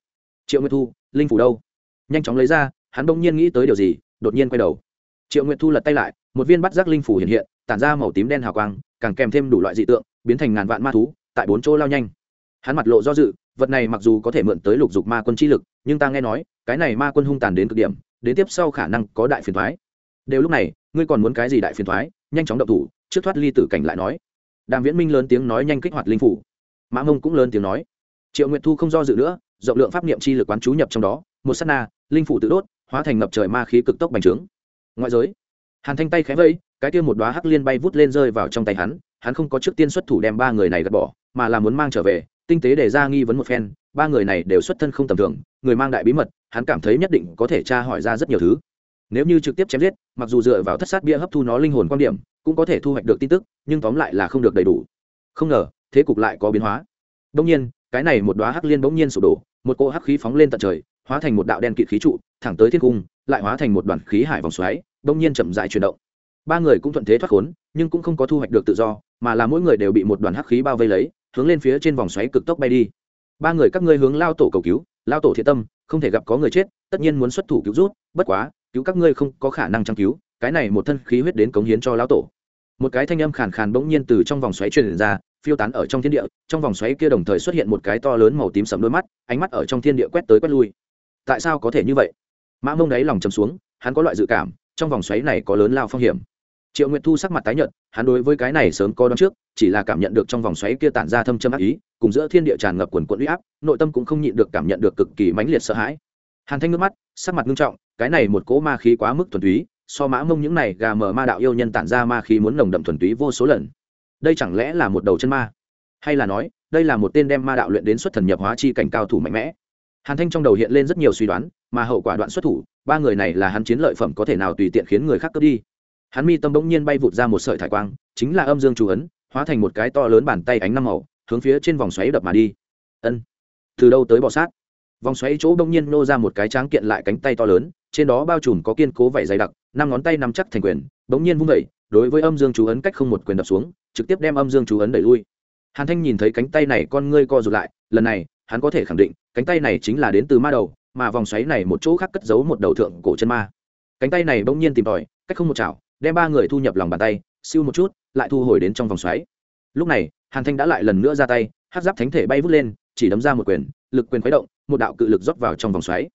Triệu nguyệt thu, linh phủ đâu? Nhanh chóng lấy ra hắn bỗng nhiên nghĩ tới điều gì, đột nhiên quay đầu. Triệu nguyệt thu lật tay lại, một viên bắt giác linh phủ hiện hiện, tản ra màu tím đen hào quang, càng kèm thêm đủ loại dị tượng, biến thành ngàn vạn ma thú, tại bốn chỗ lao nhanh. Hắn mặt lộ do dự, vật này mặc dù có thể mượn tới lục dục ma quân chi lực, nhưng ta nghe nói, cái này ma quân hung tàn đến cực điểm, đến tiếp sau khả năng có đại phiền thoái đều lúc này, ngươi còn muốn cái gì đại phiền thoái nhanh chóng động thủ, trước thoát ly tử cảnh lại nói. Đàm viễn minh lớn tiếng nói nhanh kích hoạt linh phủ. Mã mông cũng lớn tiếng nói. Triệu nguyệt thu không do dự nữa, rộng lượng pháp niệm chi lực quán chú nhập trong đó, một sát na, linh phủ tự đốt hóa thành ngập trời ma khí cực tốc bành trướng. Ngoại giới, hàn thanh tay khẽ vây, cái kia một đoá hắc liên bay vút lên rơi vào trong tay hắn hắn không có trước tiên xuất thủ đem ba người này gạt bỏ, mà là muốn mang trở về, tinh tế để ra nghi vấn một phen, ba người này đều xuất thân không tầm thường, người mang đại bí mật, hắn cảm thấy nhất định có thể tra hỏi ra rất nhiều thứ. Nếu như trực tiếp chém giết, mặc dù dựa vào thất sát bia hấp thu nó linh hồn quan điểm, cũng có thể thu hoạch được tin tức, nhưng tóm lại là không được đầy đủ. Không ngờ, thế cục lại có biến hóa. Đông nhiên, cái này một đoá hắc liên bỗng nhiên sụp đổ, một cỗ hắc khí phóng lên tận trời hóa thành một đạo đen kịt khí trụ, thẳng tới thiên cung, lại hóa thành một đoàn khí hải vòng xoáy, đông nhiên chậm dại chuyển động. Ba người cũng thuận thế thoát khốn, nhưng cũng không có thu hoạch được tự do, mà là mỗi người đều bị một đoàn hắc khí bao vây lấy, hướng lên phía trên vòng xoáy cực tốc bay đi. Ba người các ngươi hướng lao tổ cầu cứu, lao tổ thiện tâm, không thể gặp có người chết, tất nhiên muốn xuất thủ cứu rút, bất quá, cứu các ngươi không có khả năng chăm cứu, cái này một thân khí huyết đến cống hiến cho lao tổ. Một cái thanh âm khàn khàn bỗng nhiên từ trong vòng xoáy truyền ra, phiêu tán ở trong thiên địa, trong vòng xoáy kia đồng thời xuất hiện một cái to lớn màu tím sầm đôi mắt, ánh mắt ở trong thiên địa quét tới quét lui tại sao có thể như vậy? Mã mông đáy lòng chầm xuống, hắn có loại dự cảm, trong vòng xoáy này có lớn lao phong hiểm. Triệu nguyệt thu sắc mặt tái nhợt, hắn đối với cái này sớm có đón trước, chỉ là cảm nhận được trong vòng xoáy kia tản ra thâm châm ác ý, cùng giữa thiên địa tràn ngập quần quận uy áp, nội tâm cũng không nhịn được cảm nhận được cực kỳ mãnh liệt sợ hãi. Hàn thanh nước mắt, sắc mặt nghiêm trọng, cái này một cỗ ma khí quá mức thuần túy, so mã mông những này gà mờ ma đạo yêu nhân tản ra ma khí muốn nồng đậm thuần túy vô số lần. Đây chẳng lẽ là một đầu chân ma? Hay là nói, đây là một tên đem ma đạo luyện đến xuất thần nhập hóa chi cảnh cao thủ mạnh mẽ? Hàn thanh trong đầu hiện lên rất nhiều suy đoán, mà hậu quả đoạn xuất thủ, ba người này là hắn chiến lợi phẩm có thể nào tùy tiện khiến người khác cướp đi. Hắn mi tâm bỗng nhiên bay vụt ra một sợi thải quang, chính là âm dương chú ấn, hóa thành một cái to lớn bàn tay ánh năm màu, hướng phía trên vòng xoáy đập mà đi. Ân. Từ đâu tới bọ sát? Vòng xoáy chỗ bỗng nhiên nô ra một cái tráng kiện lại cánh tay to lớn, trên đó bao trùm có kiên cố vảy dày đặc, năm ngón tay nắm chắc thành quyền, bỗng nhiên vung vẩy đối với âm dương chú ấn cách không một quyền đập xuống, trực tiếp đem âm dương chú ấn đẩy lui. Hàn thanh nhìn thấy cánh tay này con ngươi co rụt lại, lần này, hắn có thể khẳng định cánh tay này chính là đến từ ma đầu, mà vòng xoáy này một chỗ khác cất giấu một đầu thượng cổ chân ma. Cánh tay này bỗng nhiên tìm tòi, cách không một chảo, đem ba người thu nhập lòng bàn tay, siêu một chút, lại thu hồi đến trong vòng xoáy. Lúc này, hàn thanh đã lại lần nữa ra tay, hát giáp thánh thể bay vút lên, chỉ đấm ra một quyền, lực quyền khuấy động, một đạo cự lực rót vào trong vòng xoáy.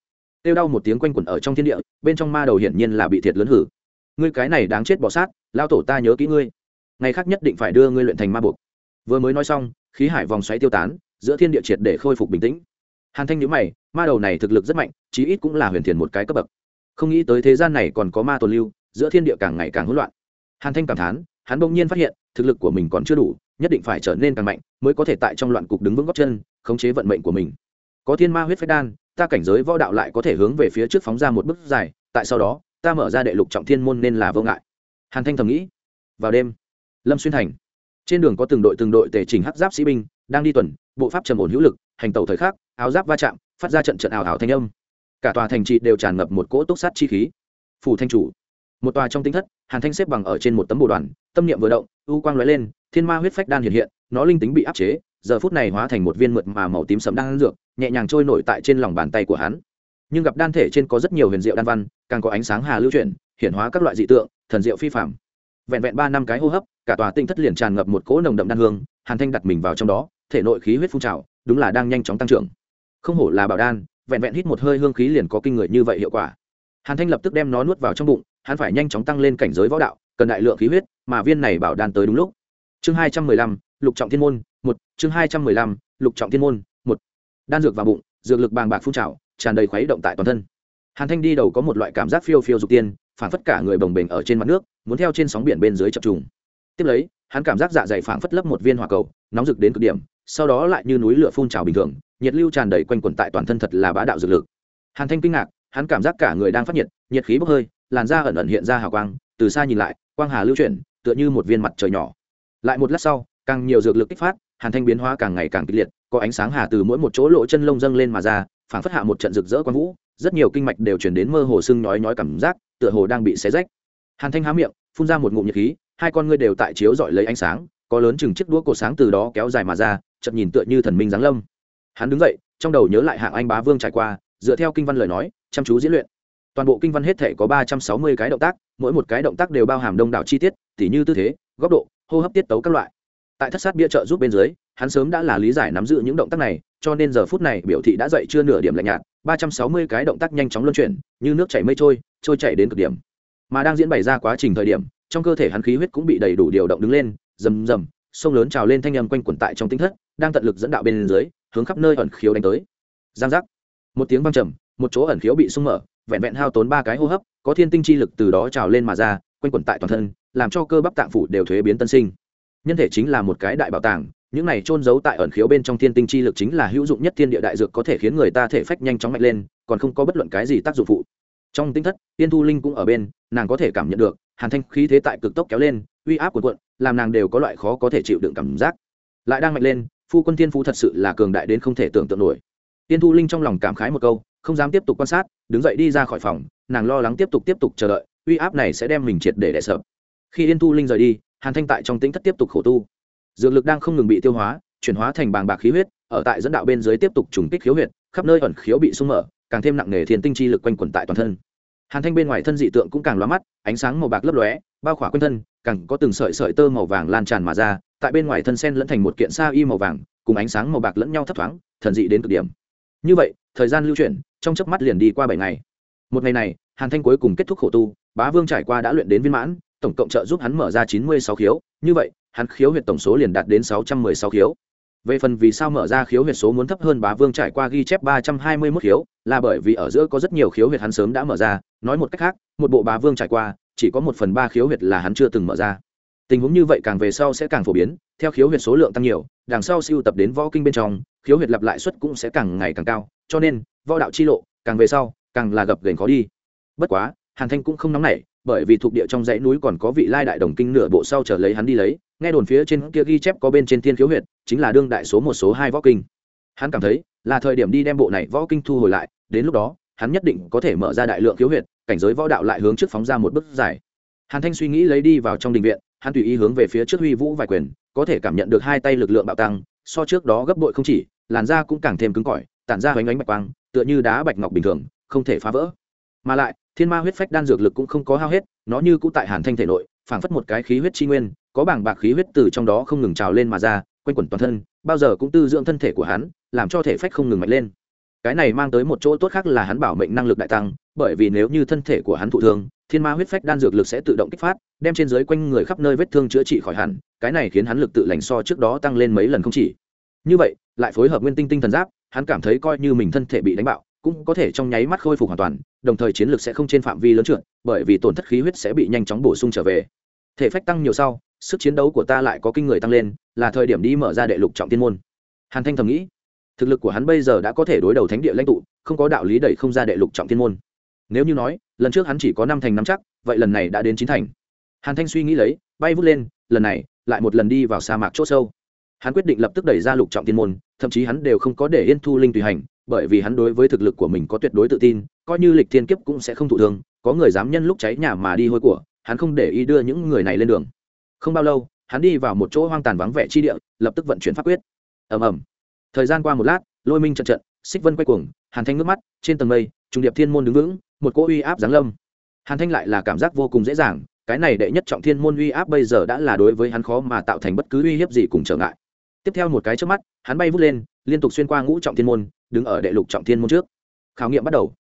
Tiêu đau một tiếng quanh quẩn ở trong thiên địa, bên trong ma đầu hiển nhiên là bị thiệt lớn hử. Ngươi cái này đáng chết bỏ sát lao tổ ta nhớ kỹ ngươi. Ngày khác nhất định phải đưa ngươi luyện thành ma buộc. Vừa mới nói xong, khí hải vòng xoáy tiêu tán, giữa thiên địa triệt để khôi phục bình tĩnh hàn thanh nhữ mày, ma đầu này thực lực rất mạnh, chí ít cũng là huyền thiền một cái cấp bậc. Không nghĩ tới thế gian này còn có ma tồn lưu, giữa thiên địa càng ngày càng hỗn loạn. Hàn thanh cảm thán, hắn bỗng nhiên phát hiện, thực lực của mình còn chưa đủ, nhất định phải trở nên càng mạnh mới có thể tại trong loạn cục đứng vững góc chân, khống chế vận mệnh của mình. Có thiên ma huyết phách đan, ta cảnh giới võ đạo lại có thể hướng về phía trước phóng ra một bước dài, tại sau đó, ta mở ra đệ lục trọng thiên môn nên là vô ngại. Hàn thanh thầm nghĩ. Vào đêm, lâm xuyên thành. Trên đường có từng đội từng đội tề chỉnh hắc giáp sĩ binh, đang đi tuần, bộ pháp trầm ổn hữu lực, hành tẩu thời khắc áo giáp va chạm, phát ra trận trận ảo ảo thanh âm. Cả tòa thành trị đều tràn ngập một cỗ túc sát chi khí. Phủ thanh chủ. Một tòa trong tinh thất, hàn thanh xếp bằng ở trên một tấm bồ đoàn, tâm niệm vừa động, u quang lóe lên, thiên ma huyết phách đan hiện hiện, nó linh tính bị áp chế, giờ phút này hóa thành một viên mượt mà màu tím sẫm đang dược, nhẹ nhàng trôi nổi tại trên lòng bàn tay của hắn. Nhưng gặp đan thể trên có rất nhiều huyền diệu đan văn, càng có ánh sáng hà lưu chuyển hiện hóa các loại dị tượng, thần diệu phi phạm vẹn vẹn ba năm cái hô hấp, cả tòa tinh thất liền tràn ngập một cỗ nồng đậm đan hương, hàn thanh đặt mình vào trong đó, thể nội khí huyết phun trào, đúng là đang nhanh chóng tăng trưởng không hổ là bảo đan, vẹn vẹn hít một hơi hương khí liền có kinh người như vậy hiệu quả. Hàn thanh lập tức đem nó nuốt vào trong bụng, hắn phải nhanh chóng tăng lên cảnh giới võ đạo, cần đại lượng khí huyết, mà viên này bảo đan tới đúng lúc. Chương hai trăm mười lăm, lục trọng thiên môn, một, chương hai trăm mười lăm, lục trọng thiên môn, một. Đan dược vào bụng, dược lực bàng bạc phun trào, tràn đầy khuấy động tại toàn thân. Hàn thanh đi đầu có một loại cảm giác phiêu phiêu dục tiên, phản phất cả người bồng bềnh ở trên mặt nước, muốn theo trên sóng biển bên dưới chập trùng. Tiếp lấy, hắn cảm giác dạ dày phảng phất lấp một viên hỏa cầu, nóng rực đến cực điểm, sau đó lại như núi lửa phun trào bình thường nhiệt lưu tràn đầy quanh quẩn tại toàn thân thật là bá đạo dược lực. Hàn thanh kinh ngạc, hắn cảm giác cả người đang phát nhiệt nhiệt khí bốc hơi, làn da ẩn ẩn hiện ra hào quang, từ xa nhìn lại, quang hà lưu chuyển, tựa như một viên mặt trời nhỏ. Lại một lát sau, càng nhiều dược lực kích phát, hàn thanh biến hóa càng ngày càng kịch liệt, có ánh sáng hà từ mỗi một chỗ lỗ chân lông dâng lên mà ra, phảng phất hạ một trận rực rỡ quang vũ, rất nhiều kinh mạch đều chuyển đến mơ hồ sưng nhói nhói cảm giác, tựa hồ đang bị xé rách. Hàn thanh há miệng, phun ra một ngụm nhiệt khí, hai con ngươi đều tại chiếu dọi lấy ánh sáng, có lớn chừng chiếc đũa cổ sáng từ đó kéo dài mà ra, chậm nhìn tựa như thần minh giáng lâm hắn đứng dậy, trong đầu nhớ lại hạng anh bá vương trải qua, dựa theo kinh văn lời nói, chăm chú diễn luyện. Toàn bộ kinh văn hết thể có ba trăm sáu mươi cái động tác, mỗi một cái động tác đều bao hàm đông đảo chi tiết, tỉ như tư thế, góc độ, hô hấp tiết tấu các loại. Tại thất sát bia trợ giúp bên dưới, hắn sớm đã là lý giải nắm giữ những động tác này, cho nên giờ phút này biểu thị đã dậy chưa nửa điểm lạnh nhạt, ba trăm sáu mươi cái động tác nhanh chóng luân chuyển, như nước chảy mây trôi trôi chảy đến cực điểm. Mà đang diễn bày ra quá trình thời điểm, trong cơ thể hắn khí huyết cũng bị đầy đủ điều động đứng lên, rầm rầm, sông lớn trào lên thanh âm quanh quẩn tại trong tinh thất, đang tận lực dẫn đạo bên dưới hướng khắp nơi ẩn khiếu đánh tới. Giang giác. Một tiếng vang trầm, một chỗ ẩn khiếu bị sung mở, vẹn vẹn hao tốn ba cái hô hấp, có thiên tinh chi lực từ đó trào lên mà ra, quanh quẩn tại toàn thân, làm cho cơ bắp tạng phủ đều thuế biến tân sinh. Nhân thể chính là một cái đại bảo tàng, những này trôn giấu tại ẩn khiếu bên trong thiên tinh chi lực chính là hữu dụng nhất thiên địa đại dược có thể khiến người ta thể phách nhanh chóng mạnh lên, còn không có bất luận cái gì tác dụng phụ. Trong tinh thất tiên thu linh cũng ở bên, nàng có thể cảm nhận được, hàn thanh khí thế tại cực tốc kéo lên, uy áp của quận làm nàng đều có loại khó có thể chịu đựng cảm giác. Lại đang mạnh lên phu quân thiên phú thật sự là cường đại đến không thể tưởng tượng nổi. Tiên thu linh trong lòng cảm khái một câu, không dám tiếp tục quan sát, đứng dậy đi ra khỏi phòng, nàng lo lắng tiếp tục tiếp tục chờ đợi, uy áp này sẽ đem mình triệt để đẻ sợ khi yên thu linh rời đi, hàn thanh tại trong tính thất tiếp tục khổ tu. Dược lực đang không ngừng bị tiêu hóa, chuyển hóa thành bàng bạc khí huyết, ở tại dẫn đạo bên dưới tiếp tục trùng kích khiếu huyệt, khắp nơi ẩn khiếu bị sung mở, càng thêm nặng nề thiên tinh chi lực quanh quẩn tại toàn thân. Hàn thanh bên ngoài thân dị tượng cũng càng loa mắt, ánh sáng màu bạc lấp lóe, bao khỏa quanh thân, càng có từng sợi sợi tơ màu vàng lan tràn mà ra tại bên ngoài thân sen lẫn thành một kiện sa y màu vàng, cùng ánh sáng màu bạc lẫn nhau thấp thoáng, thần dị đến cực điểm. Như vậy, thời gian lưu chuyển, trong chớp mắt liền đi qua bảy ngày. Một ngày này, hàn thanh cuối cùng kết thúc khổ tu, bá vương trải qua đã luyện đến viên mãn, tổng cộng trợ giúp hắn mở ra chín mươi sáu khiếu, như vậy, hắn khiếu huyệt tổng số liền đạt đến sáu trăm mười sáu khiếu. Về phần vì sao mở ra khiếu huyệt số muốn thấp hơn bá vương trải qua ghi chép ba trăm hai mươi mốt khiếu, là bởi vì ở giữa có rất nhiều khiếu huyệt hắn sớm đã mở ra, nói một cách khác, một bộ bá vương trải qua, chỉ có một phần ba khiếu huyệt là hắn chưa từng mở ra tình huống như vậy càng về sau sẽ càng phổ biến, theo khiếu huyệt số lượng tăng nhiều, đằng sau siêu tập đến võ kinh bên trong, khiếu huyệt lặp lại suất cũng sẽ càng ngày càng cao, cho nên, võ đạo chi lộ, càng về sau, càng là gập gành khó đi. Bất quá, hàn thanh cũng không nóng nảy, bởi vì thuộc địa trong dãy núi còn có vị lai đại đồng kinh nửa bộ sau trở lấy hắn đi lấy, nghe đồn phía trên kia ghi chép có bên trên thiên khiếu huyệt, chính là đương đại số một số hai võ kinh. Hắn cảm thấy, là thời điểm đi đem bộ này võ kinh thu hồi lại, đến lúc đó, hắn nhất định có thể mở ra đại lượng khiếu huyệt, cảnh giới võ đạo lại hướng trước phóng ra một bước dài. Hàn thanh suy nghĩ lấy đi vào trong đình viện hắn tùy ý hướng về phía trước huy vũ vài quyền, có thể cảm nhận được hai tay lực lượng bạo tăng, so trước đó gấp bội không chỉ, làn da cũng càng thêm cứng cỏi, tản ra hoành ánh bạch quang, tựa như đá bạch ngọc bình thường, không thể phá vỡ. Mà lại, thiên ma huyết phách đan dược lực cũng không có hao hết, nó như cũ tại hàn thanh thể nội, phảng phất một cái khí huyết tri nguyên, có bảng bạc khí huyết từ trong đó không ngừng trào lên mà ra, quanh quẩn toàn thân, bao giờ cũng tư dưỡng thân thể của hắn, làm cho thể phách không ngừng mạnh lên. Cái này mang tới một chỗ tốt khác là hắn bảo mệnh năng lực đại tăng bởi vì nếu như thân thể của hắn thụ thương, thiên ma huyết phách đan dược lực sẽ tự động kích phát, đem trên dưới quanh người khắp nơi vết thương chữa trị khỏi hẳn, cái này khiến hắn lực tự lành so trước đó tăng lên mấy lần không chỉ. Như vậy, lại phối hợp nguyên tinh tinh thần giáp, hắn cảm thấy coi như mình thân thể bị đánh bạo, cũng có thể trong nháy mắt khôi phục hoàn toàn, đồng thời chiến lược sẽ không trên phạm vi lớn trượt, bởi vì tổn thất khí huyết sẽ bị nhanh chóng bổ sung trở về. Thể phách tăng nhiều sau, sức chiến đấu của ta lại có kinh người tăng lên, là thời điểm đi mở ra đệ lục trọng tiên môn. Hàn thanh thầm nghĩ, thực lực của hắn bây giờ đã có thể đối đầu thánh địa lãnh tụ, không có đạo lý đẩy không ra đệ lục trọng tiên môn nếu như nói, lần trước hắn chỉ có năm thành năm chắc, vậy lần này đã đến chín thành. Hàn thanh suy nghĩ lấy, bay vút lên, lần này, lại một lần đi vào sa mạc c h ỗ sâu. Hắn quyết định lập tức đẩy ra lục trọng tiên môn, thậm chí hắn đều không có để yên thu linh tùy hành, bởi vì hắn đối với thực lực của mình có tuyệt đối tự tin, coi như lịch thiên kiếp cũng sẽ không thụ thương, có người dám nhân lúc cháy nhà mà đi hôi của, hắn không để ý đưa những người này lên đường. Không bao lâu, hắn đi vào một chỗ hoang tàn vắng vẻ chi địa, lập tức vận chuyển pháp quyết. Ầm ầm. Thời gian qua một lát, lôi minh trận trận, xích vân quay cuồng, hàn thanh nước mắt, trên tầng mây trung điệp thiên môn đứng vững, một cỗ uy áp giáng lâm. Hàn thanh lại là cảm giác vô cùng dễ dàng, cái này đệ nhất trọng thiên môn uy áp bây giờ đã là đối với hắn khó mà tạo thành bất cứ uy hiếp gì cùng trở ngại. Tiếp theo một cái trước mắt, hắn bay vút lên, liên tục xuyên qua ngũ trọng thiên môn, đứng ở đệ lục trọng thiên môn trước. Khảo nghiệm bắt đầu.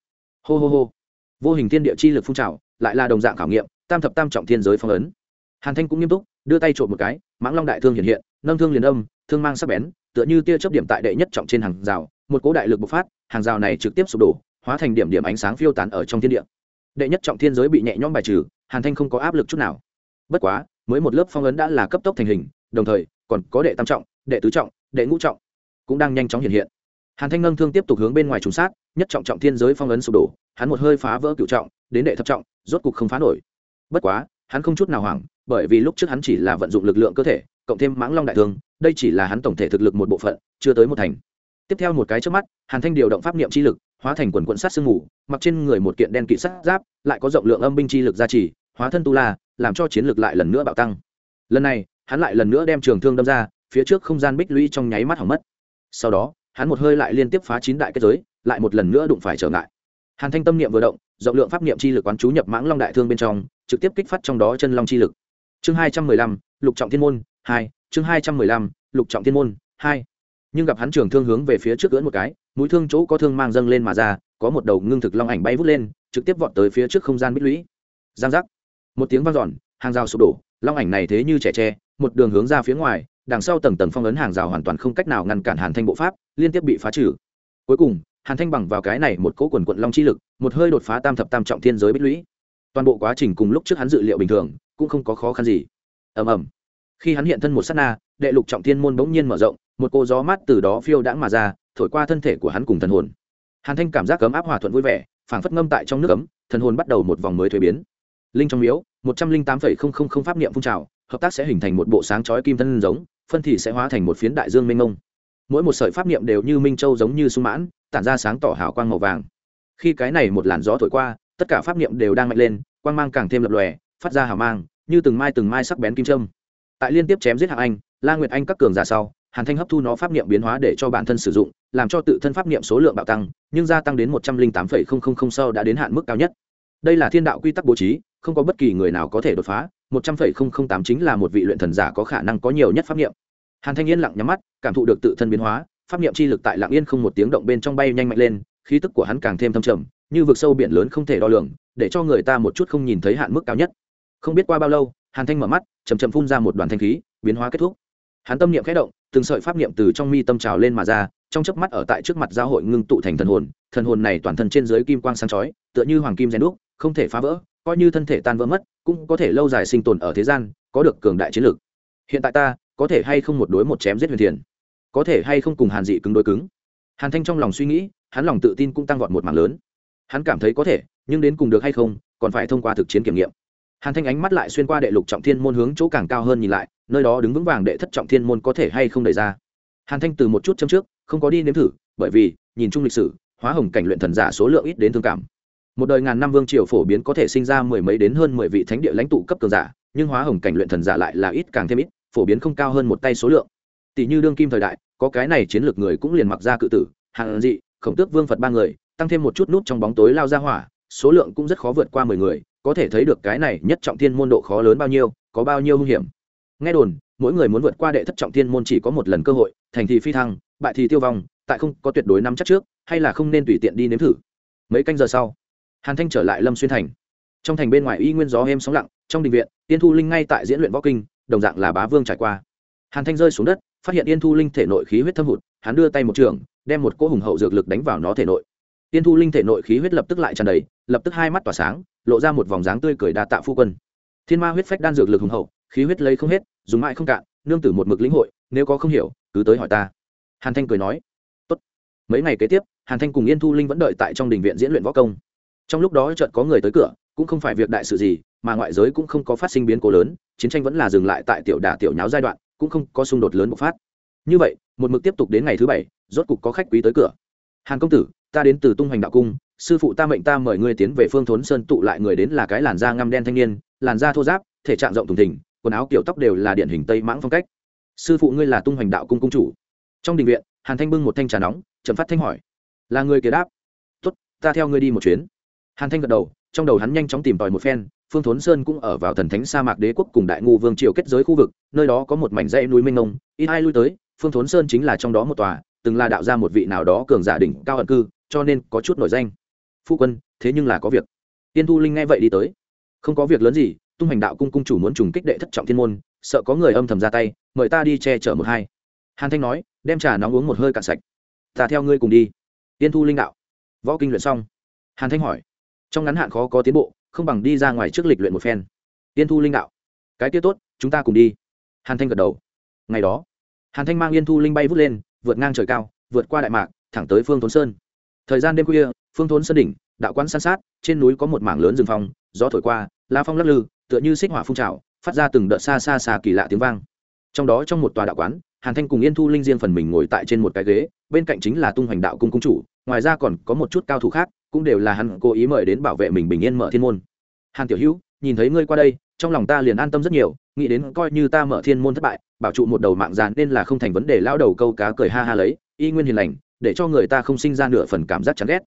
Hô hô hô. Vô hình thiên địa chi lực phun trào, lại là đồng dạng khảo nghiệm, tam thập tam trọng thiên giới phong ấn. Hàn thanh cũng nghiêm túc, đưa tay trộm một cái, mãng long đại thương hiện hiện, nâng thương liền âm, thương mang sắc bén, tựa như tia chớp điểm tại đệ nhất trọng trên hàng rào, một cố đại lực bộc phát, hàng rào này trực tiếp sụp đổ hóa thành điểm điểm ánh sáng phiêu tán ở trong thiên địa. Đệ nhất trọng thiên giới bị nhẹ nhõm bài trừ, hàn thanh không có áp lực chút nào. Bất quá, mới một lớp phong ấn đã là cấp tốc thành hình, đồng thời, còn có đệ tam trọng, đệ tứ trọng, đệ ngũ trọng cũng đang nhanh chóng hiện hiện. Hàn thanh ngân thương tiếp tục hướng bên ngoài trùng sát, nhất trọng trọng thiên giới phong ấn sụp đổ, hắn một hơi phá vỡ cựu trọng, đến đệ thập trọng, rốt cục không phá nổi. Bất quá, hắn không chút nào hoảng, bởi vì lúc trước hắn chỉ là vận dụng lực lượng cơ thể, cộng thêm mãng long đại thương, đây chỉ là hắn tổng thể thực lực một bộ phận, chưa tới một thành. Tiếp theo một cái trước mắt, hàn thanh điều động pháp niệm chi lực hóa thành quần quận sát sương mù, mặc trên người một kiện đen kỵ sát giáp, lại có rộng lượng âm binh chi lực gia trì, hóa thân tu la, làm cho chiến lực lại lần nữa bạo tăng. Lần này, hắn lại lần nữa đem trường thương đâm ra, phía trước không gian bích lũy trong nháy mắt hỏng mất. Sau đó, hắn một hơi lại liên tiếp phá chín đại kết giới, lại một lần nữa đụng phải trở ngại. Hàn thanh tâm niệm vừa động, rộng lượng pháp niệm chi lực quán chú nhập mãng long đại thương bên trong, trực tiếp kích phát trong đó chân long chi lực. Chương hai trăm mười lăm, lục trọng thiên môn hai, chương hai trăm mười lăm, lục trọng thiên môn hai. Nhưng gặp hắn trường thương hướng về phía trước cưỡn một cái mũi thương chỗ có thương mang dâng lên mà ra, có một đầu ngưng thực long ảnh bay vút lên, trực tiếp vọt tới phía trước không gian bích lũy. Giang giác. Một tiếng vang dọn, hàng rào sụp đổ, long ảnh này thế như trẻ tre, một đường hướng ra phía ngoài, đằng sau tầng tầng phong ấn hàng rào hoàn toàn không cách nào ngăn cản hàn thanh bộ pháp, liên tiếp bị phá trừ. Cuối cùng, hàn thanh bằng vào cái này một cỗ quần quận long chi lực, một hơi đột phá tam thập tam trọng thiên giới bích lũy. Toàn bộ quá trình cùng lúc trước hắn dự liệu bình thường, cũng không có khó khăn gì. Ầm ầm. Khi hắn hiện thân một s á t na, đệ lục trọng thiên môn bỗng nhiên mở rộng một cô gió mát từ đó phiêu đãng mà ra, thổi qua thân thể của hắn cùng thần hồn. Hàn thanh cảm giác cấm áp hòa thuận vui vẻ, phảng phất ngâm tại trong nước ấm, thần hồn bắt đầu một vòng mới thuế biến. Linh trong miếu, một trăm linh tám phẩy không không không pháp niệm phun trào, hợp tác sẽ hình thành một bộ sáng chói kim thân giống, phân thì sẽ hóa thành một phiến đại dương mênh mông. Mỗi một sợi pháp niệm đều như minh châu giống như sung mãn, tản ra sáng tỏ hào quang màu vàng. Khi cái này một làn gió thổi qua, tất cả pháp niệm đều đang mạnh lên, quang mang càng thêm lập lòe, phát ra hào mang, như từng mai từng mai sắc bén kim trâm tại liên tiếp chém giết hạng anh, la nguyệt anh các cường giả sau hàn thanh hấp thu nó pháp niệm biến hóa để cho bản thân sử dụng, làm cho tự thân pháp niệm số lượng bạo tăng, nhưng gia tăng đến một trăm linh tám phẩy không không không sau đã đến hạn mức cao nhất. Đây là thiên đạo quy tắc bố trí, không có bất kỳ người nào có thể đột phá, một trăm phẩy không không tám chính là một vị luyện thần giả có khả năng có nhiều nhất pháp niệm. Hàn thanh yên lặng nhắm mắt, cảm thụ được tự thân biến hóa, pháp niệm chi lực tại lặng yên không một tiếng động bên trong bay nhanh mạnh lên, khí tức của hắn càng thêm thâm trầm, như vực sâu biển lớn không thể đo lường, để cho người ta một chút không nhìn thấy hạn mức cao nhất. Không biết qua bao lâu, hàn thanh mở mắt chầm chậm phun ra một đoàn thanh khí, biến hóa kết thúc. Hắn tâm niệm khẽ động từng sợi pháp niệm từ trong mi tâm trào lên mà ra, trong chớp mắt ở tại trước mặt giao hội ngưng tụ thành thần hồn thần hồn này toàn thân trên dưới kim quang sáng chói, tựa như hoàng kim rèn đúc, không thể phá vỡ, coi như thân thể tan vỡ mất, cũng có thể lâu dài sinh tồn ở thế gian, có được cường đại chiến lược hiện tại ta, có thể hay không một đối một chém giết huyền thiền? Có thể hay không cùng hàn dị cứng đối cứng? Hàn thanh trong lòng suy nghĩ, hắn lòng tự tin cũng tăng vọt một mảng lớn. Hắn cảm thấy có thể, nhưng đến cùng được hay không, còn phải thông qua thực chiến kiểm nghiệm. Hàn thanh ánh mắt lại xuyên qua đệ lục trọng thiên môn hướng chỗ càng cao hơn nhìn lại nơi đó đứng vững vàng đệ thất trọng thiên môn có thể hay không đẩy ra. Hàn thanh từ một chút châm trước, không có đi nếm thử, bởi vì, nhìn chung lịch sử, hóa hồng cảnh luyện thần giả số lượng ít đến thương cảm. Một đời ngàn năm vương triều phổ biến có thể sinh ra mười mấy đến hơn mười vị thánh địa lãnh tụ cấp cường giả, nhưng hóa hồng cảnh luyện thần giả lại là ít càng thêm ít, phổ biến không cao hơn một tay số lượng. Tỷ như đương kim thời đại, có cái này chiến lược người cũng liền mặc ra cự tử, hàn dị, khổng tước, vương phật ba người, tăng thêm một chút nút trong bóng tối lao ra hỏa, số lượng cũng rất khó vượt qua mười người, có thể thấy được cái này nhất trọng thiên môn độ khó lớn bao nhiêu, có bao nhiêu hung hiểm nghe đồn, mỗi người muốn vượt qua đệ thất trọng thiên môn chỉ có một lần cơ hội, thành thì phi thăng, bại thì tiêu vong, tại không có tuyệt đối nắm chắc trước, hay là không nên tùy tiện đi nếm thử. Mấy canh giờ sau, hàn thanh trở lại lâm xuyên thành. Trong thành bên ngoài y nguyên gió êm sóng lặng, trong đình viện, yên thu linh ngay tại diễn luyện võ kinh, đồng dạng là bá vương trải qua. Hàn thanh rơi xuống đất, phát hiện yên thu linh thể nội khí huyết thâm hụt, hắn đưa tay một trường, đem một cỗ hùng hậu dược lực đánh vào nó thể nội. Yên thu linh thể nội khí huyết lập tức lại tràn đầy, lập tức hai mắt tỏa sáng, lộ ra một vòng dáng tươi cười đa tạ phu quân. Thiên ma huyết phách đan dược lực hùng hậu khí huyết lấy không hết, dùng mãi không cạn, nương tử một mực lĩnh hội, nếu có không hiểu, cứ tới hỏi ta. Hàn thanh cười nói. Tốt. mấy ngày kế tiếp, hàn thanh cùng yên thu linh vẫn đợi tại trong đình viện diễn luyện võ công. Trong lúc đó chợt có người tới cửa, cũng không phải việc đại sự gì, mà ngoại giới cũng không có phát sinh biến cố lớn, chiến tranh vẫn là dừng lại tại tiểu đà tiểu nháo giai đoạn, cũng không có xung đột lớn bộc phát. Như vậy, một mực tiếp tục đến ngày thứ bảy, rốt cục có khách quý tới cửa. Hàn công tử, ta đến từ tung hoành đạo cung, sư phụ ta mệnh ta mời ngươi tiến về phương thốn sơn tụ lại người đến là cái làn da ngăm đen thanh niên, làn da thô giáp thể trạng rộng thùng thình quần áo kiểu tóc đều là điển hình tây mãng phong cách. Sư phụ ngươi là tung hoành đạo cung cung chủ. Trong đình viện, hàn thanh bưng một thanh trà nóng, chậm phát thanh hỏi. Là người kế đáp. Tốt, ta theo ngươi đi một chuyến. Hàn thanh gật đầu, trong đầu hắn nhanh chóng tìm tòi một phen, phương thốn sơn cũng ở vào thần thánh sa mạc đế quốc cùng đại ngu vương triều kết giới khu vực, nơi đó có một mảnh dãy núi minh mông, ít ai lui tới, phương thốn sơn chính là trong đó một tòa, từng là đạo ra một vị nào đó cường giả đỉnh cao ẩn cư, cho nên có chút nổi danh. Phu quân, thế nhưng là có việc. Tiên thu linh nghe vậy đi tới. Không có việc lớn gì tung hành đạo cung cung chủ muốn trùng kích đệ thất trọng thiên môn, sợ có người âm thầm ra tay, mời ta đi che chở một hai. Hàn thanh nói, đem trà nóng uống một hơi cạn sạch. Ta theo ngươi cùng đi. Tiên thu linh đạo. Võ kinh luyện xong. Hàn thanh hỏi. Trong ngắn hạn khó có tiến bộ, không bằng đi ra ngoài trước lịch luyện một phen. Tiên thu linh đạo. Cái tiết tốt, chúng ta cùng đi. Hàn thanh gật đầu. Ngày đó, hàn thanh mang yên thu linh bay vút lên, vượt ngang trời cao, vượt qua đại mạc, thẳng tới phương thốn sơn. Thời gian đêm khuya, phương thốn sơn đỉnh, đạo quán san sát, trên núi có một mảng lớn rừng phong, gió thổi qua la phong lắc lư tựa như xích hỏa phun trào, phát ra từng đợt xa xa xa kỳ lạ tiếng vang. Trong đó trong một tòa đạo quán, hàn thanh cùng yên thu linh riêng phần mình ngồi tại trên một cái ghế, bên cạnh chính là tung hoành đạo cung cung chủ, ngoài ra còn có một chút cao thủ khác, cũng đều là hắn cố ý mời đến bảo vệ mình bình yên mở thiên môn. Hàn tiểu hữu, nhìn thấy ngươi qua đây, trong lòng ta liền an tâm rất nhiều, nghĩ đến coi như ta mở thiên môn thất bại, bảo trụ một đầu mạng giàn nên là không thành vấn đề lao đầu câu cá cười ha ha lấy, y nguyên hiền lành, để cho người ta không sinh ra nửa phần cảm giác chán ghét.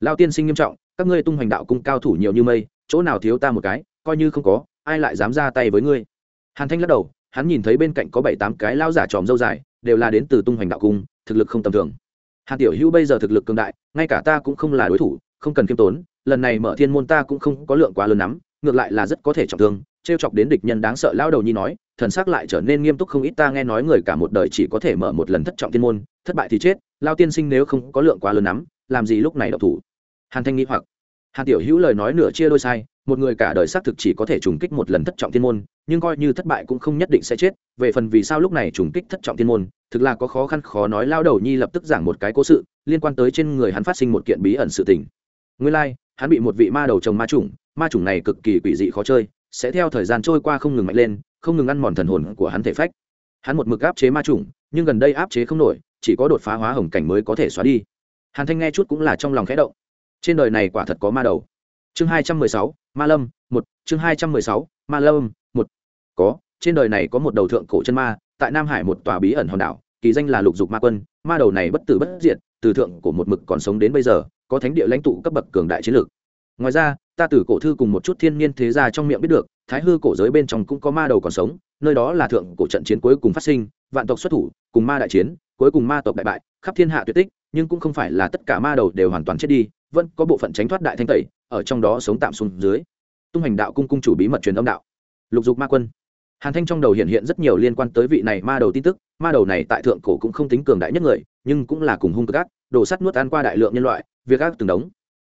Lao tiên sinh nghiêm trọng, các ngươi tung hoành đạo cung cao thủ nhiều như mây, chỗ nào thiếu ta một cái coi như không có, ai lại dám ra tay với ngươi? Hàn thanh lắc đầu, hắn nhìn thấy bên cạnh có bảy tám cái lao giả tròm dâu dài, đều là đến từ tung hoành đạo cung, thực lực không tầm thường. Hàn tiểu hữu bây giờ thực lực cường đại, ngay cả ta cũng không là đối thủ, không cần kiêm tốn, lần này mở thiên môn ta cũng không có lượng quá lớn lắm, ngược lại là rất có thể trọng thương, trêu chọc đến địch nhân đáng sợ lao đầu nhi nói, thần sắc lại trở nên nghiêm túc không ít, ta nghe nói người cả một đời chỉ có thể mở một lần thất trọng thiên môn, thất bại thì chết lao tiên sinh nếu không có lượng quá lớn lắm, làm gì lúc này đậu thủ? Hàn thanh nghĩ hoặc hàn tiểu hữu lời nói nửa chia đôi sai, một người cả đời xác thực chỉ có thể trùng kích một lần thất trọng thiên môn, nhưng coi như thất bại cũng không nhất định sẽ chết, về phần vì sao lúc này trùng kích thất trọng thiên môn, thực là có khó khăn khó nói, lao đầu nhi lập tức giảng một cái cố sự, liên quan tới trên người hắn phát sinh một kiện bí ẩn sự tình. Nguyên lai, hắn bị một vị ma đầu chồng ma chủng ma chủng này cực kỳ quỷ dị khó chơi, sẽ theo thời gian trôi qua không ngừng mạnh lên, không ngừng ăn mòn thần hồn của hắn thể phách. Hắn một mực áp chế ma chủng, nhưng gần đây áp chế không nổi, chỉ có đột phá hóa hồng cảnh mới có thể xóa đi. Hàn thanh nghe chút cũng là trong lòng khẽ động trên đời này quả thật có ma đầu. Chương hai trăm mười sáu, ma lâm, một. Chương hai trăm mười sáu, ma lâm, một. Có, trên đời này có một đầu thượng cổ chân ma, tại nam hải một tòa bí ẩn hòn đảo, kỳ danh là lục dục ma quân, ma đầu này bất tử bất diệt, từ thượng của một mực còn sống đến bây giờ, có thánh địa lãnh tụ cấp bậc cường đại chiến lược. Ngoài ra, ta từ cổ thư cùng một chút thiên niên thế gia trong miệng biết được, thái hư cổ giới bên trong cũng có ma đầu còn sống, nơi đó là thượng cổ trận chiến cuối cùng phát sinh, vạn tộc xuất thủ, cùng ma đại chiến, cuối cùng ma tộc đại bại, khắp thiên hạ tuyệt tích, nhưng cũng không phải là tất cả ma đầu đều hoàn toàn chết đi vẫn có bộ phận tránh thoát đại thanh tẩy, ở trong đó sống tạm xuống dưới. Tung hành đạo cung cung chủ bí mật truyền âm đạo. Lục dục ma quân. Hàn thanh trong đầu hiện hiện rất nhiều liên quan tới vị này ma đầu tin tức, ma đầu này tại thượng cổ cũng không tính cường đại nhất người, nhưng cũng là cùng hung cực ác đổ sắt nuốt ăn qua đại lượng nhân loại, việc ác từng đống.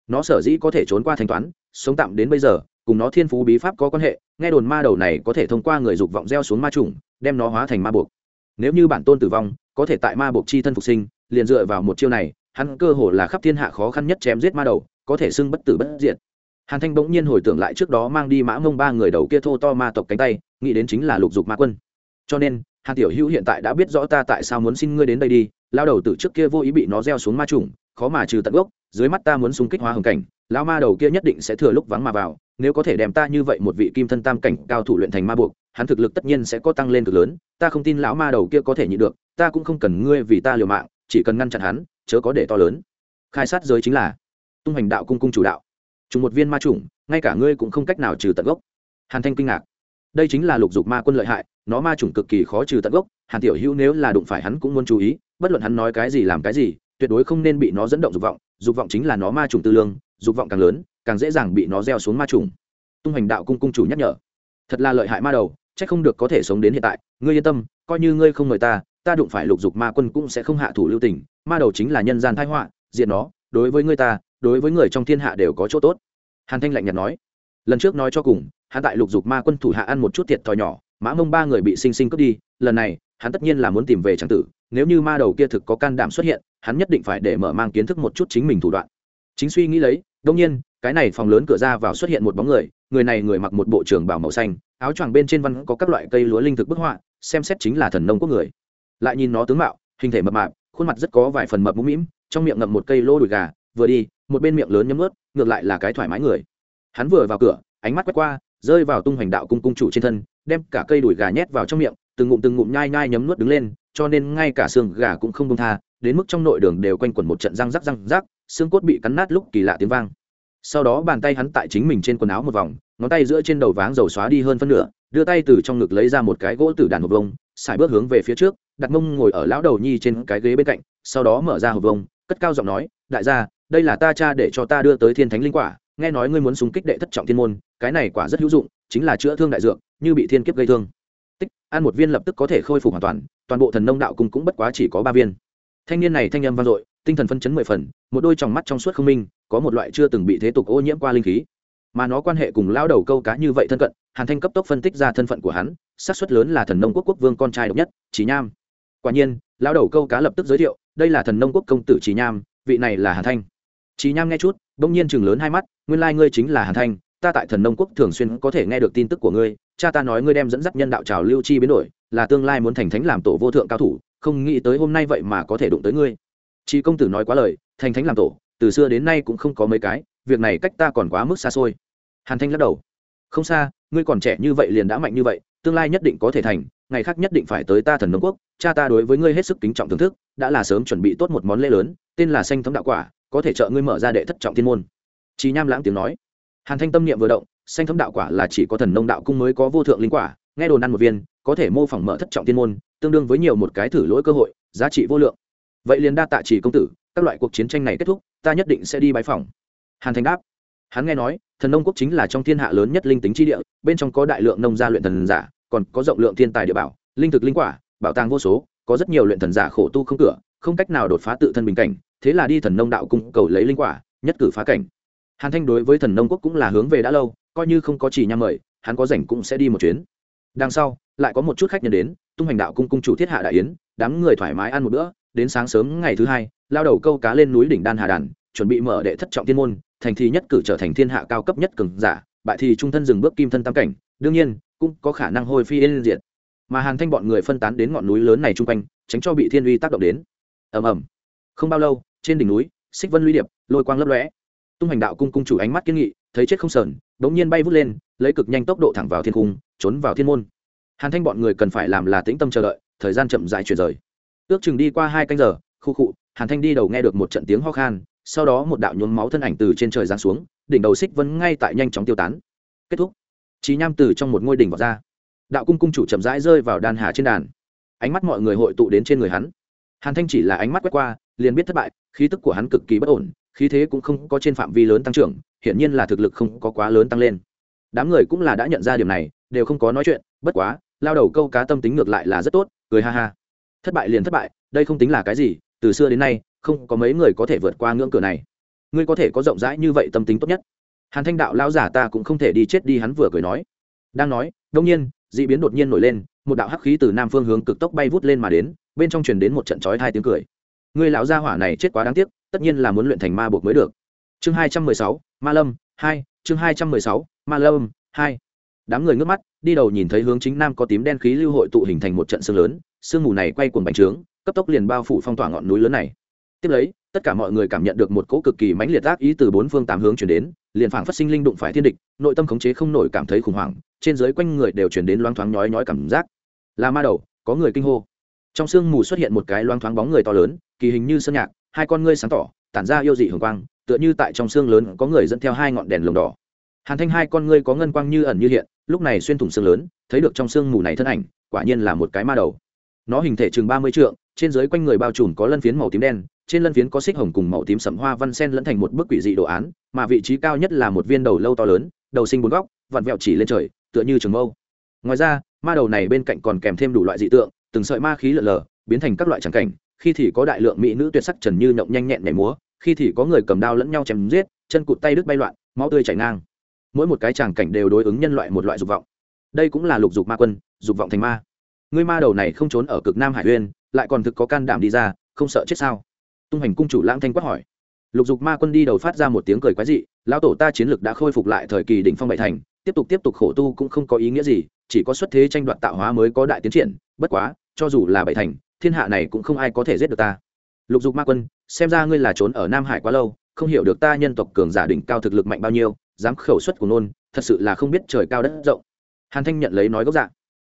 Nó sở dĩ có thể trốn qua thanh toán, sống tạm đến bây giờ, cùng nó thiên phú bí pháp có quan hệ, nghe đồn ma đầu này có thể thông qua người dục vọng gieo xuống ma trùng đem nó hóa thành ma buộc. Nếu như bản tôn tử vong, có thể tại ma buộc chi thân phục sinh, liền dựa vào một chiêu này hắn cơ hồ là khắp thiên hạ khó khăn nhất chém giết ma đầu, có thể xưng bất tử bất diệt. Hàn thanh bỗng nhiên hồi tưởng lại trước đó mang đi mã mông ba người đầu kia thô to ma tộc cánh tay, nghĩ đến chính là lục dục ma quân. Cho nên, hàn tiểu hữu hiện tại đã biết rõ ta tại sao muốn xin ngươi đến đây đi, lao đầu từ trước kia vô ý bị nó gieo xuống ma trùng, khó mà trừ tận gốc, dưới mắt ta muốn xung kích hóa hồng cảnh, lão ma đầu kia nhất định sẽ thừa lúc vắng mà vào, nếu có thể đem ta như vậy một vị kim thân tam cảnh cao thủ luyện thành ma buộc, hắn thực lực tất nhiên sẽ có tăng lên cực lớn, ta không tin lão ma đầu kia có thể nhịn được, ta cũng không cần ngươi vì ta liều mạng, chỉ cần ngăn chặn hắn chớ có để to lớn. Khai sát giới chính là tung hành đạo cung cung chủ đạo. Trùng một viên ma chủng, ngay cả ngươi cũng không cách nào trừ tận gốc. Hàn thanh kinh ngạc. Đây chính là lục dục ma quân lợi hại, nó ma chủng cực kỳ khó trừ tận gốc. Hàn tiểu hữu nếu là đụng phải hắn cũng muốn chú ý, bất luận hắn nói cái gì làm cái gì, tuyệt đối không nên bị nó dẫn động dục vọng. Dục vọng chính là nó ma trùng tư lương, dục vọng càng lớn, càng dễ dàng bị nó gieo xuống ma trùng tung hành đạo cung cung chủ nhắc nhở. Thật là lợi hại ma đầu c h ắ c không được có thể sống đến hiện tại. Ngươi yên tâm, coi như ngươi không mời ta ta đụng phải lục dục ma quân cũng sẽ không hạ thủ lưu tình ma đầu chính là nhân gian thái họa diện nó, đối với ngươi ta, đối với người trong thiên hạ đều có chỗ tốt. Hàn thanh lạnh nhạt nói. Lần trước nói cho cùng, hắn tại lục dục ma quân thủ hạ ăn một chút thiệt thòi nhỏ, mã mông ba người bị sinh sinh cướp đi, lần này, hắn tất nhiên là muốn tìm về tràng tử, nếu như ma đầu kia thực có can đảm xuất hiện, hắn nhất định phải để mở mang kiến thức một chút chính mình thủ đoạn. Chính suy nghĩ lấy đông nhiên, cái này phòng lớn cửa ra vào xuất hiện một bóng người người này người mặc một bộ trưởng bảo màu xanh, áo choàng bên trên văn có các loại cây lúa linh thực bức họa, xem xét chính là thần nông quốc người. Lại nhìn nó tướng mạo, hình thể mập mạp khuôn mặt rất có vài phần mập mũm mĩm, trong miệng ngậm một cây lô đùi gà, vừa đi, một bên miệng lớn nhấm ướt ngược lại là cái thoải mái người. Hắn vừa vào cửa, ánh mắt quét qua, rơi vào tung hoành đạo cung cung chủ trên thân, đem cả cây đùi gà nhét vào trong miệng, từng ngụm từng ngụm nhai nhai nhấm nuốt đứng lên, cho nên ngay cả xương gà cũng không đông tha, đến mức trong nội đường đều quanh quẩn một trận răng rắc răng rắc, xương cốt bị cắn nát lúc kỳ lạ tiếng vang. Sau đó bàn tay hắn tại chính mình trên quần áo một vòng, ngón tay giữa trên đầu váng dầu xóa đi hơn phân nửa, đưa tay từ trong ngực lấy ra một cái gỗ từ đàn hộp vông xài bước hướng về phía trước đặt mông ngồi ở lão đầu nhi trên cái ghế bên cạnh, sau đó mở ra hộp vông, cất cao giọng nói, đại gia, đây là ta cha để cho ta đưa tới thiên thánh linh quả, nghe nói ngươi muốn súng kích đệ thất trọng thiên môn, cái này quả rất hữu dụng, chính là chữa thương đại dược, như bị thiên kiếp gây thương. Tích, ăn một viên lập tức có thể khôi phục hoàn toàn toàn bộ thần nông đạo cung cũng bất quá chỉ có ba viên. Thanh niên này thanh âm vang dội, tinh thần phân chấn mười phần, một đôi tròng mắt trong suốt không minh, có một loại chưa từng bị thế tục ô nhiễm qua linh khí. Mà nó quan hệ cùng lao đầu câu cá như vậy thân cận, hàn thanh cấp tốc phân tích ra thân phận của hắn, xác suất lớn là thần nông quốc quốc vương con trai độc nhất trí nham quả nhiên lao đầu câu cá lập tức giới thiệu, đây là thần nông quốc công tử trí nham, vị này là hàn thanh. Trí nham nghe chút, bỗng nhiên chừng lớn hai mắt, nguyên lai ngươi chính là hàn thanh, ta tại thần nông quốc thường xuyên có thể nghe được tin tức của ngươi, cha ta nói ngươi đem dẫn dắt nhân đạo trào lưu chi biến đổi, là tương lai muốn thành thánh làm tổ vô thượng cao thủ, không nghĩ tới hôm nay vậy mà có thể đụng tới ngươi. Chị công tử nói quá lời, thành thánh làm tổ, từ xưa đến nay cũng không có mấy cái, việc này cách ta còn quá mức xa xôi. Hàn thanh lắc đầu. Không xa, ngươi còn trẻ như vậy liền đã mạnh như vậy tương lai nhất định có thể thành ngày khác nhất định phải tới ta thần nông quốc cha ta đối với ngươi hết sức kính trọng thưởng thức đã là sớm chuẩn bị tốt một món lễ lớn tên là xanh thấm đạo quả có thể trợ ngươi mở ra đệ thất trọng thiên môn trí Nham lãng tiếng nói. Hàn Thanh tâm niệm vừa động, xanh thấm đạo quả là chỉ có thần nông đạo cung mới có vô thượng linh quả, nghe đồn ăn một viên, có thể mô phỏng mở thất trọng thiên môn, tương đương với nhiều một cái thử lỗi cơ hội, giá trị vô lượng. Vậy liền đa tạ chỉ công tử, các loại cuộc chiến tranh này kết thúc, ta nhất định sẽ đi bái phòng Hàn Thanh đáp. Hắn nghe nói, thần nông quốc chính là trong thiên hạ lớn nhất linh tính chi địa, bên trong có đại lượng nông gia luyện thần giả, còn có rộng lượng thiên tài địa bảo, linh thực linh quả, bảo tàng vô số, có rất nhiều luyện thần giả khổ tu không cửa, không cách nào đột phá tự thân bình cảnh, thế là đi thần nông đạo cung cầu lấy linh quả, nhất cử phá cảnh. Hàn thanh đối với thần nông quốc cũng là hướng về đã lâu coi như không có chỉ nhang mời hắn có rảnh cũng sẽ đi một chuyến. Đằng sau lại có một chút khách nhân đến tung hành đạo cung cung chủ thiết hạ đại yến đám người thoải mái ăn một bữa đến sáng sớm ngày thứ hai lao đầu câu cá lên núi đỉnh đan hà đàn chuẩn bị mở đệ thất trọng thiên môn thành thì nhất cử trở thành thiên hạ cao cấp nhất cường giả, bại thì trung thân dừng bước kim thân tam cảnh, đương nhiên, cũng có khả năng hồi phi yên diệt. Mà hàn thanh bọn người phân tán đến ngọn núi lớn này chung quanh, tránh cho bị thiên uy tác động đến. Ầm ầm. Không bao lâu, trên đỉnh núi, xích vân lũy điệp, lôi quang lấp lóe. Tung hành đạo cung cung chủ ánh mắt kiên nghị, thấy chết không sờn, bỗng nhiên bay vút lên, lấy cực nhanh tốc độ thẳng vào thiên cung, trốn vào thiên môn. Hàn thanh bọn người cần phải làm là tĩnh tâm chờ đợi, thời gian chậm dài chuyển rời. Ước chừng đi qua hai canh giờ, khu khụ hàn thanh đi đầu nghe được một trận tiếng ho khan sau đó một đạo nhuốm máu thân ảnh từ trên trời giáng xuống, đỉnh đầu xích vẫn ngay tại nhanh chóng tiêu tán. Kết thúc. Trí nham từ trong một ngôi đỉnh vào ra. Đạo cung cung chủ chậm rãi rơi vào đàn hà trên đàn. Ánh mắt mọi người hội tụ đến trên người hắn. Hàn thanh chỉ là ánh mắt quét qua, liền biết thất bại, khí tức của hắn cực kỳ bất ổn, khí thế cũng không có trên phạm vi lớn tăng trưởng, hiển nhiên là thực lực không có quá lớn tăng lên. Đám người cũng là đã nhận ra điểm này, đều không có nói chuyện, bất quá, lao đầu câu cá tâm tính ngược lại là rất tốt, cười ha ha. Thất bại liền thất bại, đây không tính là cái gì, từ xưa đến nay không có mấy người có thể vượt qua ngưỡng cửa này. Ngươi có thể có rộng rãi như vậy tâm tính tốt nhất. Hàn thanh đạo lao giả ta cũng không thể đi chết đi, hắn vừa cười nói. Đang nói đông nhiên d ị biến đột nhiên nổi lên, một đạo hắc khí từ nam phương hướng cực tốc bay vút lên mà đến, bên trong truyền đến một trận trói hai tiếng cười. Ngươi lão gia hỏa này chết quá đáng tiếc, tất nhiên là muốn luyện thành ma buộc mới được. Chương hai trăm mười sáu, ma lâm hai, chương hai trăm mười sáu, ma lâm hai. Đám người ngước mắt, đi đầu nhìn thấy hướng chính nam có tím đen khí lưu hội tụ hình thành một trận sương lớn, sương mù này quay cuồng bành trướng, cấp tốc liền bao phủ phong tỏa ngọn núi lớn này tiếp lấy, tất cả mọi người cảm nhận được một cỗ cực kỳ mãnh liệt ác ý từ bốn phương tám hướng chuyển đến, liền phảng phát sinh linh đụng phải thiên địch, nội tâm khống chế không nổi cảm thấy khủng hoảng, trên dưới quanh người đều chuyển đến loang thoáng nhói nhói cảm giác. Là ma đầu, có người kinh hô. Trong sương mù xuất hiện một cái loang thoáng bóng người to lớn, kỳ hình như sơn nhạc, hai con ngươi sáng tỏ, tản ra yêu dị hường quang, tựa như tại trong xương lớn có người dẫn theo hai ngọn đèn lồng đỏ. Hàn thanh hai con ngươi có ngân quang như ẩn như hiện, lúc này xuyên thủng xương lớn, thấy được trong xương mù này thân ảnh, quả nhiên là một cái ma đầu. Nó hình thể chừng ba mươi trượng, trên dưới quanh người bao trùm có lân phiến màu tím đen trên lân phiến có xích hồng cùng màu tím sẫm hoa văn sen lẫn thành một bức quỷ dị đồ án, mà vị trí cao nhất là một viên đầu lâu to lớn, đầu sinh bốn góc, vặn vẹo chỉ lên trời, tựa như trường mâu. Ngoài ra, ma đầu này bên cạnh còn kèm thêm đủ loại dị tượng, từng sợi ma khí lở lờ biến thành các loại chẳng cảnh, khi thì có đại lượng mỹ nữ tuyệt sắc trần như nhộng nhanh nhẹn nhảy múa, khi thì có người cầm đao lẫn nhau chém giết, chân cụt tay đứt bay loạn, máu tươi chảy ngang. Mỗi một cái chẳng cảnh đều đối ứng nhân loại một loại dục vọng. Đây cũng là lục dục ma quân, dục vọng thành ma. Ngươi ma đầu này không trốn ở cực nam hải uyên, lại còn thực có can đảm đi ra, không sợ chết sao? Tung hành cung chủ lãng thanh quát hỏi. Lục dục ma quân đi đầu phát ra một tiếng cười quái dị, lão tổ ta chiến lực đã khôi phục lại thời kỳ đỉnh phong bảy thành, tiếp tục tiếp tục khổ tu cũng không có ý nghĩa gì, chỉ có xuất thế tranh đoạt tạo hóa mới có đại tiến triển, bất quá, cho dù là bảy thành, thiên hạ này cũng không ai có thể giết được ta. Lục dục ma quân, xem ra ngươi là trốn ở nam hải quá lâu, không hiểu được ta nhân tộc cường giả đỉnh cao thực lực mạnh bao nhiêu, dám khẩu xuất của nôn, thật sự là không biết trời cao đất rộng. Hàn thanh nhận lấy nói gốc dạ.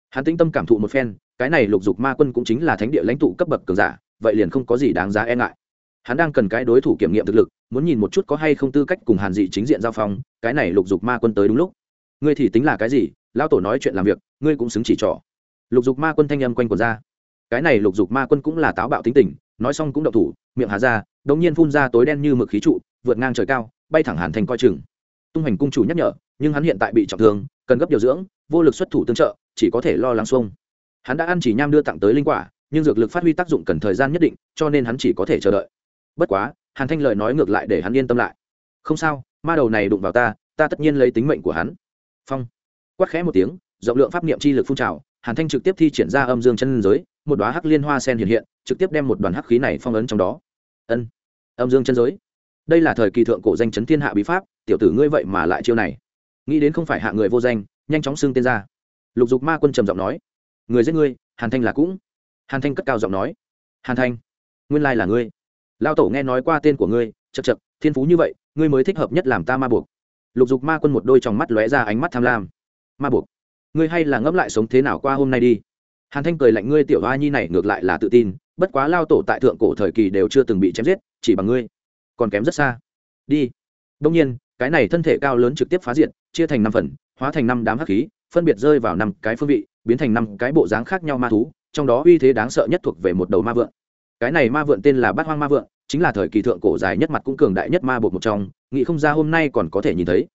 Hàn tĩnh tâm cảm thụ một phen, cái này lục dục ma quân cũng chính là thánh địa lãnh tụ cấp bậc cường giả, vậy liền không có gì đáng giá e ngại hắn đang cần cái đối thủ kiểm nghiệm thực lực, muốn nhìn một chút có hay không tư cách cùng hàn dị chính diện giao phong, cái này lục dục ma quân tới đúng lúc. Ngươi thì tính là cái gì? Lao tổ nói chuyện làm việc, ngươi cũng xứng chỉ trỏ lục dục ma quân thanh âm quanh quần ra. Cái này lục dục ma quân cũng là táo bạo tính tình, nói xong cũng động thủ, miệng hà ra, đống nhiên phun ra tối đen như mực khí trụ, vượt ngang trời cao, bay thẳng hàn thành coi chừng. Tung hành cung chủ nhắc nhở, nhưng hắn hiện tại bị trọng thương, cần gấp điều dưỡng, vô lực xuất thủ tương trợ, chỉ có thể lo lắng xuông. Hắn đã ăn chỉ nham đưa tặng tới linh quả, nhưng dược lực phát huy tác dụng cần thời gian nhất định, cho nên hắn chỉ có thể chờ đợi bất quá, hàn thanh lời nói ngược lại để hắn yên tâm lại. Không sao, ma đầu này đụng vào ta ta tất nhiên lấy tính mệnh của hắn. Phong. Quát khẽ một tiếng, rộng lượng pháp niệm chi lực phun trào, hàn thanh trực tiếp thi triển ra âm dương chân giới, một đoá hắc liên hoa sen hiện hiện, trực tiếp đem một đoàn hắc khí này phong ấn trong đó. Ân. Âm dương chân giới. Đây là thời kỳ thượng cổ danh chấn thiên hạ bí pháp, tiểu tử ngươi vậy mà lại chiêu này. Nghĩ đến không phải hạ người vô danh, nhanh chóng xưng tên ra. Lục dục ma quân trầm giọng nói. Người giết ngươi, hàn thanh là cũng. Hàn thanh cất cao giọng nói. Hàn thanh, nguyên lai là ngươi lao tổ nghe nói qua tên của ngươi chật chật thiên phú như vậy, ngươi mới thích hợp nhất làm ta ma buộc. Lục dục ma quân một đôi trong mắt lóe ra ánh mắt tham lam. Ma buộc? Ngươi hay là ngẫm lại sống thế nào qua hôm nay đi. Hàn thanh cười lạnh ngươi tiểu hoa nhi này ngược lại là tự tin, bất quá lao tổ tại thượng cổ thời kỳ đều chưa từng bị chém giết, chỉ bằng ngươi. Còn kém rất xa. Đi. Đông nhiên, cái này thân thể cao lớn trực tiếp phá diện chia thành năm phần, hóa thành năm đám hắc khí, phân biệt rơi vào năm cái phương vị, biến thành năm cái bộ dáng khác nhau ma thú, trong đó uy thế đáng sợ nhất thuộc về một đầu ma vượn cái này ma vượn tên là bát hoang ma vượn, chính là thời kỳ thượng cổ dài nhất mặt cũng cường đại nhất ma bột một trong, nghĩ không ra hôm nay còn có thể nhìn thấy.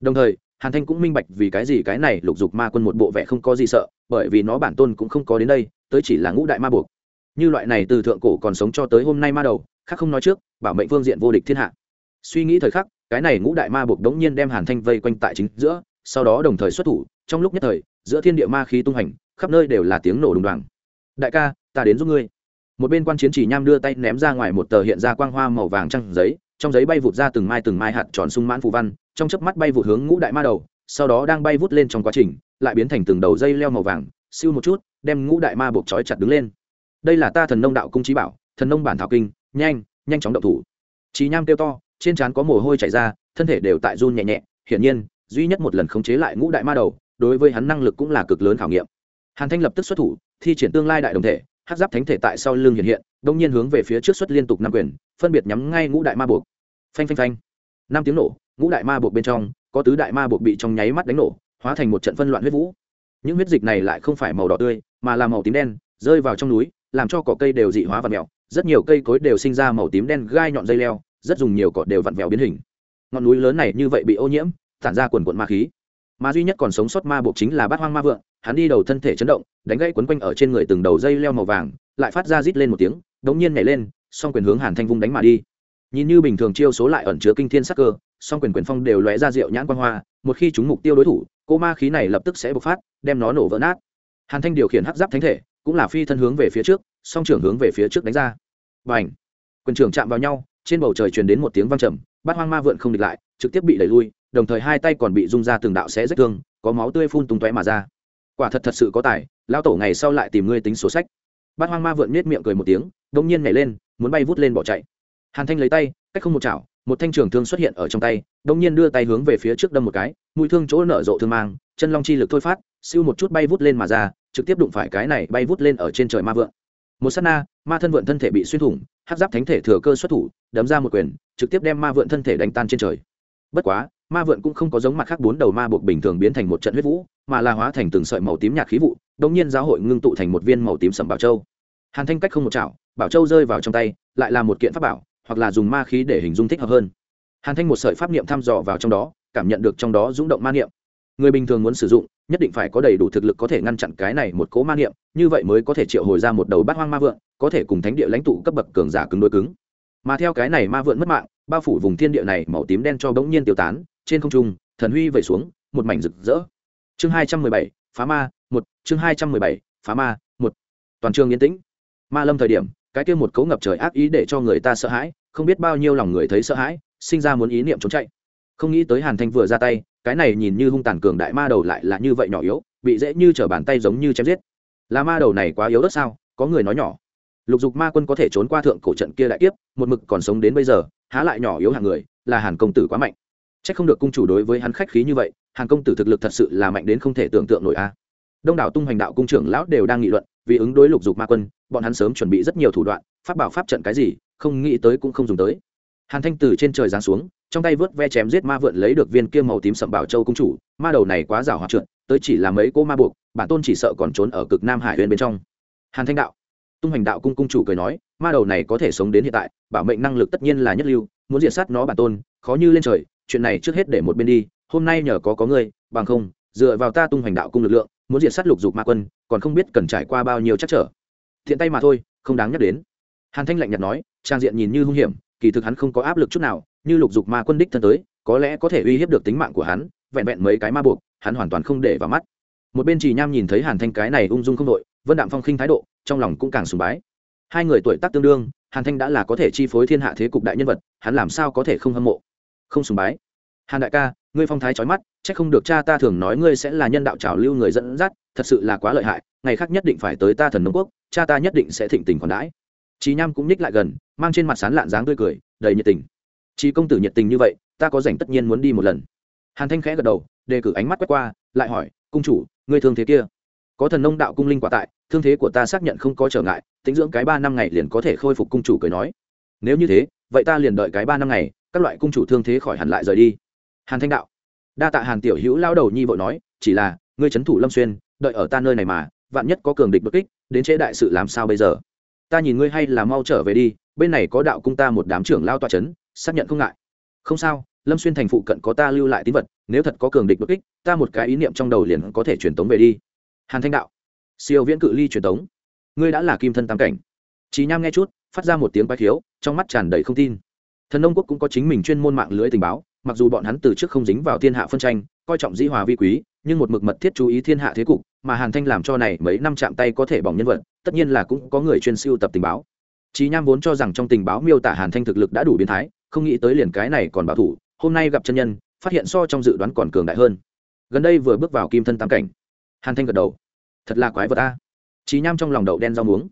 Đồng thời, hàn thanh cũng minh bạch vì cái gì cái này lục dục ma quân một bộ vẻ không có gì sợ, bởi vì nó bản tôn cũng không có đến đây, tới chỉ là ngũ đại ma buộc. Như loại này từ thượng cổ còn sống cho tới hôm nay ma đầu, khác không nói trước, bảo mệnh phương diện vô địch thiên hạ. Suy nghĩ thời khắc, cái này ngũ đại ma buộc đống nhiên đem hàn thanh vây quanh tại chính giữa, sau đó đồng thời xuất thủ, trong lúc nhất thời, giữa thiên địa ma khí tung hành, khắp nơi đều là tiếng nổ đùng đoàng. Đại ca, ta đến giúp ngươi một bên quan chiến chỉ nham đưa tay ném ra ngoài một tờ hiện ra quang hoa màu vàng trăng giấy, trong giấy bay vụt ra từng mai từng mai hạt tròn sung mãn phù văn, trong chớp mắt bay vụt hướng ngũ đại ma đầu, sau đó đang bay vút lên trong quá trình, lại biến thành từng đầu dây leo màu vàng, siêu một chút, đem ngũ đại ma buộc trói chặt đứng lên. Đây là ta thần nông đạo cung trí bảo, thần nông bản thảo kinh, nhanh nhanh chóng động thủ. Trí nham kêu to, trên trán có mồ hôi chảy ra, thân thể đều tại run nhẹ nhẹ, hiển nhiên, duy nhất một lần khống chế lại ngũ đại ma đầu, đối với hắn năng lực cũng là cực lớn khảo nghiệm. Hàn thanh lập tức xuất thủ, thi triển tương lai đại đồng thể hát giáp thánh thể tại sau lưng hiện hiện, đông nhiên hướng về phía trước xuất liên tục năm quyền, phân biệt nhắm ngay ngũ đại ma buộc. Phanh phanh phanh. Năm tiếng nổ, ngũ đại ma buộc bên trong, có tứ đại ma buộc bị trong nháy mắt đánh nổ, hóa thành một trận phân loạn huyết vũ. Những huyết dịch này lại không phải màu đỏ tươi, mà là màu tím đen, rơi vào trong núi, làm cho cỏ cây đều dị hóa và mèo rất nhiều cây cối đều sinh ra màu tím đen gai nhọn dây leo, rất dùng nhiều cỏ đều vặn vẹo biến hình. Ngọn núi lớn này như vậy bị ô nhiễm, tản ra quần quận ma khí. Mà duy nhất còn sống sót ma buộc chính là bát hoang ma vượng hắn đi đầu thân thể chấn động, đánh gãy quấn quanh ở trên người từng đầu dây leo màu vàng, lại phát ra rít lên một tiếng, đống nhiên nhảy lên, song quyền hướng hàn thanh vung đánh mà đi. Nhìn như bình thường chiêu số lại ẩn chứa kinh thiên sắc cơ, song quyền quyền phong đều lóe ra rượu nhãn quan hoa, một khi chúng mục tiêu đối thủ cô ma khí này lập tức sẽ bộc phát, đem nó nổ vỡ nát. Hàn thanh điều khiển hắc giáp thánh thể, cũng là phi thân hướng về phía trước, song trưởng hướng về phía trước đánh ra. Và ảnh quyền trưởng chạm vào nhau, trên bầu trời truyền đến một tiếng vang trầm, bát hoang ma vượn không địch lại, trực tiếp bị đẩy lui, đồng thời hai tay còn bị rung ra từng đạo sẽ rách thương, có máu tươi phun tung tóe mà ra quả thật thật sự có tài lao tổ ngày sau lại tìm ngươi tính số sách. Bát hoang ma vượn nết miệng cười một tiếng đông nhiên nhảy lên, muốn bay vút lên bỏ chạy. Hàn thanh lấy tay, cách không một chảo, một thanh trường thương xuất hiện ở trong tay đông nhiên đưa tay hướng về phía trước đâm một cái, mũi thương chỗ nở rộ thương mang, chân long chi lực thôi phát, siêu một chút bay vút lên mà ra, trực tiếp đụng phải cái này bay vút lên ở trên trời ma vượn. Một s á t na, ma thân vượn thân thể bị xuyên thủng hát giáp thánh thể thừa cơ xuất thủ, đấm ra một quyền, trực tiếp đem ma vượn thân thể đánh tan trên trời. Bất quá, ma vượn cũng không có giống mặt khác bốn đầu ma buộc bình thường biến thành một trận huyết vũ mà là hóa thành từng sợi màu tím nhạt khí vụ đông nhiên giáo hội ngưng tụ thành một viên màu tím sầm bảo châu. Hàn thanh cách không một chảo, bảo châu rơi vào trong tay, lại là một kiện pháp bảo, hoặc là dùng ma khí để hình dung thích hợp hơn. Hàn thanh một sợi pháp niệm thăm dò vào trong đó, cảm nhận được trong đó rung động ma niệm. Người bình thường muốn sử dụng, nhất định phải có đầy đủ thực lực có thể ngăn chặn cái này một cố ma niệm, như vậy mới có thể triệu hồi ra một đầu bát hoang ma vượn có thể cùng thánh địa lãnh tụ cấp bậc cường giả cứng đối cứng. Mà theo cái này ma vượn mất mạng, bao phủ vùng thiên địa này màu tím đen cho bỗng nhiên tiêu tán, trên không trung, thần huy vẩy xuống, một mảnh rực rỡ chương hai trăm mười bảy, phá ma, một. Chương hai trăm mười bảy, phá ma, một. Toàn trường yên tĩnh. Ma lâm thời điểm, cái kia một cấu ngập trời ác ý để cho người ta sợ hãi, không biết bao nhiêu lòng người thấy sợ hãi, sinh ra muốn ý niệm trốn chạy. Không nghĩ tới hàn thanh vừa ra tay, cái này nhìn như hung tàn cường đại ma đầu lại là như vậy nhỏ yếu, bị dễ như t bàn tay giống như chém giết. Là ma đầu này quá yếu đất sao, có người nói nhỏ. Lục dục ma quân có thể trốn qua thượng cổ trận kia đại tiếp một mực còn sống đến bây giờ, há lại nhỏ yếu hàng người, là hàn công tử quá mạnh. C h ắ c không được cung chủ đối với hắn khách khí như vậy Hàng công tử thực lực thật sự là mạnh đến không thể tưởng tượng nổi a. Đông đảo tung hoành đạo cung trưởng lão đều đang nghị luận, vì ứng đối lục dục ma quân, bọn hắn sớm chuẩn bị rất nhiều thủ đoạn, pháp bảo pháp trận cái gì, không nghĩ tới cũng không dùng tới. Hàn thanh từ trên trời giáng xuống, trong tay vớt ve chém giết ma vượn lấy được viên kia màu tím sậm bảo châu cung chủ, ma đầu này quá rào hoạt trượt, tới chỉ là mấy cô ma buộc, bản tôn chỉ sợ còn trốn ở cực nam hải huyền bên trong. Hàn thanh đạo, tung hành đạo cung cung chủ cười nói, ma đầu này có thể sống đến hiện tại, bảo mệnh năng lực tất nhiên là nhất lưu, muốn diệt sát nó bản tôn, khó như lên trời, chuyện này trước hết để một bên đi hôm nay nhờ có có ngươi, bằng không, dựa vào ta tung hoành đạo cung lực lượng, muốn diệt sát lục dục ma quân, còn không biết cần trải qua bao nhiêu chắc trở. Thiện tay mà thôi, không đáng nhắc đến. Hàn thanh lạnh nhạt nói, trang diện nhìn như hung hiểm, kỳ thực hắn không có áp lực chút nào, như lục dục ma quân đích thân tới, có lẽ có thể uy hiếp được tính mạng của hắn, vẹn vẹn mấy cái ma buộc, hắn hoàn toàn không để vào mắt. Một bên trì nham nhìn thấy hàn thanh cái này ung dung không đội, vân đạm phong khinh thái độ, trong lòng cũng càng sùng bái. Hai người tuổi tác tương đương, hàn thanh đã là có thể chi phối thiên hạ thế cục đại nhân vật, hắn làm sao có thể không hâm mộ? Không sùng bái hàn đại ca ngươi phong thái trói mắt c h ắ c không được cha ta thường nói ngươi sẽ là nhân đạo trào lưu người dẫn dắt thật sự là quá lợi hại ngày khác nhất định phải tới ta thần nông quốc cha ta nhất định sẽ thịnh tình còn đãi Chí Nham cũng nhích lại gần, mang trên mặt sán lạn dáng tươi cười, đầy nhiệt tình. Chí công tử nhiệt tình như vậy, ta có rảnh tất nhiên muốn đi một lần. Hàn Thanh khẽ gật đầu, đề cử ánh mắt quét qua, lại hỏi, cung chủ, ngươi thương thế kia, có thần nông đạo cung linh quả tại, thương thế của ta xác nhận không có trở ngại, tính dưỡng cái ba năm ngày liền có thể khôi phục cung chủ cười nói. Nếu như thế, vậy ta liền đợi cái ba năm ngày, các loại cung chủ thương thế khỏi hẳn lại rời đi. Hàn Thanh đạo, đa tạ Hàn tiểu hữu lao đầu nhi vội nói, chỉ là, ngươi trấn thủ Lâm Xuyên, đợi ở ta nơi này mà, vạn nhất có cường địch bất kích, đến chế đại sự làm sao bây giờ? ta nhìn ngươi hay là mau trở về đi bên này có đạo cung ta một đám trưởng lao tọa c h ấ n xác nhận không ngại. Không sao lâm xuyên thành phụ cận có ta lưu lại tín vật nếu thật có cường địch bất kích ta một cái ý niệm trong đầu liền có thể truyền tống về đi. Hàn thanh đạo. Siêu viễn cự ly truyền tống. Ngươi đã là kim thân tam cảnh. Trí nham nghe chút phát ra một tiếng quái thiếu, trong mắt tràn đầy không tin. Thần nông quốc cũng có chính mình chuyên môn mạng lưới tình báo mặc dù bọn hắn từ trước không dính vào thiên hạ phân tranh coi trọng dĩ hòa vi quý nhưng một mực mật thiết chú ý thiên hạ thế cục mà hàn thanh làm cho này mấy năm chạm tay có thể bỏng nhân vật tất nhiên là cũng có người chuyên siêu tập tình báo Chí Nham vốn cho rằng trong tình báo miêu tả Hàn Thanh thực lực đã đủ biến thái, không nghĩ tới liền cái này còn bảo thủ, hôm nay gặp chân nhân, phát hiện so trong dự đoán còn cường đại hơn. Gần đây vừa bước vào kim thân tam cảnh. Hàn Thanh gật đầu. Thật là quái vật a. Chí Nham trong lòng đậu đen rau muống.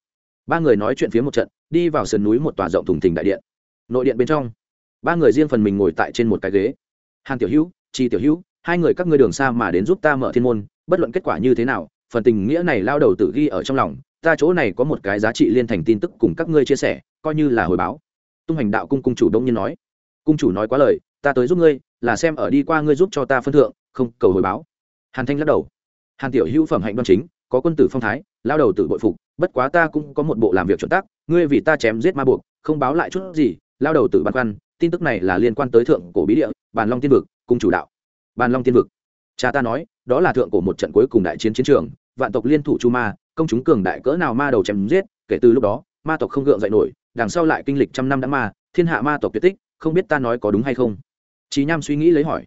Ba người nói chuyện phía một trận, đi vào sườn núi một tòa rộng thùng thình đại điện. Nội điện bên trong, ba người riêng phần mình ngồi tại trên một cái ghế. Hàn Tiểu Hữu, Chi Tiểu Hữu, hai người các ngươi đường xa mà đến giúp ta mở thiên môn, bất luận kết quả như thế nào, phần tình nghĩa này lao đầu tự ghi ở trong lòng, ta chỗ này có một cái giá trị liên thành tin tức cùng các ngươi chia sẻ coi như là hồi báo. Tung hành đạo cung cung chủ đông nhiên nói. Cung chủ nói quá lời ta tới giúp ngươi là xem ở đi qua ngươi giúp cho ta phân thượng không cầu hồi báo. Hàn thanh lắc đầu. Hàn tiểu hữu phẩm hạnh đoan chính có quân tử phong thái lao đầu tự bội phục bất quá ta cũng có một bộ làm việc chuẩn tắc ngươi vì ta chém giết ma buộc không báo lại chút gì lao đầu tự băn khoăn tin tức này là liên quan tới thượng cổ bí địa bàn long tiên vực cung chủ đạo. Bàn long tiên vực. Cha ta nói đó là thượng cổ một trận cuối cùng đại chiến chiến trường vạn tộc liên thủ chu ma công chúng cường đại cỡ nào ma đầu chém giết kể từ lúc đó ma tộc không gượng dậy nổi đằng sau lại kinh lịch trăm năm đã ma thiên hạ ma tộc tuyệt tích không biết ta nói có đúng hay không? Chí Nham suy nghĩ lấy hỏi.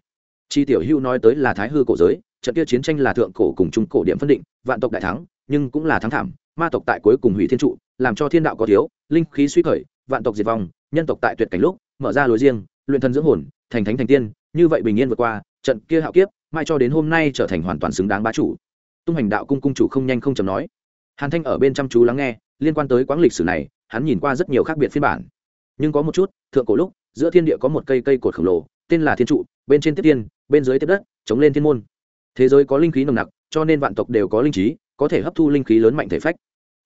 Chi tiểu Hưu nói tới là Thái hư cổ giới, trận kia chiến tranh là thượng cổ cùng trung cổ điểm phân định, vạn tộc đại thắng, nhưng cũng là thắng thảm, ma tộc tại cuối cùng hủy thiên trụ, làm cho thiên đạo có thiếu, linh khí suy khởi, vạn tộc diệt vong, nhân tộc tại tuyệt cảnh lúc, mở ra lối riêng, luyện thân dưỡng hồn, thành thánh thành tiên, như vậy bình yên vượt qua, trận kia hạo kiếp, mai cho đến hôm nay trở thành hoàn toàn xứng đáng bá chủ. Tung hành đạo cung cung chủ không nhanh không chậm nói, hàn thanh ở bên chăm chú lắng nghe liên quan tới quãng lịch sử này hắn nhìn qua rất nhiều khác biệt phiên bản. Nhưng có một chút thượng cổ lúc giữa thiên địa có một cây cây cột khổng lồ tên là thiên trụ bên trên tiếp tiên bên dưới tiếp đất chống lên thiên môn. Thế giới có linh khí nồng nặc cho nên vạn tộc đều có linh trí có thể hấp thu linh khí lớn mạnh thể phách.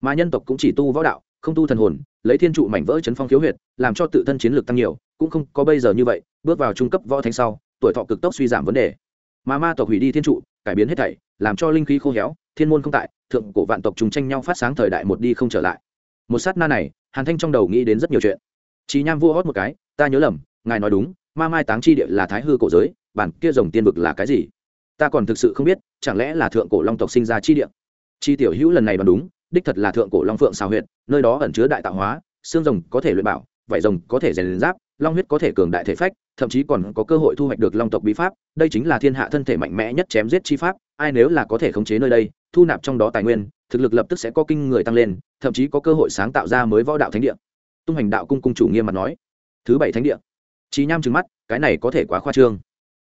Mà nhân tộc cũng chỉ tu võ đạo không tu thần hồn lấy thiên trụ mảnh vỡ chấn phong khiếu huyệt làm cho tự thân chiến lược tăng nhiều cũng không có bây giờ như vậy, bước vào trung cấp võ thánh sau, tuổi thọ cực tốc suy giảm vấn đề. Mà ma tộc hủy đi thiên trụ, cải biến hết thảy, làm cho linh khí khô héo, thiên môn không tại, thượng cổ vạn tộc chúng tranh nhau phát sáng thời đại một đi không trở lại. Một sát na này, hàn thanh trong đầu nghĩ đến rất nhiều chuyện. Chí nham vua hót một cái, ta nhớ lầm, ngài nói đúng, ma mai táng chi địa là thái hư cổ giới, bản kia rồng tiên vực là cái gì? Ta còn thực sự không biết, chẳng lẽ là thượng cổ long tộc sinh ra chi địa? Chi tiểu hữu lần này đoán đúng, đích thật là thượng cổ long phượng xào huyệt, nơi đó ẩn chứa đại tạo hóa, xương rồng có thể luyện bảo, vảy rồng có thể rèn giáp long huyết có thể cường đại thể phách, thậm chí còn có cơ hội thu hoạch được long tộc bí pháp, đây chính là thiên hạ thân thể mạnh mẽ nhất chém giết chi pháp, ai nếu là có thể khống chế nơi đây, thu nạp trong đó tài nguyên, thực lực lập tức sẽ có kinh người tăng lên, thậm chí có cơ hội sáng tạo ra mới võ đạo thánh địa. Tung hành đạo cung cung chủ nghiêm mặt nói. Thứ bảy thánh địa. Trí nham trừng mắt, cái này có thể quá khoa trương.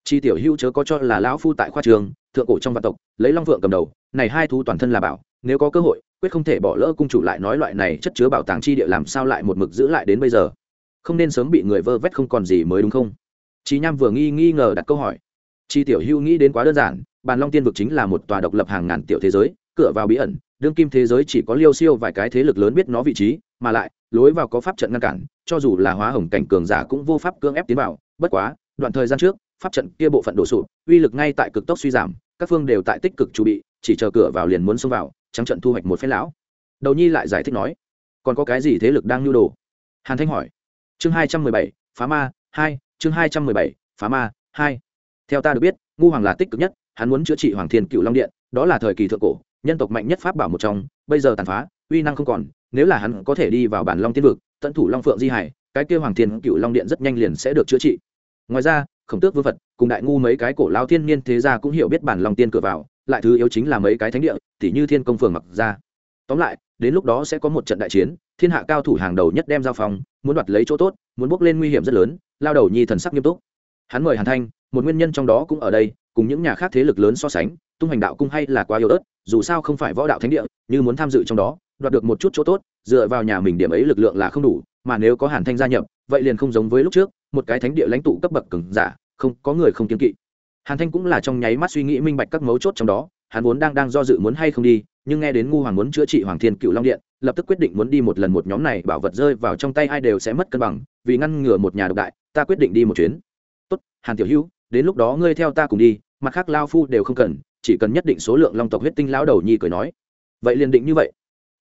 Chi tiểu hữu chớ có cho là lão phu tại khoa trường thượng cổ trong vạn tộc, lấy long vượng cầm đầu, này hai thú toàn thân là bảo, nếu có cơ hội, quyết không thể bỏ lỡ cung chủ lại nói loại này chất chứa bảo tàng chi địa làm sao lại một mực giữ lại đến bây giờ không nên sớm bị người vơ vét không còn gì mới đúng không Chí Nham vừa nghi nghi ngờ đặt câu hỏi. Chi Tiểu Hưu nghĩ đến quá đơn giản, Bàn Long Tiên vực chính là một tòa độc lập hàng ngàn tiểu thế giới, cửa vào bí ẩn, đương kim thế giới chỉ có Liêu Siêu vài cái thế lực lớn biết nó vị trí, mà lại, lối vào có pháp trận ngăn cản, cho dù là hóa hồng cảnh cường giả cũng vô pháp cưỡng ép tiến vào, bất quá, đoạn thời gian trước, pháp trận kia bộ phận đổ sụp, uy lực ngay tại cực tốc suy giảm, các phương đều tại tích cực chuẩn bị, chỉ chờ cửa vào liền muốn xông vào, trắng trận thu hoạch một phen lão. Đầu Nhi lại giải thích nói, còn có cái gì thế lực đang nhu đồ? Hàn Thanh hỏi. Chương hai trăm mười bảy, phá ma, hai, chương hai trăm mười bảy, phá ma, hai. Theo ta được biết, ngu hoàng là tích cực nhất, hắn muốn chữa trị hoàng thiên cựu long điện, đó là thời kỳ thượng cổ, nhân tộc mạnh nhất pháp bảo một trong, bây giờ tàn phá, uy năng không còn, nếu là hắn có thể đi vào bản long tiên vực, tận thủ long phượng di hải, cái kêu hoàng thiên cựu long điện rất nhanh liền sẽ được chữa trị. Ngoài ra, khổng tước vương vật cùng đại ngu mấy cái cổ lao thiên niên thế gia cũng hiểu biết bản long tiên cửa vào, lại thứ yếu chính là mấy cái thánh địa, tỉ như thiên công phường mặc ra tóm lại, đến lúc đó sẽ có một trận đại chiến thiên hạ cao thủ hàng đầu nhất đem giao phòng muốn đoạt lấy chỗ tốt, muốn bước lên nguy hiểm rất lớn, lao đầu nhi thần sắc nghiêm túc. Hắn mời hàn thanh, một nguyên nhân trong đó cũng ở đây, cùng những nhà khác thế lực lớn so sánh, tung hành đạo cung hay là quá yếu ớt, dù sao không phải võ đạo thánh địa, như muốn tham dự trong đó, đoạt được một chút chỗ tốt, dựa vào nhà mình điểm ấy lực lượng là không đủ, mà nếu có hàn thanh gia nhập, vậy liền không giống với lúc trước, một cái thánh địa lãnh tụ cấp bậc cứng giả, không, có người không kiên kỵ. Hàn thanh cũng là trong nháy mắt suy nghĩ minh bạch các mấu chốt trong đó, hắn vốn đang đang do dự muốn hay không đi, nhưng nghe đến ngu hoàng muốn chữa trị hoàng thiên cựu long điện lập tức quyết định muốn đi một lần một nhóm này, bảo vật rơi vào trong tay ai đều sẽ mất cân bằng, vì ngăn ngừa một nhà độc đại, ta quyết định đi một chuyến. Tốt, hàn tiểu hữu, đến lúc đó ngươi theo ta cùng đi, mặt khác lao phu đều không cần, chỉ cần nhất định số lượng long tộc huyết tinh lão đầu nhi cười nói. Vậy liền định như vậy.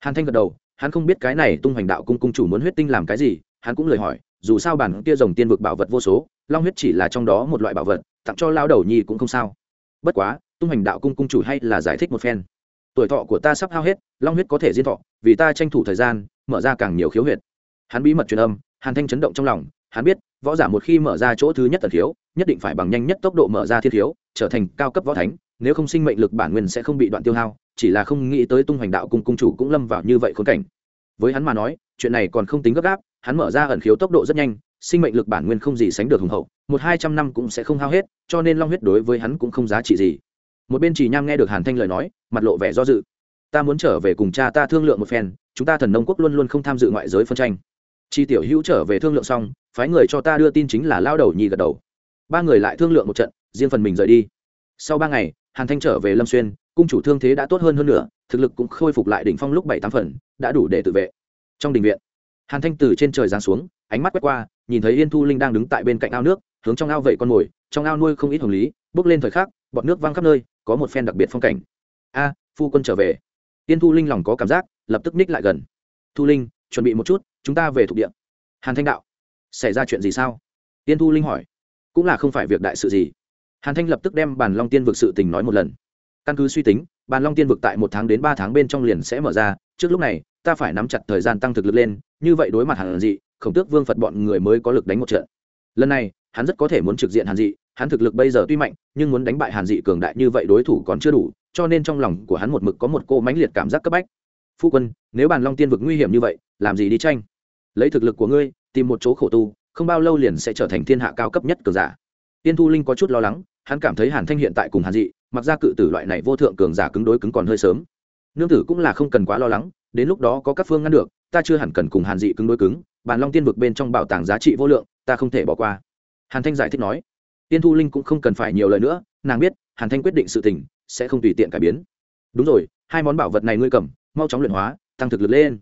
Hàn thanh gật đầu, hắn không biết cái này tung hoành đạo cung cung chủ muốn huyết tinh làm cái gì, hắn cũng lời hỏi, dù sao bản kia rồng tiên vực bảo vật vô số, long huyết chỉ là trong đó một loại bảo vật, tặng cho lao đầu nhi cũng không sao. Bất quá, tung hoành đạo cung cung chủ hay là giải thích một phen tuổi thọ của ta sắp hao hết, long huyết có thể diên thọ, vì ta tranh thủ thời gian, mở ra càng nhiều khiếu huyệt. Hắn bí mật truyền âm, hàn thanh chấn động trong lòng, hắn biết, võ giả một khi mở ra chỗ thứ nhất tật khiếu, nhất định phải bằng nhanh nhất tốc độ mở ra thiên khiếu, trở thành cao cấp võ thánh, nếu không sinh mệnh lực bản nguyên sẽ không bị đoạn tiêu hao, chỉ là không nghĩ tới tung hoành đạo cung cung chủ cũng lâm vào như vậy khốn cảnh. Với hắn mà nói, chuyện này còn không tính gấp gáp, hắn mở ra ẩn khiếu tốc độ rất nhanh, sinh mệnh lực bản nguyên không gì sánh được hùng hậu, một hai trăm năm cũng sẽ không hao hết, cho nên long huyết đối với hắn cũng không giá trị gì một bên chỉ nham nghe được hàn thanh lời nói, mặt lộ vẻ do dự. Ta muốn trở về cùng cha ta thương lượng một phen, chúng ta thần nông quốc luôn luôn không tham dự ngoại giới phân tranh. Chi tiểu hữu trở về thương lượng xong, phái người cho ta đưa tin chính là lao đầu nhì gật đầu. Ba người lại thương lượng một trận, riêng phần mình rời đi. Sau ba ngày, hàn thanh trở về lâm xuyên, cung chủ thương thế đã tốt hơn hơn nữa, thực lực cũng khôi phục lại đỉnh phong lúc bảy tám phần, đã đủ để tự vệ. Trong đình viện, hàn thanh từ trên trời giáng xuống, ánh mắt quét qua, nhìn thấy yên thu linh đang đứng tại bên cạnh ao nước, hướng trong ao vậy con mồi, trong ao nuôi không ít hồng lý, bước lên thời khắc, bọt nước văng khắp nơi có một phen đặc biệt phong cảnh. A, phu quân trở về. Tiên thu linh lòng có cảm giác, lập tức ních lại gần. Thu linh, chuẩn bị một chút, chúng ta về thuộc địa. Hàn thanh đạo, xảy ra chuyện gì sao? Tiên thu linh hỏi. Cũng là không phải việc đại sự gì. Hàn thanh lập tức đem bàn long tiên vực sự tình nói một lần. Căn cứ suy tính, bàn long tiên vực tại một tháng đến ba tháng bên trong liền sẽ mở ra. Trước lúc này, ta phải nắm chặt thời gian tăng thực lực lên, như vậy đối mặt hàn dị, khổng tước vương phật bọn người mới có lực đánh một trận. Lần này, hắn rất có thể muốn trực diện hàn dị hắn thực lực bây giờ tuy mạnh, nhưng muốn đánh bại hàn dị cường đại như vậy đối thủ còn chưa đủ, cho nên trong lòng của hắn một mực có một cô mãnh liệt cảm giác cấp bách. Phu quân, nếu bàn long tiên vực nguy hiểm như vậy, làm gì đi tranh? Lấy thực lực của ngươi, tìm một chỗ khổ tu, không bao lâu liền sẽ trở thành thiên hạ cao cấp nhất cường giả. Tiên thu linh có chút lo lắng, hắn cảm thấy hàn thanh hiện tại cùng hàn dị, mặc ra cự tử loại này vô thượng cường giả cứng đối cứng còn hơi sớm. Nương tử cũng là không cần quá lo lắng, đến lúc đó có các phương ngăn được, ta chưa hẳn cần cùng hàn dị cứng đối cứng, bàn long tiên vực bên trong bảo tàng giá trị vô lượng, ta không thể bỏ qua. Hàn thanh giải thích nói tiên thu linh cũng không cần phải nhiều lời nữa, nàng biết, hàn thanh quyết định sự tình, sẽ không tùy tiện cải biến. Đúng rồi, hai món bảo vật này ngươi cầm, mau chóng luyện hóa, tăng thực lực lên.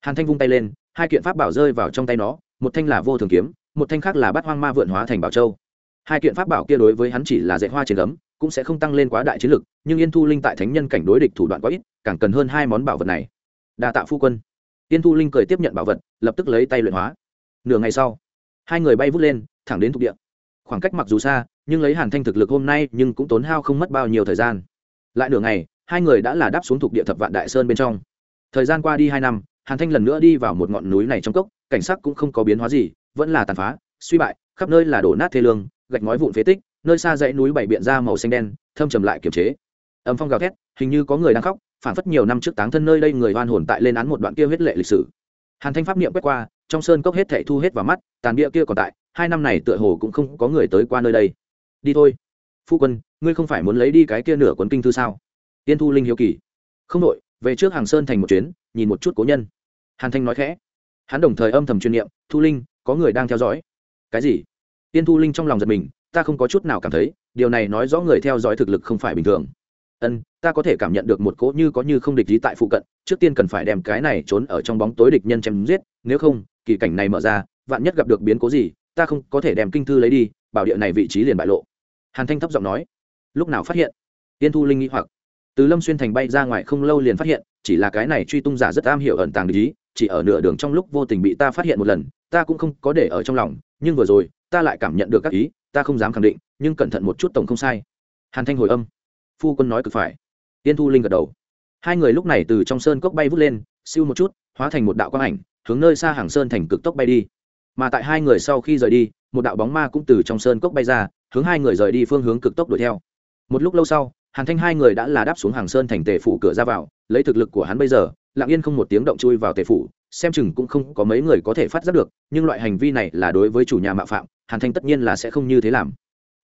Hàn thanh vung tay lên, hai kiện pháp bảo rơi vào trong tay nó, một thanh là vô thường kiếm, một thanh khác là bát hoang ma vượn hóa thành bảo châu. Hai kiện pháp bảo kia đối với hắn chỉ là dạy hoa trên gấm, cũng sẽ không tăng lên quá đại chiến lực, nhưng yên thu linh tại thánh nhân cảnh đối địch thủ đoạn quá ít, càng cần hơn hai món bảo vật này. Đa tạ phu quân. Yên thu linh cười tiếp nhận bảo vật, lập tức lấy tay luyện hóa. Nửa ngày sau, hai người bay vút lên, thẳng đến thuộc địa khoảng cách mặc dù xa, nhưng lấy hàn thanh thực lực hôm nay nhưng cũng tốn hao không mất bao nhiêu thời gian. Lại nửa ngày, hai người đã là đáp xuống thuộc địa thập vạn đại sơn bên trong. Thời gian qua đi hai năm, hàn thanh lần nữa đi vào một ngọn núi này trong cốc, cảnh sắc cũng không có biến hóa gì, vẫn là tàn phá, suy bại, khắp nơi là đổ nát thê lương, gạch ngói vụn phế tích, nơi xa dãy núi bảy biện ra màu xanh đen, thâm trầm lại kiềm chế. Âm phong gào thét, hình như có người đang khóc, phản phất nhiều năm trước táng thân nơi đây người hoan hồn tại lên án một đoạn kia huyết lệ lịch sử. Hàn thanh pháp niệm quét qua, trong sơn cốc hết thảy thu hết vào mắt, tàn địa kia còn tại hai năm này tựa hồ cũng không có người tới qua nơi đây. Đi thôi. Phu quân, ngươi không phải muốn lấy đi cái kia nửa cuốn kinh thư sao? Tiên thu linh hiếu kỳ. Không đội về trước hàng sơn thành một chuyến, nhìn một chút cố nhân. Hàn thanh nói khẽ. Hắn đồng thời âm thầm chuyên niệm, thu linh, có người đang theo dõi. Cái gì? Tiên thu linh trong lòng giật mình, ta không có chút nào cảm thấy, điều này nói rõ người theo dõi thực lực không phải bình thường. Ân, ta có thể cảm nhận được một cỗ như có như không địch lý tại phụ cận, trước tiên cần phải đem cái này trốn ở trong bóng tối địch nhân chém giết, nếu không, kỳ cảnh này mở ra, vạn nhất gặp được biến cố gì ta không có thể đem kinh thư lấy đi, bảo địa này vị trí liền bại lộ. Hàn thanh thấp giọng nói. Lúc nào phát hiện? Tiên thu linh nghĩ hoặc. Từ lâm xuyên thành bay ra ngoài không lâu liền phát hiện, chỉ là cái này truy tung giả rất am hiểu ẩn tàng lý chỉ ở nửa đường trong lúc vô tình bị ta phát hiện một lần, ta cũng không có để ở trong lòng, nhưng vừa rồi, ta lại cảm nhận được các ý, ta không dám khẳng định, nhưng cẩn thận một chút tổng không sai. Hàn thanh hồi âm. Phu quân nói cực phải. Tiên thu linh gật đầu. Hai người lúc này từ trong sơn cốc bay vút lên, siêu một chút, hóa thành một đạo quang ảnh, hướng nơi xa hàng sơn thành cực tốc bay đi mà tại hai người sau khi rời đi, một đạo bóng ma cũng từ trong sơn cốc bay ra, hướng hai người rời đi phương hướng cực tốc đuổi theo. Một lúc lâu sau, hàn thanh hai người đã là đáp xuống hàng sơn thành tề phủ cửa ra vào, lấy thực lực của hắn bây giờ, lặng yên không một tiếng động chui vào tề phủ, xem chừng cũng không có mấy người có thể phát giác được, nhưng loại hành vi này là đối với chủ nhà mạo phạm, hàn thanh tất nhiên là sẽ không như thế làm.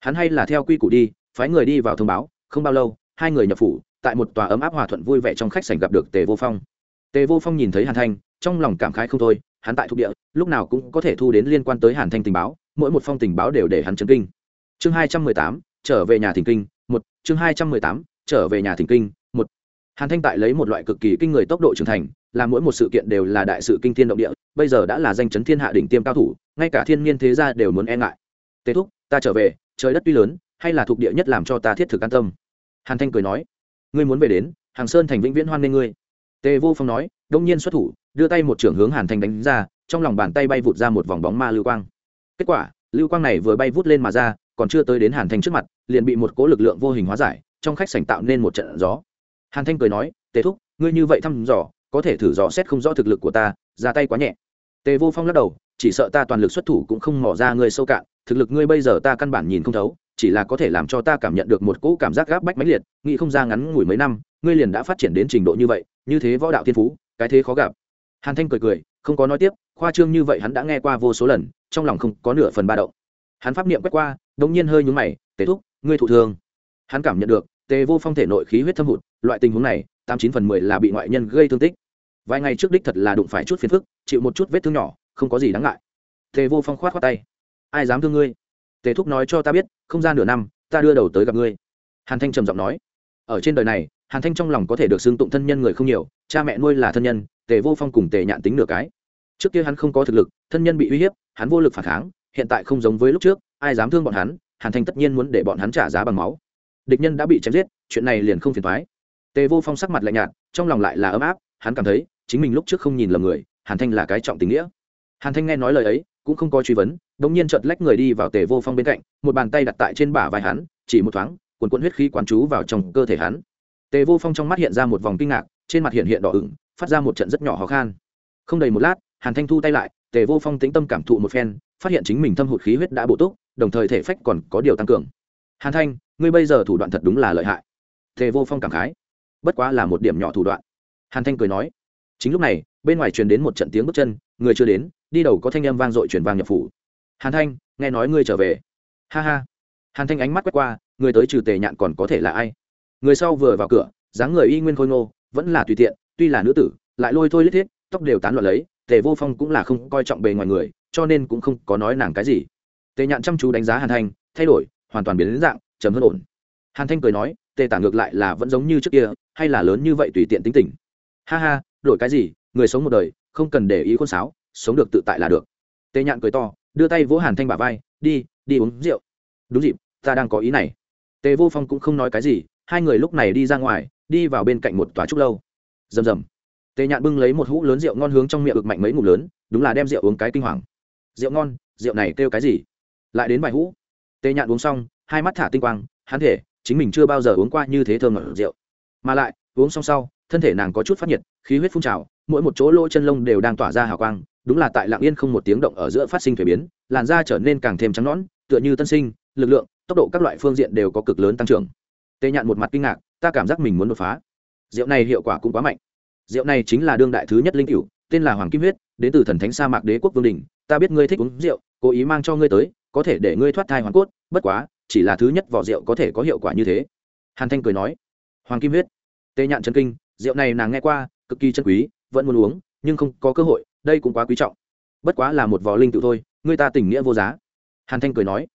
Hắn hay là theo quy củ đi, phái người đi vào thông báo, không bao lâu, hai người nhập phủ, tại một tòa ấm áp hòa thuận vui vẻ trong khách sảnh gặp được tề vô phong. Tề vô phong nhìn thấy hàn thanh, trong lòng cảm khái không thôi hắn tại thuộc địa, lúc nào cũng có thể thu đến liên quan tới hàn thanh tình báo, mỗi một phong tình báo đều để hắn chấn kinh. Chương hai trăm mười tám, trở về nhà thỉnh kinh, một, chương hai trăm mười tám, trở về nhà thỉnh kinh, một. Hàn thanh tại lấy một loại cực kỳ kinh người tốc độ trưởng thành, là mỗi một sự kiện đều là đại sự kinh thiên động địa, bây giờ đã là danh chấn thiên hạ đỉnh tiêm cao thủ, ngay cả thiên nhiên thế gia đều muốn e ngại. Tế thúc, ta trở về, trời đất tuy lớn, hay là thuộc địa nhất làm cho ta thiết thực an tâm? Hàn thanh cười nói, ngươi muốn về đến, hàng sơn thành vĩnh viễn hoan nghê ngươi. Tề vô phong nói đông nhiên xuất thủ, đưa tay một trưởng hướng hàn thanh đánh ra, trong lòng bàn tay bay vụt ra một vòng bóng ma lưu quang. Kết quả, lưu quang này vừa bay vút lên mà ra, còn chưa tới đến hàn thanh trước mặt, liền bị một cố lực lượng vô hình hóa giải, trong khách sảnh tạo nên một trận gió. Hàn thanh cười nói, tề thúc, ngươi như vậy thăm dò, có thể thử dò xét không rõ thực lực của ta, ra tay quá nhẹ. Tề vô phong lắc đầu, chỉ sợ ta toàn lực xuất thủ cũng không mỏ ra ngươi sâu cạn, thực lực ngươi bây giờ ta căn bản nhìn không thấu, chỉ là có thể làm cho ta cảm nhận được một cỗ cảm giác gáp bách mãnh liệt, nghĩ không ra ngắn ngủi mấy năm, ngươi liền đã phát triển đến trình độ như vậy, như thế võ đạo thiên phú cái thế khó gặp. Hàn thanh cười cười, không có nói tiếp, khoa trương như vậy hắn đã nghe qua vô số lần, trong lòng không có nửa phần ba động. Hắn pháp niệm quét qua, đống nhiên hơi nhúng mày, tề thúc, ngươi thụ thương. Hắn cảm nhận được, tề vô phong thể nội khí huyết thâm hụt, loại tình huống này, tám chín phần mười là bị ngoại nhân gây thương tích. Vài ngày trước đích thật là đụng phải chút phiền phức, chịu một chút vết thương nhỏ, không có gì đáng ngại. Tề vô phong khoát khoát tay. Ai dám thương ngươi? Tề thúc nói cho ta biết, không ra nửa năm, ta đưa đầu tới gặp ngươi. Hàn thanh trầm giọng nói. Ở trên đời này hàn thanh trong lòng có thể được xưng tụng thân nhân người không nhiều, cha mẹ nuôi là thân nhân, tề vô phong cùng tề nhạn tính nửa cái. Trước kia hắn không có thực lực, thân nhân bị uy hiếp, hắn vô lực phản kháng, hiện tại không giống với lúc trước, ai dám thương bọn hắn, hàn thanh tất nhiên muốn để bọn hắn trả giá bằng máu. Địch nhân đã bị chém giết, chuyện này liền không phiền thoái tề vô phong sắc mặt lạnh nhạt, trong lòng lại là ấm áp, hắn cảm thấy, chính mình lúc trước không nhìn lầm người, hàn thanh là cái trọng tình nghĩa. Hàn thanh nghe nói lời ấy, cũng không có truy vấn đ ỗ n g nhiên chợt lách người đi vào tề vô phong bên cạnh, một bàn tay đặt tại trên bả vai hắn, chỉ một thoáng, quần quận huyết khí quán chú vào trong cơ thể hắn tề vô phong trong mắt hiện ra một vòng kinh ngạc, trên mặt hiện hiện đỏ ửng, phát ra một trận rất nhỏ khó khăn không đầy một lát, hàn thanh thu tay lại, tề vô phong tĩnh tâm cảm thụ một phen, phát hiện chính mình thâm hụt khí huyết đã bổ túc, đồng thời thể phách còn có điều tăng cường. Hàn thanh, ngươi bây giờ thủ đoạn thật đúng là lợi hại. Tề vô phong cảm khái. Bất quá là một điểm nhỏ thủ đoạn. Hàn thanh cười nói. Chính lúc này, bên ngoài truyền đến một trận tiếng bước chân, người chưa đến, đi đầu có thanh âm vang dội chuyển vang nhập phủ. Hàn thanh, nghe nói ngươi trở về. Ha ha. Hàn thanh ánh mắt quét qua, người tới trừ tề nhạn còn có thể là ai? Người sau vừa vào cửa, dáng người y nguyên khôi ngô, vẫn là tùy tiện, tuy là nữ tử, lại lôi thôi lết thiết, tóc đều tán loạn lấy, tề vô phong cũng là không coi trọng bề ngoài người, cho nên cũng không có nói nàng cái gì. Tề nhạn chăm chú đánh giá hàn thanh, thay đổi, hoàn toàn biến đến dạng chấm hơn ổn. Hàn thanh cười nói, tề tả ngược lại là vẫn giống như trước kia, hay là lớn như vậy tùy tiện tính tình. Ha ha, đổi cái gì, người sống một đời, không cần để ý khuôn sáo, sống được tự tại là được. Tề nhạn cười to, đưa tay vỗ hàn thanh bả vai, đi đi uống rượu. Đúng dịp, ta đang có ý này. Tề vô phong cũng không nói cái gì hai người lúc này đi ra ngoài, đi vào bên cạnh một tòa trúc lâu. Rầm rầm. Tề nhạn bưng lấy một hũ lớn rượu ngon hướng trong miệng ực mạnh mấy ngụm lớn, đúng là đem rượu uống cái kinh hoàng. Rượu ngon, rượu này kêu cái gì? Lại đến vài hũ. Tề nhạn uống xong, hai mắt thả tinh quang, hắn thể, chính mình chưa bao giờ uống qua như thế thơm ngọt rượu. Mà lại, uống xong sau, thân thể nàng có chút phát nhiệt, khí huyết phun trào, mỗi một chỗ lỗ chân lông đều đang tỏa ra hào quang, đúng là tại lạng yên không một tiếng động ở giữa phát sinh thuế biến, làn da trở nên càng thêm trắng nõn, tựa như tân sinh, lực lượng, tốc độ các loại phương diện đều có cực lớn tăng trưởng tề nhạn một mặt kinh ngạc, ta cảm giác mình muốn đột phá. Rượu này hiệu quả cũng quá mạnh. Rượu này chính là đương đại thứ nhất linh cựu tên là hoàng kim huyết, đến từ thần thánh sa mạc đế quốc vương đình ta biết ngươi thích uống rượu, cố ý mang cho ngươi tới, có thể để ngươi thoát thai hoàn cốt, bất quá, chỉ là thứ nhất vỏ rượu có thể có hiệu quả như thế. Hàn thanh cười nói, hoàng kim huyết. Tê nhạn chân kinh, rượu này nàng nghe qua, cực kỳ chân quý, vẫn muốn uống, nhưng không có cơ hội, đây cũng quá quý trọng. Bất quá là một vò linh tự thôi, ngươi ta tình nghĩa vô giá. Hàn thanh cười nói,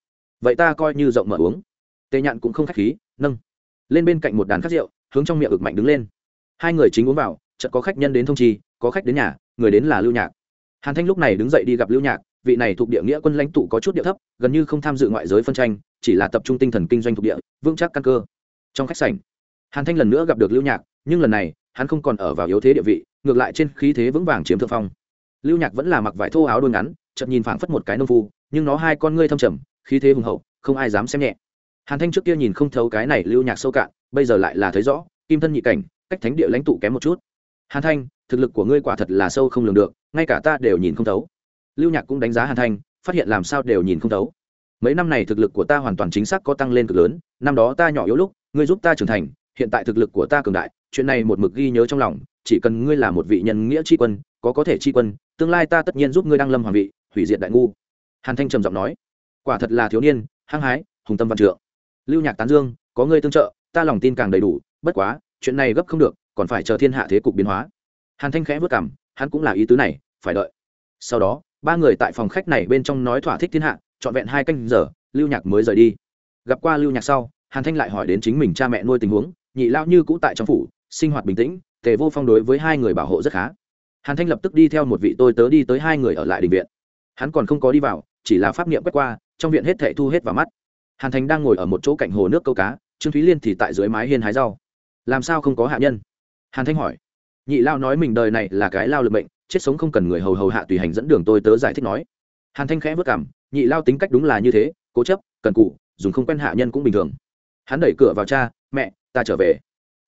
vậy ta coi như rộng mở uống. Tê nhạn cũng không k h á c h khí, nâng lên bên cạnh một đàn khát rượu, hướng trong miệng ực mạnh đứng lên. Hai người chính uống vào, chợt có khách nhân đến thông chi, có khách đến nhà, người đến là lưu nhạc. Hàn thanh lúc này đứng dậy đi gặp lưu nhạc, vị này thuộc địa nghĩa quân lãnh tụ có chút địa thấp, gần như không tham dự ngoại giới phân tranh, chỉ là tập trung tinh thần kinh doanh thuộc địa, vững chắc căn cơ. Trong khách sảnh, hàn thanh lần nữa gặp được lưu nhạc, nhưng lần này, hắn không còn ở vào yếu thế địa vị, ngược lại trên khí thế vững vàng chiếm thượng phong. Lưu nhạc vẫn là mặc vải thô áo đôi ngắn chậm nhìn phảng phất một cái nông phu, nhưng nó hai con ngươi thâm trầm, khí thế hùng hậu, không ai dám xem nhẹ hàn thanh trước kia nhìn không thấu cái này lưu nhạc sâu cạn, bây giờ lại là thấy rõ, kim thân nhị cảnh, cách thánh địa lãnh tụ kém một chút. Hàn thanh, thực lực của ngươi quả thật là sâu không lường được, ngay cả ta đều nhìn không thấu. Lưu nhạc cũng đánh giá hàn thanh, phát hiện làm sao đều nhìn không thấu. Mấy năm này thực lực của ta hoàn toàn chính xác có tăng lên cực lớn, năm đó ta nhỏ yếu lúc, ngươi giúp ta trưởng thành, hiện tại thực lực của ta cường đại, chuyện này một mực ghi nhớ trong lòng, chỉ cần ngươi là một vị nhân nghĩa tri quân, có có thể tri quân, tương lai ta tất nhiên giúp ngươi đăng lâm hoàng vị, hủy diệt đại ngu. Hàn thanh trầm giọng nói, quả thật là thiếu niên, hăng hái, hùng tâm văn trượng lưu nhạc tán dương, có ngươi tương trợ, ta lòng tin càng đầy đủ, bất quá, chuyện này gấp không được, còn phải chờ thiên hạ thế cục biến hóa. Hàn thanh khẽ vất cảm hắn cũng là ý tứ này, phải đợi. Sau đó, ba người tại phòng khách này bên trong nói thỏa thích thiên hạ, trọn vẹn hai canh giờ, lưu nhạc mới rời đi. Gặp qua lưu nhạc sau, hàn thanh lại hỏi đến chính mình cha mẹ nuôi tình huống, nhị lao như cũ tại trong phủ, sinh hoạt bình tĩnh, tề vô phong đối với hai người bảo hộ rất khá. Hàn thanh lập tức đi theo một vị tôi tớ đi tới hai người ở lại đình viện. Hắn còn không có đi vào, chỉ là pháp niệm quét qua, trong viện hết thệ thu hết vào mắt hàn thành đang ngồi ở một chỗ cạnh hồ nước câu cá, trương thúy liên thì tại dưới mái hiên hái rau. Làm sao không có hạ nhân? Hàn thanh hỏi. Nhị lao nói mình đời này là cái lao lực bệnh chết sống không cần người hầu hầu hạ tùy hành dẫn đường tôi tớ giải thích nói. Hàn thanh khẽ vất cảm, nhị lao tính cách đúng là như thế, cố chấp, cần cụ, dùng không quen hạ nhân cũng bình thường. Hắn đẩy cửa vào cha, mẹ, ta trở về.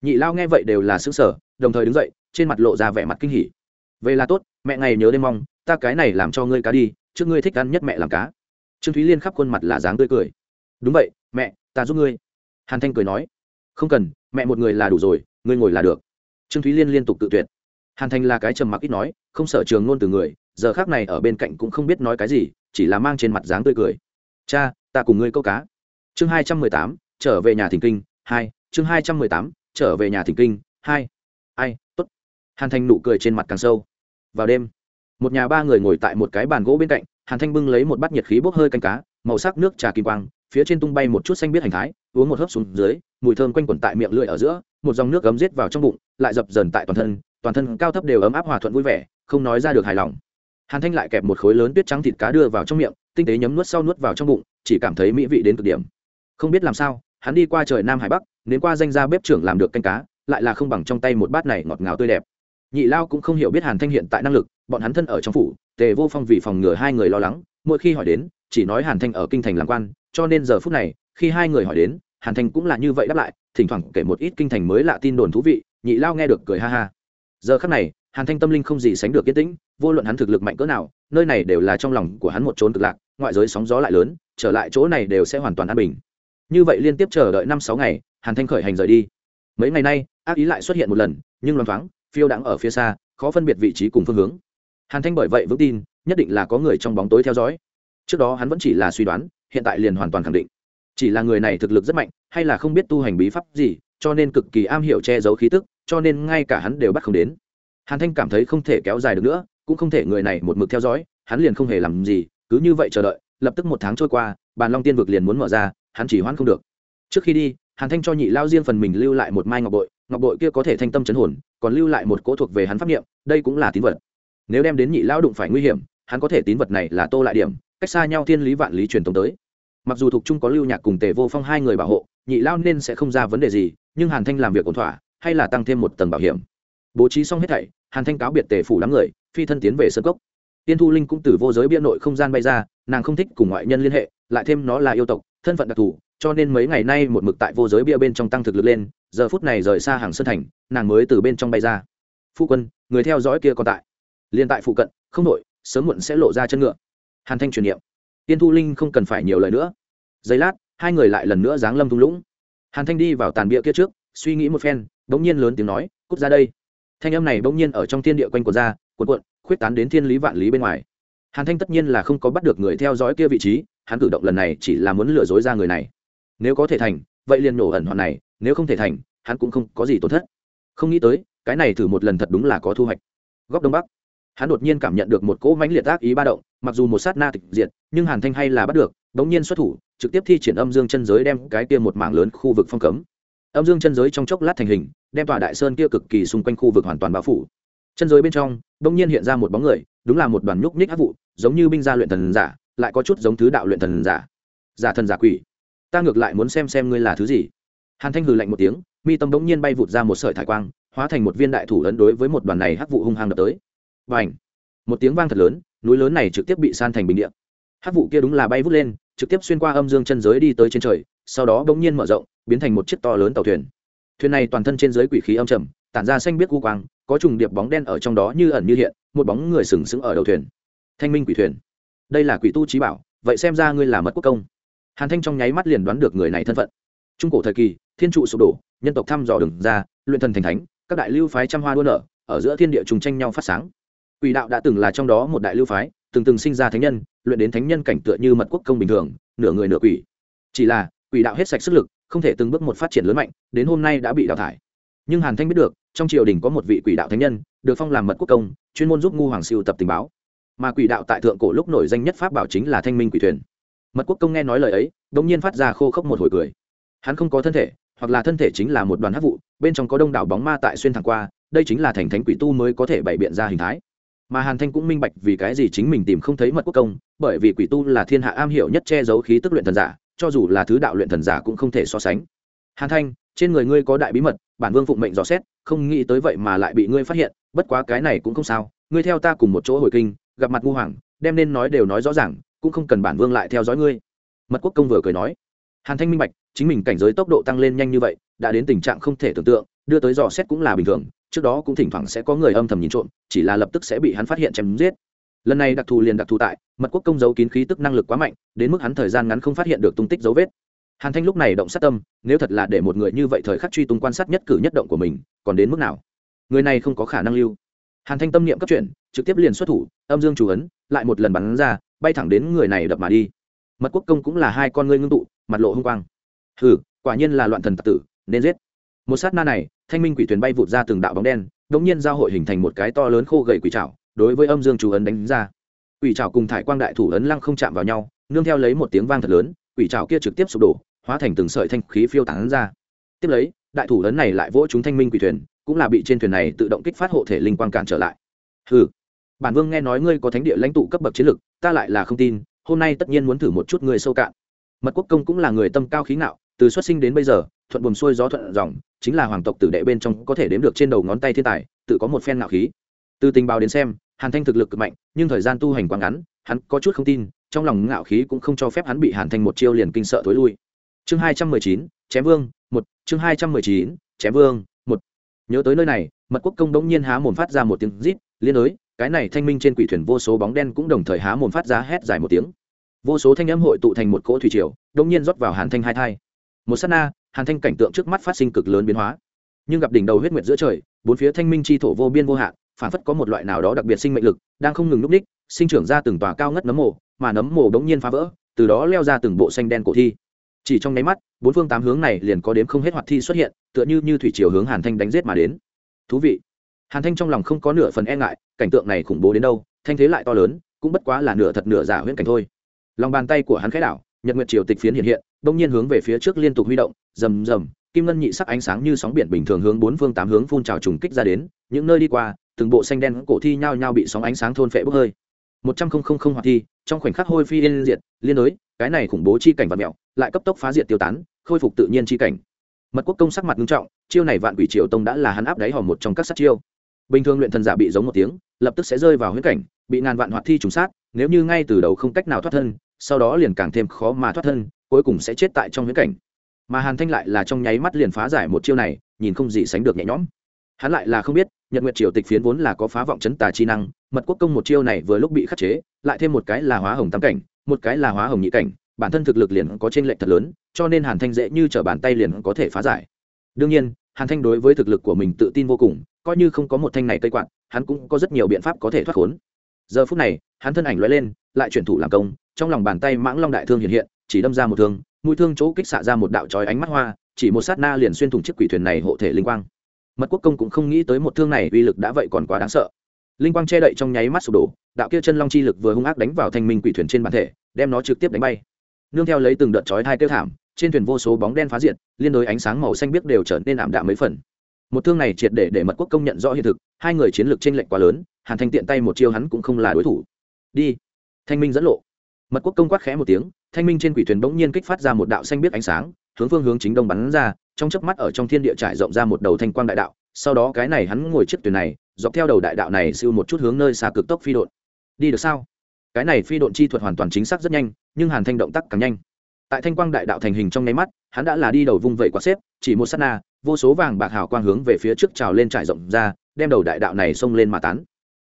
Nhị lao nghe vậy đều là xứng sở đồng thời đứng dậy, trên mặt lộ ra vẻ mặt kinh hỉ. Về là tốt, mẹ ngày nhớ đêm mong, ta cái này làm cho ngươi cá đi, trước ngươi thích ăn nhất mẹ làm cá. Trương thúy liên khắp khuôn mặt là dáng tươi cười đúng vậy, mẹ, ta giúp ngươi. Hàn thanh cười nói. Không cần, mẹ một người là đủ rồi, ngươi ngồi là được. Trương thúy liên liên tục tự tuyệt. Hàn thanh là cái trầm mặc ít nói, không sợ trường ngôn từ người, giờ khác này ở bên cạnh cũng không biết nói cái gì, chỉ là mang trên mặt dáng tươi cười. Cha, ta cùng ngươi câu cá. Chương hai trăm mười tám, trở về nhà thỉnh kinh, hai, chương hai trăm mười tám, trở về nhà thỉnh kinh, hai. Ai t ố t hàn thanh nụ cười trên mặt càng sâu. Vào đêm, một nhà ba người ngồi tại một cái bàn gỗ bên cạnh, hàn thanh bưng lấy một bát nhiệt khí bốc hơi canh cá, màu sắc nước trà kim quang phía trên tung bay một chút xanh biết hành thái, uống một hớp xuống dưới, mùi thơm quanh quẩn tại miệng lưỡi ở giữa, một dòng nước gấm giết vào trong bụng, lại dập dần tại toàn thân toàn thân cao thấp đều ấm áp hòa thuận vui vẻ, không nói ra được hài lòng. Hàn thanh lại kẹp một khối lớn tuyết trắng thịt cá đưa vào trong miệng, tinh tế nhấm nuốt sau nuốt vào trong bụng, chỉ cảm thấy mỹ vị đến cực điểm. Không biết làm sao, hắn đi qua trời nam hải bắc, đến qua danh gia bếp trưởng làm được canh cá, lại là không bằng trong tay một bát này ngọt ngào tươi đẹp. Nhị lao cũng không hiểu biết hàn thanh hiện tại năng lực, bọn hắn thân ở trong phủ, tề vô phong vì phòng ngừa hai người lo lắng, mỗi khi hỏi đến, chỉ nói hàn thanh ở kinh thành làm quan cho nên giờ phút này, khi hai người hỏi đến, hàn thanh cũng là như vậy đáp lại, thỉnh thoảng kể một ít kinh thành mới lạ tin đồn thú vị, nhị lao nghe được cười ha ha. Giờ khắc này, hàn thanh tâm linh không gì sánh được yên tĩnh, vô luận hắn thực lực mạnh cỡ nào, nơi này đều là trong lòng của hắn một trốn cực lạc, ngoại giới sóng gió lại lớn, trở lại chỗ này đều sẽ hoàn toàn an bình. Như vậy liên tiếp chờ đợi năm sáu ngày, hàn thanh khởi hành rời đi. Mấy ngày nay, ác ý lại xuất hiện một lần, nhưng loáng thoáng, phiêu đãng ở phía xa, khó phân biệt vị trí cùng phương hướng. Hàn thanh bởi vậy vững tin, nhất định là có người trong bóng tối theo dõi. Trước đó hắn vẫn chỉ là suy đoán hiện tại liền hoàn toàn khẳng định. Chỉ là người này thực lực rất mạnh, hay là không biết tu hành bí pháp gì, cho nên cực kỳ am hiểu che giấu khí tức, cho nên ngay cả hắn đều bắt không đến. Hàn thanh cảm thấy không thể kéo dài được nữa, cũng không thể người này một mực theo dõi, hắn liền không hề làm gì, cứ như vậy chờ đợi, lập tức một tháng trôi qua, bàn long tiên vực liền muốn mở ra, hắn chỉ hoãn không được. Trước khi đi, hàn thanh cho nhị lao riêng phần mình lưu lại một mai ngọc bội ngọc bội kia có thể thanh tâm chấn hồn, còn lưu lại một cỗ thuộc về hắn pháp niệm, đây cũng là tín vật. Nếu đem đến nhị lao đụng phải nguy hiểm, hắn có thể tín vật này là tô lại điểm, cách xa nhau thiên lý vạn lý truyền tống tới mặc dù thuộc trung có lưu nhạc cùng tề vô phong hai người bảo hộ, nhị lao nên sẽ không ra vấn đề gì, nhưng hàn thanh làm việc ổn thỏa, hay là tăng thêm một tầng bảo hiểm. Bố trí xong hết thảy, hàn thanh cáo biệt tề phủ đám người, phi thân tiến về sơ cốc. Tiên thu linh cũng từ vô giới bia nội không gian bay ra, nàng không thích cùng ngoại nhân liên hệ, lại thêm nó là yêu tộc, thân phận đặc thù, cho nên mấy ngày nay một mực tại vô giới bia bên trong tăng thực lực lên, giờ phút này rời xa hàng sơn thành, nàng mới từ bên trong bay ra. Phu quân, người theo dõi kia còn tại. Liên tại phụ cận, không đội sớm muộn sẽ lộ ra chân ngựa. Hàn thanh truyền niệm tiên thu linh không cần phải nhiều lời nữa. Giây lát, hai người lại lần nữa giáng lâm thung lũng. Hàn thanh đi vào tàn bia kia trước, suy nghĩ một phen, bỗng nhiên lớn tiếng nói, cút ra đây. Thanh âm này bỗng nhiên ở trong thiên địa quanh quần ra, cuộn cuộn, khuyết tán đến thiên lý vạn lý bên ngoài. Hàn thanh tất nhiên là không có bắt được người theo dõi kia vị trí, hắn cử động lần này chỉ là muốn lừa dối ra người này. Nếu có thể thành, vậy liền nổ ẩn hoạn này, nếu không thể thành, hắn cũng không có gì tổn thất. Không nghĩ tới, cái này thử một lần thật đúng là có thu hoạch. Góc đông bắc, hắn đột nhiên cảm nhận được một cỗ mãnh liệt ác ý ba động mặc dù một sát na tịch diệt, nhưng hàn thanh hay là bắt được, bỗng nhiên xuất thủ, trực tiếp thi triển âm dương chân giới đem cái kia một mảng lớn khu vực phong cấm. Âm dương chân giới trong chốc lát thành hình, đem tòa đại sơn kia cực kỳ xung quanh khu vực hoàn toàn bao phủ. Chân giới bên trong, bỗng nhiên hiện ra một bóng người, đúng là một đoàn nhúc nhích áp vụ, giống như binh gia luyện thần giả, lại có chút giống thứ đạo luyện thần giả. Giả thần giả quỷ, ta ngược lại muốn xem xem ngươi là thứ gì. Hàn thanh hừ lạnh một tiếng, mi tâm bỗng nhiên bay vụt ra một sợi thải quang, hóa thành một viên đại thủ lớn đối với một đoàn này hắc vụ hung hăng đập tới. Và ảnh một tiếng vang thật lớn núi lớn này trực tiếp bị san thành bình địa. Hắc vụ kia đúng là bay vút lên, trực tiếp xuyên qua âm dương chân giới đi tới trên trời, sau đó bỗng nhiên mở rộng, biến thành một chiếc to lớn tàu thuyền. Thuyền này toàn thân trên dưới quỷ khí âm trầm, tản ra xanh biết cu quang, có trùng điệp bóng đen ở trong đó như ẩn như hiện, một bóng người sừng sững ở đầu thuyền. Thanh minh quỷ thuyền. Đây là quỷ tu trí bảo, vậy xem ra ngươi là mất quốc công. Hàn thanh trong nháy mắt liền đoán được người này thân phận. Trung cổ thời kỳ, thiên trụ sụp đổ, nhân tộc thăm dò đường ra, luyện thần thành thánh, các đại lưu phái trăm hoa đua nở, ở giữa thiên địa trùng tranh nhau phát sáng quỷ đạo đã từng là trong đó một đại lưu phái, từng từng sinh ra thánh nhân, luyện đến thánh nhân cảnh tựa như mật quốc công bình thường, nửa người nửa quỷ. Chỉ là, quỷ đạo hết sạch sức lực, không thể từng bước một phát triển lớn mạnh, đến hôm nay đã bị đào thải. Nhưng hàn thanh biết được, trong triều đình có một vị quỷ đạo thánh nhân, được phong làm mật quốc công, chuyên môn giúp ngu hoàng siêu tập tình báo. Mà quỷ đạo tại thượng cổ lúc nổi danh nhất pháp bảo chính là thanh minh quỷ thuyền. Mật quốc công nghe nói lời ấy đ ỗ n g nhiên phát ra khô khốc một hồi cười. Hắn không có thân thể, hoặc là thân thể chính là một đoàn hát vụ, bên trong có đông đảo bóng ma tại xuyên thẳng qua, đây chính là thành thánh quỷ tu mới có thể bày biện ra hình thái mà hàn thanh cũng minh bạch vì cái gì chính mình tìm không thấy mật quốc công, bởi vì quỷ tu là thiên hạ am hiểu nhất che giấu khí tức luyện thần giả, cho dù là thứ đạo luyện thần giả cũng không thể so sánh. Hàn thanh, trên người ngươi có đại bí mật, bản vương phụng mệnh dò xét, không nghĩ tới vậy mà lại bị ngươi phát hiện, bất quá cái này cũng không sao, ngươi theo ta cùng một chỗ hồi kinh, gặp mặt ngu hoàng, đem nên nói đều nói rõ ràng, cũng không cần bản vương lại theo dõi ngươi. Mật quốc công vừa cười nói. Hàn thanh minh bạch, chính mình cảnh giới tốc độ tăng lên nhanh như vậy, đã đến tình trạng không thể tưởng tượng, đưa tới dò xét cũng là bình thường trước đó cũng thỉnh thoảng sẽ có người âm thầm nhìn trộm, chỉ là lập tức sẽ bị hắn phát hiện chém giết. Lần này đặc thù liền đặc thù tại, mật quốc công giấu kín khí tức năng lực quá mạnh, đến mức hắn thời gian ngắn không phát hiện được tung tích dấu vết. Hàn thanh lúc này động sát tâm, nếu thật là để một người như vậy thời khắc truy tung quan sát nhất cử nhất động của mình, còn đến mức nào? Người này không có khả năng lưu. Hàn thanh tâm niệm cấp chuyển, trực tiếp liền xuất thủ, âm dương chủ ấn, lại một lần bắn ra, bay thẳng đến người này đập mà đi. Mật quốc công cũng là hai con ngươi ngưng tụ, mặt lộ hung quang. Hừ, quả nhiên là loạn thần tặc tử, nên giết. Một sát na này thanh minh quỷ thuyền bay vụt ra từng đạo bóng đen đống nhiên giao hội hình thành một cái to lớn khô gầy quỷ trảo, đối với âm dương chủ ấn đánh ra. Quỷ trảo cùng thải quang đại thủ ấn lăng không chạm vào nhau, nương theo lấy một tiếng vang thật lớn, quỷ trảo kia trực tiếp sụp đổ, hóa thành từng sợi thanh khí phiêu tán ra. Tiếp lấy, đại thủ ấn này lại vỗ chúng thanh minh quỷ thuyền, cũng là bị trên thuyền này tự động kích phát hộ thể linh quang cản trở lại. Ừ bản vương nghe nói ngươi có thánh địa lãnh tụ cấp bậc chiến lực, ta lại là không tin, hôm nay tất nhiên muốn thử một chút người sâu cạn. Mật quốc công cũng là người tâm cao khí ngạo, từ xuất sinh đến bây giờ thuận buồm xuôi gió thuận dòng, chính là hoàng tộc tử đệ bên trong có thể đếm được trên đầu ngón tay thiên tài, tự có một phen ngạo khí. Từ tình báo đến xem, hàn thanh thực lực cực mạnh, nhưng thời gian tu hành quá ngắn, hắn có chút không tin, trong lòng ngạo khí cũng không cho phép hắn bị hàn thanh một chiêu liền kinh sợ thối lui. Chương hai trăm mười chín, chém vương, một, chương hai trăm mười chín, chém vương, một. Nhớ tới nơi này, mật quốc công đống nhiên há mồm phát ra một tiếng rít, liên đối, cái này thanh minh trên quỷ thuyền vô số bóng đen cũng đồng thời há mồm phát ra hét dài một tiếng. Vô số thanh âm hội tụ thành một cỗ thủy triều đống nhiên rót vào hàn thanh hai thai. Một sát na hàn thanh cảnh tượng trước mắt phát sinh cực lớn biến hóa. Nhưng gặp đỉnh đầu huyết nguyệt giữa trời, bốn phía thanh minh chi thổ vô biên vô hạn, phản phất có một loại nào đó đặc biệt sinh mệnh lực, đang không ngừng núp ních sinh trưởng ra từng tòa cao ngất nấm mồ, mà nấm mồ đống nhiên phá vỡ, từ đó leo ra từng bộ xanh đen cổ thi. Chỉ trong nháy mắt, bốn phương tám hướng này liền có đếm không hết hoạt thi xuất hiện, tựa như như thủy chiều hướng hàn thanh đánh giết mà đến. Thú vị. Hàn thanh trong lòng không có nửa phần e ngại, cảnh tượng này khủng bố đến đâu, thanh thế lại to lớn, cũng bất quá là nửa thật nửa giả huyễn cảnh thôi. Lòng bàn tay của hắn khẽ đảo nhật nguyệt triều tịch phiến hiện hiện bỗng nhiên hướng về phía trước liên tục huy động, rầm rầm, kim ngân nhị sắc ánh sáng như sóng biển bình thường hướng bốn phương tám hướng phun trào trùng kích ra đến, những nơi đi qua, từng bộ xanh đen cổ thi nhao nhao bị sóng ánh sáng thôn phệ bốc hơi. Một trăm không không không hoạt thi, trong khoảnh khắc hôi phi liên diệt, liên đối, cái này khủng bố chi cảnh vật mẹo, lại cấp tốc phá diệt tiêu tán, khôi phục tự nhiên chi cảnh. Mật quốc công sắc mặt nghiêm trọng, chiêu này vạn quỷ triều tông đã là hắn áp đáy hòm một trong các sát chiêu. Bình thường luyện thần giả bị giống một tiếng, lập tức sẽ rơi vào huyết cảnh, bị ngàn vạn hoạt thi trùng sát, nếu như ngay từ đầu không cách nào thoát thân sau đó liền càng thêm khó mà thoát thân, cuối cùng sẽ chết tại trong viễn cảnh. Mà hàn thanh lại là trong nháy mắt liền phá giải một chiêu này, nhìn không gì sánh được nhẹ nhõm. Hắn lại là không biết, nhật nguyệt triều tịch phiến vốn là có phá vọng chấn tà chi năng, mật quốc công một chiêu này vừa lúc bị khắc chế, lại thêm một cái là hóa hồng tam cảnh, một cái là hóa hồng nhị cảnh, bản thân thực lực liền có trên lệnh thật lớn, cho nên hàn thanh dễ như t r ở bàn tay liền có thể phá giải. Đương nhiên, hàn thanh đối với thực lực của mình tự tin vô cùng, coi như không có một thanh này cây quạt, hắn cũng có rất nhiều biện pháp có thể thoát khốn giờ phút này, hắn thân ảnh loay lên, lại chuyển thủ làm công, trong lòng bàn tay mãng long đại thương hiện hiện, chỉ đâm ra một thương, mũi thương chỗ kích xạ ra một đạo trói ánh mắt hoa, chỉ một sát na liền xuyên thủng chiếc quỷ thuyền này hộ thể linh quang. Mật quốc công cũng không nghĩ tới một thương này uy lực đã vậy còn quá đáng sợ. Linh quang che đậy trong nháy mắt sụp đổ, đạo kia chân long chi lực vừa hung ác đánh vào thanh minh quỷ thuyền trên bản thể, đem nó trực tiếp đánh bay. Nương theo lấy từng đợt chói hai tiêu thảm, trên thuyền vô số bóng đen phá diệt, liên đối ánh sáng màu xanh biếc đều trở nên ảm đạm mấy phần. Một thương này triệt để để mật quốc công nhận rõ hiện thực, hai người chiến lược trên lệnh quá lớn hàn thanh tiện tay một chiêu hắn cũng không là đối thủ. Đi. Thanh minh dẫn lộ. Mật quốc công quát khẽ một tiếng, thanh minh trên quỷ thuyền bỗng nhiên kích phát ra một đạo xanh biếc ánh sáng, hướng phương hướng chính đông bắn ra, trong chớp mắt ở trong thiên địa trải rộng ra một đầu thanh quang đại đạo, sau đó cái này hắn ngồi chiếc thuyền này, dọc theo đầu đại đạo này siêu một chút hướng nơi xa cực tốc phi độn. Đi được sao? Cái này phi độn chi thuật hoàn toàn chính xác rất nhanh, nhưng hàn thanh động tác càng nhanh. Tại thanh quang đại đạo thành hình trong nháy mắt, hắn đã là đi đầu vung vẩy quạt xếp, chỉ một s á t na, vô số vàng bạc hào quang hướng về phía trước trào lên trải rộng ra, đem đầu đại đạo này xông lên mà tán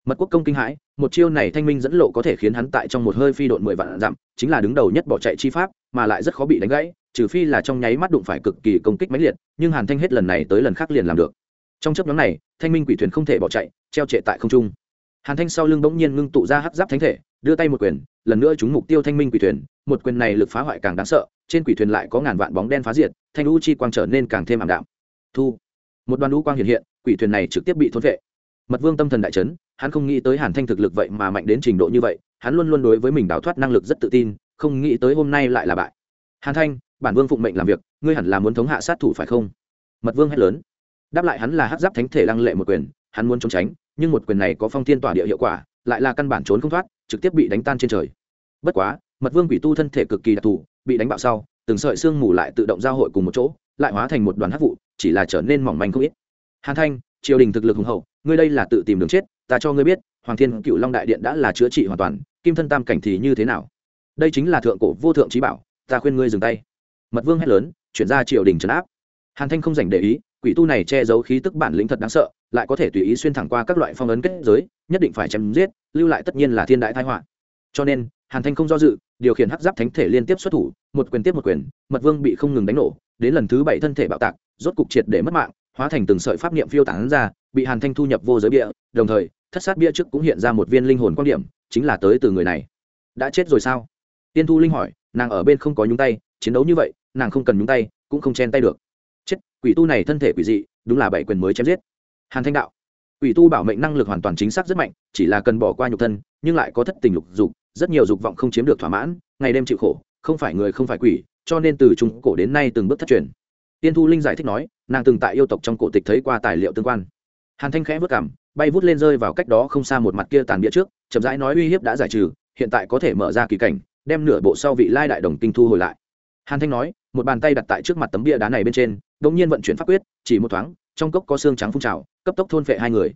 mật quốc công kinh hãi, một chiêu này thanh minh dẫn lộ có thể khiến hắn tại trong một hơi phi độn mười vạn dặm, chính là đứng đầu nhất bỏ chạy chi pháp, mà lại rất khó bị đánh gãy, trừ phi là trong nháy mắt đụng phải cực kỳ công kích mãnh liệt, nhưng hàn thanh hết lần này tới lần khác liền làm được. Trong chấp nhóm này, thanh minh quỷ thuyền không thể bỏ chạy, treo trệ tại không trung. Hàn thanh sau lưng bỗng nhiên ngưng tụ ra hắc giáp thánh thể, đưa tay một quyền, lần nữa trúng mục tiêu thanh minh quỷ thuyền, một quyền này lực phá hoại càng đáng sợ, trên quỷ thuyền lại có ngàn vạn bóng đen phá diệt, thanh u chi quang trở nên càng thêm ảm đạm. Thu. Một đoàn u quang hiện hiện, quỷ thuyền này trực tiếp bị thốn vệ mật vương tâm thần đại chấn, hắn không nghĩ tới hàn thanh thực lực vậy mà mạnh đến trình độ như vậy, hắn luôn luôn đối với mình đào thoát năng lực rất tự tin, không nghĩ tới hôm nay lại là bại. Hàn thanh, bản vương phụng mệnh làm việc, ngươi hẳn là muốn thống hạ sát thủ phải không? Mật vương hét lớn. Đáp lại hắn là hát giáp thánh thể lăng lệ một quyền, hắn muốn trốn tránh, nhưng một quyền này có phong thiên tỏa địa hiệu quả, lại là căn bản trốn không thoát, trực tiếp bị đánh tan trên trời. Bất quá, mật vương quỷ tu thân thể cực kỳ đặc thù, bị đánh bạo sau, từng sợi xương mù lại tự động giao hội cùng một chỗ, lại hóa thành một đoàn hát vụ, chỉ là trở nên mỏng manh không ít. Hàn thanh triều đình thực lực hùng hậu, ngươi đây là tự tìm đường chết, ta cho ngươi biết, hoàng thiên cựu long đại điện đã là chữa trị hoàn toàn, kim thân tam cảnh thì như thế nào? Đây chính là thượng cổ vô thượng trí bảo, ta khuyên ngươi dừng tay. Mật vương hét lớn, chuyển ra triều đình trấn áp. Hàn thanh không dành để ý, quỷ tu này che giấu khí tức bản lĩnh thật đáng sợ, lại có thể tùy ý xuyên thẳng qua các loại phong ấn kết giới, nhất định phải chém giết, lưu lại tất nhiên là thiên đại thái họa. Cho nên, hàn thanh không do dự, điều khiển hắc giáp thánh thể liên tiếp xuất thủ, một quyền tiếp một quyền, mật vương bị không ngừng đánh nổ, đến lần thứ bảy thân thể bạo tạc, rốt cục triệt để mất mạng hóa thành từng sợi pháp niệm phiêu tán ra, bị hàn thanh thu nhập vô giới bia, đồng thời, thất sát bia trước cũng hiện ra một viên linh hồn quan điểm, chính là tới từ người này. Đã chết rồi sao? Tiên thu linh hỏi, nàng ở bên không có nhúng tay, chiến đấu như vậy, nàng không cần nhúng tay, cũng không chen tay được. Chết, quỷ tu này thân thể quỷ dị, đúng là bảy quyền mới chém giết. Hàn thanh đạo, quỷ tu bảo mệnh năng lực hoàn toàn chính xác rất mạnh, chỉ là cần bỏ qua nhục thân, nhưng lại có thất tình lục dục, rất nhiều dục vọng không chiếm được thỏa mãn, ngày đêm chịu khổ, không phải người không phải quỷ, cho nên từ trung cổ đến nay từng bước thất truyền tiên thu linh giải thích nói, nàng từng tại yêu tộc trong cổ tịch thấy qua tài liệu tương quan. Hàn thanh khẽ vất cảm, bay vút lên rơi vào cách đó không xa một mặt kia tàn bia trước, chậm rãi nói uy hiếp đã giải trừ, hiện tại có thể mở ra kỳ cảnh, đem nửa bộ sau vị lai đại đồng kinh thu hồi lại. Hàn thanh nói, một bàn tay đặt tại trước mặt tấm bia đá này bên trên đ ỗ n g nhiên vận chuyển pháp quyết, chỉ một thoáng, trong cốc có xương trắng phun trào, cấp tốc thôn phệ hai người.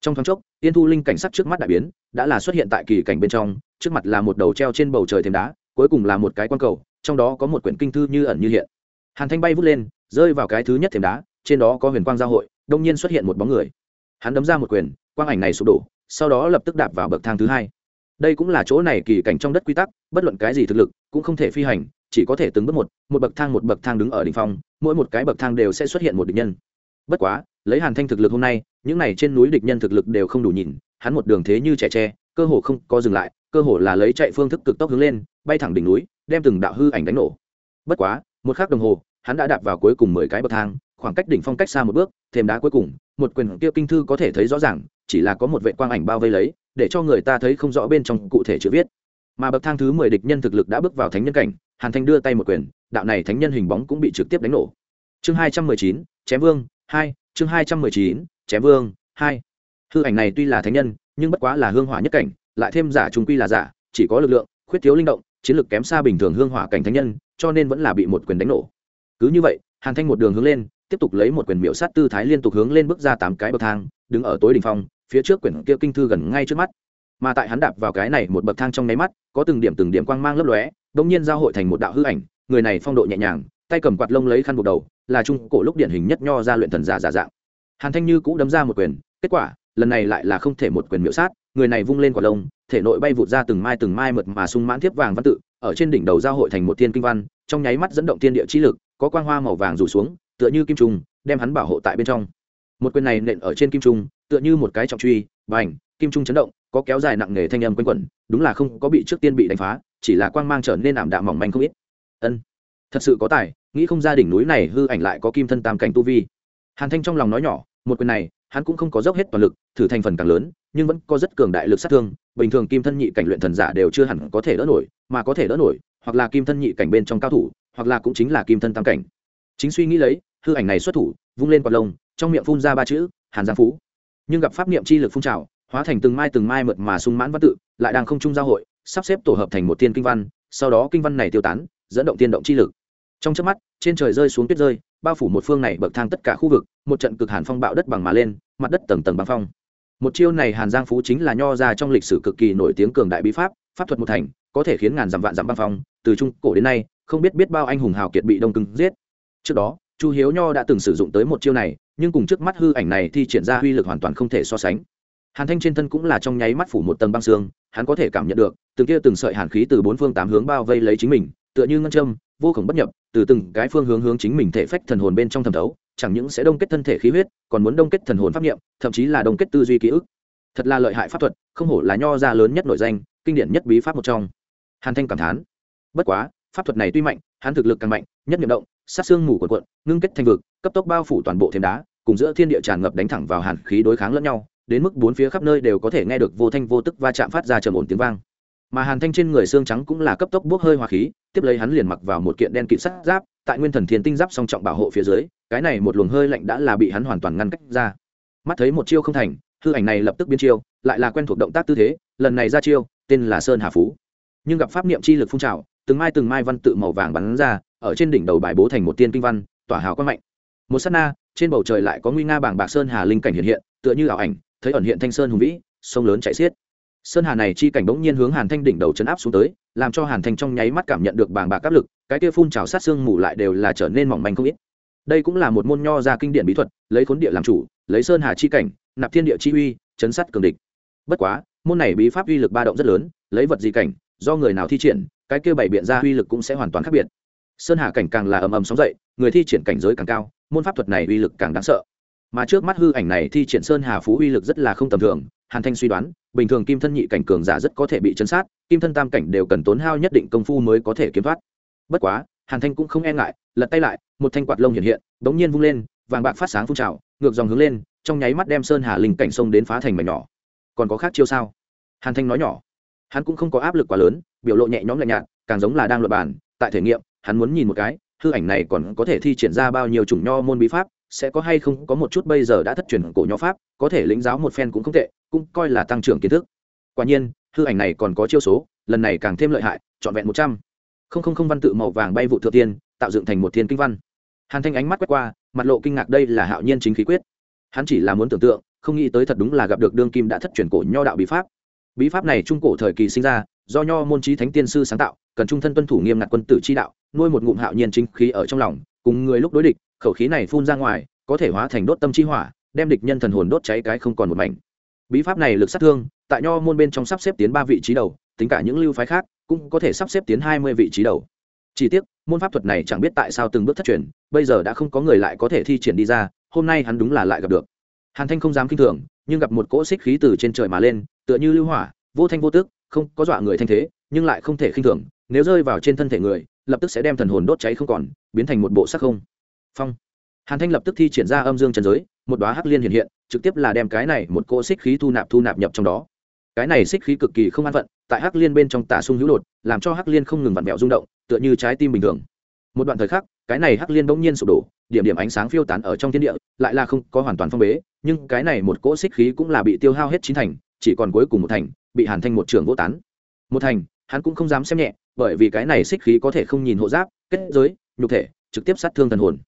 Trong thoáng chốc, tiên thu linh cảnh sắc trước mắt đại biến, đã là xuất hiện tại kỳ cảnh bên trong, trước mặt là một đầu treo trên bầu trời thêm đá, cuối cùng là một cái q cầu, trong đó có một quyển kinh thư như ẩn như hiện. Hàn thanh bay vút lên rơi vào cái thứ nhất thềm đá, trên đó có huyền quang giao hội, đông nhiên xuất hiện một bóng người. Hắn đấm ra một quyền, quang ảnh này sụp đổ, sau đó lập tức đạp vào bậc thang thứ hai. Đây cũng là chỗ này kỳ cảnh trong đất quy tắc, bất luận cái gì thực lực cũng không thể phi hành, chỉ có thể từng bước một một bậc thang một bậc thang đứng ở đ ỉ n h phong, mỗi một cái bậc thang đều sẽ xuất hiện một địch nhân. Bất quá, lấy hàn thanh thực lực hôm nay, những này trên núi địch nhân thực lực đều không đủ nhìn, hắn một đường thế như trẻ tre, cơ hồ không có dừng lại, cơ hồ là lấy chạy phương thức cực tốc hướng lên, bay thẳng đỉnh núi, đem từng đạo hư ảnh đánh nổ. Bất quá, một k h ắ c đồng hồ hắn đã đạp vào cuối cùng mười cái bậc thang, khoảng cách đỉnh phong cách xa một bước, thêm đá cuối cùng, một quyền kia kinh thư có thể thấy rõ ràng, chỉ là có một vệ quang ảnh bao vây lấy, để cho người ta thấy không rõ bên trong cụ thể chữ viết. Mà bậc thang thứ mười địch nhân thực lực đã bước vào thánh nhân cảnh, hàn thanh đưa tay một quyền, đạo này thánh nhân hình bóng cũng bị trực tiếp đánh nổ. Chương hai trăm mười chín, chém vương, hai, chương hai trăm mười chín, chém vương, hai. Hư ảnh này tuy là thánh nhân, nhưng bất quá là hương hỏa nhất cảnh, lại thêm giả trung quy là giả, chỉ có lực lượng, khuyết thiếu linh động, chiến lược kém xa bình thường hương hỏa cảnh thánh nhân, cho nên vẫn là bị một quyền đánh nổ cứ như vậy, hàn thanh một đường hướng lên, tiếp tục lấy một quyền miệu sát tư thái liên tục hướng lên bước ra tám cái bậc thang, đứng ở tối đỉnh phong, phía trước quyển kia kinh thư gần ngay trước mắt. Mà tại hắn đạp vào cái này một bậc thang trong nháy mắt, có từng điểm từng điểm quang mang lấp lóe bỗng nhiên giao hội thành một đạo hư ảnh, người này phong độ nhẹ nhàng, tay cầm quạt lông lấy khăn buộc đầu, là trung cổ lúc điển hình nhất nho ra luyện thần giả giả dạng. Hàn thanh như cũ đấm ra một quyền, kết quả, lần này lại là không thể một quyền miễu sát, người này vung lên quạt lông, thể nội bay vụt ra từng mai từng mai mượt mà sung mãn thiếp vàng văn tự, ở trên đỉnh đầu giao hội thành một thiên kinh văn trong nháy mắt dẫn động thiên địa chi lực, có quang hoa màu vàng rủ xuống, tựa như kim trùng đem hắn bảo hộ tại bên trong. Một quyền này nện ở trên kim trung, tựa như một cái trọng truy, bành, kim trung chấn động, có kéo dài nặng nề thanh âm quanh quẩn, đúng là không có bị trước tiên bị đánh phá, chỉ là quang mang trở nên ảm đạm mỏng manh không ít. Ân, thật sự có tài, nghĩ không ra đỉnh núi này hư ảnh lại có kim thân tam cảnh tu vi. Hàn thanh trong lòng nói nhỏ, một quyền này, hắn cũng không có dốc hết toàn lực, thử thành phần càng lớn, nhưng vẫn có rất cường đại lực sát thương, bình thường kim thân nhị cảnh luyện thần giả đều chưa hẳn có thể đỡ nổi, mà có thể đỡ nổi hoặc là kim thân nhị cảnh bên trong cao thủ, hoặc là cũng chính là kim thân tam cảnh. Chính suy nghĩ lấy, hư ảnh này xuất thủ, vung lên quạt lông, trong miệng phun ra ba chữ, hàn giang phú. Nhưng gặp pháp niệm chi lực phun trào, hóa thành từng mai từng mai mượt mà sung mãn văn tự, lại đang không chung giao hội, sắp xếp tổ hợp thành một thiên kinh văn, sau đó kinh văn này tiêu tán, dẫn động tiên động chi lực. Trong chớp mắt, trên trời rơi xuống tuyết rơi, bao phủ một phương này bậc thang tất cả khu vực, một trận cực hàn phong bạo đất bằng mà lên, mặt đất tầng tầng băng phong. Một chiêu này hàn giang phú chính là nho ra trong lịch sử cực kỳ nổi tiếng cường đại bí pháp pháp thuật một thành, có thể khiến ngàn dặm vạn dặm băng phong từ trung cổ đến nay, không biết biết bao anh hùng hào kiệt bị đông cứng giết. Trước đó, chu hiếu nho đã từng sử dụng tới một chiêu này, nhưng cùng trước mắt hư ảnh này thì triển ra uy lực hoàn toàn không thể so sánh. Hàn thanh trên thân cũng là trong nháy mắt phủ một tầng băng xương, hắn có thể cảm nhận được, từng kia từng sợi hàn khí từ bốn phương tám hướng bao vây lấy chính mình, tựa như ngân châm, vô khổng bất nhập, từ từng cái phương hướng hướng chính mình thể phách thần hồn bên trong thẩm thấu, chẳng những sẽ đông kết thân thể khí huyết, còn muốn đông kết thần hồn pháp nghiệm thậm chí là đông kết tư duy ký ức. Thật là lợi hại pháp thuật, không hổ là nho gia lớn nhất nội danh, kinh điển nhất bí pháp một trong. Hàn thanh cảm thán bất quá, pháp thuật này tuy mạnh, hắn thực lực càng mạnh, nhất nhiệm động, sát xương mù quần quận ngưng kết thành vực, cấp tốc bao phủ toàn bộ thêm đá, cùng giữa thiên địa tràn ngập đánh thẳng vào hàn khí đối kháng lẫn nhau, đến mức bốn phía khắp nơi đều có thể nghe được vô thanh vô tức va chạm phát ra trầm ổn tiếng vang. Mà hàn thanh trên người xương trắng cũng là cấp tốc bốc hơi hỏa khí, tiếp lấy hắn liền mặc vào một kiện đen kịt sắt giáp, tại nguyên thần thiên tinh giáp song trọng bảo hộ phía dưới, cái này một luồng hơi lạnh đã là bị hắn hoàn toàn ngăn cách ra. Mắt thấy một chiêu không thành, hư ảnh này lập tức biến chiêu, lại là quen thuộc động tác tư thế, lần này ra chiêu, tên là sơn hà phú. Nhưng gặp pháp niệm chi lực phun trào từng mai từng mai văn tự màu vàng bắn ra, ở trên đỉnh đầu bài bố thành một tiên kinh văn, tỏa hào quang mạnh. Một sát na, trên bầu trời lại có nguy nga bảng bạc sơn hà linh cảnh hiện hiện, tựa như ảo ảnh, thấy ẩn hiện thanh sơn hùng vĩ, sông lớn chạy xiết. Sơn hà này chi cảnh bỗng nhiên hướng hàn thanh đỉnh đầu chấn áp xuống tới, làm cho hàn thanh trong nháy mắt cảm nhận được bảng bạc áp lực, cái kia phun trào sát xương mù lại đều là trở nên mỏng manh không ít. Đây cũng là một môn nho ra kinh điển bí thuật, lấy khốn địa làm chủ, lấy sơn hà chi cảnh, nạp thiên địa chi uy, chấn sát cường địch. Bất quá, môn này bí pháp uy lực ba động rất lớn, lấy vật gì cảnh, do người nào thi triển cái kia bảy biện ra uy lực cũng sẽ hoàn toàn khác biệt. Sơn hà cảnh càng là ầm ầm sóng dậy, người thi triển cảnh giới càng cao, môn pháp thuật này uy lực càng đáng sợ. Mà trước mắt hư ảnh này thi triển sơn hà phú uy lực rất là không tầm thường, hàn thanh suy đoán, bình thường kim thân nhị cảnh cường giả rất có thể bị chấn sát, kim thân tam cảnh đều cần tốn hao nhất định công phu mới có thể kiếm thoát. Bất quá, hàn thanh cũng không e ngại, lật tay lại, một thanh quạt lông hiện hiện, bỗng nhiên vung lên, vàng bạc phát sáng phun trào, ngược dòng hướng lên, trong nháy mắt đem sơn hà linh cảnh sông đến phá thành mảnh nhỏ. Còn có khác chiêu sao? Hàn thanh nói nhỏ. Hắn cũng không có áp lực quá lớn biểu lộ nhẹ nhõm lạnh nhạt, càng giống là đang luật bản. tại thể nghiệm, hắn muốn nhìn một cái, hư ảnh này còn có thể thi triển ra bao nhiêu chủng nho môn bí pháp, sẽ có hay không, có một chút bây giờ đã thất truyền cổ nho pháp, có thể lĩnh giáo một phen cũng không tệ, cũng coi là tăng trưởng kiến thức. Quả nhiên, hư ảnh này còn có chiêu số, lần này càng thêm lợi hại, trọn vẹn một trăm. Không không không văn tự màu vàng bay vụ thượng tiên, tạo dựng thành một thiên kinh văn. Hàn thanh ánh mắt quét qua, mặt lộ kinh ngạc đây là hạo nhiên chính khí quyết. Hắn chỉ là muốn tưởng tượng, không nghĩ tới thật đúng là gặp được đương kim đã thất truyền cổ nho đạo bí pháp bí pháp này trung cổ thời kỳ sinh ra, do nho môn trí thánh tiên sư sáng tạo, cần trung thân tuân thủ nghiêm ngặt quân tử chi đạo, nuôi một ngụm hạo nhiên chính khí ở trong lòng, cùng người lúc đối địch, khẩu khí này phun ra ngoài, có thể hóa thành đốt tâm chi hỏa, đem địch nhân thần hồn đốt cháy cái không còn một mảnh. Bí pháp này lực sát thương, tại nho môn bên trong sắp xếp tiến ba vị trí đầu, tính cả những lưu phái khác, cũng có thể sắp xếp tiến hai mươi vị trí đầu. Chỉ tiếc, môn pháp thuật này chẳng biết tại sao từng bước thất truyền, bây giờ đã không có người lại có thể thi triển đi ra, hôm nay hắn đúng là lại gặp được. Hàn thanh không dám kinh thường, nhưng gặp một cỗ xích khí từ trên trời mà lên tựa như lưu hỏa, vô thanh vô tức, không có dọa người thanh thế, nhưng lại không thể khinh thường, nếu rơi vào trên thân thể người, lập tức sẽ đem thần hồn đốt cháy không còn, biến thành một bộ sắc không. Phong. Hàn thanh lập tức thi triển ra âm dương trần giới, một đoá hắc liên hiện hiện, trực tiếp là đem cái này một cỗ xích khí thu nạp thu nạp nhập trong đó. Cái này xích khí cực kỳ không an phận, tại hắc liên bên trong tả sung hữu đột, làm cho hắc liên không ngừng vặn vẹo rung động, tựa như trái tim bình thường. Một đoạn thời khắc, cái này hắc liên bỗng nhiên sụp đổ, điểm điểm ánh sáng phiêu tán ở trong thiên địa, lại là không có hoàn toàn phong bế, nhưng cái này một cỗ xích khí cũng là bị tiêu hao hết chín thành chỉ còn cuối cùng một thành, bị hàn thanh một trường vô tán. Một thành, hắn cũng không dám xem nhẹ, bởi vì cái này xích khí có thể không nhìn hộ giáp, kết giới, nhục thể, trực tiếp sát thương thần hồn.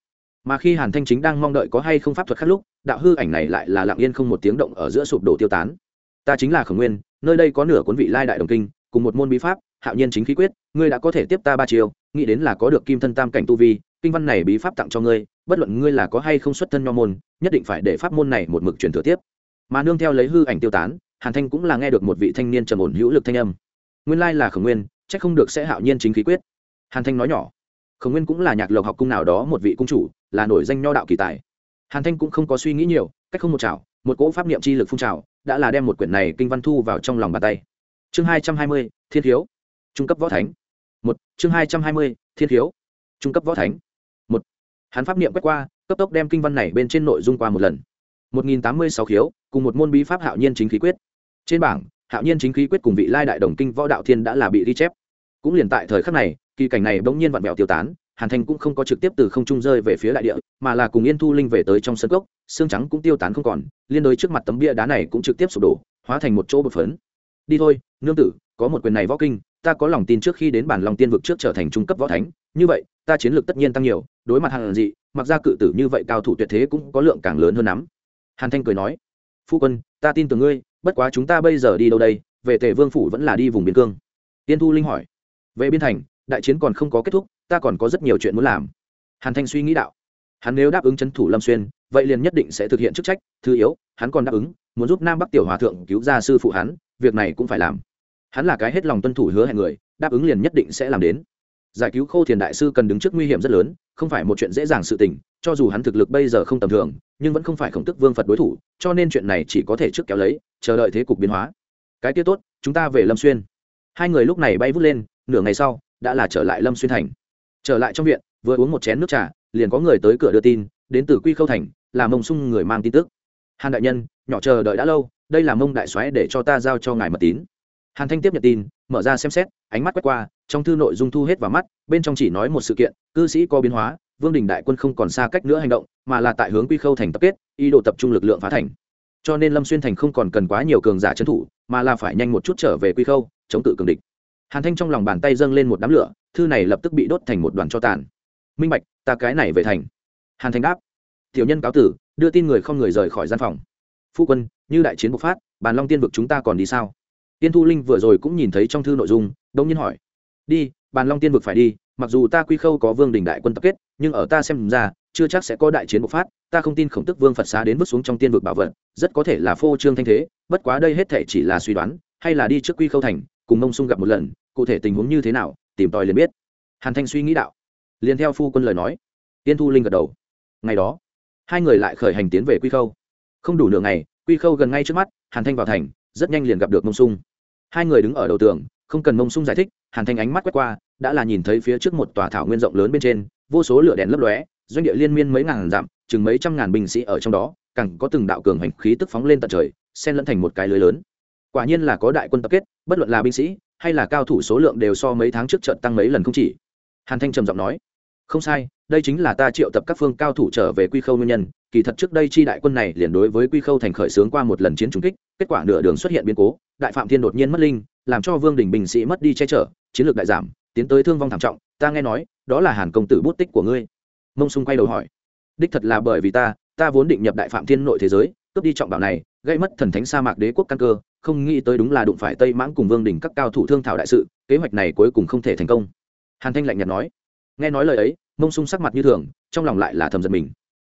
Mà khi hàn thanh chính đang mong đợi có hay không pháp thuật khác lúc, đạo hư ảnh này lại là lặng yên không một tiếng động ở giữa sụp đổ tiêu tán. Ta chính là khổng nguyên, nơi đây có nửa cuốn vị lai đại đồng kinh, cùng một môn bí pháp, hạo nhiên chính khí quyết, ngươi đã có thể tiếp ta ba chiều nghĩ đến là có được kim thân tam cảnh tu vi, kinh văn này bí pháp tặng cho ngươi, bất luận ngươi là có hay không xuất thân nho môn, nhất định phải để pháp môn này một mực truyền thừa tiếp. Mà nương theo lấy hư ảnh tiêu tán hàn thanh cũng là nghe được một vị thanh niên trầm ổn hữu lực thanh âm. Nguyên lai là khổng nguyên c không được sẽ hạo nhiên chính khí quyết. Hàn thanh nói nhỏ. Khổng nguyên cũng là nhạc lộc học cung nào đó một vị cung chủ, là nổi danh nho đạo kỳ tài. Hàn thanh cũng không có suy nghĩ nhiều, cách không một chảo, một cỗ pháp niệm chi lực phun trào, đã là đem một quyển này kinh văn thu vào trong lòng bàn tay. Chương hai trăm hai mươi, thiên thiếu. Trung cấp võ thánh. Một, chương hai trăm hai mươi, thiên thiếu. Trung cấp võ thánh. Một, hắn pháp niệm quét qua, cấp tốc đem kinh văn này bên trên nội dung qua một lần. Một nghìn tám mươi sáu khiếu, cùng một môn bí pháp hạo nhiên chính khí quyết trên bảng, hạo nhiên chính khí quyết cùng vị lai đại đồng kinh võ đạo thiên đã là bị ghi chép. Cũng liền tại thời khắc này, kỳ cảnh này bỗng nhiên vặn vẹo tiêu tán, hàn thanh cũng không có trực tiếp từ không trung rơi về phía đại địa, mà là cùng yên thu linh về tới trong sân cốc, xương trắng cũng tiêu tán không còn, liên đối trước mặt tấm bia đá này cũng trực tiếp sụp đổ, hóa thành một chỗ bột phấn. Đi thôi, nương tử, có một quyền này võ kinh, ta có lòng tin trước khi đến bản lòng tiên vực trước trở thành trung cấp võ thánh, như vậy, ta chiến lược tất nhiên tăng nhiều, đối mặt hàn dị, mặc ra cự tử như vậy cao thủ tuyệt thế cũng có lượng càng lớn hơn lắm hàn thanh cười nói, phu quân, ta tin tưởng ngươi bất quá chúng ta bây giờ đi đâu đây? Về tề vương phủ vẫn là đi vùng biên cương. Tiên thu linh hỏi. Về biên thành, đại chiến còn không có kết thúc, ta còn có rất nhiều chuyện muốn làm. Hàn thanh suy nghĩ đạo. Hắn nếu đáp ứng c h ấ n thủ lâm xuyên, vậy liền nhất định sẽ thực hiện chức trách, thứ yếu, hắn còn đáp ứng, muốn giúp nam bắc tiểu hòa thượng cứu gia sư phụ hắn, việc này cũng phải làm. Hắn là cái hết lòng tuân thủ hứa hẹn người, đáp ứng liền nhất định sẽ làm đến. Giải cứu khô thiền đại sư cần đứng trước nguy hiểm rất lớn, không phải một chuyện dễ dàng sự tình cho dù hắn thực lực bây giờ không tầm thường, nhưng vẫn không phải khổng tức vương phật đối thủ, cho nên chuyện này chỉ có thể trước kéo lấy, chờ đợi thế cục biến hóa. Cái kia tốt, chúng ta về lâm xuyên. Hai người lúc này bay vút lên, nửa ngày sau, đã là trở lại lâm xuyên thành. Trở lại trong viện, vừa uống một chén nước trà, liền có người tới cửa đưa tin, đến từ quy khâu thành, là mông sung người mang tin tức. Hàn đại nhân, nhỏ chờ đợi đã lâu, đây là mông đại soái để cho ta giao cho ngài mật tín. Hàn thanh tiếp nhận tin, mở ra xem xét, ánh mắt quét qua, trong thư nội dung thu hết vào mắt, bên trong chỉ nói một sự kiện, cư sĩ có biến hóa vương đình đại quân không còn xa cách nữa hành động, mà là tại hướng quy khâu thành tập kết, ý đồ tập trung lực lượng phá thành. Cho nên lâm xuyên thành không còn cần quá nhiều cường giả trấn thủ, mà là phải nhanh một chút trở về quy khâu, chống cự cường địch. Hàn thanh trong lòng bàn tay dâng lên một đám lửa, thư này lập tức bị đốt thành một đoàn cho tàn. Minh bạch, ta cái này về thành. Hàn thanh đáp. Tiểu nhân cáo tử, đưa tin người không người rời khỏi gian phòng. Phu quân, như đại chiến bộc phát, bàn long tiên vực chúng ta còn đi sao? Tiên thu linh vừa rồi cũng nhìn thấy trong thư nội dung, đông nhiên hỏi. Đi, bàn long tiên vực phải đi, mặc dù ta quy khâu có vương đình đại quân tập kết nhưng ở ta xem ra, chưa chắc sẽ có đại chiến bộc phát, ta không tin khổng tức vương phật xá đến bước xuống trong tiên vực bảo vật, rất có thể là phô trương thanh thế, bất quá đây hết thể chỉ là suy đoán, hay là đi trước quy khâu thành, cùng mông sung gặp một lần, cụ thể tình huống như thế nào, tìm tòi liền biết. Hàn thanh suy nghĩ đạo. Liền theo phu quân lời nói, tiên thu linh gật đầu. Ngày đó, hai người lại khởi hành tiến về quy khâu. Không đủ nửa ngày, quy khâu gần ngay trước mắt, hàn thanh vào thành, rất nhanh liền gặp được mông sung hai người đứng ở đầu tường, không cần mông sung giải thích, hàn thanh ánh mắt quét qua, đã là nhìn thấy phía trước một tòa thảo nguyên rộng lớn bên trên vô số lửa đèn lấp lóe, doanh địa liên miên mấy ngàn dặm, chừng mấy trăm ngàn binh sĩ ở trong đó, càng có từng đạo cường hành khí tức phóng lên tận trời, xen lẫn thành một cái lưới lớn. Quả nhiên là có đại quân tập kết, bất luận là binh sĩ, hay là cao thủ số lượng đều so mấy tháng trước trận tăng mấy lần không chỉ. Hàn thanh trầm giọng nói, không sai, đây chính là ta triệu tập các phương cao thủ trở về quy khâu nguyên nhân, kỳ thật trước đây chi đại quân này liền đối với quy khâu thành khởi xướng qua một lần chiến trúng kích, kết quả nửa đường xuất hiện biến cố, đại phạm thiên đột nhiên mất linh, làm cho vương đình binh sĩ mất đi che chở, chiến lược đại giảm, tiến tới thương vong thảm trọng, ta nghe nói đó là hàn công tử bút tích của ngươi. Mông sung quay đầu hỏi. Đích thật là bởi vì ta ta vốn định nhập đại phạm thiên nội thế giới, cướp đi trọng bảo này, gây mất thần thánh sa mạc đế quốc căn cơ, không nghĩ tới đúng là đụng phải tây mãng cùng vương đình các cao thủ thương thảo đại sự, kế hoạch này cuối cùng không thể thành công. Hàn thanh lạnh nhạt nói. Nghe nói lời ấy, mông sung sắc mặt như thường, trong lòng lại là thầm giật mình.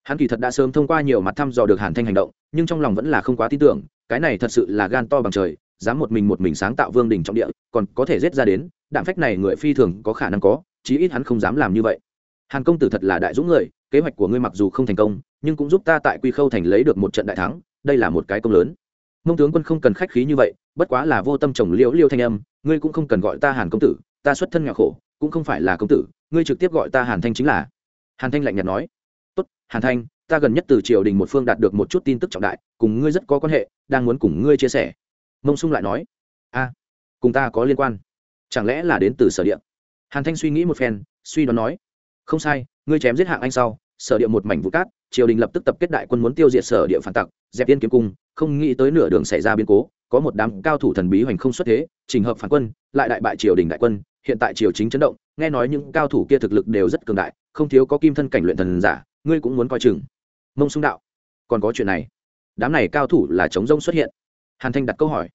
Hắn kỳ thật đã sớm thông qua nhiều mặt thăm dò được hàn thanh hành động, nhưng trong lòng vẫn là không quá tin tưởng, cái này thật sự là gan to bằng trời, dám một mình một mình sáng tạo vương đình trọng địa, còn có thể giết ra đến, đạm phách này người phi thường có khả năng có chí ít hắn không dám làm như vậy. Hàn công tử thật là đại dũng người, kế hoạch của ngươi mặc dù không thành công, nhưng cũng giúp ta tại quy khâu thành lấy được một trận đại thắng, đây là một cái công lớn. Mông tướng quân không cần khách khí như vậy, bất quá là vô tâm trồng liễu liêu thanh âm, ngươi cũng không cần gọi ta hàn công tử, ta xuất thân nhà khổ, cũng không phải là công tử, ngươi trực tiếp gọi ta hàn thanh chính là. Hàn thanh lạnh nhạt nói. Tốt, hàn thanh, ta gần nhất từ triều đình một phương đạt được một chút tin tức trọng đại, cùng ngươi rất có quan hệ, đang muốn cùng ngươi chia sẻ. Mông sung lại nói. A cùng ta có liên quan. Chẳng lẽ là đến từ sở địa? Hàn thanh suy nghĩ một phen, suy đoán nói, không sai, ngươi chém giết hạng anh sau, sở địa một mảnh vụ cát, triều đình lập tức tập kết đại quân muốn tiêu diệt sở địa phản tặc, dẹp yên kiếm cung, không nghĩ tới nửa đường xảy ra biến cố, có một đám cao thủ thần bí hoành không xuất thế, trình hợp phản quân, lại đại bại triều đình đại quân, hiện tại triều chính chấn động, nghe nói những cao thủ kia thực lực đều rất cường đại, không thiếu có kim thân cảnh luyện thần giả, ngươi cũng muốn coi chừng. Mông sung đạo, còn có chuyện này, đám này cao thủ là chống rông xuất hiện. Hàn thanh đặt câu hỏi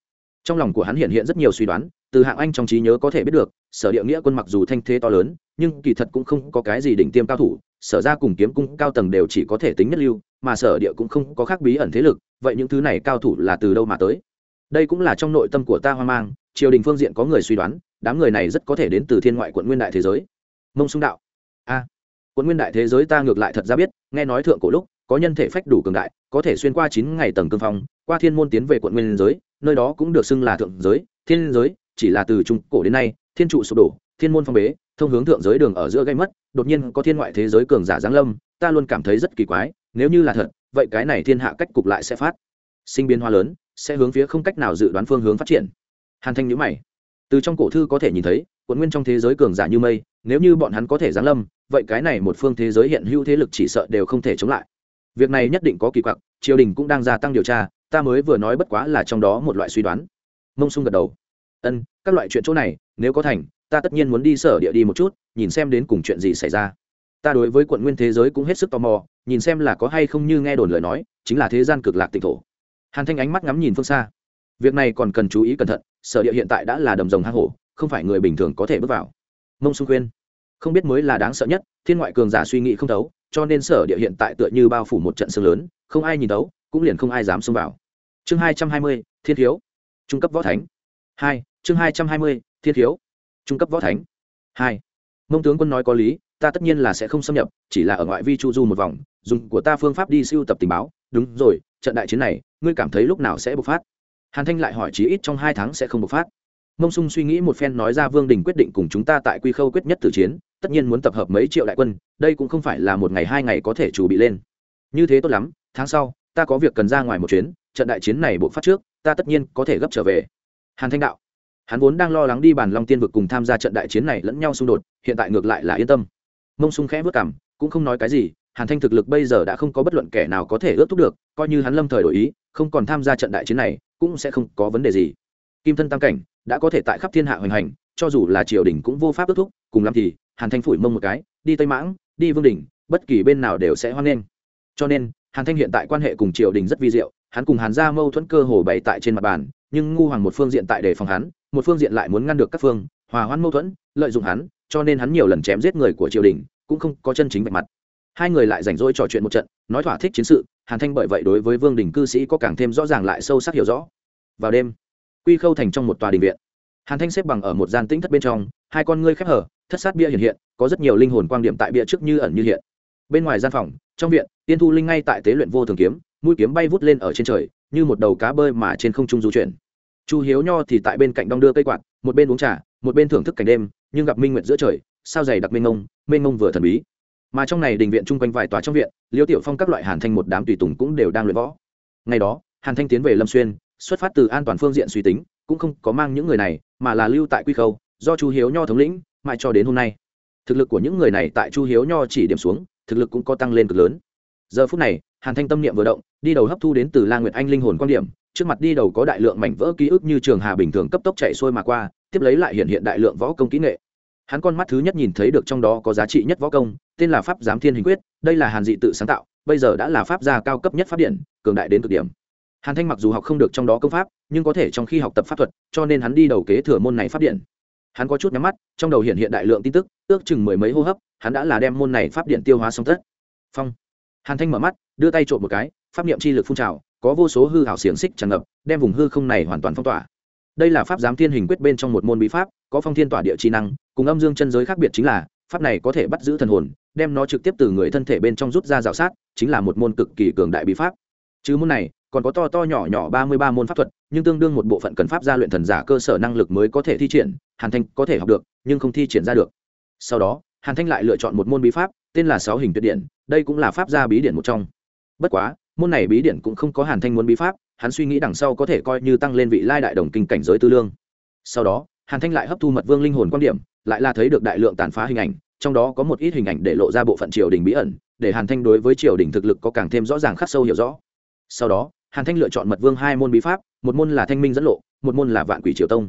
trong lòng của hắn hiện hiện rất nhiều suy đoán, từ hạng anh trong trí nhớ có thể biết được, sở địa nghĩa quân mặc dù thanh thế to lớn, nhưng kỳ thật cũng không có cái gì đỉnh tiêm cao thủ, sở ra cùng kiếm cung cao tầng đều chỉ có thể tính nhất lưu, mà sở địa cũng không có khác bí ẩn thế lực, vậy những thứ này cao thủ là từ đâu mà tới? Đây cũng là trong nội tâm của ta hoang mang, triều đình phương diện có người suy đoán, đám người này rất có thể đến từ thiên ngoại quận nguyên đại thế giới. Mông sung đạo. A. Quận nguyên đại thế giới ta ngược lại thật ra biết, nghe nói thượng cổ lúc, có nhân thể phách đủ cường đại có thể xuyên qua chín ngày tầng cương phong, qua thiên môn tiến về quận nguyên giới, nơi đó cũng được xưng là thượng giới, thiên giới, chỉ là từ trung cổ đến nay, thiên trụ sụp đổ, thiên môn phong bế, thông hướng thượng giới đường ở giữa gây mất, đột nhiên có thiên ngoại thế giới cường giả giáng lâm, ta luôn cảm thấy rất kỳ quái, nếu như là thật, vậy cái này thiên hạ cách cục lại sẽ phát sinh biến hóa lớn, sẽ hướng phía không cách nào dự đoán phương hướng phát triển. Hàn thanh nhữ mày. Từ trong cổ thư có thể nhìn thấy, quận nguyên trong thế giới cường giả như mây, nếu như bọn hắn có thể giáng lâm, vậy cái này một phương thế giới hiện hữu thế lực chỉ sợ đều không thể chống lại việc này nhất định có kỳ quặc, triều đình cũng đang gia tăng điều tra, ta mới vừa nói bất quá là trong đó một loại suy đoán. Mông sung gật đầu. Ân, các loại chuyện chỗ này, nếu có thành, ta tất nhiên muốn đi sở địa đi một chút, nhìn xem đến cùng chuyện gì xảy ra. Ta đối với quận nguyên thế giới cũng hết sức tò mò, nhìn xem là có hay không như nghe đồn lời nói, chính là thế gian cực lạc tịnh thổ. Hàn thanh ánh mắt ngắm nhìn phương xa. Việc này còn cần chú ý cẩn thận, sở địa hiện tại đã là đầm rồng hang hổ, không phải người bình thường có thể bước vào. Mông sung khuyên. Không biết mới là đáng sợ nhất, thiên ngoại cường giả suy nghĩ không thấu cho nên sở địa hiện tại tựa như bao phủ một trận sương lớn, không ai nhìn thấu, cũng liền không ai dám xông vào. Chương hai trăm hai mươi, thiên thiếu. Trung cấp võ thánh. Hai, chương hai trăm hai mươi, thiên thiếu. Trung cấp võ thánh. Hai, mông tướng quân nói có lý, ta tất nhiên là sẽ không xâm nhập, chỉ là ở ngoại vi chu du một vòng, dùng của ta phương pháp đi siêu tập tình báo. Đúng rồi, trận đại chiến này, ngươi cảm thấy lúc nào sẽ bộc phát? Hàn thanh lại hỏi chí ít trong hai tháng sẽ không bộc phát. Mông sung suy nghĩ một phen nói ra vương đình quyết định cùng chúng ta tại quy khâu quyết nhất tử chiến tất nhiên muốn tập hợp mấy triệu đại quân, đây cũng không phải là một ngày hai ngày có thể chủ bị lên. Như thế tốt lắm, tháng sau, ta có việc cần ra ngoài một chuyến, trận đại chiến này buộc phát trước, ta tất nhiên có thể gấp trở về. Hàn thanh đạo. Hắn vốn đang lo lắng đi bàn long tiên vực cùng tham gia trận đại chiến này lẫn nhau xung đột, hiện tại ngược lại là yên tâm. Mông sung khẽ vất cảm cũng không nói cái gì, hàn thanh thực lực bây giờ đã không có bất luận kẻ nào có thể ước thúc được, coi như hắn lâm thời đổi ý, không còn tham gia trận đại chiến này, cũng sẽ không có vấn đề gì. Kim thân tam cảnh, đã có thể tại khắp thiên hạ hoành hành, cho dù là triều đình cũng vô pháp ước thúc, cùng lắm thì hàn thanh phủi mông một cái, đi tây mãng, đi vương đình bất kỳ bên nào đều sẽ hoan nghênh. Cho nên, hàn thanh hiện tại quan hệ cùng triều đình rất vi diệu, hắn cùng hàn gia mâu thuẫn cơ hồ bày tại trên mặt bàn, nhưng ngu hoàng một phương diện tại đề phòng hắn, một phương diện lại muốn ngăn được các phương, hòa hoãn mâu thuẫn, lợi dụng hắn, cho nên hắn nhiều lần chém giết người của triều đình, cũng không có chân chính vạch mặt. Hai người lại rảnh rỗi trò chuyện một trận, nói thỏa thích chiến sự, hàn thanh bởi vậy đối với vương đình cư sĩ có càng thêm rõ ràng lại sâu sắc hiểu rõ. Vào đêm, quy khâu thành trong một tòa đình viện. Hàn thanh xếp bằng ở một gian tĩnh thất bên trong, hai con ngươi khép hở thất sát bia hiện hiện, có rất nhiều linh hồn quan điểm tại bia trước như ẩn như hiện. Bên ngoài gian phòng, trong viện, tiên thu linh ngay tại tế luyện vô thường kiếm, mũi kiếm bay vút lên ở trên trời, như một đầu cá bơi mà trên không trung du chuyển. Chu hiếu nho thì tại bên cạnh đong đưa cây quạt, một bên uống trà, một bên thưởng thức cảnh đêm, nhưng gặp minh nguyệt giữa trời, sao dày đặc mênh mông mênh mông vừa thần bí. Mà trong này đình viện chung quanh vài tòa trong viện, liêu tiểu phong các loại hàn thanh một đám tùy tùng cũng đều đang luyện võ. Ngày đó, hàn thanh tiến về lâm xuyên, xuất phát từ an toàn phương diện suy tính, cũng không có mang những người này, mà là lưu tại quy khâu, do chu hiếu nho thống lĩnh mãi cho đến hôm nay. Thực lực của những người này tại chu hiếu nho chỉ điểm xuống, thực lực cũng có tăng lên cực lớn. Giờ phút này, hàn thanh tâm niệm vừa động, đi đầu hấp thu đến từ la nguyệt anh linh hồn quan điểm, trước mặt đi đầu có đại lượng mảnh vỡ ký ức như trường hà bình thường cấp tốc chạy xuôi mà qua, tiếp lấy lại hiện hiện đại lượng võ công kỹ nghệ. Hắn con mắt thứ nhất nhìn thấy được trong đó có giá trị nhất võ công, tên là pháp giám thiên hình quyết, đây là hàn dị tự sáng tạo, bây giờ đã là pháp gia cao cấp nhất pháp điện, cường đại đến cực điểm. Hàn thanh mặc dù học không được trong đó công pháp, nhưng có thể trong khi học tập pháp thuật, cho nên hắn đi đầu kế thừa môn này pháp điện hắn có chút nhắm mắt, trong đầu hiện hiện đại lượng tin tức, ước chừng mười mấy hô hấp, hắn đã là đem môn này pháp điện tiêu hóa xong tất. Phong. Hàn thanh mở mắt, đưa tay trộm một cái, pháp niệm chi lực phun trào, có vô số hư hảo xiềng xích tràn ngập, đem vùng hư không này hoàn toàn phong tỏa. Đây là pháp giám thiên hình quyết bên trong một môn bí pháp, có phong thiên tỏa địa chi năng, cùng âm dương chân giới khác biệt chính là, pháp này có thể bắt giữ thần hồn, đem nó trực tiếp từ người thân thể bên trong rút ra rào sát, chính là một môn cực kỳ cường đại bí pháp. Chứ môn này, còn có to to nhỏ nhỏ ba mươi ba môn pháp thuật, nhưng tương đương một bộ phận cần pháp gia luyện thần giả cơ sở năng lực mới có thể thi triển hàn thanh có thể học được, nhưng không thi triển ra được. Sau đó, hàn thanh lại lựa chọn một môn bí pháp, tên là sáu hình tuyệt điện, đây cũng là pháp gia bí điển một trong. Bất quá, môn này bí điển cũng không có hàn thanh muốn bí pháp, hắn suy nghĩ đằng sau có thể coi như tăng lên vị lai đại đồng kinh cảnh giới tư lương. Sau đó, hàn thanh lại hấp thu mật vương linh hồn quan điểm, lại là thấy được đại lượng tàn phá hình ảnh, trong đó có một ít hình ảnh để lộ ra bộ phận triều đình bí ẩn, để hàn thanh đối với triều đình thực lực có càng thêm rõ ràng khắc sâu hiểu rõ. Sau đó, hàn thanh lựa chọn mật vương hai môn bí pháp, một môn là thanh minh dẫn lộ, một môn là vạn quỷ triều tông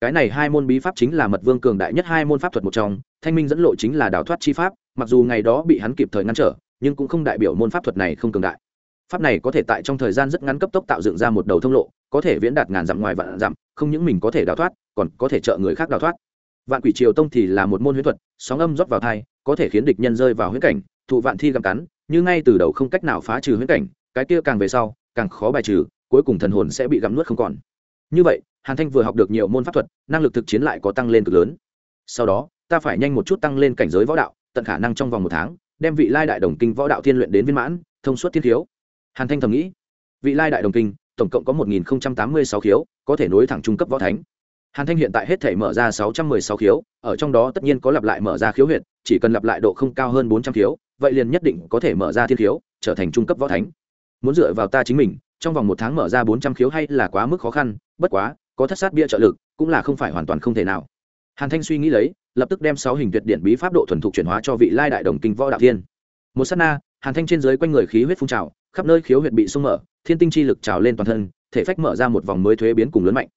cái này hai môn bí pháp chính là mật vương cường đại nhất hai môn pháp thuật một trong, thanh minh dẫn lộ chính là đào thoát chi pháp, mặc dù ngày đó bị hắn kịp thời ngăn trở, nhưng cũng không đại biểu môn pháp thuật này không cường đại. Pháp này có thể tại trong thời gian rất ngắn cấp tốc tạo dựng ra một đầu thông lộ, có thể viễn đạt ngàn dặm ngoài vạn dặm, không những mình có thể đào thoát, còn có thể trợ người khác đào thoát. Vạn quỷ triều tông thì là một môn huyễn thuật, sóng âm rót vào thai có thể khiến địch nhân rơi vào huyễn cảnh, thụ vạn thi găm cắn như ngay từ đầu không cách nào phá trừ huyễn cảnh, cái kia càng về sau, càng khó bài trừ, cuối cùng thần hồn sẽ bị gặm nuốt không còn. Như vậy hàn thanh vừa học được nhiều môn pháp thuật, năng lực thực chiến lại có tăng lên cực lớn. Sau đó, ta phải nhanh một chút tăng lên cảnh giới võ đạo, tận khả năng trong vòng một tháng, đem vị lai đại đồng kinh võ đạo thiên luyện đến viên mãn, thông suốt thiên thiếu hàn thanh thầm nghĩ, vị lai đại đồng kinh, tổng cộng có một nghìn tám mươi sáu khiếu, có thể nối thẳng trung cấp võ thánh. Hàn thanh hiện tại hết thể mở ra sáu trăm m ư ơ i sáu khiếu, ở trong đó tất nhiên có lặp lại mở ra khiếu huyện chỉ cần lặp lại độ không cao hơn bốn trăm khiếu, vậy liền nhất định có thể mở ra thiên khiếu, trở thành trung cấp võ thánh. Muốn dựa vào ta chính mình, trong vòng một tháng mở ra bốn trăm khiếu hay là quá mức khó khăn, bất quá có thất sát bia trợ lực, cũng là không phải hoàn toàn không thể nào. Hàn thanh suy nghĩ lấy, lập tức đem sáu hình tuyệt điện bí pháp độ thuần thục chuyển hóa cho vị lai đại đồng kinh võ đạo thiên. Một s á t na, hàn thanh trên dưới quanh người khí huyết phun trào, khắp nơi khiếu huyệt bị sung mở, thiên tinh chi lực trào lên toàn thân, thể phách mở ra một vòng mới thuế biến cùng lớn mạnh.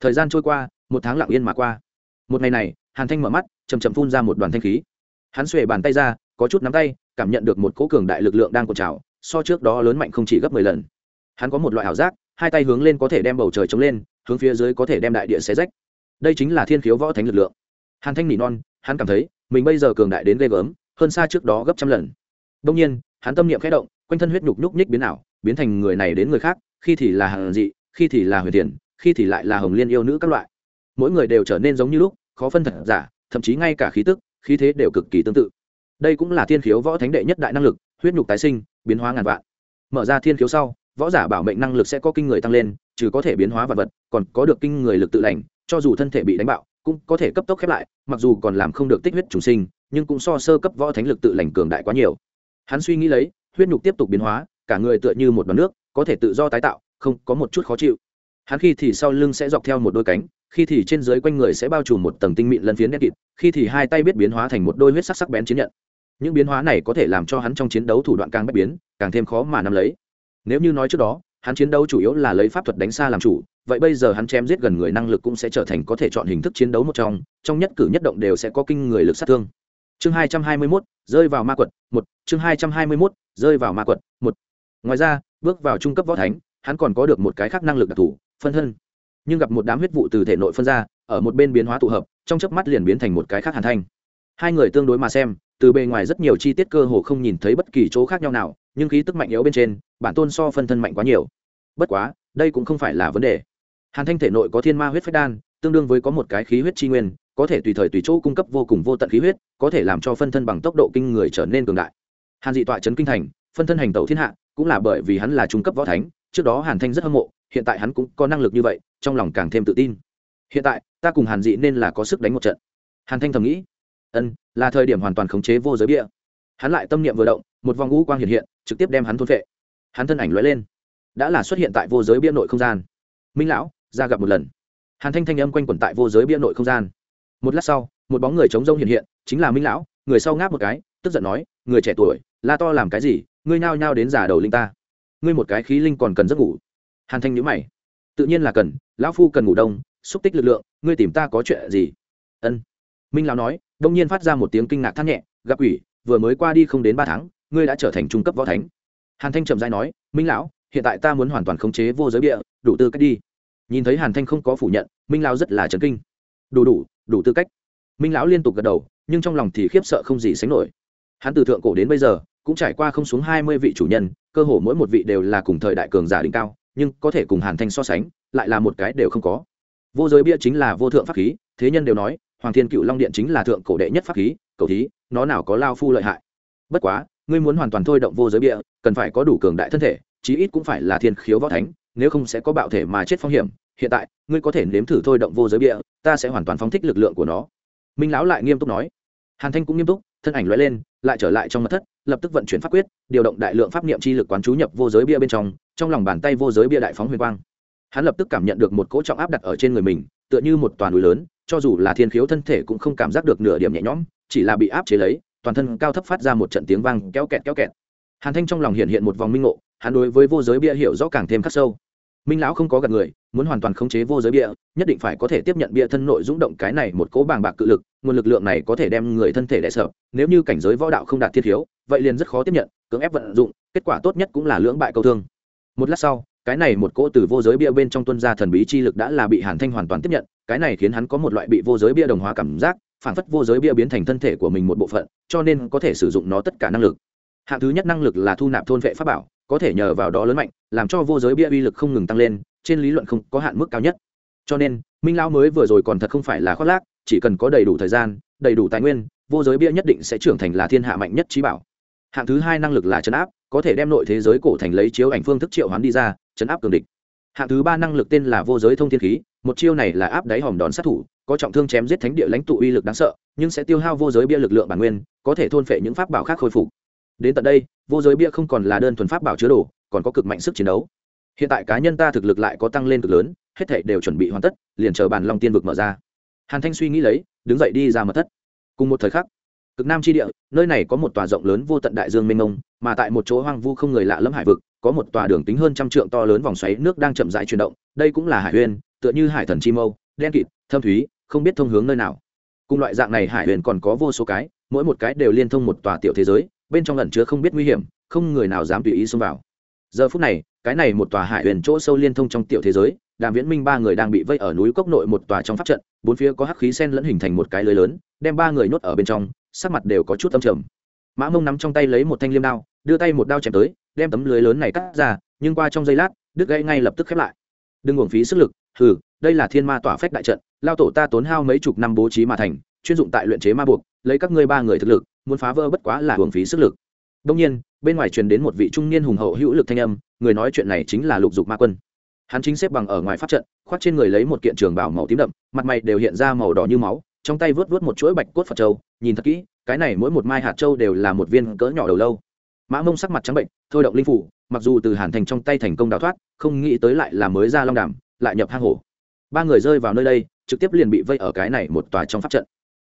Thời gian trôi qua, một tháng lặng yên mà qua. Một ngày này, hàn thanh mở mắt chầm chầm phun ra một đoàn thanh khí. Hắn xuề bàn tay ra, có chút nắm tay, cảm nhận được một cỗ cường đại lực lượng đang cột trào, so trước đó lớn mạnh không chỉ gấp mười lần. Hắn có một loại ảo giác, hai tay hướng lên có thể đem bầu trời chống lên hướng phía dưới có thể đem đại địa xé rách. Đây chính là thiên khiếu võ thánh lực lượng. Hàn thanh nỉ non, hắn cảm thấy, mình bây giờ cường đại đến ghê gớm, hơn xa trước đó gấp trăm lần. Đông nhiên, hắn tâm niệm khẽ động, quanh thân huyết nhục nhúc nhích biến ảo, biến thành người này đến người khác, khi thì là hàng dị, khi thì là huyền tiền khi thì lại là hồng liên yêu nữ các loại. Mỗi người đều trở nên giống như lúc, khó phân thật giả, thậm chí ngay cả khí tức, khí thế đều cực kỳ tương tự. Đây cũng là thiên khiếu võ thánh đệ nhất đại năng lực, huyết nhục tái sinh, biến hóa ngàn vạn. Mở ra thiên khiếu sau võ giả bảo mệnh năng lực sẽ có kinh người tăng lên, trừ có thể biến hóa vật vật, còn có được kinh người lực tự lành, cho dù thân thể bị đánh bạo, cũng có thể cấp tốc khép lại, mặc dù còn làm không được tích huyết trùng sinh, nhưng cũng so sơ cấp võ thánh lực tự lành cường đại quá nhiều. Hắn suy nghĩ lấy, huyết nhục tiếp tục biến hóa, cả người tựa như một đoàn nước, có thể tự do tái tạo, không có một chút khó chịu. Hắn khi thì sau lưng sẽ dọc theo một đôi cánh, khi thì trên dưới quanh người sẽ bao trùm một tầng tinh mịn lân phiến đen kịt, khi thì hai tay biết biến hóa thành một đôi huyết sắc sắc bén chiến nhận. Những biến hóa này có thể làm cho hắn trong chiến đấu thủ đoạn càng bất biến, càng thêm khó mà nắm lấy nếu như nói trước đó, hắn chiến đấu chủ yếu là lấy pháp thuật đánh xa làm chủ, vậy bây giờ hắn chém giết gần người năng lực cũng sẽ trở thành có thể chọn hình thức chiến đấu một trong trong nhất cử nhất động đều sẽ có kinh người lực sát thương. Chương hai trăm hai mươi mốt, rơi vào ma quật, một. Chương hai trăm hai mươi mốt, rơi vào ma quật, một. Ngoài ra, bước vào trung cấp võ thánh, hắn còn có được một cái khác năng lực đặc thù, phân thân. Nhưng gặp một đám huyết vụ từ thể nội phân ra, ở một bên biến hóa tụ hợp, trong chớp mắt liền biến thành một cái khác hàn thanh. Hai người tương đối mà xem, từ bề ngoài rất nhiều chi tiết cơ hồ không nhìn thấy bất kỳ chỗ khác nhau nào, nhưng khí tức mạnh yếu bên trên bản tôn so phân thân mạnh quá nhiều. Bất quá, đây cũng không phải là vấn đề. Hàn thanh thể nội có thiên ma huyết phách đan, tương đương với có một cái khí huyết tri nguyên, có thể tùy thời tùy chỗ cung cấp vô cùng vô tận khí huyết, có thể làm cho phân thân bằng tốc độ kinh người trở nên cường đại. Hàn dị tọa trấn kinh thành, phân thân hành tẩu thiên hạ, cũng là bởi vì hắn là trung cấp võ thánh, trước đó hàn thanh rất hâm mộ, hiện tại hắn cũng có năng lực như vậy, trong lòng càng thêm tự tin. Hiện tại, ta cùng hàn dị nên là có sức đánh một trận. Hàn thanh thầm nghĩ, ân, là thời điểm hoàn toàn khống chế vô giới bia hắn lại tâm niệm vừa động, một vòng ngũ quang hiện hiện, trực tiếp đem hắn thôn vệ hắn thân ảnh lóe lên. Đã là xuất hiện tại vô giới bia nội không gian. Minh lão, ra gặp một lần. Hàn thanh thanh âm quanh quẩn tại vô giới bia nội không gian. Một lát sau, một bóng người chống rông hiện hiện, chính là minh lão, người sau ngáp một cái, tức giận nói, người trẻ tuổi, la to làm cái gì, ngươi nhao nhao đến giả đầu linh ta. Ngươi một cái khí linh còn cần giấc ngủ. Hàn thanh nhữ mày. Tự nhiên là cần, lão phu cần ngủ đông, xúc tích lực lượng, ngươi tìm ta có chuyện gì? Ân. Minh lão nói, đông nhiên phát ra một tiếng kinh ngạc thắt nhẹ, gặp ủy vừa mới qua đi không đến ba tháng, ngươi đã trở thành trung cấp võ thánh hàn thanh trầm dai nói, minh lão, hiện tại ta muốn hoàn toàn khống chế vô giới bịa, đủ tư cách đi. Nhìn thấy hàn thanh không có phủ nhận, minh lão rất là chấn kinh. Đủ đủ đủ tư cách. Minh lão liên tục gật đầu, nhưng trong lòng thì khiếp sợ không gì sánh nổi. Hắn từ thượng cổ đến bây giờ, cũng trải qua không xuống hai mươi vị chủ nhân, cơ hồ mỗi một vị đều là cùng thời đại cường giả đỉnh cao, nhưng có thể cùng hàn thanh so sánh, lại là một cái đều không có. Vô giới bia chính là vô thượng pháp khí, thế nhân đều nói, hoàng thiên cựu long điện chính là thượng cổ đệ nhất pháp khí, cầu thí, nó nào có lao phu lợi hại. Bất quá ngươi muốn hoàn toàn thôi động vô giới bia cần phải có đủ cường đại thân thể, chí ít cũng phải là thiên khiếu võ thánh, nếu không sẽ có bạo thể mà chết phong hiểm. Hiện tại, ngươi có thể nếm thử thôi động vô giới bia ta sẽ hoàn toàn phóng thích lực lượng của nó. Minh lão lại nghiêm túc nói. Hàn thanh cũng nghiêm túc, thân ảnh l lên, lại trở lại trong mật thất, lập tức vận chuyển pháp quyết, điều động đại lượng pháp niệm chi lực quán chú nhập vô giới bia bên trong trong lòng bàn tay vô giới bia đại phóng huyền quang. Hắn lập tức cảm nhận được một cỗ trọng áp đặt ở trên người mình, tựa như một toàn núi lớn, cho dù là thiên khiếu thân thể cũng không cảm giác được nửa điểm nhẹ nhõm, chỉ là bị áp chế lấy toàn thân cao thấp phát ra một trận tiếng vang kéo kẹt kéo kẹt. Hàn thanh trong lòng hiện hiện một vòng minh ngộ, hắn đối với vô giới bia hiểu rõ càng thêm khắc sâu. Minh lão không có gặp người, muốn hoàn toàn khống chế vô giới bia, nhất định phải có thể tiếp nhận bia thân nội rung động cái này một cỗ bàng bạc cự lực, nguồn lực lượng này có thể đem người thân thể đè sợ nếu như cảnh giới võ đạo không đạt thiết thiếu, vậy liền rất khó tiếp nhận, cưỡng ép vận dụng, kết quả tốt nhất cũng là lưỡng bại câu thương. Một lát sau, cái này một cỗ từ vô giới bia bên trong tuân gia thần bí chi lực đã là bị hàn thanh hoàn toàn tiếp nhận, cái này khiến hắn có một loại bị vô giới bia đồng hóa cảm giác phản phất vô giới bia biến thành thân thể của mình một bộ phận, cho nên có thể sử dụng nó tất cả năng lực. Hạng thứ nhất năng lực là thu nạp thôn vệ pháp bảo, có thể nhờ vào đó lớn mạnh, làm cho vô giới bia uy lực không ngừng tăng lên, trên lý luận không có hạn mức cao nhất. Cho nên, minh lão mới vừa rồi còn thật không phải là khoác lác, chỉ cần có đầy đủ thời gian, đầy đủ tài nguyên, vô giới bia nhất định sẽ trưởng thành là thiên hạ mạnh nhất trí bảo. Hạng thứ hai năng lực là chấn áp, có thể đem nội thế giới cổ thành lấy chiếu ảnh phương thức triệu hoán đi ra, chấn áp cường địch. Hạng thứ ba năng lực tên là vô giới thông thiên khí, một chiêu này là áp đáy hòm đón sát thủ có trọng thương chém giết thánh địa lãnh tụ uy lực đáng sợ, nhưng sẽ tiêu hao vô giới bia lực lượng bản nguyên, có thể thôn phệ những pháp bảo khác khôi phục. Đến tận đây, vô giới bia không còn là đơn thuần pháp bảo chứa đồ, còn có cực mạnh sức chiến đấu. Hiện tại cá nhân ta thực lực lại có tăng lên cực lớn, hết thảy đều chuẩn bị hoàn tất, liền chờ bàn long tiên vực mở ra. Hàn thanh suy nghĩ lấy, đứng dậy đi ra mật thất. Cùng một thời khắc, cực nam tri địa, nơi này có một tòa rộng lớn vô tận đại dương mênh mông, mà tại một chỗ hoang vu không người lạ lẫm hải vực, có một tòa đường tính hơn trăm trượng to lớn vòng xoáy nước đang chậm rãi chuyển động, đây cũng là hải uyên tựa như hải thần chi mâu, đen kịt, thâm thúy không biết thông hướng nơi nào. Cùng loại dạng này hải huyền còn có vô số cái, mỗi một cái đều liên thông một tòa tiểu thế giới, bên trong ẩn chứa không biết nguy hiểm, không người nào dám tùy ý xông vào. Giờ phút này, cái này một tòa hải huyền chỗ sâu liên thông trong tiểu thế giới, đàm viễn minh ba người đang bị vây ở núi cốc nội một tòa trong pháp trận, bốn phía có hắc khí sen lẫn hình thành một cái lưới lớn, đem ba người nhốt ở bên trong, sắc mặt đều có chút âm trầm. Mã mông nắm trong tay lấy một thanh liêm đao, đưa tay một đao chém tới, đem tấm lưới lớn này cắt ra, nhưng qua trong giây lát, đứt gãy ngay lập tức khép lại. Đừng uổng phí sức lực, hừ, đây là thiên ma tỏa phách đại trận lao tổ ta tốn hao mấy chục năm bố trí mà thành, chuyên dụng tại luyện chế ma buộc, lấy các ngươi ba người thực lực, muốn phá vỡ bất quá là hưởng phí sức lực. Đông nhiên, bên ngoài truyền đến một vị trung niên hùng hậu hữu lực thanh âm, người nói chuyện này chính là lục dục ma quân. Hắn chính xếp bằng ở ngoài pháp trận, khoác trên người lấy một kiện trường bảo màu tím đậm, mặt mày đều hiện ra màu đỏ như máu, trong tay vớt vớt một chuỗi bạch cốt phật châu, nhìn thật kỹ, cái này mỗi một mai hạt châu đều là một viên cỡ nhỏ đầu lâu. Mã mông sắc mặt trắng bệnh, thôi động linh phủ, mặc dù từ hàn thành trong tay thành công đào thoát, không nghĩ tới lại là mới ra long đàm, lại nhập hang hổ. Ba người rơi vào nơi đây trực tiếp liền bị vây ở cái này một tòa trong pháp trận.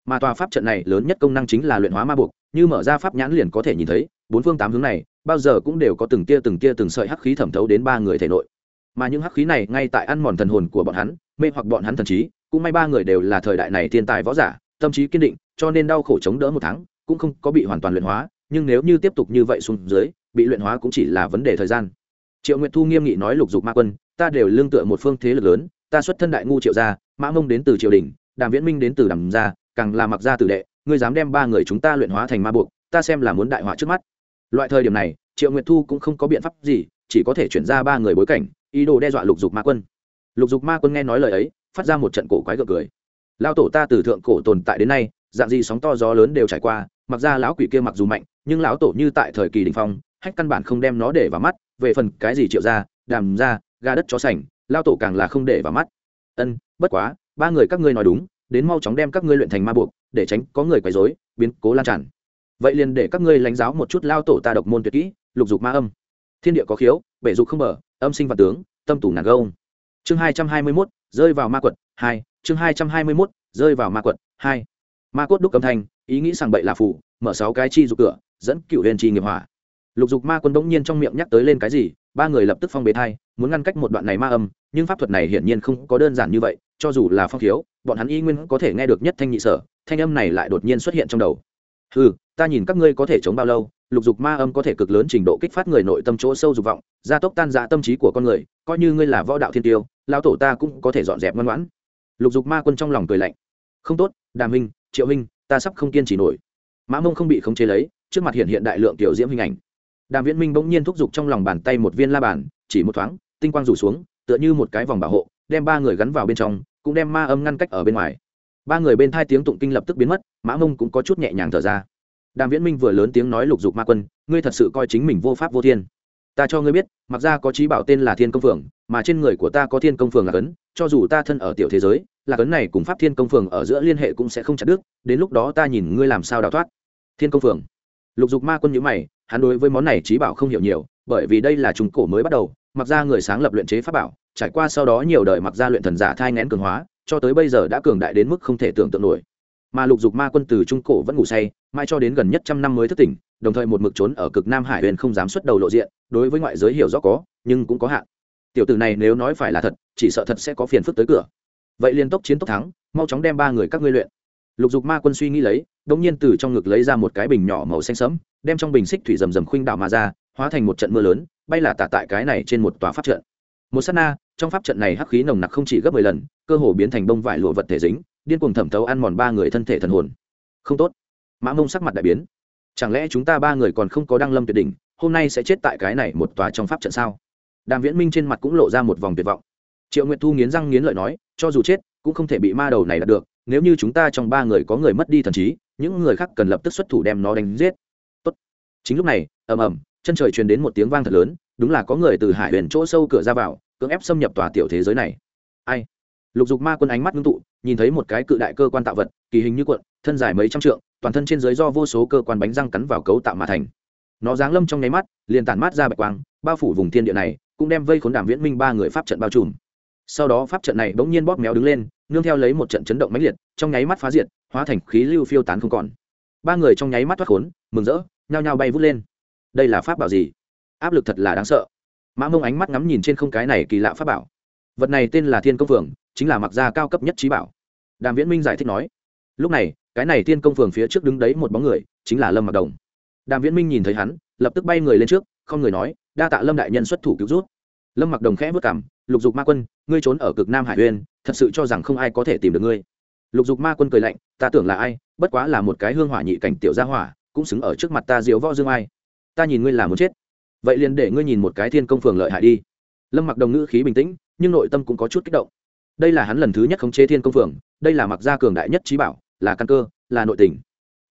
Mà tòa pháp trận này lớn nhất công năng chính là luyện hóa ma buộc, như mở ra pháp nhãn liền có thể nhìn thấy, bốn phương tám hướng này, bao giờ cũng đều có từng tia từng tia từng sợi hắc khí thẩm thấu đến ba người thể nội. Mà những hắc khí này ngay tại ăn mòn thần hồn của bọn hắn, mê hoặc bọn hắn thần trí, cũng may ba người đều là thời đại này thiên tài võ giả, tâm trí kiên định, cho nên đau khổ chống đỡ một tháng, cũng không có bị hoàn toàn luyện hóa, nhưng nếu như tiếp tục như vậy xuống dưới, bị luyện hóa cũng chỉ là vấn đề thời gian. Triệu nguyệt thu nghiêm nghị nói lục dục ma quân, ta đều lương tựa một phương thế lực lớn ta xuất thân đại ngu triệu gia, mã mông đến từ triều đình, đàm viễn minh đến từ đàm gia, càng là mặc gia tử đệ, ngươi dám đem ba người chúng ta luyện hóa thành ma buộc, ta xem là muốn đại họa trước mắt. Loại thời điểm này, triệu nguyệt thu cũng không có biện pháp gì, chỉ có thể chuyển ra ba người bối cảnh, ý đồ đe dọa lục dục ma quân. Lục dục ma quân nghe nói lời ấy, phát ra một trận cổ quái gượng cười. Lao tổ ta từ thượng cổ tồn tại đến nay, dạng gì sóng to gió lớn đều trải qua, mặc ra lão quỷ kia mặc dù mạnh, nhưng lão tổ như tại thời kỳ đình phong, hách căn bản không đem nó để vào mắt, về phần cái gì triệu ra đàm ra ga đất chó sành lao tổ càng là không để vào mắt. Ân, bất quá, ba người các ngươi nói đúng, đến mau chóng đem các ngươi luyện thành ma buộc, để tránh có người quấy dối biến cố lan tràn. Vậy liền để các ngươi lãnh giáo một chút lao tổ ta độc môn tuyệt kỹ, lục dục ma âm. Thiên địa có khiếu, bể dục không mở âm sinh và tướng, tâm tủ nàng gông. Chương hai trăm hai mươi mốt, rơi vào ma quật, hai. Chương hai trăm hai mươi mốt, rơi vào ma quật, hai. Ma cốt đúc âm thanh, ý nghĩ rằng bậy là phủ mở sáu cái chi dục cửa, dẫn cựu huyền chi nghiệp hỏa lục dục ma quân bỗng nhiên trong miệng nhắc tới lên cái gì, ba người lập tức phong bế thai, muốn ngăn cách một đoạn này ma âm, nhưng pháp thuật này hiển nhiên không có đơn giản như vậy, cho dù là phong thiếu bọn hắn y nguyên có thể nghe được nhất thanh nhị sở, thanh âm này lại đột nhiên xuất hiện trong đầu. Ừ ta nhìn các ngươi có thể chống bao lâu, lục dục ma âm có thể cực lớn trình độ kích phát người nội tâm chỗ sâu dục vọng, gia tốc tan dạ tâm trí của con người, coi như ngươi là võ đạo thiên tiêu lao tổ ta cũng có thể dọn dẹp ngoan ngoãn. Lục dục ma quân trong lòng cười lạnh. Không tốt, đàm minh triệu minh ta sắp không kiên trì nổi. Mã mông không bị khống chế lấy, trước mặt hiện hiện đại lượng tiểu diễm hình ảnh đàm viễn minh bỗng nhiên thúc giục trong lòng bàn tay một viên la bàn, chỉ một thoáng, tinh quang rủ xuống, tựa như một cái vòng bảo hộ, đem ba người gắn vào bên trong, cũng đem ma âm ngăn cách ở bên ngoài. Ba người bên thai tiếng tụng kinh lập tức biến mất, mã mông cũng có chút nhẹ nhàng thở ra. Đàm viễn minh vừa lớn tiếng nói lục dục ma quân, ngươi thật sự coi chính mình vô pháp vô thiên. Ta cho ngươi biết, mặc ra có trí bảo tên là thiên công phường mà trên người của ta có thiên công phường là cấn, cho dù ta thân ở tiểu thế giới, là cấn này cùng pháp thiên công phường ở giữa liên hệ cũng sẽ không chặt đứt, đến lúc đó ta nhìn ngươi làm sao đào thoát. Thiên công phường lục dục ma quân nhữ mày hắn đối với món này trí bảo không hiểu nhiều, bởi vì đây là trung cổ mới bắt đầu, mặc ra người sáng lập luyện chế pháp bảo, trải qua sau đó nhiều đời mặc ra luyện thần giả thai ngén cường hóa, cho tới bây giờ đã cường đại đến mức không thể tưởng tượng nổi. Mà lục dục ma quân từ trung cổ vẫn ngủ say mai cho đến gần nhất trăm năm mới thức tỉnh, đồng thời một mực trốn ở cực nam hải huyền không dám xuất đầu lộ diện, đối với ngoại giới hiểu rõ có, nhưng cũng có hạn. Tiểu tử này nếu nói phải là thật, chỉ sợ thật sẽ có phiền phức tới cửa. Vậy liên tốc chiến tốc thắng, mau chóng đem ba người các ngươi luyện lục dục ma quân suy nghĩ lấy đống nhiên từ trong ngực lấy ra một cái bình nhỏ màu xanh sẫm, đem trong bình xích thủy rầm rầm khuynh đảo mà ra, hóa thành một trận mưa lớn, bay là tả tại cái này trên một tòa pháp trận. Một sát na, trong pháp trận này hắc khí nồng nặc không chỉ gấp mười lần, cơ hồ biến thành bông vải lụa vật thể dính, điên cuồng thẩm thấu ăn mòn ba người thân thể thần hồn. Không tốt. Mã mông sắc mặt đại biến. Chẳng lẽ chúng ta ba người còn không có đăng lâm tuyệt đỉnh, hôm nay sẽ chết tại cái này một tòa trong pháp trận sao? Đàm viễn minh trên mặt cũng lộ ra một vòng tuyệt vọng. Triệu nguyệt thu nghiến răng nghiến lợi nói, cho dù chết, cũng không thể bị ma đầu này đạt được nếu như chúng ta trong ba người có người mất đi thần trí, những người khác cần lập tức xuất thủ đem nó đánh giết. Tốt. chính lúc này, ầm ầm, chân trời truyền đến một tiếng vang thật lớn, đúng là có người từ hải huyền chỗ sâu cửa ra vào, cưỡng ép xâm nhập tòa tiểu thế giới này. Ai? Lục dục ma quân ánh mắt ngưng tụ, nhìn thấy một cái cự đại cơ quan tạo vật, kỳ hình như cuộn, thân dài mấy trăm trượng, toàn thân trên dưới do vô số cơ quan bánh răng cắn vào cấu tạo mà thành. Nó giáng lâm trong nháy mắt, liền tản mát ra bạch quang, bao phủ vùng thiên địa này, cũng đem vây khốn đàm viễn minh ba người pháp trận bao trùm sau đó pháp trận này bỗng nhiên bóp méo đứng lên, nương theo lấy một trận chấn động mãnh liệt, trong nháy mắt phá diệt, hóa thành khí lưu phiêu tán không còn. Ba người trong nháy mắt thoát khốn, mừng rỡ, nhao nhao bay vút lên. Đây là pháp bảo gì? Áp lực thật là đáng sợ. Mã mông ánh mắt ngắm nhìn trên không cái này kỳ lạ pháp bảo. Vật này tên là thiên công phường, chính là mặc gia cao cấp nhất trí bảo. Đàm viễn minh giải thích nói. Lúc này, cái này thiên công phường phía trước đứng đấy một bóng người, chính là lâm mặc đồng. Đàm viễn minh nhìn thấy hắn, lập tức bay người lên trước, không người nói, đa tạ lâm đại nhân xuất thủ cứu rút lâm mặc đồng khẽ vất cảm lục dục ma quân, ngươi trốn ở cực nam hải uyên, thật sự cho rằng không ai có thể tìm được ngươi. Lục dục ma quân cười lạnh, ta tưởng là ai, bất quá là một cái hương hỏa nhị cảnh tiểu gia hỏa, cũng xứng ở trước mặt ta diếu võ dương ai. Ta nhìn ngươi là muốn chết. Vậy liền để ngươi nhìn một cái thiên công phường lợi hại đi. Lâm mặc đồng ngữ khí bình tĩnh, nhưng nội tâm cũng có chút kích động. Đây là hắn lần thứ nhất khống chế thiên công phường, đây là mặc gia cường đại nhất trí bảo, là căn cơ, là nội tình.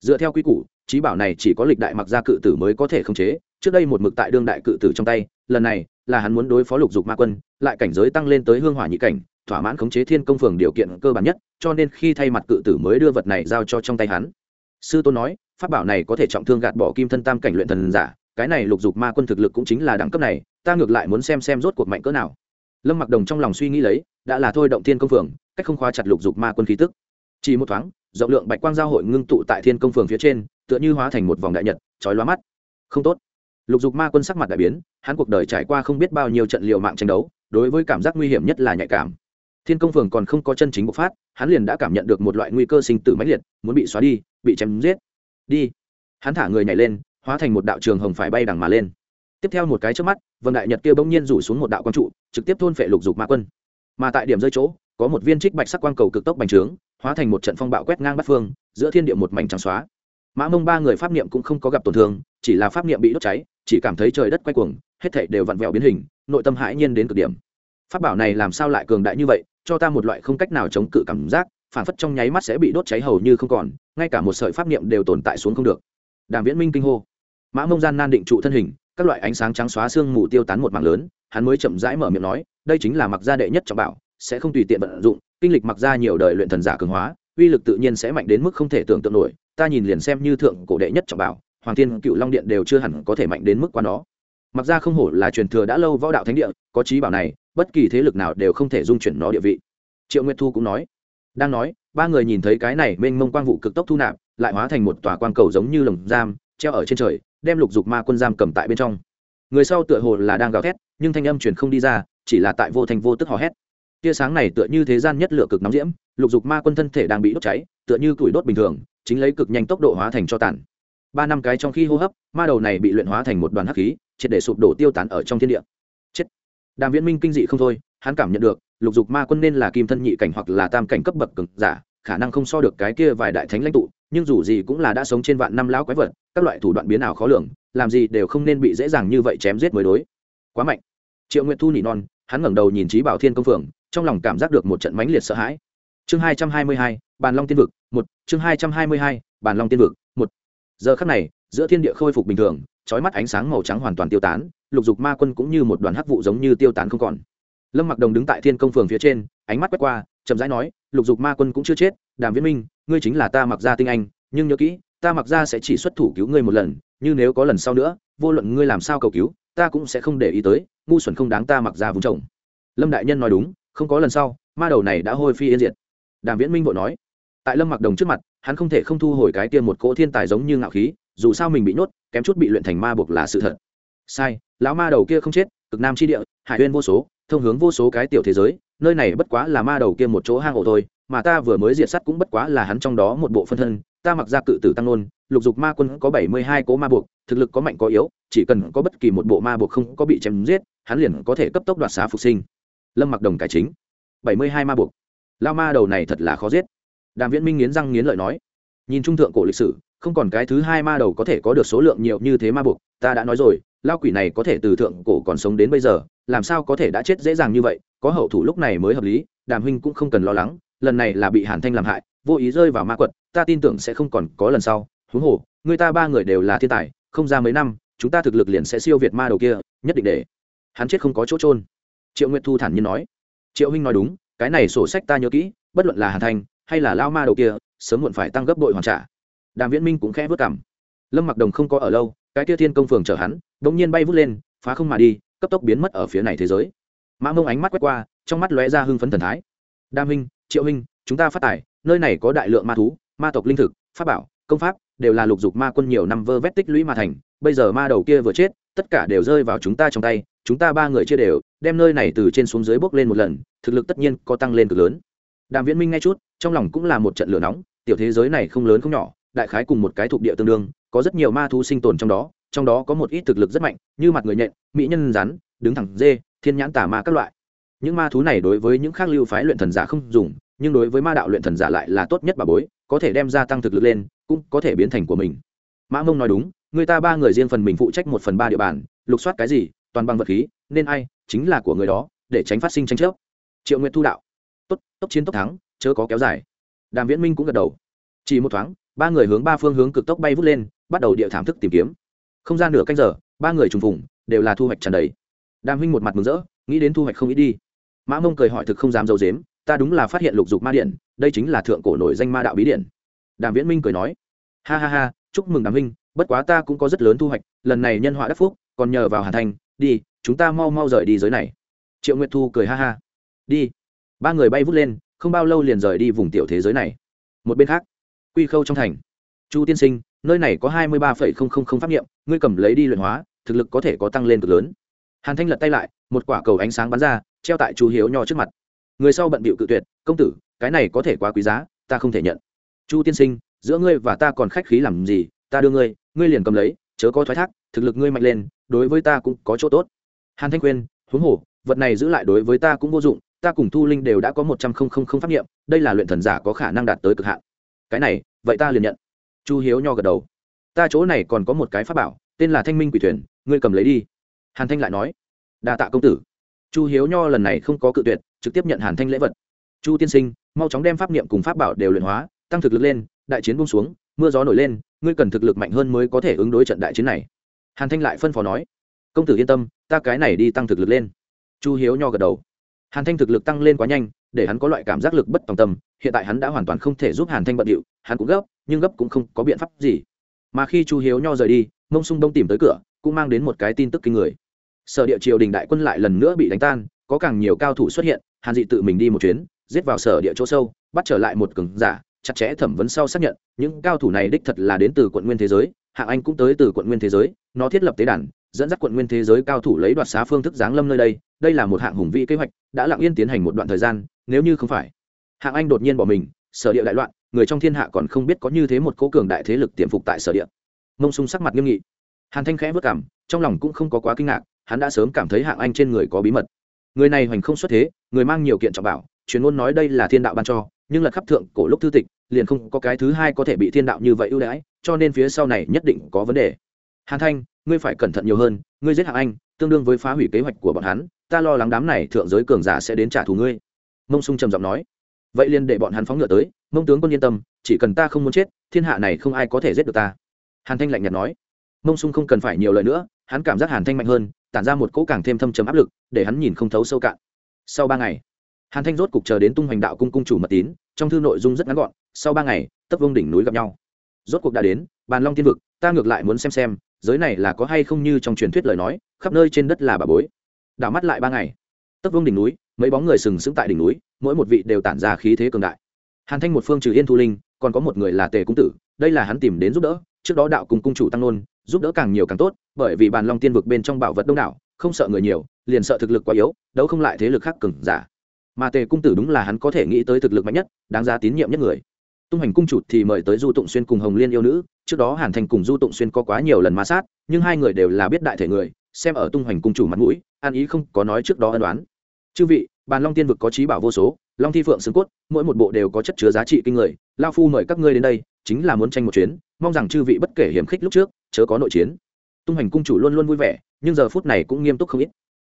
Dựa theo quy củ, trí bảo này chỉ có lịch đại mặc gia cự tử mới có thể khống chế, trước đây một mực tại đương đại cự tử trong tay, lần này là hắn muốn đối phó lục dục ma quân, lại cảnh giới tăng lên tới hương hỏa nhị cảnh, thỏa mãn khống chế thiên công phường điều kiện cơ bản nhất, cho nên khi thay mặt cự tử mới đưa vật này giao cho trong tay hắn. Sư tôn nói, pháp bảo này có thể trọng thương gạt bỏ kim thân tam cảnh luyện thần giả, cái này lục dục ma quân thực lực cũng chính là đẳng cấp này, ta ngược lại muốn xem xem rốt cuộc mạnh cỡ nào. Lâm mặc đồng trong lòng suy nghĩ lấy, đã là thôi động thiên công phường, cách không khóa chặt lục dục ma quân khí tức. Chỉ một thoáng, rộng lượng bạch quang giao hội ngưng tụ tại thiên công phường phía trên, tựa như hóa thành một vòng đại nhật, chói lóa mắt. Không tốt lục dục ma quân sắc mặt đại biến, hắn cuộc đời trải qua không biết bao nhiêu trận liều mạng tranh đấu, đối với cảm giác nguy hiểm nhất là nhạy cảm. Thiên công phường còn không có chân chính bộc phát, hắn liền đã cảm nhận được một loại nguy cơ sinh tử mãnh liệt, muốn bị xóa đi, bị chém giết. Đi. Hắn thả người nhảy lên, hóa thành một đạo trường hồng phải bay đằng mà lên. Tiếp theo một cái trước mắt vầng đại nhật kia bỗng nhiên rủ xuống một đạo quang trụ, trực tiếp thôn phệ lục dục ma quân. Mà tại điểm rơi chỗ, có một viên trích bạch sắc quang cầu cực tốc bành trướng, hóa thành một trận phong bạo quét ngang bắt phương, giữa thiên địa một mảnh trắng xóa. Mã mông ba người pháp niệm cũng không có gặp tổn thương, chỉ là pháp niệm bị đốt cháy chỉ cảm thấy trời đất quay cuồng, hết thảy đều vặn vẹo biến hình, nội tâm hãi nhiên đến cực điểm. Pháp bảo này làm sao lại cường đại như vậy, cho ta một loại không cách nào chống cự cảm giác, phản phất trong nháy mắt sẽ bị đốt cháy hầu như không còn, ngay cả một sợi pháp niệm đều tồn tại xuống không được. Đàm viễn minh kinh hô. Mã mông gian nan định trụ thân hình, các loại ánh sáng trắng xóa xương mù tiêu tán một mảng lớn, hắn mới chậm rãi mở miệng nói, đây chính là mặc gia đệ nhất trọng bảo, sẽ không tùy tiện vận dụng, kinh lịch mặc gia nhiều đời luyện thần giả cường hóa, uy lực tự nhiên sẽ mạnh đến mức không thể tưởng tượng nổi, ta nhìn liền xem như thượng cổ đệ nhất trọng bảo hoàng thiên cựu long điện đều chưa hẳn có thể mạnh đến mức qua đó mặc ra không hổ là truyền thừa đã lâu võ đạo thánh địa, có trí bảo này, bất kỳ thế lực nào đều không thể dung chuyển nó địa vị. Triệu nguyệt thu cũng nói. Đang nói, ba người nhìn thấy cái này mênh mông quang vụ cực tốc thu nạp, lại hóa thành một tòa quang cầu giống như lồng giam, treo ở trên trời, đem lục dục ma quân giam cầm tại bên trong. Người sau tựa hồ là đang gào thét, nhưng thanh âm truyền không đi ra, chỉ là tại vô thành vô tức hò hét. Tia sáng này tựa như thế gian nhất lửa cực nóng diễm, lục dục ma quân thân thể đang bị đốt cháy, tựa như củi đốt bình thường, chính lấy cực nhanh tốc độ hóa thành cho tàn ba năm cái trong khi hô hấp, ma đầu này bị luyện hóa thành một đoàn hắc khí, triệt để sụp đổ tiêu tán ở trong thiên địa. Chết. Đàm viễn minh kinh dị không thôi, hắn cảm nhận được, lục dục ma quân nên là kim thân nhị cảnh hoặc là tam cảnh cấp bậc cực giả, khả năng không so được cái kia vài đại thánh lãnh tụ, nhưng dù gì cũng là đã sống trên vạn năm lão quái vật, các loại thủ đoạn biến ảo khó lường, làm gì đều không nên bị dễ dàng như vậy chém giết mới đối. Quá mạnh. Triệu nguyệt thu nỉ non, hắn ngẩng đầu nhìn trí bảo thiên công phượng trong lòng cảm giác được một trận mãnh liệt sợ hãi. Chương hai trăm hai mươi hai, bàn long tiên vực, một, chương hai trăm hai mươi hai, bàn long tiên vực giờ khắc này, giữa thiên địa khôi phục bình thường trói mắt ánh sáng màu trắng hoàn toàn tiêu tán, lục dục ma quân cũng như một đoàn hắc vụ giống như tiêu tán không còn. Lâm mặc đồng đứng tại thiên công phường phía trên, ánh mắt quét qua, chậm rãi nói, lục dục ma quân cũng chưa chết, đàm viễn minh, ngươi chính là ta mặc ra tinh anh, nhưng nhớ kỹ, ta mặc ra sẽ chỉ xuất thủ cứu ngươi một lần nhưng nếu có lần sau nữa, vô luận ngươi làm sao cầu cứu, ta cũng sẽ không để ý tới, ngu xuẩn không đáng ta mặc ra vùng chồng lâm đại nhân nói đúng, không có lần sau, ma đầu này đã hôi phi yên diệt. Đàm viễn minh vội nói tại lâm mặc đồng trước mặt, hắn không thể không thu hồi cái tiêm một cỗ thiên tài giống như ngạo khí, dù sao mình bị nhốt, kém chút bị luyện thành ma buộc là sự thật. Sai, lão ma đầu kia không chết, cực nam chi địa, hải huyên vô số, thông hướng vô số cái tiểu thế giới, nơi này bất quá là ma đầu kia một chỗ hang ổ thôi, mà ta vừa mới diệt sắt cũng bất quá là hắn trong đó một bộ phân thân, ta mặc ra cự tử tăng nôn, lục dục ma quân có bảy mươi hai cố ma buộc, thực lực có mạnh có yếu, chỉ cần có bất kỳ một bộ ma buộc không có bị chém giết, hắn liền có thể cấp tốc đoạt xá phục sinh. Lâm mặc đồng cải chính, bảy mươi hai ma buộc. Lao ma đầu này thật là khó giết đàm viễn minh nghiến răng nghiến lợi nói, nhìn trung thượng cổ lịch sử, không còn cái thứ hai ma đầu có thể có được số lượng nhiều như thế ma buộc, ta đã nói rồi, lao quỷ này có thể từ thượng cổ còn sống đến bây giờ, làm sao có thể đã chết dễ dàng như vậy, có hậu thủ lúc này mới hợp lý, đàm huynh cũng không cần lo lắng, lần này là bị hàn thanh làm hại, vô ý rơi vào ma quật, ta tin tưởng sẽ không còn có lần sau, huống hồ, người ta ba người đều là thiên tài, không ra mấy năm, chúng ta thực lực liền sẽ siêu việt ma đầu kia, nhất định để hắn chết không có chỗ trôn triệu nguyệt thu thản nhiên nói. Triệu huynh nói đúng, cái này sổ sách ta nhớ kỹ, bất luận là hàn thanh hay là lao ma đầu kia, sớm muộn phải tăng gấp bội hoàn trả. Đàm viễn minh cũng khẽ vớt cảm lâm mặc đồng không có ở lâu, cái kia thiên công phường chở hắn đ ỗ n g nhiên bay vút lên, phá không mà đi, cấp tốc biến mất ở phía này thế giới. Mã mông ánh mắt quét qua, trong mắt lóe ra hưng phấn thần thái. Đam huynh triệu huynh chúng ta phát tài, nơi này có đại lượng ma thú, ma tộc linh thực, pháp bảo, công pháp, đều là lục dục ma quân nhiều năm vơ vét tích lũy mà thành, bây giờ ma đầu kia vừa chết, tất cả đều rơi vào chúng ta trong tay, chúng ta ba người chia đều, đem nơi này từ trên xuống dưới bốc lên một lần, thực lực tất nhiên có tăng lên cực lớn đàm viễn minh nghe chút, trong lòng cũng là một trận lửa nóng, tiểu thế giới này không lớn không nhỏ, đại khái cùng một cái thuộc địa tương đương, có rất nhiều ma thú sinh tồn trong đó trong đó có một ít thực lực rất mạnh, như mặt người nhện, mỹ nhân rắn, đứng thẳng dê, thiên nhãn tà ma các loại. Những ma thú này đối với những khác lưu phái luyện thần giả không dùng, nhưng đối với ma đạo luyện thần giả lại là tốt nhất bà bối, có thể đem ra tăng thực lực lên, cũng có thể biến thành của mình. Mã mông nói đúng, người ta ba người riêng phần mình phụ trách một phần ba địa bàn, lục soát cái gì, toàn bằng vật khí, nên ai, chính là của người đó, để tránh phát sinh tranh chấp. Triệu nguyệt thu đạo tốt tốc chiến tốc thắng chớ có kéo dài. Đàm viễn minh cũng gật đầu. Chỉ một thoáng ba người hướng ba phương hướng cực tốc bay vút lên bắt đầu địa thảm thức tìm kiếm. Không gian nửa canh giờ ba người trùng phùng đều là thu hoạch tràn đầy. Đàm huynh một mặt mừng rỡ nghĩ đến thu hoạch không ít đi. Mã mông cười hỏi thực không dám d i ấ u dếm ta đúng là phát hiện lục dục ma điện đây chính là thượng cổ nổi danh ma đạo bí điện. Đàm viễn minh cười nói ha ha ha chúc mừng đàm huynh bất quá ta cũng có rất lớn thu hoạch lần này nhân họa đắc phúc còn nhờ vào hàn Thành, đi chúng ta mau mau rời đi giới này. Triệu nguyệt thu cười ha ha đi ba người bay vút lên, không bao lâu liền rời đi vùng tiểu thế giới này. Một bên khác, quy khâu trong thành. Chu tiên sinh, nơi này có hai mươi ba phẩy không không không pháp nghiệm ngươi cầm lấy đi luyện hóa, thực lực có thể có tăng lên cực lớn. Hàn thanh lật tay lại, một quả cầu ánh sáng bắn ra, treo tại chu hiếu nho trước mặt. Người sau bận bịu cự tuyệt, công tử, cái này có thể quá quý giá, ta không thể nhận. Chu tiên sinh, giữa ngươi và ta còn khách khí làm gì, ta đưa ngươi ngươi liền cầm lấy, chớ có thoái thác, thực lực ngươi mạnh lên, đối với ta cũng có chỗ tốt. Hàn thanh khuyên, huống hồ, vật này giữ lại đối với ta cũng vô dụng ta cùng thu linh đều đã có một trăm không không không pháp nghiệm đây là luyện thần giả có khả năng đạt tới cực hạn. Cái này, vậy ta liền nhận. Chu hiếu nho gật đầu. Ta chỗ này còn có một cái pháp bảo, tên là thanh minh quỷ thuyền, ngươi cầm lấy đi. Hàn thanh lại nói. Đa tạ công tử. Chu hiếu nho lần này không có cự tuyệt, trực tiếp nhận hàn thanh lễ vật. Chu tiên sinh, mau chóng đem pháp niệm cùng pháp bảo đều luyện hóa, tăng thực lực lên, đại chiến bung xuống, mưa gió nổi lên, ngươi cần thực lực mạnh hơn mới có thể ứng đối trận đại chiến này. Hàn thanh lại phân phó nói. Công tử yên tâm, ta cái này đi tăng thực lực lên. Chu hiếu nho gật đầu hàn thanh thực lực tăng lên quá nhanh, để hắn có loại cảm giác lực bất tòng tâm, hiện tại hắn đã hoàn toàn không thể giúp hàn thanh bận điệu, hắn cũng gấp, nhưng gấp cũng không có biện pháp gì. Mà khi chu hiếu nho rời đi, mông sung đông tìm tới cửa, cũng mang đến một cái tin tức kinh người. Sở địa triều đình đại quân lại lần nữa bị đánh tan, có càng nhiều cao thủ xuất hiện, hàn dị tự mình đi một chuyến, giết vào sở địa chỗ sâu, bắt trở lại một cường giả, chặt chẽ thẩm vấn sau xác nhận, những cao thủ này đích thật là đến từ quận nguyên thế giới hạng anh cũng tới từ quận nguyên thế giới, nó thiết lập tế đàn dẫn dắt quận nguyên thế giới cao thủ lấy đoạt xá phương thức giáng lâm nơi đây đây là một hạng hùng vĩ kế hoạch, đã lặng yên tiến hành một đoạn thời gian, nếu như không phải. Hạng anh đột nhiên bỏ mình, sở địa đại loạn, người trong thiên hạ còn không biết có như thế một cố cường đại thế lực tiềm phục tại sở địa. Mông sung sắc mặt nghiêm nghị. Hàn thanh khẽ vất cảm trong lòng cũng không có quá kinh ngạc, hắn đã sớm cảm thấy hạng anh trên người có bí mật. Người này hoành không xuất thế, người mang nhiều kiện trọng bảo truyền ngôn nói đây là thiên đạo ban cho, nhưng là khắp thượng cổ lúc thư tịch, liền không có cái thứ hai có thể bị thiên đạo như vậy ưu đãi, cho nên phía sau này nhất định có vấn đề. Hàn thanh ngươi phải cẩn thận nhiều hơn, ngươi giết hạng anh, tương đương với phá hủy kế hoạch của bọn hắn, ta lo lắng đám này thượng giới cường giả sẽ đến trả thù ngươi. Mông sung trầm giọng nói. Vậy liền để bọn hắn phóng ngựa tới, mông tướng quân yên tâm, chỉ cần ta không muốn chết, thiên hạ này không ai có thể giết được ta. Hàn thanh lạnh nhạt nói. Mông sung không cần phải nhiều lời nữa, hắn cảm giác hàn thanh mạnh hơn, tản ra một cỗ càng thêm thâm trầm áp lực, để hắn nhìn không thấu sâu cạn. Sau ba ngày, hàn thanh rốt cục chờ đến tung hoành đạo cung cung chủ mật tín, trong thư nội dung rất ngắn gọn, sau ba ngày, tấp vương đỉnh núi gặp nhau. Rốt cuộc đã đến, bàn long tiên vực, ta ngược lại muốn xem xem giới này là có hay không như trong truyền thuyết lời nói, khắp nơi trên đất là bà bối. Đảo mắt lại ba ngày. Tấp vương đỉnh núi, mấy bóng người sừng sững tại đỉnh núi, mỗi một vị đều tản ra khí thế cường đại. Hàn thanh một phương trừ yên thu linh, còn có một người là tề cung tử, đây là hắn tìm đến giúp đỡ, trước đó đạo cùng cung chủ tăng nôn, giúp đỡ càng nhiều càng tốt, bởi vì bàn long tiên vực bên trong bảo vật đông đảo, không sợ người nhiều, liền sợ thực lực quá yếu, đấu không lại thế lực khác cừng giả. Mà tề cung tử đúng là hắn có thể nghĩ tới thực lực mạnh nhất, đáng giá tín nhiệm nhất người. Tung hành cung chủ thì mời tới du tụng xuyên cùng hồng liên yêu nữ trước đó hàn thành cùng du tụng xuyên có quá nhiều lần ma sát, nhưng hai người đều là biết đại thể người, xem ở tung hoành cung chủ mặt mũi, an ý không có nói trước đó ân đoán chư vị, bàn long tiên vực có trí bảo vô số, long thi phượng xương cốt, mỗi một bộ đều có chất chứa giá trị kinh người. Lao phu mời các ngươi đến đây, chính là muốn tranh một chuyến, mong rằng chư vị bất kể hiểm khích lúc trước, chớ có nội chiến. Tung hoành cung chủ luôn luôn vui vẻ, nhưng giờ phút này cũng nghiêm túc không ít.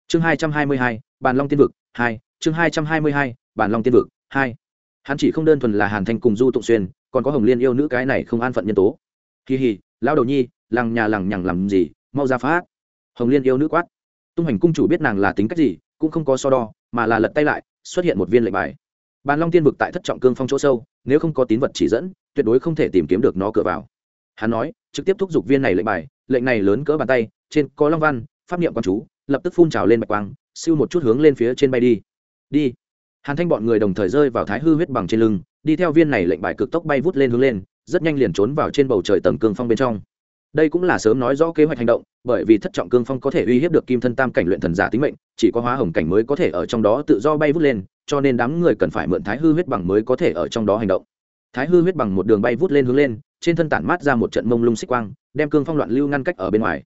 Chương hai trăm hai mươi hai, bàn long tiên vực hai, chương hai trăm hai mươi hai, bàn long tiên vực hai. Hắn chỉ không đơn thuần là hàn thanh cùng du tụng xuyên, còn có hồng liên yêu nữ cái này không an phận nhân tố kỳ hì lao đầu nhi lằng nhà lằng nhằng làm gì, mau ra phá. Hồng liên yêu nữ quát. Tung hành cung chủ biết nàng là tính cách gì, cũng không có so đo, mà là lật tay lại, xuất hiện một viên lệnh bài. Bàn long tiên vực tại thất trọng cương phong chỗ sâu, nếu không có tín vật chỉ dẫn, tuyệt đối không thể tìm kiếm được nó cửa vào. Hắn nói, trực tiếp thúc giục viên này lệnh bài, lệnh này lớn cỡ bàn tay, trên có long văn, pháp niệm quan chú, lập tức phun trào lên bạch quang, siêu một chút hướng lên phía trên bay đi. Đi. Hàn thanh bọn người đồng thời rơi vào thái hư huyết bằng trên lưng, đi theo viên này lệnh bài cực tốc bay vút lên hướng lên rất nhanh liền trốn vào trên bầu trời tầng cương phong bên trong. Đây cũng là sớm nói rõ kế hoạch hành động, bởi vì thất trọng cương phong có thể uy hiếp được kim thân tam cảnh luyện thần giả tính mệnh, chỉ có hóa hồng cảnh mới có thể ở trong đó tự do bay vút lên, cho nên đám người cần phải mượn thái hư huyết bằng mới có thể ở trong đó hành động. Thái hư huyết bằng một đường bay vút lên hướng lên, trên thân tản mát ra một trận mông lung xích quang, đem cương phong loạn lưu ngăn cách ở bên ngoài.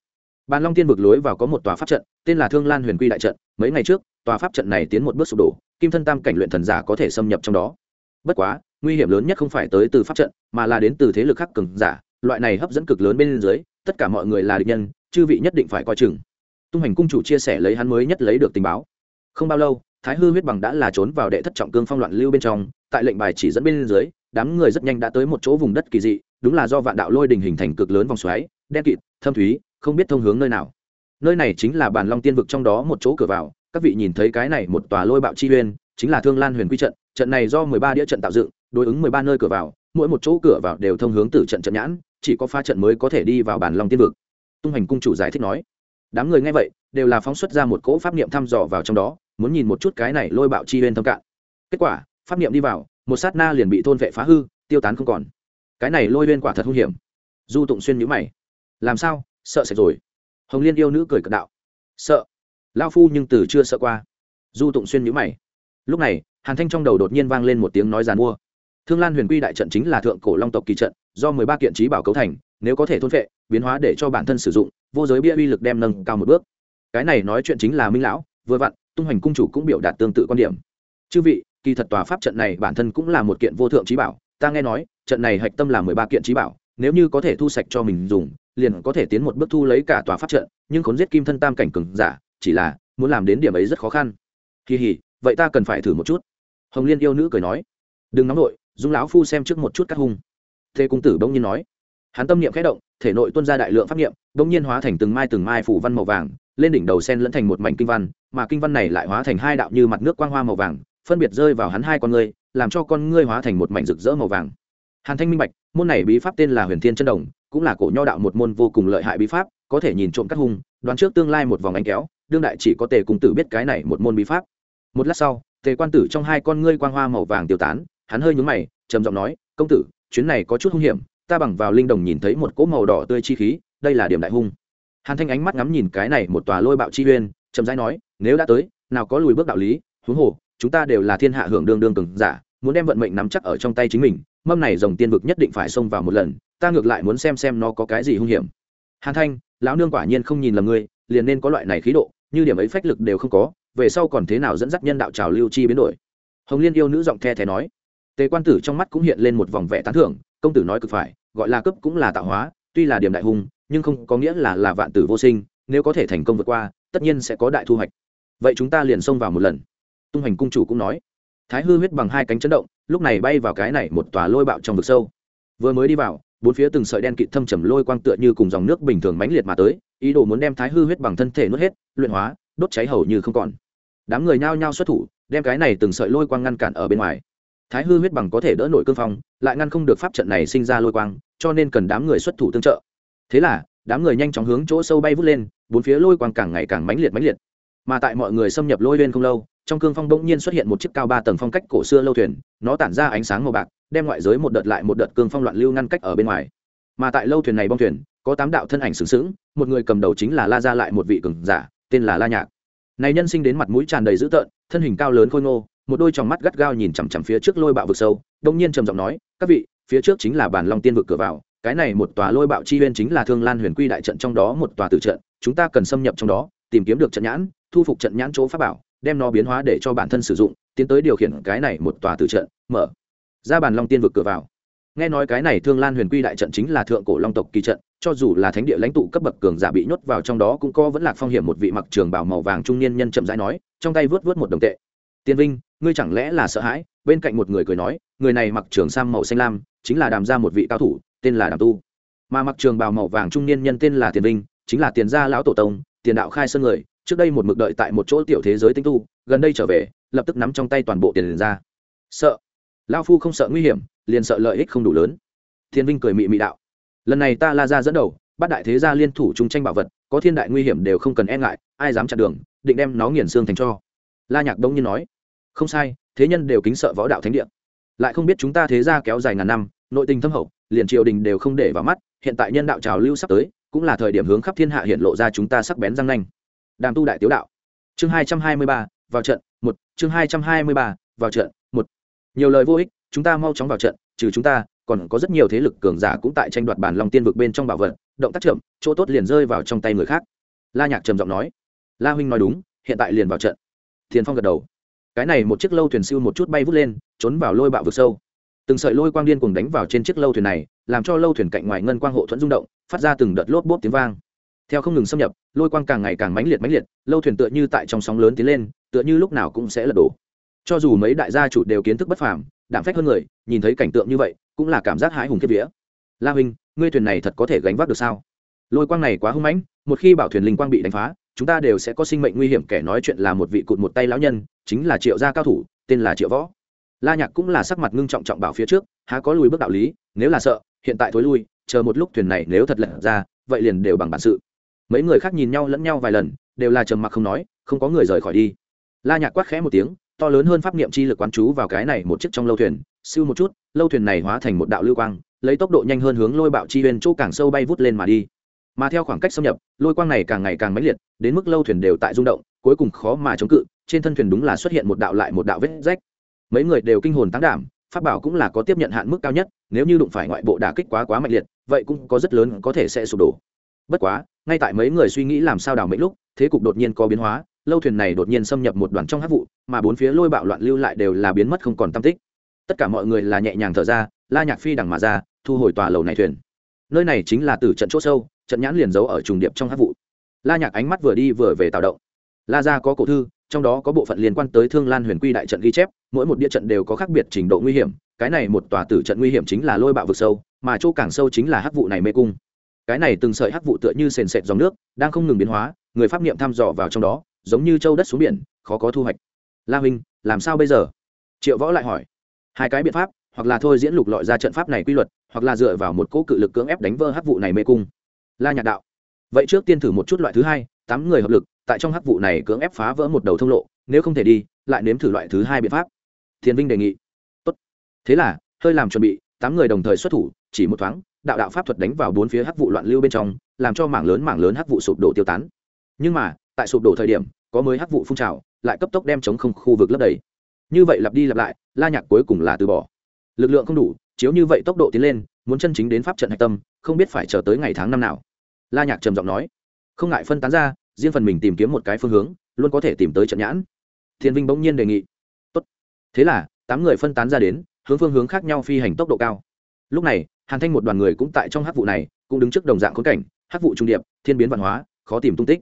Bàn long tiên vực lối vào có một tòa pháp trận, tên là thương lan huyền quy đại trận, mấy ngày trước, tòa pháp trận này tiến một bước sụp đổ, kim thân tam cảnh luyện thần giả có thể xâm nhập trong đó. Bất quá nguy hiểm lớn nhất không phải tới từ pháp trận, mà là đến từ thế lực khắc cường giả. Loại này hấp dẫn cực lớn bên dưới, tất cả mọi người là địch nhân, chư vị nhất định phải coi chừng. Tung hành cung chủ chia sẻ lấy hắn mới nhất lấy được tình báo. Không bao lâu, thái hư huyết bằng đã là trốn vào đệ thất trọng cương phong loạn lưu bên trong, tại lệnh bài chỉ dẫn bên dưới, đám người rất nhanh đã tới một chỗ vùng đất kỳ dị, đúng là do vạn đạo lôi đình hình thành cực lớn vòng xoáy, đen kịt, thâm thúy, không biết thông hướng nơi nào. Nơi này chính là bàn long tiên vực trong đó một chỗ cửa vào, các vị nhìn thấy cái này một tòa lôi bạo chi uyên, chính là thương lan huyền quy trận trận này do mười ba đĩa trận tạo dựng đối ứng mười ba nơi cửa vào, mỗi một chỗ cửa vào đều thông hướng từ trận trận nhãn, chỉ có pha trận mới có thể đi vào bản long tiên vực. Tung hành cung chủ giải thích nói. Đám người nghe vậy, đều là phóng xuất ra một cỗ pháp niệm thăm dò vào trong đó, muốn nhìn một chút cái này lôi bạo chi uyên thâm cạn. Kết quả, pháp niệm đi vào, một sát na liền bị thôn vệ phá hư, tiêu tán không còn. Cái này lôi uyên quả thật hung hiểm. Du tụng xuyên nhữ mày. Làm sao? Sợ sệt rồi. Hồng liên yêu nữ cười cận đạo. Sợ. Lao phu nhưng từ chưa sợ qua. Du tụng xuyên nhữ mày. Lúc này, hàn thanh trong đầu đột nhiên vang lên một tiếng nói giàn mua thương lan huyền quy đại trận chính là thượng cổ long tộc kỳ trận, do mười ba kiện trí bảo cấu thành, nếu có thể thôn vệ biến hóa để cho bản thân sử dụng, vô giới bia uy lực đem nâng cao một bước. Cái này nói chuyện chính là minh lão, vừa vặn, tung hoành cung chủ cũng biểu đạt tương tự quan điểm. Chư vị, kỳ thật tòa pháp trận này bản thân cũng là một kiện vô thượng trí bảo, ta nghe nói, trận này hạch tâm là mười ba kiện trí bảo, nếu như có thể thu sạch cho mình dùng, liền có thể tiến một bước thu lấy cả tòa pháp trận, nhưng khốn giết kim thân tam cảnh cường giả, chỉ là, muốn làm đến điểm ấy rất khó khăn. Kỳ hỉ, vậy ta cần phải thử một chút. Hồng liên yêu nữ cười nói. Đừng nóng nổi dung lão phu xem trước một chút các hung. Thế cung tử bỗng nhiên nói, hắn tâm niệm khẽ động, thể nội tuôn ra đại lượng pháp niệm, bỗng nhiên hóa thành từng mai từng mai phủ văn màu vàng, lên đỉnh đầu sen lẫn thành một mảnh kinh văn, mà kinh văn này lại hóa thành hai đạo như mặt nước quang hoa màu vàng, phân biệt rơi vào hắn hai con ngươi, làm cho con ngươi hóa thành một mảnh rực rỡ màu vàng. Hàn thanh minh bạch, môn này bí pháp tên là huyền thiên chân đồng, cũng là cổ nho đạo một môn vô cùng lợi hại bí pháp, có thể nhìn trộm các hung, đoán trước tương lai một vòng anh kéo, đương đại chỉ có tề cung tử biết cái này một môn bí pháp. Một lát sau, tề quan tử trong hai con ngươi quang hoa màu vàng tiêu tán hắn hơi nhúng mày, trầm giọng nói, công tử, chuyến này có chút hung hiểm, ta bằng vào linh đồng nhìn thấy một cỗ màu đỏ tươi chi khí, đây là điểm đại hung. Hàn thanh ánh mắt ngắm nhìn cái này một tòa lôi bạo chi uyên trầm rãi nói, nếu đã tới, nào có lùi bước đạo lý, huống hồ, chúng ta đều là thiên hạ hưởng đương đương cường giả, muốn đem vận mệnh nắm chắc ở trong tay chính mình, mâm này dòng tiên vực nhất định phải xông vào một lần, ta ngược lại muốn xem xem nó có cái gì hung hiểm. Hàn thanh, lão nương quả nhiên không nhìn lầm ngươi, liền nên có loại này khí độ, như điểm ấy phách lực đều không có, về sau còn thế nào dẫn dắt nhân đạo trào lưu chi biến đổi? Hồng liên yêu nữ giọng the thé nói tề quan tử trong mắt cũng hiện lên một vòng vẻ tán thưởng, công tử nói cực phải, gọi là cấp cũng là tạo hóa, tuy là điểm đại hung nhưng không có nghĩa là là vạn tử vô sinh, nếu có thể thành công vượt qua, tất nhiên sẽ có đại thu hoạch. Vậy chúng ta liền xông vào một lần. Tung hành cung chủ cũng nói. Thái hư huyết bằng hai cánh chấn động, lúc này bay vào cái này một tòa lôi bạo trong vực sâu. Vừa mới đi vào, bốn phía từng sợi đen kịt thâm trầm lôi quang tựa như cùng dòng nước bình thường mãnh liệt mà tới, ý đồ muốn đem thái hư huyết bằng thân thể nuốt hết, luyện hóa, đốt cháy hầu như không còn. Đám người nhao nhao xuất thủ, đem cái này từng sợi lôi quang ngăn cản ở bên ngoài thái hư huyết bằng có thể đỡ nổi cương phong, lại ngăn không được pháp trận này sinh ra lôi quang, cho nên cần đám người xuất thủ tương trợ. Thế là, đám người nhanh chóng hướng chỗ sâu bay vút lên, bốn phía lôi quang càng ngày càng mãnh liệt mãnh liệt. Mà tại mọi người xâm nhập lôi lên không lâu, trong cương phong bỗng nhiên xuất hiện một chiếc cao ba tầng phong cách cổ xưa lâu thuyền, nó tản ra ánh sáng màu bạc, đem ngoại giới một đợt lại một đợt cương phong loạn lưu ngăn cách ở bên ngoài. Mà tại lâu thuyền này bong thuyền, có tám đạo thân ảnh sừng sững, một người cầm đầu chính là la ra lại một vị cường giả, tên là la nhạc. Này nhân sinh đến mặt mũi tràn đầy dữ tợn, thân hình cao lớn khôi ngô một đôi tròng mắt gắt gao nhìn chằm chằm phía trước lôi bạo vực sâu, đông nhiên trầm giọng nói, các vị, phía trước chính là bản long tiên vực cửa vào, cái này một tòa lôi bạo chi huyên chính là thương lan huyền quy đại trận trong đó một tòa tử trận, chúng ta cần xâm nhập trong đó, tìm kiếm được trận nhãn, thu phục trận nhãn chỗ pháp bảo, đem nó biến hóa để cho bản thân sử dụng, tiến tới điều khiển cái này một tòa tử trận, mở ra bàn long tiên vực cửa vào. Nghe nói cái này thương lan huyền quy đại trận chính là thượng cổ long tộc kỳ trận, cho dù là thánh địa lãnh tụ cấp bậc cường giả bị nhốt vào trong đó cũng có vẫn là phong hiểm một vị mặc trường bảo màu vàng trung niên nhân chậm rãi nói, trong tay vớt vớt một đồng tệ tiên vinh, ngươi chẳng lẽ là sợ hãi? Bên cạnh một người cười nói, người này mặc trường sam màu xanh lam, chính là đàm gia một vị cao thủ, tên là đàm tu. Mà mặc trường bào màu vàng trung niên nhân tên là tiền vinh, chính là tiền gia lão tổ tông, tiền đạo khai sơn người, trước đây một mực đợi tại một chỗ tiểu thế giới tinh tu, gần đây trở về, lập tức nắm trong tay toàn bộ tiền ra sợ. Lao phu không sợ nguy hiểm, liền sợ lợi ích không đủ lớn. Thiên vinh cười mị mị đạo. Lần này ta la ra dẫn đầu, bắt đại thế gia liên thủ chung tranh bảo vật, có thiên đại nguy hiểm đều không cần e ngại, ai dám chặn đường, định đem nó nghiền xương thành cho. La nhạc đông như nói không sai, thế nhân đều kính sợ võ đạo thánh địa. Lại không biết chúng ta thế gia kéo dài ngàn năm, nội tình thâm hậu, liền triều đình đều không để vào mắt, hiện tại nhân đạo trào lưu sắp tới, cũng là thời điểm hướng khắp thiên hạ hiện lộ ra chúng ta sắc bén răng nanh. Đàm tu đại tiếu đạo. Chương hai trăm hai mươi ba, vào trận, một, chương hai trăm hai mươi ba, vào trận, một. Nhiều lời vô ích, chúng ta mau chóng vào trận, trừ chúng ta, còn có rất nhiều thế lực cường giả cũng tại tranh đoạt bản long tiên vực bên trong bảo vật, động tác chậm, chỗ tốt liền rơi vào trong tay người khác. La nhạc trầm giọng nói. La huynh nói đúng, hiện tại liền vào trận. Thiền phong gật đầu cái này một chiếc lâu thuyền siêu một chút bay vút lên, trốn vào lôi bạo vực sâu. Từng sợi lôi quang điên cùng đánh vào trên chiếc lâu thuyền này, làm cho lâu thuyền cạnh ngoài ngân quang hộ thuẫn rung động, phát ra từng đợt lốp bốp tiếng vang. Theo không ngừng xâm nhập, lôi quang càng ngày càng mãnh liệt mãnh liệt, lâu thuyền tựa như tại trong sóng lớn tiến lên, tựa như lúc nào cũng sẽ lật đổ. Cho dù mấy đại gia chủ đều kiến thức bất phàm đảm phách hơn người, nhìn thấy cảnh tượng như vậy, cũng là cảm giác hãi hùng kiếp vía. La huynh, ngươi thuyền này thật có thể gánh vác được sao? Lôi quang này quá hung mãnh, một khi bảo thuyền linh quang bị đánh phá chúng ta đều sẽ có sinh mệnh nguy hiểm, kẻ nói chuyện là một vị cụt một tay lão nhân, chính là triệu gia cao thủ, tên là triệu võ. La nhạc cũng là sắc mặt ngưng trọng trọng bảo phía trước, há có lùi bước đạo lý, nếu là sợ, hiện tại thối lui, chờ một lúc thuyền này nếu thật lật ra, vậy liền đều bằng bản sự. Mấy người khác nhìn nhau lẫn nhau vài lần, đều là trầm mặc không nói, không có người rời khỏi đi. La nhạc quát khẽ một tiếng, to lớn hơn pháp niệm chi lực quán chú vào cái này một chiếc trong lâu thuyền, siêu một chút, lâu thuyền này hóa thành một đạo lưu quang, lấy tốc độ nhanh hơn hướng lôi bạo chi huyền chỗ càng sâu bay vút lên mà đi mà theo khoảng cách xâm nhập, lôi quang này càng ngày càng mãnh liệt, đến mức lâu thuyền đều tại rung động, cuối cùng khó mà chống cự, trên thân thuyền đúng là xuất hiện một đạo lại một đạo vết rách. Mấy người đều kinh hồn tăng đảm, pháp bảo cũng là có tiếp nhận hạn mức cao nhất, nếu như đụng phải ngoại bộ đả kích quá quá mạnh liệt, vậy cũng có rất lớn có thể sẽ sụp đổ. Bất quá, ngay tại mấy người suy nghĩ làm sao đảo mệnh lúc, thế cục đột nhiên có biến hóa, lâu thuyền này đột nhiên xâm nhập một đoàn trong hát vụ, mà bốn phía lôi bạo loạn lưu lại đều là biến mất không còn tam tích. Tất cả mọi người là nhẹ nhàng thở ra, la nhạc phi đằng mà ra, thu hồi tòa lầu này thuyền. Nơi này chính là từ trận chỗ sâu trận nhãn liền giấu ở trùng điệp trong hát vụ. La nhạc ánh mắt vừa đi vừa về tạo động. La ra có cổ thư, trong đó có bộ phận liên quan tới thương lan huyền quy đại trận ghi chép, mỗi một địa trận đều có khác biệt trình độ nguy hiểm, cái này một tòa tử trận nguy hiểm chính là lôi bạo vực sâu, mà chỗ càng sâu chính là hắc vụ này mê cung. Cái này từng sợi hắc vụ tựa như sền sệt dòng nước, đang không ngừng biến hóa, người pháp niệm thăm dò vào trong đó, giống như châu đất xuống biển, khó có thu hoạch. La huynh, làm sao bây giờ? Triệu võ lại hỏi. Hai cái biện pháp, hoặc là thôi diễn lục lọi ra trận pháp này quy luật, hoặc là dựa vào một cỗ cự lực cưỡng ép đánh vỡ hắc vụ này mê cung la nhạc đạo. Vậy trước tiên thử một chút loại thứ hai, tám người hợp lực, tại trong hắc vụ này cưỡng ép phá vỡ một đầu thông lộ, nếu không thể đi, lại nếm thử loại thứ hai biện pháp. Thiên vinh đề nghị. Tốt. thế là, hơi làm chuẩn bị, tám người đồng thời xuất thủ, chỉ một thoáng, đạo đạo pháp thuật đánh vào bốn phía hắc vụ loạn lưu bên trong, làm cho mảng lớn mảng lớn hắc vụ sụp đổ tiêu tán. Nhưng mà, tại sụp đổ thời điểm, có mới hắc vụ phun trào, lại cấp tốc đem chống không khu vực lấp đầy. Như vậy lặp đi lặp lại, la nhạc cuối cùng là từ bỏ. Lực lượng không đủ chiếu như vậy tốc độ tiến lên, muốn chân chính đến pháp trận hạch tâm, không biết phải chờ tới ngày tháng năm nào. La nhạc trầm giọng nói. Không ngại phân tán ra, riêng phần mình tìm kiếm một cái phương hướng, luôn có thể tìm tới trận nhãn. Thiên vinh bỗng nhiên đề nghị. Tốt. thế là, tám người phân tán ra đến, hướng phương hướng khác nhau phi hành tốc độ cao. Lúc này, hàn thanh một đoàn người cũng tại trong hắc vụ này, cũng đứng trước đồng dạng khốn cảnh, hắc vụ trung điệp, thiên biến văn hóa, khó tìm tung tích.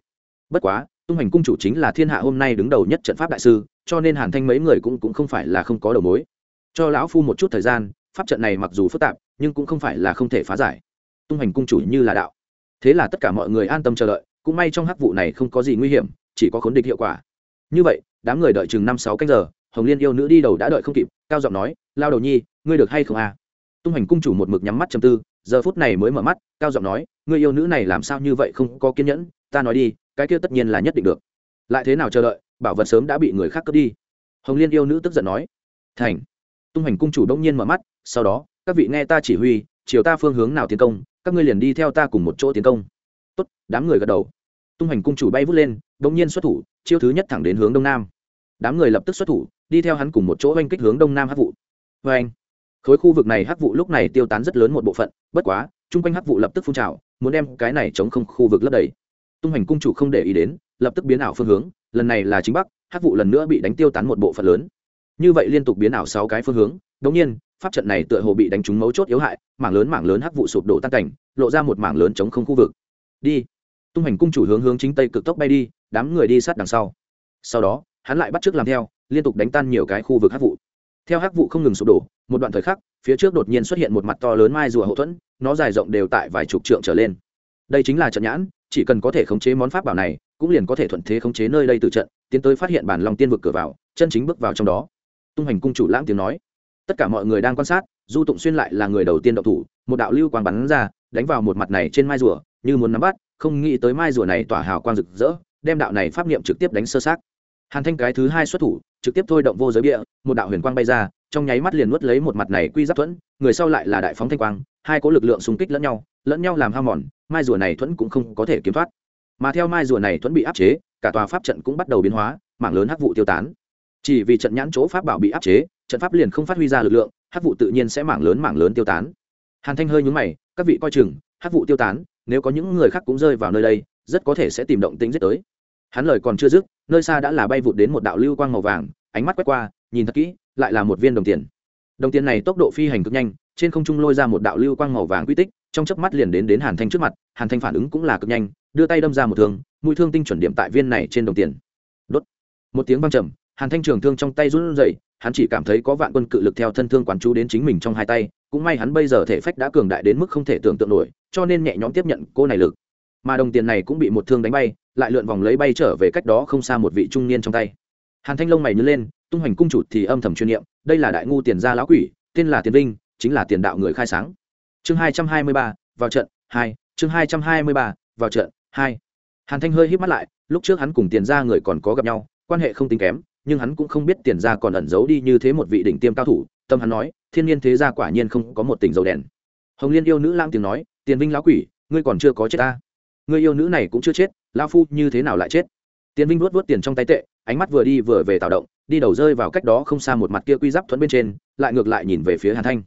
Bất quá, tung hành cung chủ chính là thiên hạ hôm nay đứng đầu nhất trận pháp đại sư, cho nên hàn thanh mấy người cũng cũng không phải là không có đầu mối. Cho lão phu một chút thời gian pháp trận này mặc dù phức tạp, nhưng cũng không phải là không thể phá giải. Tung hành cung chủ như là đạo. Thế là tất cả mọi người an tâm chờ đợi, cũng may trong hắc vụ này không có gì nguy hiểm, chỉ có khốn địch hiệu quả. Như vậy, đám người đợi chừng năm sáu canh giờ, hồng liên yêu nữ đi đầu đã đợi không kịp, cao giọng nói, lao đầu nhi, ngươi được hay không à? Tung hành cung chủ một mực nhắm mắt chầm tư, giờ phút này mới mở mắt, cao giọng nói, ngươi yêu nữ này làm sao như vậy không có kiên nhẫn, ta nói đi, cái kia tất nhiên là nhất định được. Lại thế nào chờ đợi, bảo vật sớm đã bị người khác cướp đi. Hồng liên yêu nữ tức giận nói, thành tung hành cung chủ đông nhiên mở mắt, sau đó, các vị nghe ta chỉ huy, chiều ta phương hướng nào tiến công, các ngươi liền đi theo ta cùng một chỗ tiến công. Tốt, đám người gật đầu. Tung hành cung chủ bay vút lên, đông nhiên xuất thủ, chiêu thứ nhất thẳng đến hướng đông nam. Đám người lập tức xuất thủ, đi theo hắn cùng một chỗ oanh kích hướng đông nam hắc vụ. Vê anh khối khu vực này hắc vụ lúc này tiêu tán rất lớn một bộ phận, bất quá, chung quanh hắc vụ lập tức phun trào, muốn đem cái này chống không khu vực lấp đầy. Tung hành cung chủ không để ý đến, lập tức biến ảo phương hướng, lần này là chính bắc, hắc vụ lần nữa bị đánh tiêu tán một bộ phận lớn như vậy liên tục biến ảo sáu cái phương hướng, đống nhiên, pháp trận này tựa hồ bị đánh trúng mấu chốt yếu hại, mảng lớn mảng lớn hắc vụ sụp đổ tan cảnh, lộ ra một mảng lớn chống không khu vực. Đi. Tung hành cung chủ hướng hướng chính tây cực tốc bay đi, đám người đi sát đằng sau. Sau đó, hắn lại bắt t làm theo, liên tục đánh tan nhiều cái khu vực hắc vụ. Theo hắc vụ không ngừng sụp đổ, một đoạn thời khắc, phía trước đột nhiên xuất hiện một mặt to lớn mai rùa hậu thuẫn, nó dài rộng đều tại vài chục trượng trở lên. Đây chính là trận nhãn, chỉ cần có thể khống chế món pháp bảo này, cũng liền có thể thuận thế khống chế nơi đây từ trận, tiến tới phát hiện bản lòng tiên vực cửa vào, chân chính bước vào trong đó tung hành cung chủ lãng tiếng nói. Tất cả mọi người đang quan sát, du tụng xuyên lại là người đầu tiên động thủ, một đạo lưu quang bắn ra, đánh vào một mặt này trên mai rùa, như muốn nắm bắt, không nghĩ tới mai rùa này tỏa hào quang rực rỡ, đem đạo này pháp niệm trực tiếp đánh sơ sát hàn thanh cái thứ hai xuất thủ, trực tiếp thôi động vô giới bịa, một đạo huyền quang bay ra, trong nháy mắt liền nuốt lấy một mặt này quy giáp thuẫn, người sau lại là đại phóng thanh quang, hai có lực lượng xung kích lẫn nhau lẫn nhau làm hao mòn, mai rùa này thuẫn cũng không có thể kiếm thoát. Mà theo mai rùa này thuẫn bị áp chế, cả tòa pháp trận cũng bắt đầu biến hóa, mảng lớn hắc vụ tiêu tán chỉ vì trận nhãn chỗ pháp bảo bị áp chế, trận pháp liền không phát huy ra lực lượng, hắc vụ tự nhiên sẽ mảng lớn mảng lớn tiêu tán. Hàn thanh hơi nhúng mày, các vị coi chừng, hắc vụ tiêu tán, nếu có những người khác cũng rơi vào nơi đây, rất có thể sẽ tìm động tính giết tới. Hắn lời còn chưa dứt, nơi xa đã là bay vụt đến một đạo lưu quang màu vàng, ánh mắt quét qua, nhìn thật kỹ, lại là một viên đồng tiền. Đồng tiền này tốc độ phi hành cực nhanh, trên không trung lôi ra một đạo lưu quang màu vàng quy tích, trong chớp mắt liền đến đến hàn thanh trước mặt, hàn thanh phản ứng cũng là cực nhanh, đưa tay đâm ra một thương, mũi thương tinh chuẩn điểm tại viên này trên đồng tiền. Đốt. Một tiếng vang trầm hàn thanh trường thương trong tay run rẩy, hắn chỉ cảm thấy có vạn quân cự lực theo thân thương quán chú đến chính mình trong hai tay, cũng may hắn bây giờ thể phách đã cường đại đến mức không thể tưởng tượng nổi, cho nên nhẹ nhõm tiếp nhận cô này lực. Mà đồng tiền này cũng bị một thương đánh bay, lại lượn vòng lấy bay trở về cách đó không xa một vị trung niên trong tay. Hàn thanh lông mày nhớ lên, tung hoành cung chủ thì âm thầm chuyên niệm, đây là đại ngu tiền gia lão quỷ, tên là tiền vinh, chính là tiền đạo người khai sáng. Chương hai trăm hai mươi ba, vào trận, hai, chương hai trăm hai mươi ba, vào trận, hai. Hàn thanh hơi hít mắt lại, lúc trước hắn cùng tiền gia người còn có gặp nhau, quan hệ không tính kém nhưng hắn cũng không biết tiền gia còn ẩn giấu đi như thế một vị đỉnh tiêm cao thủ, tâm hắn nói, thiên nhiên thế gia quả nhiên không có một tình dầu đèn. Hồng liên yêu nữ lang tiếng nói, tiền vinh lão quỷ, ngươi còn chưa có chết ta. Ngươi yêu nữ này cũng chưa chết lao phu như thế nào lại chết? Tiền vinh vuốt vuốt tiền trong tay tệ, ánh mắt vừa đi vừa về tạo động, đi đầu rơi vào cách đó không xa một mặt kia quy giáp thuẫn bên trên, lại ngược lại nhìn về phía hàn thanh.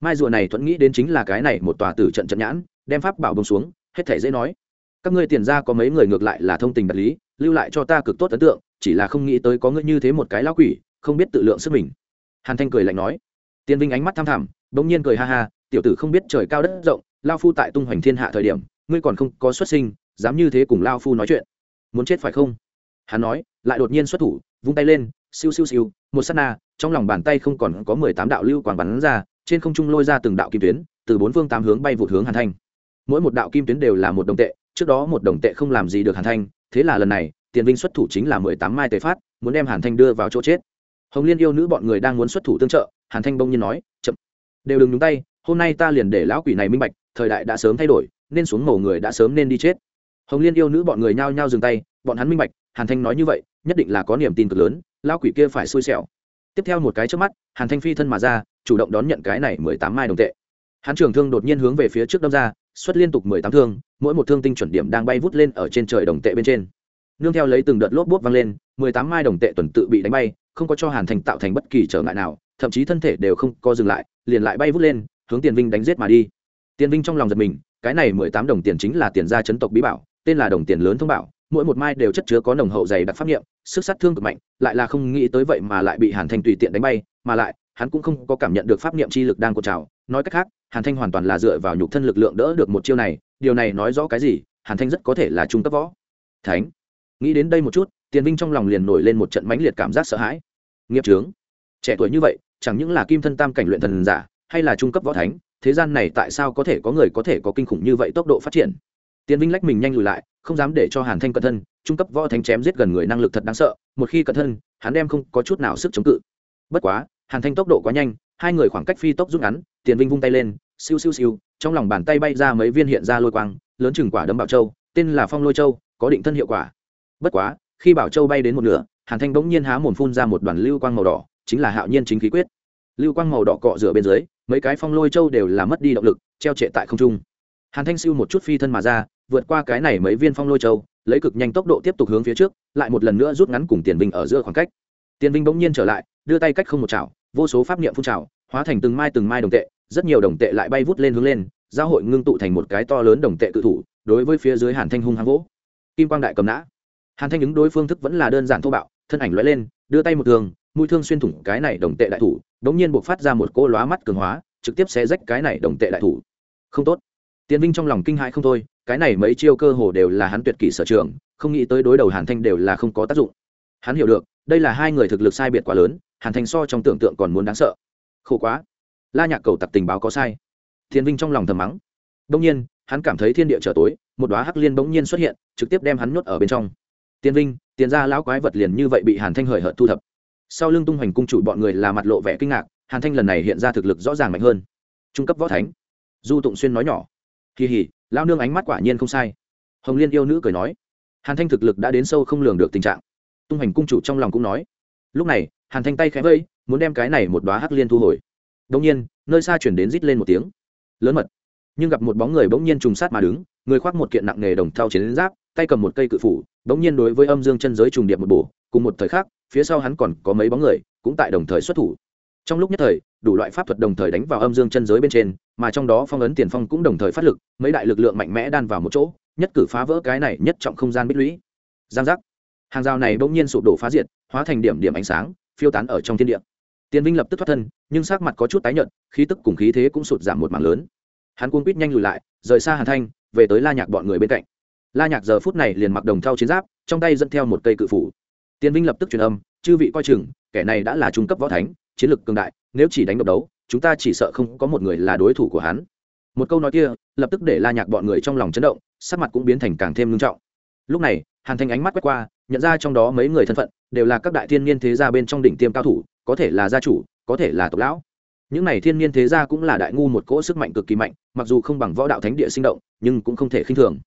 Mai rùa này thuẫn nghĩ đến chính là cái này một tòa tử trận trận nhãn, đem pháp bảo bông xuống, hết thể dễ nói. Các ngươi tiền ra có mấy người ngược lại là thông tình đạt lý lưu lại cho ta cực tốt ấn tượng, chỉ là không nghĩ tới có ngươi như thế một cái lão quỷ, không biết tự lượng sức mình. Hàn thanh cười lạnh nói. Tiên vinh ánh mắt tham thẳm, bỗng nhiên cười ha ha, tiểu tử không biết trời cao đất rộng lao phu tại tung hoành thiên hạ thời điểm, ngươi còn không có xuất sinh, dám như thế cùng lao phu nói chuyện. Muốn chết phải không? Hắn nói, lại đột nhiên xuất thủ, vung tay lên, siêu siêu siêu, một s á t na, trong lòng bàn tay không còn có mười tám đạo lưu quảng bắn ra, trên không trung lôi ra từng đạo kim tuyến, từ bốn phương tám hướng bay vụt hướng hàn thanh. Mỗi một đạo kim tuyến đều là một đồng tệ, trước đó một đồng tệ không làm gì được hàn thanh thế là lần này, tiền vinh xuất thủ chính là mười tám mai tề phát, muốn đem hàn thanh đưa vào chỗ chết. Hồng liên yêu nữ bọn người đang muốn xuất thủ tương trợ, hàn thanh bông nhiên nói, chậm, đều đừng nhúng tay, hôm nay ta liền để lão quỷ này minh bạch, thời đại đã sớm thay đổi, nên xuống mổ người đã sớm nên đi chết. Hồng liên yêu nữ bọn người nhao nhao dừng tay, bọn hắn minh bạch, hàn thanh nói như vậy, nhất định là có niềm tin cực lớn, lão quỷ kia phải xui xẻo. Tiếp theo một cái trước mắt, hàn thanh phi thân mà ra, chủ động đón nhận cái này mười tám mai đồng tệ. Hắn trưởng thương đột nhiên hướng về phía trước đâm ra xuất liên tục mười tám thương, mỗi một thương tinh chuẩn điểm đang bay vút lên ở trên trời đồng tệ bên trên. Nương theo lấy từng đợt lốp bút vang lên, mười tám mai đồng tệ tuần tự bị đánh bay, không có cho hàn thành tạo thành bất kỳ trở ngại nào, thậm chí thân thể đều không có dừng lại, liền lại bay vút lên, hướng tiền vinh đánh giết mà đi. Tiền vinh trong lòng giật mình, cái này mười tám đồng tiền chính là tiền gia chấn tộc bí bảo, tên là đồng tiền lớn thông bảo, mỗi một mai đều chất chứa có nồng hậu dày đặc pháp nghiệm sức sát thương cực mạnh, lại là không nghĩ tới vậy mà lại bị hàn thanh tùy tiện đánh bay, mà lại, hắn cũng không có cảm nhận được pháp nghiệm chi lực đang cột trào, nói cách khác hàn thanh hoàn toàn là dựa vào nhục thân lực lượng đỡ được một chiêu này, điều này nói rõ cái gì? Hàn thanh rất có thể là trung cấp võ. Thánh. Nghĩ đến đây một chút, tiền vinh trong lòng liền nổi lên một trận mãnh liệt cảm giác sợ hãi. Nghiệp trướng trẻ tuổi như vậy, chẳng những là kim thân tam cảnh luyện thần giả, hay là trung cấp võ thánh, thế gian này tại sao có thể có người có thể có kinh khủng như vậy tốc độ phát triển? Tiền vinh lách mình nhanh lùi lại, không dám để cho hàn thanh cẩn thân, trung cấp võ thánh chém giết gần người năng lực thật đáng sợ, một khi cẩn thân, hắn đem không có chút nào sức chống cự. Bất quá, hàn thanh tốc độ quá nhanh hai người khoảng cách phi tốc rút ngắn, tiền vinh vung tay lên, siêu siêu siêu, trong lòng bàn tay bay ra mấy viên hiện ra lôi quang, lớn chừng quả đấm bảo châu, tên là phong lôi châu, có định thân hiệu quả. Bất quá, khi bảo châu bay đến một nửa, hàn thanh bỗng nhiên há mồm phun ra một đoàn lưu quang màu đỏ, chính là hạo nhiên chính khí quyết. Lưu quang màu đỏ cọ rửa bên dưới, mấy cái phong lôi châu đều là mất đi động lực, treo trệ tại không trung. Hàn thanh siêu một chút phi thân mà ra, vượt qua cái này mấy viên phong lôi châu, lấy cực nhanh tốc độ tiếp tục hướng phía trước, lại một lần nữa rút ngắn cùng tiền vinh ở giữa khoảng cách. Tiền vinh bỗng nhiên trở lại, đưa tay cách không một chảo vô số pháp niệm phun trào, hóa thành từng mai từng mai đồng tệ, rất nhiều đồng tệ lại bay vút lên hướng lên, giao hội ngưng tụ thành một cái to lớn đồng tệ cự thủ, đối với phía dưới hàn thanh hung hăng vỗ. Kim quang đại cầm nã. Hàn thanh ứng đối phương thức vẫn là đơn giản thô bạo, thân ảnh lóe lên, đưa tay một thường mũi thương xuyên thủng cái này đồng tệ đại thủ, đống nhiên buộc phát ra một cô lóa mắt cường hóa, trực tiếp xé rách cái này đồng tệ đại thủ. Không tốt. Tiến vinh trong lòng kinh hãi không thôi, cái này mấy chiêu cơ hồ đều là hắn tuyệt kỷ sở trường, không nghĩ tới đối đầu hàn thanh đều là không có tác dụng. Hắn hiểu được, đây là hai người thực lực sai biệt quá lớn hàn thanh so trong tưởng tượng còn muốn đáng sợ. Khổ quá. La nhạc cầu tặc tình báo có sai. Thiên vinh trong lòng thầm mắng. Đông nhiên, hắn cảm thấy thiên địa trở tối, một đoá hắc liên bỗng nhiên xuất hiện, trực tiếp đem hắn nhốt ở bên trong. Tiên vinh, tiền ra lão quái vật liền như vậy bị hàn thanh hời hợt thu thập. Sau lưng tung hoành cung chủ bọn người là mặt lộ vẻ kinh ngạc, hàn thanh lần này hiện ra thực lực rõ ràng mạnh hơn. Trung cấp võ thánh. Du tụng xuyên nói nhỏ. Kỳ hỉ lao nương ánh mắt quả nhiên không sai. Hồng liên yêu nữ cười nói. Hàn thanh thực lực đã đến sâu không lường được tình trạng. Tung hoành cung chủ trong lòng cũng nói lúc này, hàn thanh tay khẽ vây, muốn đem cái này một đoá hắc liên thu hồi. Đông nhiên, nơi xa chuyển đến rít lên một tiếng. Lớn mật. Nhưng gặp một bóng người bỗng nhiên trùng sát mà đứng, người khoác một kiện nặng nghề đồng thao chiến giáp, tay cầm một cây cự phủ, bỗng nhiên đối với âm dương chân giới trùng điệp một bổ. Cùng một thời khắc, phía sau hắn còn có mấy bóng người, cũng tại đồng thời xuất thủ. Trong lúc nhất thời, đủ loại pháp thuật đồng thời đánh vào âm dương chân giới bên trên, mà trong đó phong ấn tiền phong cũng đồng thời phát lực, mấy đại lực lượng mạnh mẽ đan vào một chỗ, nhất cử phá vỡ cái này nhất trọng không gian bích lũy. Giang giác hàng rào này bỗng nhiên sụp đổ phá diệt, hóa thành điểm điểm ánh sáng, phiêu tán ở trong thiên địa. Tiên vinh lập tức thoát thân, nhưng sắc mặt có chút tái nhợt, khí tức cùng khí thế cũng sụt giảm một mảng lớn. Hắn cuốn quýt nhanh lùi lại, rời xa hàn thanh, về tới la nhạc bọn người bên cạnh. La nhạc giờ phút này liền mặc đồng thau chiến giáp, trong tay dẫn theo một cây cự phủ. Tiên vinh lập tức truyền âm, chư vị coi chừng, kẻ này đã là trung cấp võ thánh, chiến lực cường đại, nếu chỉ đánh độc đấu, chúng ta chỉ sợ không có một người là đối thủ của hắn. Một câu nói kia, lập tức để la nhạc bọn người trong lòng chấn động, sắc mặt cũng biến thành càng thêm ngưng trọng. Lúc này, hàn thanh ánh mắt quét qua nhận ra trong đó mấy người thân phận, đều là các đại thiên niên thế gia bên trong đỉnh tiêm cao thủ, có thể là gia chủ, có thể là tộc lão. Những này thiên niên thế gia cũng là đại ngu một cỗ sức mạnh cực kỳ mạnh, mặc dù không bằng võ đạo thánh địa sinh động, nhưng cũng không thể khinh thường.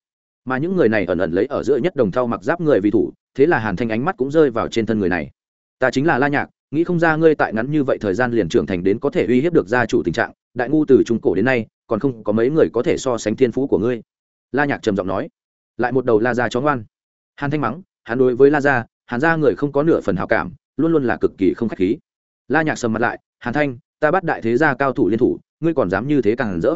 Mà những người này ẩn ẩn lấy ở giữa nhất đồng thau mặc giáp người vì thủ, thế là hàn thanh ánh mắt cũng rơi vào trên thân người này. Ta chính là la nhạc, nghĩ không ra ngươi tại ngắn như vậy thời gian liền trưởng thành đến có thể uy hiếp được gia chủ tình trạng, đại ngu từ trung cổ đến nay, còn không có mấy người có thể so sánh thiên phú của ngươi. La nhạc trầm giọng nói. Lại một đầu la ra chó ngoan. Hàn thanh mắng hắn đối với la gia, hàn gia người không có nửa phần hào cảm, luôn luôn là cực kỳ không khách khí. La nhạc sầm mặt lại, hàn thanh, ta bắt đại thế gia cao thủ liên thủ, ngươi còn dám như thế càng hẳn rỡ.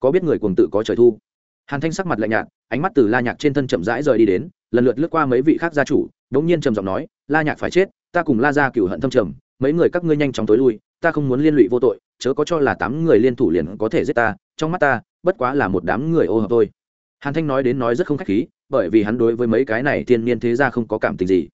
Có biết người cuồng tự có trời thu? Hàn thanh sắc mặt lạnh nhạt, ánh mắt từ la nhạc trên thân chậm rãi rời đi đến, lần lượt lướt qua mấy vị khác gia chủ, đống nhiên trầm giọng nói, la nhạc phải chết, ta cùng la gia cửu hận thâm trầm, mấy người các ngươi nhanh chóng tối lui, ta không muốn liên lụy vô tội, chớ có cho là tám người liên thủ liền có thể giết ta, trong mắt ta, bất quá là một đám người ô hợp thôi. Hàn thanh nói đến nói rất không khách khí bởi vì hắn đối với mấy cái này thiên niên thế gia không có cảm tình gì.